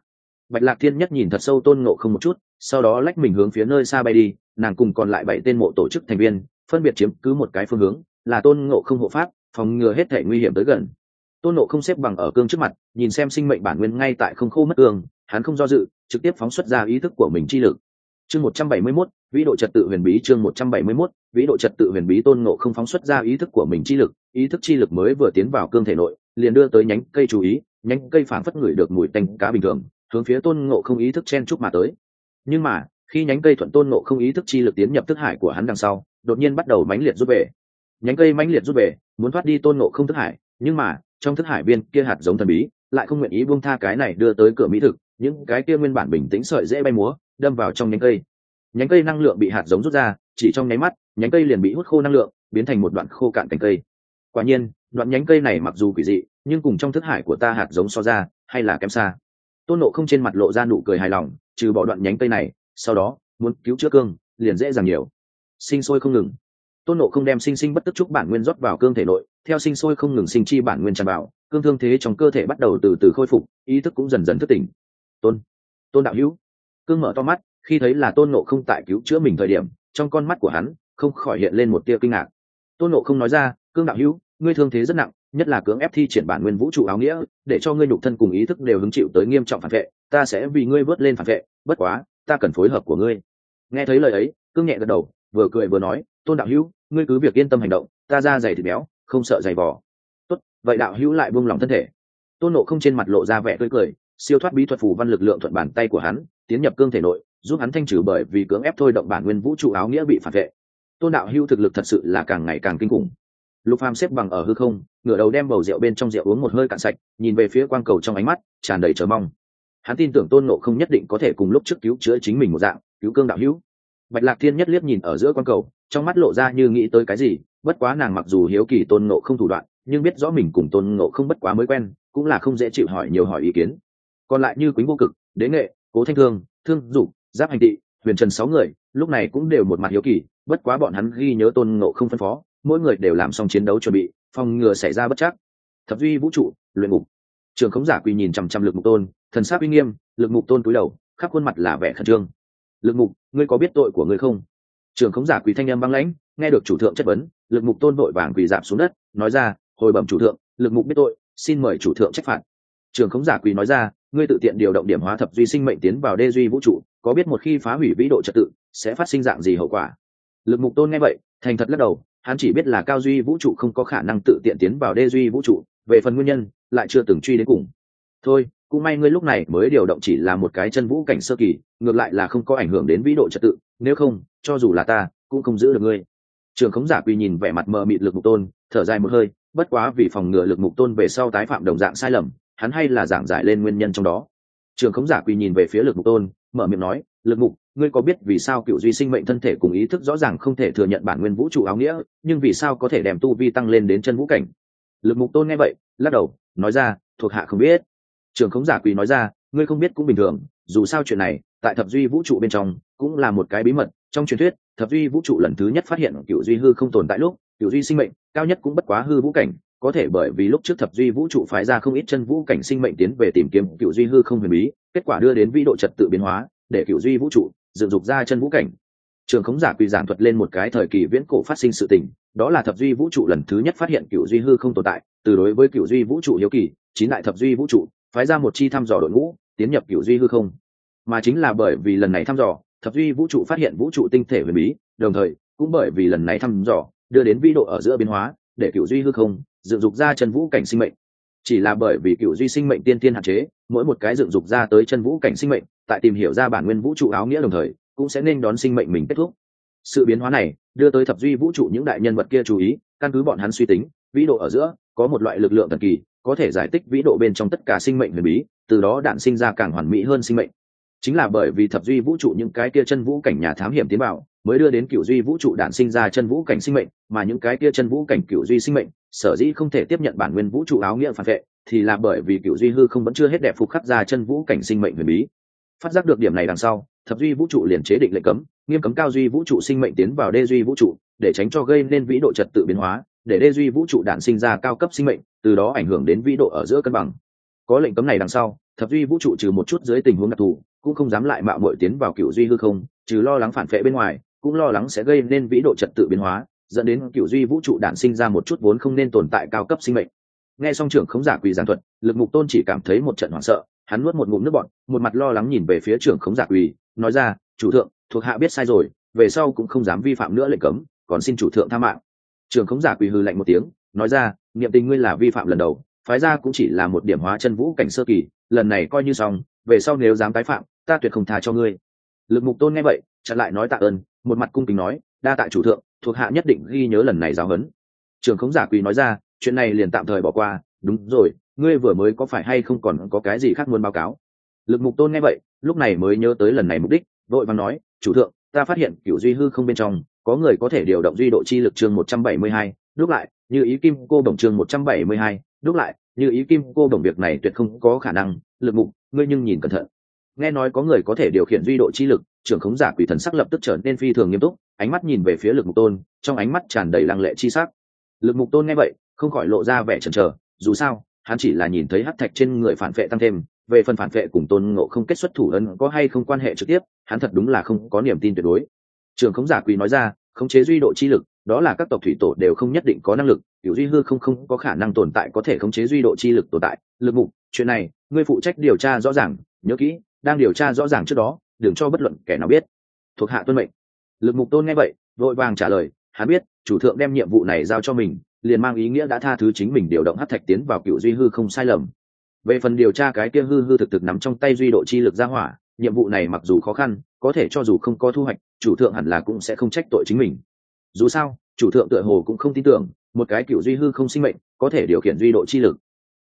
Bạch lạc thiên nhất nhìn thật sâu tôn nộ không một chút, sau đó lách mình hướng phía nơi xa bay đi nàng cùng còn lại bảy tên mộ tổ chức thành viên phân biệt chiếm cứ một cái phương hướng là tôn ngộ không hộ pháp phòng ngừa hết thể nguy hiểm tới gần. Tôn ngộ không xếp bằng ở cương trước mặt nhìn xem sinh mệnh bản nguyên ngay tại không khô mất cương hắn không do dự trực tiếp phóng xuất ra ý thức của mình chi lực. Chương một trăm bảy mươi 171, vĩ độ trật tự huyền bí chương một trăm bảy mươi 171, vĩ độ trật tự huyền bí tôn ngộ không phóng xuất ra ý thức của mình chi lực ý thức chi lực mới vừa tiến vào cương thể nội liền đưa tới nhánh cây chú ý nhánh cây phảng phất ngửi được mùi tanh cá bình thường hướng phía tôn ngộ không ý thức chen chúc mà tới. Nhưng mà khi nhánh cây thuận tôn ngộ không ý thức chi lực tiến nhập thức hải của hắn đằng sau, đột nhiên bắt đầu mãnh liệt rút về. Nhánh cây mãnh liệt rút về, muốn thoát đi tôn ngộ không thức hải, nhưng mà, trong thức hải viên kia hạt giống thần bí, lại không nguyện ý buông tha cái này đưa tới cửa mỹ thực, những cái kia nguyên bản bình tĩnh sợi dễ bay múa, đâm vào trong nhánh cây. Nhánh cây năng lượng bị hạt giống rút ra, chỉ trong nháy mắt, nhánh cây liền bị hút khô năng lượng, biến thành một đoạn khô cạn cành cây. Quả nhiên, đoạn nhánh cây này mặc dù quỷ dị, nhưng cùng trong thức hải của ta hạt giống so ra, hay là kém xa. Tôn nộ không trên mặt lộ ra nụ cười hài lòng, trừ bỏ đoạn nhánh cây này sau đó, muốn cứu chữa cương, liền dễ dàng nhiều. Sinh sôi không ngừng. Tôn nộ không đem sinh sinh bất tức trúc bản nguyên rót vào cương thể nội, theo sinh sôi không ngừng sinh chi bản nguyên tràn vào, cương thương thế trong cơ thể bắt đầu từ từ khôi phục, ý thức cũng dần dần thức tỉnh. Tôn tôn đạo hữu. Cương mở to mắt, khi thấy là tôn nộ không tại cứu chữa mình thời điểm, trong con mắt của hắn, không khỏi hiện lên một tia kinh ngạc. Tôn nộ không nói ra, cương đạo hữu, ngươi thương thế rất nặng, nhất là cưỡng ép thi triển bản nguyên vũ trụ áo nghĩa, để cho ngươi nhục thân cùng ý thức đều hứng chịu tới nghiêm trọng phản vệ, ta sẽ vì ngươi vớt lên phản vệ, bất quá ta cần phối hợp của ngươi. Nghe thấy lời ấy, cương nhẹ gật đầu, vừa cười vừa nói, tôn đạo hữu, ngươi cứ việc yên tâm hành động, ta ra dày thịt béo, không sợ dày vỏ tốt, vậy đạo hữu lại buông lòng thân thể. Tôn nộ không trên mặt lộ ra vẻ tươi cười, siêu thoát bí thuật phù văn lực lượng thuận bàn tay của hắn, tiến nhập cương thể nội, giúp hắn thanh trừ bởi vì cưỡng ép thôi động bản nguyên vũ trụ áo nghĩa bị phản vệ. Tôn đạo hữu thực lực thật sự là càng ngày càng kinh khủng. Lục phàm xếp bằng ở hư không, ngửa đầu đem bầu rượu bên trong rượu uống một hơi cạn sạch, nhìn về phía quang cầu trong ánh mắt, tràn đầy chờ mong hắn tin tưởng tôn nộ không nhất định có thể cùng lúc trước cứu chữa chính mình một dạng, cứu cương đạo hữu. Bạch lạc thiên nhất liếc nhìn ở giữa quang cầu, trong mắt lộ ra như nghĩ tới cái gì, bất quá nàng mặc dù hiếu kỳ tôn nộ không thủ đoạn, nhưng biết rõ mình cùng tôn nộ không bất quá mới quen, cũng là không dễ chịu hỏi nhiều hỏi ý kiến. Còn lại như quýnh vô cực, đế nghệ, cố thanh thương thương dục, giáp hành tị, huyền trần sáu người, lúc này cũng đều một mặt hiếu kỳ, bất quá bọn hắn ghi nhớ tôn nộ không phân phó, mỗi người đều làm xong chiến đấu chuẩn bị, phòng ngừa xảy ra bất chắc. Thập duy vũ trụ, luyện ngục. Trường khống giả quỳ nhìn chằm chằm lực mục tôn thần sát uy nghiêm, lực mục tôn cúi đầu, khắp khuôn mặt là vẻ khẩn trương. Lực mục, ngươi có biết tội của ngươi không? Trường khống giả quỳ thanh em băng lãnh, nghe được chủ thượng chất vấn, lực mục tôn vội vàng quỳ giảm xuống đất, nói ra, hồi bẩm chủ thượng, lực mục biết tội, xin mời chủ thượng trách phạt. Trường khống giả quỳ nói ra, ngươi tự tiện điều động điểm hóa thập duy sinh mệnh tiến vào đê duy vũ trụ, có biết một khi phá hủy vĩ độ trật tự, sẽ phát sinh dạng gì hậu quả? Lực mục tôn nghe vậy, thành thật lắc đầu, hắn chỉ biết là cao duy vũ trụ không có khả năng tự tiện tiến vào đê duy vũ trụ, về phần nguyên nhân, lại chưa từng truy đến cùng. Thôi cũng may ngươi lúc này mới điều động chỉ là một cái chân vũ cảnh sơ kỳ, ngược lại là không có ảnh hưởng đến vĩ độ trật tự, nếu không, cho dù là ta, cũng không giữ được ngươi. Trường khống giả quy nhìn vẻ mặt mờ mịt lực mục tôn, thở dài một hơi, bất quá vì phòng ngừa lực mục tôn về sau tái phạm đồng dạng sai lầm, hắn hay là giảng giải lên nguyên nhân trong đó. Trường khống giả quy nhìn về phía lực mục tôn, mở miệng nói lực mục, ngươi có biết vì sao cựu duy sinh mệnh thân thể cùng ý thức rõ ràng không thể thừa nhận bản nguyên vũ trụ áo nghĩa, nhưng vì sao có thể đem tu vi tăng lên đến chân vũ cảnh? Lực mục tôn nghe vậy, lắc đầu, nói ra, thuộc hạ không biết trường khống giả quỳ nói ra, ngươi không biết cũng bình thường, dù sao chuyện này, tại thập duy vũ trụ bên trong, cũng là một cái bí mật. Trong truyền thuyết, thập duy vũ trụ lần thứ nhất phát hiện cựu duy hư không tồn tại lúc cựu duy sinh mệnh, cao nhất cũng bất quá hư vũ cảnh. Có thể bởi vì lúc trước thập duy vũ trụ phái ra không ít chân vũ cảnh sinh mệnh tiến về tìm kiếm cựu duy hư không huyền bí, kết quả đưa đến vĩ độ trật tự biến hóa, để cựu duy vũ trụ dựng dục ra chân vũ cảnh. Trường khống giả quỳ giảng thuật lên một cái thời kỳ viễn cổ phát sinh sự tình, đó là thập duy vũ trụ lần thứ nhất phát hiện cựu duy hư không tồn tại. Từ đối với cựu duy vũ trụ hiếu kỳ, chín đại thập duy vũ trụ phái ra một chi thăm dò đội ngũ, tiến nhập cựu duy hư không. Mà chính là bởi vì lần này thăm dò, thập duy vũ trụ phát hiện vũ trụ tinh thể huyền bí, đồng thời, cũng bởi vì lần này thăm dò, đưa đến vi độ ở giữa biến hóa, để cựu duy hư không dựng dục ra chân vũ cảnh sinh mệnh. Chỉ là bởi vì cựu duy sinh mệnh tiên tiên hạn chế, mỗi một cái dựng dục ra tới chân vũ cảnh sinh mệnh, tại tìm hiểu ra bản nguyên vũ trụ áo nghĩa đồng thời, cũng sẽ nên đón sinh mệnh mình kết thúc. Sự biến hóa này, đưa tới thập duy vũ trụ những đại nhân vật kia chú ý, căn cứ bọn hắn suy tính, vĩ độ ở giữa, có một loại lực lượng thần kỳ có thể giải tích vĩ độ bên trong tất cả sinh mệnh huyền bí, từ đó đạn sinh ra càng hoàn mỹ hơn sinh mệnh. Chính là bởi vì thập duy vũ trụ những cái kia chân vũ cảnh nhà thám hiểm tiến bảo mới đưa đến cựu duy vũ trụ đạn sinh ra chân vũ cảnh sinh mệnh, mà những cái kia chân vũ cảnh cựu duy sinh mệnh, sở dĩ không thể tiếp nhận bản nguyên vũ trụ áo nghĩa phản vệ, thì là bởi vì cựu duy hư không vẫn chưa hết đẹp phục khắc ra chân vũ cảnh sinh mệnh huyền bí. Phát giác được điểm này đằng sau, thập duy vũ trụ liền chế định lệnh cấm, nghiêm cấm cao duy vũ trụ sinh mệnh tiến vào đê duy vũ trụ, để tránh cho gây nên vĩ độ trật tự biến hóa, để đê duy vũ trụ đạn sinh ra cao cấp sinh mệnh từ đó ảnh hưởng đến vĩ độ ở giữa cân bằng. Có lệnh cấm này đằng sau, thập duy vũ trụ trừ một chút dưới tình huống đặc thù, cũng không dám lại mạo mội tiến vào cựu duy hư không, trừ lo lắng phản vệ bên ngoài, cũng lo lắng sẽ gây nên vĩ độ trật tự biến hóa, dẫn đến cựu duy vũ trụ đản sinh ra một chút vốn không nên tồn tại cao cấp sinh mệnh. Nghe xong trưởng khống giả quỳ giảng thuật, lực mục tôn chỉ cảm thấy một trận hoảng sợ, hắn nuốt một ngụm nước bọn một mặt lo lắng nhìn về phía trưởng khống giả quỳ, nói ra, chủ thượng, thuộc hạ biết sai rồi, về sau cũng không dám vi phạm nữa lệnh cấm, còn xin chủ thượng tha mạng. Trường khống giả quỳ hư lạnh một tiếng, nói ra, niệm tình ngươi là vi phạm lần đầu, phái ra cũng chỉ là một điểm hóa chân vũ cảnh sơ kỳ, lần này coi như xong, về sau nếu dám tái phạm, ta tuyệt không tha cho ngươi. Lực mục tôn nghe vậy, chặn lại nói tạ ơn, một mặt cung kính nói, đa tại chủ thượng, thuộc hạ nhất định ghi nhớ lần này giáo huấn. Trường khống giả quỳ nói ra, chuyện này liền tạm thời bỏ qua, đúng rồi, ngươi vừa mới có phải hay không còn có cái gì khác muốn báo cáo? Lực mục tôn nghe vậy, lúc này mới nhớ tới lần này mục đích, vội vàng nói, chủ thượng, ta phát hiện cựu duy hư không bên trong có người có thể điều động duy độ chi lực chương một trăm bảy mươi hai đúc lại, như ý kim cô đồng chương một trăm bảy mươi hai đúc lại, như ý kim cô đồng việc này tuyệt không có khả năng, lực mục, ngươi nhưng nhìn cẩn thận. Nghe nói có người có thể điều khiển duy độ chi lực, trưởng khống giả quỷ thần sắc lập tức trở nên phi thường nghiêm túc, ánh mắt nhìn về phía lực mục tôn, trong ánh mắt tràn đầy lăng lệ chi sắc. Lực mục tôn nghe vậy, không khỏi lộ ra vẻ chần chờ, dù sao, hắn chỉ là nhìn thấy hắc thạch trên người phản vệ tăng thêm, về phần phản vệ cùng tôn ngộ không kết xuất thủ ấn có hay không quan hệ trực tiếp, hắn thật đúng là không có niềm tin tuyệt đối trường khống giả quỳ nói ra, khống chế duy độ chi lực, đó là các tộc thủy tổ đều không nhất định có năng lực cựu duy hư không không có khả năng tồn tại có thể khống chế duy độ chi lực tồn tại. Lực mục, chuyện này, ngươi phụ trách điều tra rõ ràng, nhớ kỹ, đang điều tra rõ ràng trước đó, đừng cho bất luận kẻ nào biết. Thuộc hạ tuân mệnh. Lực mục tôn nghe vậy, vội vàng trả lời, hắn biết, chủ thượng đem nhiệm vụ này giao cho mình, liền mang ý nghĩa đã tha thứ chính mình điều động hát thạch tiến vào cựu duy hư không sai lầm. Về phần điều tra cái kia hư hư thực thực nắm trong tay duy độ chi lực ra hỏa nhiệm vụ này mặc dù khó khăn, có thể cho dù không có thu hoạch, chủ thượng hẳn là cũng sẽ không trách tội chính mình. Dù sao, chủ thượng tựa hồ cũng không tin tưởng, một cái cựu duy hư không sinh mệnh, có thể điều khiển duy độ chi lực.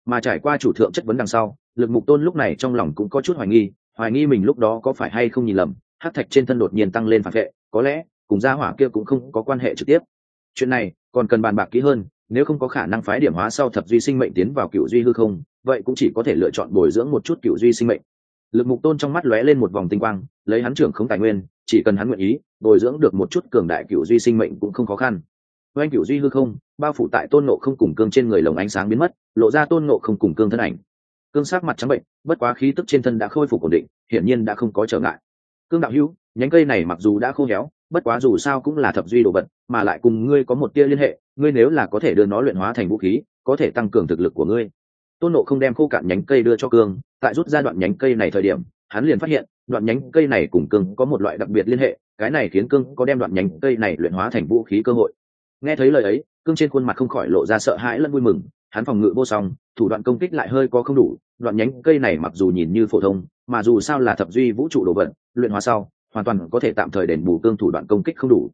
Mà trải qua chủ thượng chất vấn đằng sau, lực mục tôn lúc này trong lòng cũng có chút hoài nghi hoài nghi mình lúc đó có phải hay không nhìn lầm hát thạch trên thân đột nhiên tăng lên phản vệ, có lẽ, cùng gia hỏa kia cũng không có quan hệ trực tiếp. Chuyện này, còn cần bàn bạc kỹ hơn, nếu không có khả năng phái điểm hóa sau thập duy sinh mệnh tiến vào cựu duy hư không, vậy cũng chỉ có thể lựa chọn bồi dưỡng một chút cựu duy sinh mệnh lực mục tôn trong mắt lóe lên một vòng tinh quang, lấy hắn trưởng không tài nguyên, chỉ cần hắn nguyện ý, bồi dưỡng được một chút cường đại cựu duy sinh mệnh cũng không khó khăn. Oanh cựu duy hư không, bao phủ tại tôn nộ không cùng cương trên người lồng ánh sáng biến mất, lộ ra tôn nộ không cùng cương thân ảnh. Cương sắc mặt trắng bệnh, bất quá khí tức trên thân đã khôi phục ổn định, hiển nhiên đã không có trở ngại. Cương đạo hữu, nhánh cây này mặc dù đã khô héo, bất quá dù sao cũng là thập duy đồ vật, mà lại cùng ngươi có một tia liên hệ, ngươi nếu là có thể đưa nó luyện hóa thành vũ khí, có thể tăng cường thực lực của ngươi. Tôn nộ không đem khô cạn nhánh cây đưa cho cương tại rút ra đoạn nhánh cây này thời điểm, hắn liền phát hiện, đoạn nhánh cây này cùng cương có một loại đặc biệt liên hệ, cái này khiến cương có đem đoạn nhánh cây này luyện hóa thành vũ khí cơ hội. Nghe thấy lời ấy, cương trên khuôn mặt không khỏi lộ ra sợ hãi lẫn vui mừng, hắn phòng ngự vô song, thủ đoạn công kích lại hơi có không đủ, đoạn nhánh cây này mặc dù nhìn như phổ thông, mà dù sao là thập duy vũ trụ đồ vật, luyện hóa sau, hoàn toàn có thể tạm thời đền bù cương thủ đoạn công kích không đủ.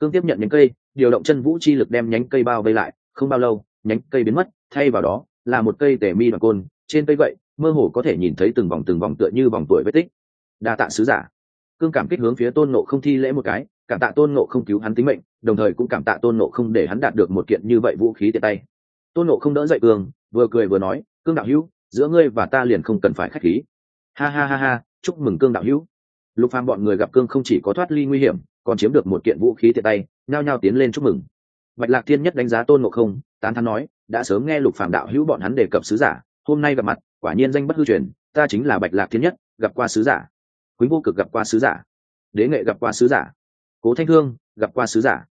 Cương tiếp nhận nhánh cây, điều động chân vũ chi lực đem nhánh cây bao vây lại, không bao lâu, nhánh cây biến mất, thay vào đó, là một cây tể mi đoạn côn, trên cây vậy mơ hồ có thể nhìn thấy từng vòng từng vòng tựa như vòng tuổi vết tích. Đa tạ sứ giả. Cương cảm kích hướng phía tôn nộ không thi lễ một cái, cảm tạ tôn nộ không cứu hắn tính mệnh, đồng thời cũng cảm tạ tôn nộ không để hắn đạt được một kiện như vậy vũ khí tiện tay. Tôn nộ không đỡ dậy cương vừa cười vừa nói, cương đạo hữu, giữa ngươi và ta liền không cần phải k h á c h khí. Ha ha ha ha, chúc mừng cương đạo hữu. Lục phàm bọn người gặp cương không chỉ có thoát ly nguy hiểm, còn chiếm được một kiện vũ khí tiện tay, nhao nhao tiến lên chúc mừng. Bạch lạc thiên nhất đánh giá tôn ngộ không, tán thắn nói, đã sớm nghe lục phàm đạo hữu bọn hắn đề cập sứ giả hôm nay gặp mặt, quả nhiên danh bất hư truyền, ta chính là bạch lạc thiên nhất, gặp qua sứ giả. Quý vô cực gặp qua sứ giả. Đế nghệ gặp qua sứ giả. Cố thanh thương gặp qua sứ giả.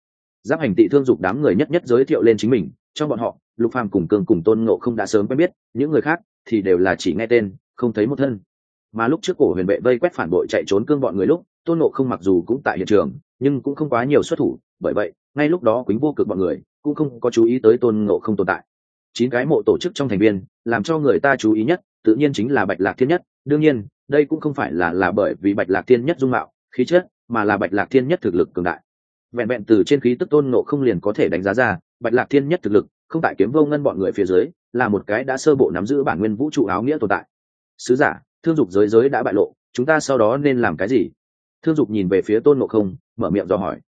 Giáp hành tị thương dục đám người nhất nhất giới thiệu lên chính mình, trong bọn họ, lục phàm cùng cương cùng tôn ngộ không đã sớm quen biết, những người khác thì đều là chỉ nghe tên, không thấy một thân. Mà lúc trước cổ huyền vệ vây quét phản bội chạy trốn cương bọn người lúc, tôn Ngộ không mặc dù cũng tại hiện trường, nhưng cũng không quá nhiều xuất thủ, bởi vậy, ngay lúc đó quýnh vô cực bọn người cũng không có chú ý tới tôn Ngộ không tồn tại chín cái mộ tổ chức trong thành viên, làm cho người ta chú ý nhất, tự nhiên chính là bạch lạc thiên nhất. Đương nhiên, đây cũng không phải là là bởi vì bạch lạc thiên nhất dung mạo, khí chất, mà là bạch lạc thiên nhất thực lực cường đại. Vẹn vẹn từ trên khí tức tôn nộ không liền có thể đánh giá ra, bạch lạc thiên nhất thực lực, không tại kiếm vô ngân bọn người phía dưới, là một cái đã sơ bộ nắm giữ bản nguyên vũ trụ áo nghĩa tồn tại. Sứ giả, thương dục giới giới đã bại lộ, chúng ta sau đó nên làm cái gì? Thương dục nhìn về phía tôn ngộ không, mở miệng do hỏi.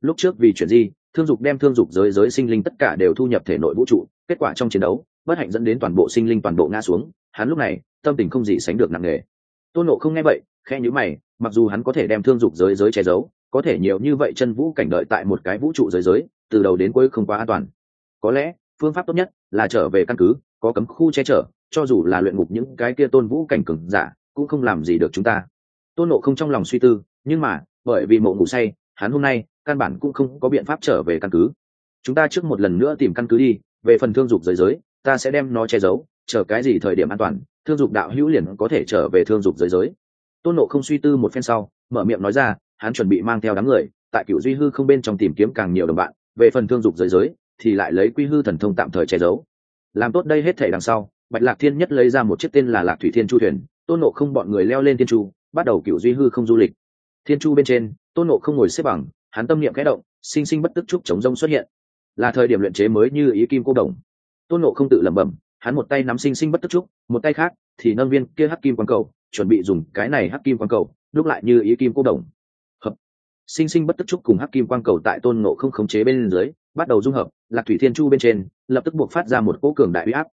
Lúc trước vì chuyện gì thương dục đem thương dục giới giới sinh linh tất cả đều thu nhập thể nội vũ trụ, kết quả trong chiến đấu, bất hạnh dẫn đến toàn bộ sinh linh toàn bộ ngã xuống, hắn lúc này, tâm tình không gì sánh được nặng nề. Tôn nộ không nghe vậy khe nhữ mày, mặc dù hắn có thể đem thương dục giới giới che giấu, có thể nhiều như vậy chân vũ cảnh đợi tại một cái vũ trụ giới giới, từ đầu đến cuối không quá an toàn. Có lẽ, phương pháp tốt nhất là trở về căn cứ, có cấm khu che chở, cho dù là luyện ngục những cái kia tôn vũ cảnh cường giả, cũng không làm gì được chúng ta. Tôn nộ không trong lòng suy tư, nhưng mà, bởi vì mộ ngủ say hắn hôm nay căn bản cũng không có biện pháp trở về căn cứ. Chúng ta trước một lần nữa tìm căn cứ đi, về phần thương dục giới giới, ta sẽ đem nó che giấu, chờ cái gì thời điểm an toàn, thương dục đạo hữu liền có thể trở về thương dục giới giới. Tôn nộ không suy tư một phen sau, mở miệng nói ra, hắn chuẩn bị mang theo đám người, tại cựu duy hư không bên trong tìm kiếm càng nhiều đồng bạn, về phần thương dục giới giới, thì lại lấy quy hư thần thông tạm thời che giấu. Làm tốt đây hết thể đằng sau, bạch lạc thiên nhất lấy ra một chiếc tên là lạc thủy thiên chu thuyền, tôn nộ không bọn người leo lên thiên chu, bắt đầu cựu duy hư không du lịch. Thiên chu bên trên tôn nộ không ngồi xếp bằng, hắn tâm niệm kẽ động, sinh sinh bất tức trúc chống rông xuất hiện. Là thời điểm luyện chế mới như ý kim cô đồng. Tôn nộ không tự lẩm bẩm, hắn một tay nắm sinh sinh bất tức trúc, một tay khác thì nâng viên kia hắc kim quang cầu, chuẩn bị dùng cái này hắc kim quang cầu, đúc lại như ý kim cô đồng. Hợp. Sinh sinh bất tức trúc cùng hắc kim quang cầu tại tôn nộ không khống chế bên dưới, bắt đầu dung hợp, lạc thủy thiên chu bên trên, lập tức buộc phát ra một cỗ cường đại uy áp.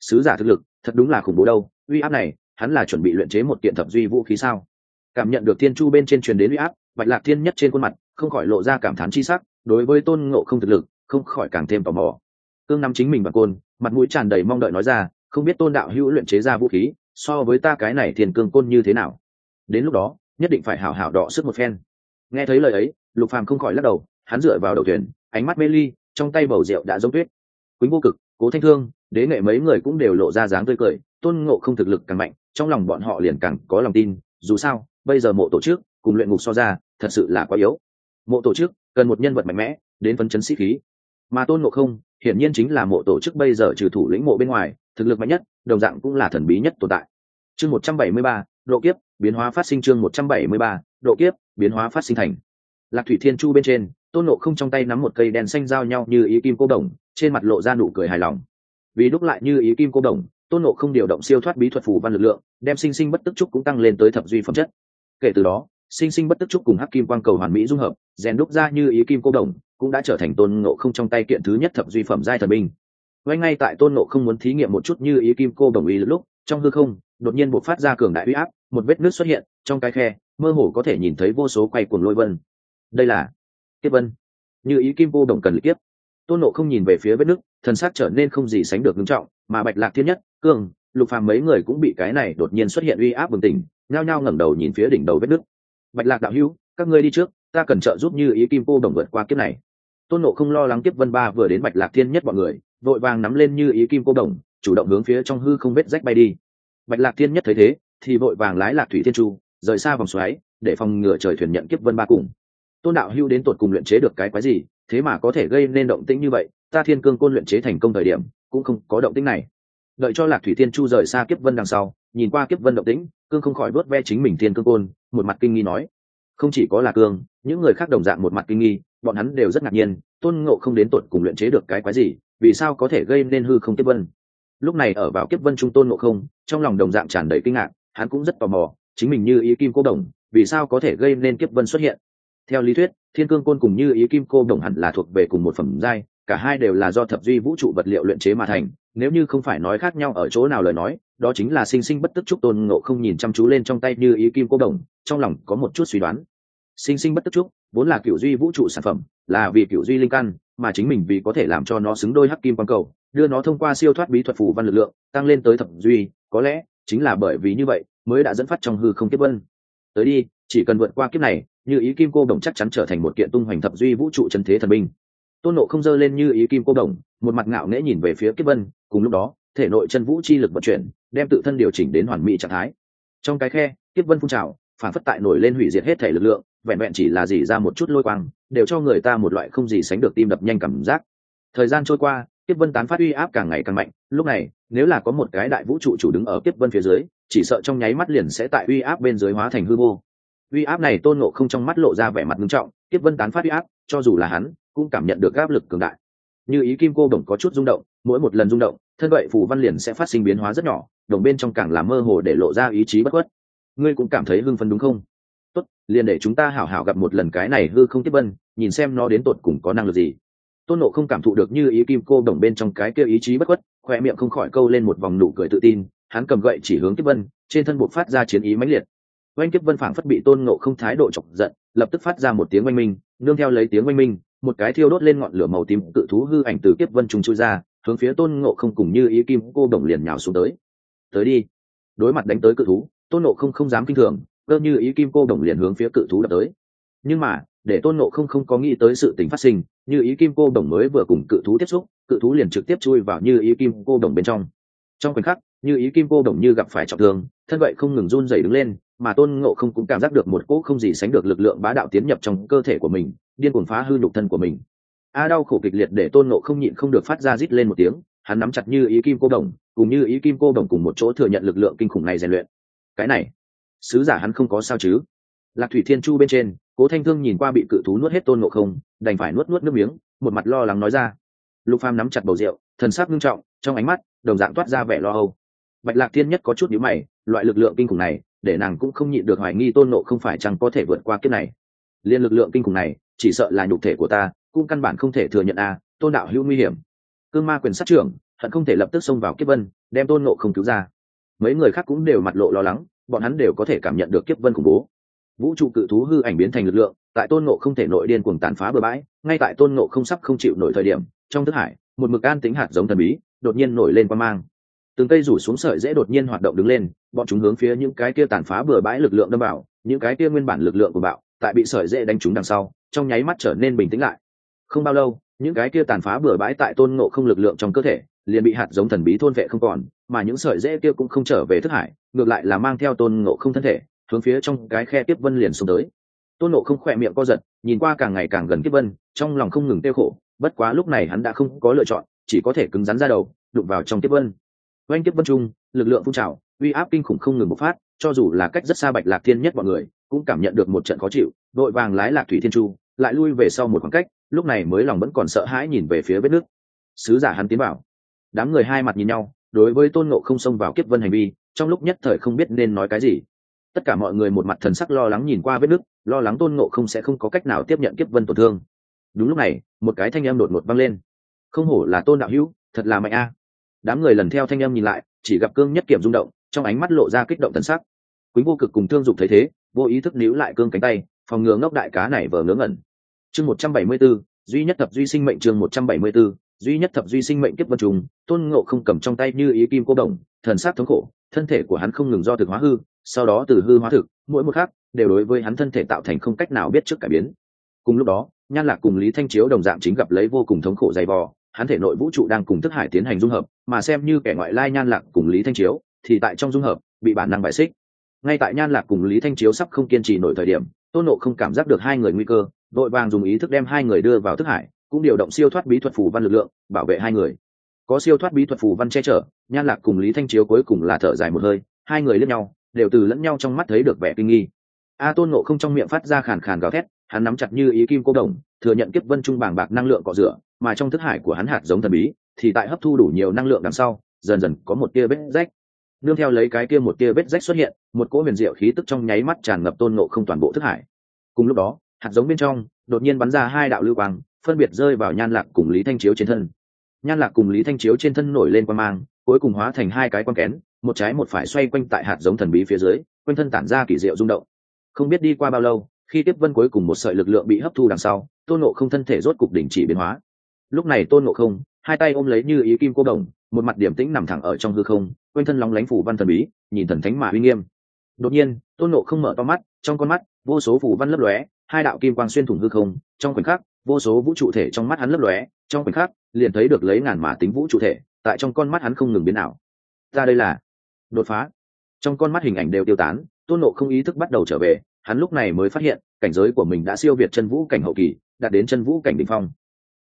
Sứ giả thực lực, thật đúng là khủng bố đâu, uy áp này, hắn là chuẩn bị luyện chế một kiện thập duy vũ khí sao? Cảm nhận được thiên chu bên trên truyền đến uy áp bạch lạc thiên nhất trên khuôn mặt, không khỏi lộ ra cảm thán chi sắc, đối với tôn ngộ không thực lực, không khỏi càng thêm tò mò. Cương nắm chính mình và côn, mặt mũi tràn đầy mong đợi nói ra, không biết tôn đạo hữu luyện chế ra vũ khí, so với ta cái này thiền cương côn như thế nào? Đến lúc đó, nhất định phải hảo hảo đọ sức một phen. Nghe thấy lời ấy, lục phàm không khỏi lắc đầu, hắn dựa vào đầu thuyền, ánh mắt mê ly, trong tay bầu rượu đã giống tuyết. Quýnh vô cực, cố thanh thương, đế nghệ mấy người cũng đều lộ ra dáng tươi cười, tôn ngộ không thực lực càng mạnh, trong lòng bọn họ liền càng có lòng tin, dù sao, bây giờ mộ tổ chức, cùng luyện ngục so ra thật sự là quá yếu. Mộ tổ chức cần một nhân vật mạnh mẽ đến phấn chấn sĩ khí. Mà tôn ngộ không hiển nhiên chính là mộ tổ chức bây giờ trừ thủ lĩnh mộ bên ngoài, thực lực mạnh nhất, đồng dạng cũng là thần bí nhất tồn tại. Chương một trăm bảy mươi ba, độ kiếp, biến hóa phát sinh chương một trăm bảy mươi ba, độ kiếp, biến hóa phát sinh thành. Lạc thủy thiên chu bên trên, tôn nộ không trong tay nắm một cây đèn xanh giao nhau như ý kim cô đồng, trên mặt lộ ra nụ cười hài lòng. Vì đúc lại như ý kim cô đồng, tôn nộ không điều động siêu thoát bí thuật phù văn lực lượng, đem sinh sinh bất tức trúc cũng tăng lên tới thập duy phẩm chất. Kể từ đó sinh sinh bất tức trúc cùng hắc kim quang cầu hoàn mỹ dung hợp, rèn đúc ra như ý kim cô đồng, cũng đã trở thành tôn nộ không trong tay kiện thứ nhất thập duy phẩm giai thần binh. Ngay ngay tại tôn nộ không muốn thí nghiệm một chút như ý kim cô đồng ý lúc, trong hư không, đột nhiên buộc phát ra cường đại uy áp, một vết nước xuất hiện, trong cái khe, mơ hồ có thể nhìn thấy vô số quay cuồng lôi vân. Đây là kiếp vân. Như ý kim cô đồng cần lịch kiếp. Tôn nộ không nhìn về phía vết nước thần sắc trở nên không gì sánh được nghiêm trọng, mà bạch lạc thiên nhất, cường, lục phàm mấy người cũng bị cái này đột nhiên xuất hiện uy áp bừng tỉnh, nhao nhao ngẩng đầu nhìn phía đỉnh đầu vết nước bạch lạc đạo hữu, các ngươi đi trước, ta cần trợ giúp như ý kim cô đồng vượt qua kiếp này. Tôn nộ không lo lắng kiếp vân ba vừa đến bạch lạc thiên nhất bọn người, vội vàng nắm lên như ý kim cô đồng, chủ động hướng phía trong hư không vết rách bay đi. Bạch lạc thiên nhất thấy thế, thì vội vàng lái lạc thủy thiên chu, rời xa vòng xoáy, để phòng ngừa trời thuyền nhận kiếp vân ba cùng. Tôn đạo hưu đến tột cùng luyện chế được cái quái gì, thế mà có thể gây nên động tĩnh như vậy, ta thiên cương côn luyện chế thành công thời điểm, cũng không có động tĩnh này. Đợi cho lạc thủy thiên chu rời xa kiếp vân đằng sau, nhìn qua kiếp vân động tĩnh cương không khỏi vớt ve chính mình thiên cương côn, một mặt kinh nghi nói, không chỉ có là cương, những người khác đồng dạng một mặt kinh nghi, bọn hắn đều rất ngạc nhiên, tôn ngộ không đến tột cùng luyện chế được cái quái gì, vì sao có thể gây nên hư không kiếp vân. Lúc này ở vào kiếp vân trung tôn ngộ không, trong lòng đồng dạng tràn đầy kinh ngạc, hắn cũng rất tò mò, chính mình như ý kim cô đồng, vì sao có thể gây nên kiếp vân xuất hiện? Theo lý thuyết, thiên cương côn cùng như ý kim cô đồng hẳn là thuộc về cùng một phẩm giai, cả hai đều là do thập duy vũ trụ vật liệu luyện chế mà thành nếu như không phải nói khác nhau ở chỗ nào lời nói, đó chính là sinh sinh bất tức trúc tôn ngộ không nhìn chăm chú lên trong tay như ý kim cô đồng, trong lòng có một chút suy đoán. Sinh sinh bất tức trúc vốn là kiểu duy vũ trụ sản phẩm, là vì kiểu duy linh căn, mà chính mình vì có thể làm cho nó xứng đôi hắc kim quang cầu, đưa nó thông qua siêu thoát bí thuật phù văn lực lượng, tăng lên tới thập duy, có lẽ chính là bởi vì như vậy mới đã dẫn phát trong hư không kiếp vân. Tới đi, chỉ cần vượt qua kiếp này, như ý kim cô đồng chắc chắn trở thành một kiện tung hoành thập duy vũ trụ chân thế thần binh tôn nộ không dơ lên như ý kim cô đồng, một mặt ngạo nghễ nhìn về phía kiếp vân, cùng lúc đó, thể nội chân vũ chi lực vận chuyển, đem tự thân điều chỉnh đến hoàn mỹ trạng thái. Trong cái khe, kiếp vân phun trào, phản phất tại nổi lên hủy diệt hết thể lực lượng, vẹn vẹn chỉ là dỉ ra một chút lôi quang, đều cho người ta một loại không gì sánh được tim đập nhanh cảm giác. Thời gian trôi qua, kiếp vân tán phát uy áp càng ngày càng mạnh, lúc này, nếu là có một cái đại vũ trụ chủ đứng ở kiếp vân phía dưới, chỉ sợ trong nháy mắt liền sẽ tại uy áp bên dưới hóa thành hư vô. Uy áp này tôn ngộ không trong mắt lộ ra vẻ mặt nghiêm trọng, kiếp vân tán phát uy áp, cho dù là hắn cũng cảm nhận được áp lực cường đại. Như ý kim cô đồng có chút rung động, mỗi một lần rung động, thân vậy phù văn liền sẽ phát sinh biến hóa rất nhỏ, đồng bên trong càng là mơ hồ để lộ ra ý chí bất khuất. Ngươi cũng cảm thấy hưng phấn đúng không? Tốt, liền để chúng ta hảo hảo gặp một lần cái này hư không tiếp vân nhìn xem nó đến tột cùng có năng lực gì. Tôn nộ không cảm thụ được như ý kim cô đồng bên trong cái kia ý chí bất khuất, khoe miệng không khỏi câu lên một vòng nụ cười tự tin, hắn cầm gậy chỉ hướng tiếp vân trên thân buộc phát ra chiến ý mãnh liệt. Oanh tiếp vân phảng phất bị tôn nộ không thái độ chọc giận, lập tức phát ra một tiếng oanh minh, nương theo lấy tiếng oanh minh một cái thiêu đốt lên ngọn lửa màu tím cự thú hư ảnh từ kiếp vân trùng chui ra, hướng phía tôn ngộ không cùng như ý kim cô đồng liền nhào xuống tới. Tới đi. Đối mặt đánh tới cự thú, tôn ngộ không không dám kinh thường, cơ như ý kim cô đồng liền hướng phía cự thú đập tới. Nhưng mà, để tôn ngộ không không có nghĩ tới sự tình phát sinh, như ý kim cô đồng mới vừa cùng cự thú tiếp xúc, cự thú liền trực tiếp chui vào như ý kim cô đồng bên trong. Trong khoảnh khắc, như ý kim cô đồng như gặp phải trọng thương, thân vậy không ngừng run dày đứng lên, mà tôn ngộ không cũng cảm giác được một cỗ không gì sánh được lực lượng bá đạo tiến nhập trong cơ thể của mình điên cuồng phá hư nhục thân của mình. A đau khổ kịch liệt để tôn ngộ không nhịn không được phát ra rít lên một tiếng, hắn nắm chặt như ý kim cô đồng, cùng như ý kim cô đồng cùng một chỗ thừa nhận lực lượng kinh khủng này rèn luyện. Cái này, sứ giả hắn không có sao chứ? Lạc thủy thiên chu bên trên, cố thanh thương nhìn qua bị cự thú nuốt hết tôn ngộ không, đành phải nuốt nuốt nước miếng, một mặt lo lắng nói ra. Lục phàm nắm chặt bầu rượu, thần sắc nghiêm trọng, trong ánh mắt, đồng dạng toát ra vẻ lo âu. Bạch lạc thiên nhất có chút nhíu mày, loại lực lượng kinh khủng này, để nàng cũng không nhịn được hoài nghi tôn nộ không phải chẳng có thể vượt qua kiếp này liên lực lượng kinh khủng này, chỉ sợ là nhục thể của ta, cũng căn bản không thể thừa nhận a, tôn đạo hữu nguy hiểm. Cương ma quyền sát trưởng, hận không thể lập tức xông vào kiếp vân, đem tôn nộ không cứu ra. Mấy người khác cũng đều mặt lộ lo lắng, bọn hắn đều có thể cảm nhận được kiếp vân khủng bố. Vũ trụ cự thú hư ảnh biến thành lực lượng, tại tôn nộ không thể nội điên cuồng tàn phá bừa bãi, ngay tại tôn nộ không sắp không chịu nổi thời điểm, trong thức hải, một mực an tính hạt giống thần bí, đột nhiên nổi lên qua mang. Từng cây rủ xuống sợi dễ đột nhiên hoạt động đứng lên, bọn chúng hướng phía những cái kia tàn phá bừa bãi lực lượng đâm vào, những cái kia nguyên bản lực lượng của bạo tại bị sợi dễ đánh trúng đằng sau, trong nháy mắt trở nên bình tĩnh lại. Không bao lâu, những cái kia tàn phá bừa bãi tại tôn ngộ không lực lượng trong cơ thể, liền bị hạt giống thần bí thôn vệ không còn, mà những sợi dễ kia cũng không trở về thức hải, ngược lại là mang theo tôn ngộ không thân thể, hướng phía trong cái khe tiếp vân liền xuống tới. Tôn ngộ không khỏe miệng co giật, nhìn qua càng ngày càng gần tiếp vân, trong lòng không ngừng tiêu khổ, bất quá lúc này hắn đã không có lựa chọn, chỉ có thể cứng rắn ra đầu, đụng vào trong tiếp vân. Oanh tiếp vân trung, lực lượng phun trào, uy áp kinh khủng không ngừng bộc phát, cho dù là cách rất xa bạch lạc thiên nhất mọi người cũng cảm nhận được một trận khó chịu, đội vàng lái lạc thủy thiên chu, lại lui về sau một khoảng cách, lúc này mới lòng vẫn còn sợ hãi nhìn về phía vết nước. Sứ giả hắn tiến vào. Đám người hai mặt nhìn nhau, đối với tôn ngộ không xông vào kiếp vân hành vi, trong lúc nhất thời không biết nên nói cái gì. Tất cả mọi người một mặt thần sắc lo lắng nhìn qua vết nước, lo lắng tôn ngộ không sẽ không có cách nào tiếp nhận kiếp vân tổn thương. Đúng lúc này, một cái thanh âm đột ngột vang lên. Không hổ là tôn đạo hữu, thật là mạnh a. Đám người lần theo thanh âm nhìn lại, chỉ gặp cương nhất kiểm rung động, trong ánh mắt lộ ra kích động thần sắc quýnh vô cực cùng thương dục thấy thế vô ý thức níu lại cương cánh tay phòng ngừa ngốc đại cá này vờ ngớ ngẩn. Chương một trăm bảy mươi 174, duy nhất thập duy sinh mệnh chương một trăm bảy mươi 174, duy nhất thập duy sinh mệnh kiếp vân trùng tôn ngộ không cầm trong tay như ý kim cô đồng thần sát thống khổ thân thể của hắn không ngừng do thực hóa hư sau đó từ hư hóa thực mỗi một khác đều đối với hắn thân thể tạo thành không cách nào biết trước cải biến. Cùng lúc đó nhan lạc cùng lý thanh chiếu đồng dạng chính gặp lấy vô cùng thống khổ dày vò hắn thể nội vũ trụ đang cùng thức hải tiến hành dung hợp mà xem như kẻ ngoại lai nhan lạc cùng lý thanh chiếu thì tại trong dung hợp bị bản năng bại xích ngay tại nhan lạc cùng lý thanh chiếu sắp không kiên trì nổi thời điểm, tôn nộ không cảm giác được hai người nguy cơ đội vàng dùng ý thức đem hai người đưa vào thức hải, cũng điều động siêu thoát bí thuật phù văn lực lượng, bảo vệ hai người. Có siêu thoát bí thuật phù văn che chở, nhan lạc cùng lý thanh chiếu cuối cùng là thở dài một hơi, hai người lẫn nhau, đều từ lẫn nhau trong mắt thấy được vẻ kinh nghi. A tôn nộ không trong miệng phát ra khàn khàn gào thét, hắn nắm chặt như ý kim cô đồng, thừa nhận kiếp vân trung bàng bạc năng lượng cọ rửa, mà trong thức hải của hắn hạt giống thần bí, thì tại hấp thu đủ nhiều năng lượng đằng sau, dần dần có một tia vết rách nương theo lấy cái kia một tia vết rách xuất hiện, một cỗ huyền diệu khí tức trong nháy mắt tràn ngập tôn nộ không toàn bộ thức hải. Cùng lúc đó, hạt giống bên trong, đột nhiên bắn ra hai đạo lưu quang, phân biệt rơi vào nhan lạc cùng lý thanh chiếu trên thân. Nhan lạc cùng lý thanh chiếu trên thân nổi lên quan mang, cuối cùng hóa thành hai cái quan kén, một trái một phải xoay quanh tại hạt giống thần bí phía dưới, quanh thân tản ra kỳ diệu rung động. Không biết đi qua bao lâu, khi tiếp vân cuối cùng một sợi lực lượng bị hấp thu đằng sau, tôn nộ không thân thể rốt cục đình chỉ biến hóa. Lúc này tôn nộ không, hai tay ôm lấy như ý kim cô đồng một mặt điểm tĩnh nằm thẳng ở trong hư không, quanh thân lóng lánh phủ văn thần bí, nhìn thần thánh mà uy nghiêm. Đột nhiên, tôn nộ không mở to mắt, trong con mắt, vô số phủ văn lấp lóe, hai đạo kim quang xuyên thủng hư không, trong khoảnh khắc, vô số vũ trụ thể trong mắt hắn lấp lóe, trong khoảnh khắc, liền thấy được lấy ngàn mà tính vũ trụ thể, tại trong con mắt hắn không ngừng biến ảo. Ra đây là đột phá. Trong con mắt hình ảnh đều tiêu tán, tôn nộ không ý thức bắt đầu trở về, hắn lúc này mới phát hiện, cảnh giới của mình đã siêu việt chân vũ cảnh hậu kỳ, đạt đến chân vũ cảnh đ ỉ n h phong.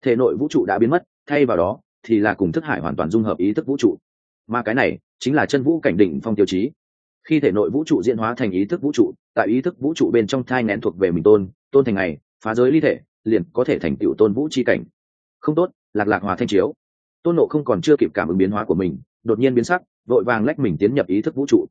Thể nội vũ trụ đã biến mất, thay vào đó thì là cùng thức hải hoàn toàn dung hợp ý thức vũ trụ. Mà cái này chính là chân vũ cảnh đỉnh phong tiêu chí. Khi thể nội vũ trụ diễn hóa thành ý thức vũ trụ, tại ý thức vũ trụ bên trong thai ngén thuộc về mình tôn tôn thành ngày, phá giới ly thể, liền có thể thành tựu tôn vũ c h i cảnh. Không tốt, lạc lạc hòa thanh chiếu. Tôn nộ không còn chưa kịp cảm ứng biến hóa của mình, đột nhiên biến sắc, vội vàng lách mình tiến nhập ý thức vũ trụ.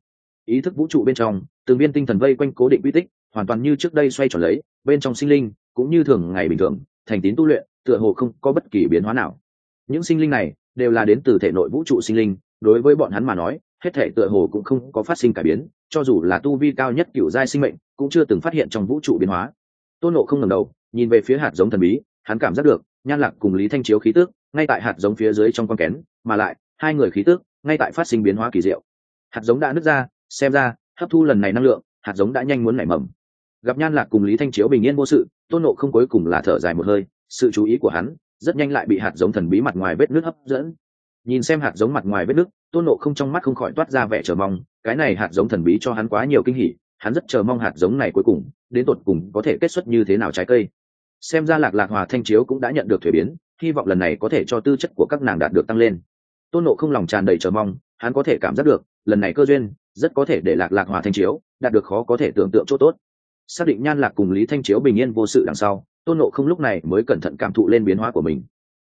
Ý thức vũ trụ bên trong, từng viên tinh thần vây quanh cố định quy tích, hoàn toàn như trước đây xoay tròn lấy, bên trong sinh linh, cũng như thường ngày bình thường, thành tín tu luyện, tựa hồ không có bất kỳ biến hóa nào những sinh linh này đều là đến từ thể nội vũ trụ sinh linh, đối với bọn hắn mà nói, hết thể tựa hồ cũng không có phát sinh cải biến, cho dù là tu vi cao nhất cựu giai sinh mệnh, cũng chưa từng phát hiện trong vũ trụ biến hóa. Tôn nộ không ngầm đầu, nhìn về phía hạt giống thần bí, hắn cảm giác được, nhan lạc cùng lý thanh chiếu khí tước ngay tại hạt giống phía dưới trong con kén, mà lại, hai người khí tước ngay tại phát sinh biến hóa kỳ diệu. Hạt giống đã nứt ra, xem ra, hấp thu lần này năng lượng, hạt giống đã nhanh muốn nảy mầm. Gặp nhan lạc cùng lý thanh chiếu bình yên vô sự, tôn nộ không cuối cùng là thở dài một hơi, sự chú ý của hắn rất nhanh lại bị hạt giống thần bí mặt ngoài vết nước hấp dẫn. Nhìn xem hạt giống mặt ngoài vết nước, tôn nộ không trong mắt không khỏi toát ra vẻ chờ mong, cái này hạt giống thần bí cho hắn quá nhiều kinh hỉ, hắn rất chờ mong hạt giống này cuối cùng, đến tột cùng có thể kết xuất như thế nào trái cây. Xem ra lạc lạc hòa thanh chiếu cũng đã nhận được thuế biến, hy vọng lần này có thể cho tư chất của các nàng đạt được tăng lên. Tôn nộ không lòng tràn đầy chờ mong, hắn có thể cảm giác được, lần này cơ duyên, rất có thể để lạc lạc hòa thanh chiếu đạt được khó có thể tưởng tượng chỗ tốt. Xác định nhan lạc cùng lý thanh chiếu bình yên vô sự đằng sau tôn nộ không lúc này mới cẩn thận cảm thụ lên biến hóa của mình.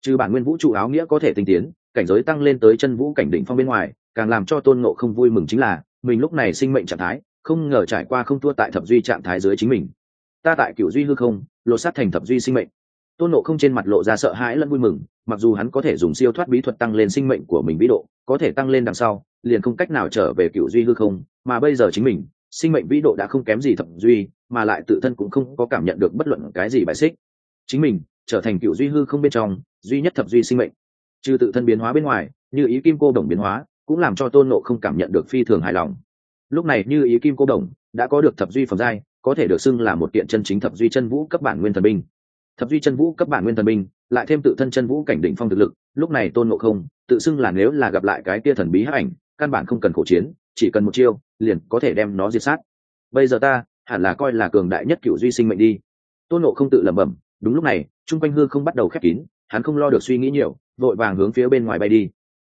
Trừ bản nguyên vũ trụ áo nghĩa có thể tinh tiến, cảnh giới tăng lên tới chân vũ cảnh đỉnh phong bên ngoài, càng làm cho tôn nộ không vui mừng chính là, mình lúc này sinh mệnh trạng thái, không ngờ trải qua không thua tại thập duy trạng thái dưới chính mình. Ta tại cựu duy hư không, lột sát thành thập duy sinh mệnh. Tôn nộ không trên mặt lộ ra sợ hãi lẫn vui mừng, mặc dù hắn có thể dùng siêu thoát bí thuật tăng lên sinh mệnh của mình vĩ độ, có thể tăng lên đằng sau, liền không cách nào trở về cựu duy hư không, mà bây giờ chính mình, sinh mệnh vĩ độ đã không kém gì thập duy mà lại tự thân cũng không có cảm nhận được bất luận cái gì bài xích. Chính mình trở thành cựu duy hư không bên trong, duy nhất thập duy sinh mệnh. Trừ tự thân biến hóa bên ngoài, như ý kim cô đồng biến hóa, cũng làm cho tôn nộ không cảm nhận được phi thường hài lòng. Lúc này như ý kim cô đồng đã có được thập duy phẩm giai, có thể được xưng là một kiện chân chính thập duy chân vũ cấp bản nguyên thần binh. Thập duy chân vũ cấp bản nguyên thần binh, lại thêm tự thân chân vũ cảnh đỉnh phong thực lực, lúc này tôn nộ không tự xưng là nếu là gặp lại cái tia thần bí hắc ảnh, căn bản không cần khổ chiến, chỉ cần một chiêu, liền có thể đem nó diệt sát. Bây giờ ta hẳn là coi là cường đại nhất cựu duy sinh mệnh đi. Tôn nộ không tự lẩm bẩm, đúng lúc này, chung quanh hư không bắt đầu khép kín, hắn không lo được suy nghĩ nhiều, vội vàng hướng phía bên ngoài bay đi.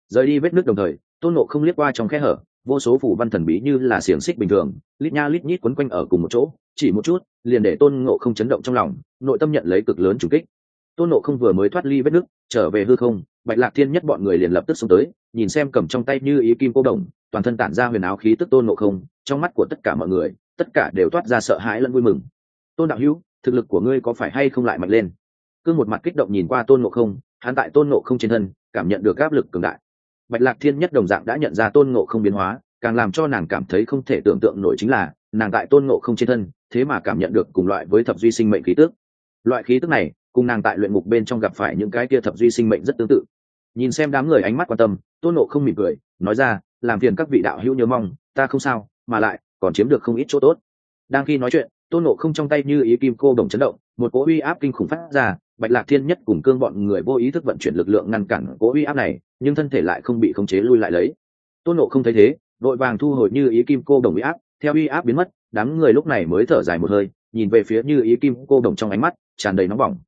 Rời đi vết nước đồng thời, tôn nộ không liếc qua trong khe hở, vô số phủ văn thần bí như là xiềng xích bình thường, lít nha lít nhít quấn quanh ở cùng một chỗ, chỉ một chút, liền để tôn ngộ không chấn động trong lòng, nội tâm nhận lấy cực lớn trùng kích. Tôn ngộ không vừa mới thoát ly vết nước trở về hư không, bạch lạc thiên nhất bọn người liền lập tức xuống tới, nhìn xem cầm trong tay như ý kim cô đồng toàn thân tản ra huyền áo khí tức tôn ngộ không, trong mắt của tất cả mọi người, tất cả đều toát ra sợ hãi lẫn vui mừng. Tôn đạo hữu, thực lực của ngươi có phải hay không lại mạnh lên? Cương một mặt kích động nhìn qua tôn ngộ không, hắn tại tôn ngộ không trên thân, cảm nhận được áp lực cường đại. Bạch lạc thiên nhất đồng dạng đã nhận ra tôn ngộ không biến hóa, càng làm cho nàng cảm thấy không thể tưởng tượng nổi chính là, nàng tại tôn ngộ không trên thân, thế mà cảm nhận được cùng loại với thập duy sinh mệnh khí tước loại khí tức này, cùng nàng tại luyện ngục bên trong gặp phải những cái kia thập duy sinh mệnh rất tương tự nhìn xem đám người ánh mắt quan tâm, tôn nộ không mỉm cười, nói ra, làm phiền các vị đạo hữu nhớ mong, ta không sao, mà lại còn chiếm được không ít chỗ tốt. Đang khi nói chuyện, tôn nộ không trong tay như ý kim cô đồng chấn động, một cỗ uy áp kinh khủng phát ra, bạch lạc thiên nhất cùng cương bọn người vô ý thức vận chuyển lực lượng ngăn cản cỗ uy áp này, nhưng thân thể lại không bị khống chế lui lại lấy. Tôn nộ không thấy thế vội vàng thu hồi như ý kim cô đồng uy áp, theo uy áp biến mất, đám người lúc này mới thở dài một hơi, nhìn về phía như ý kim cô đồng trong ánh mắt, tràn đầy nóng bỏng.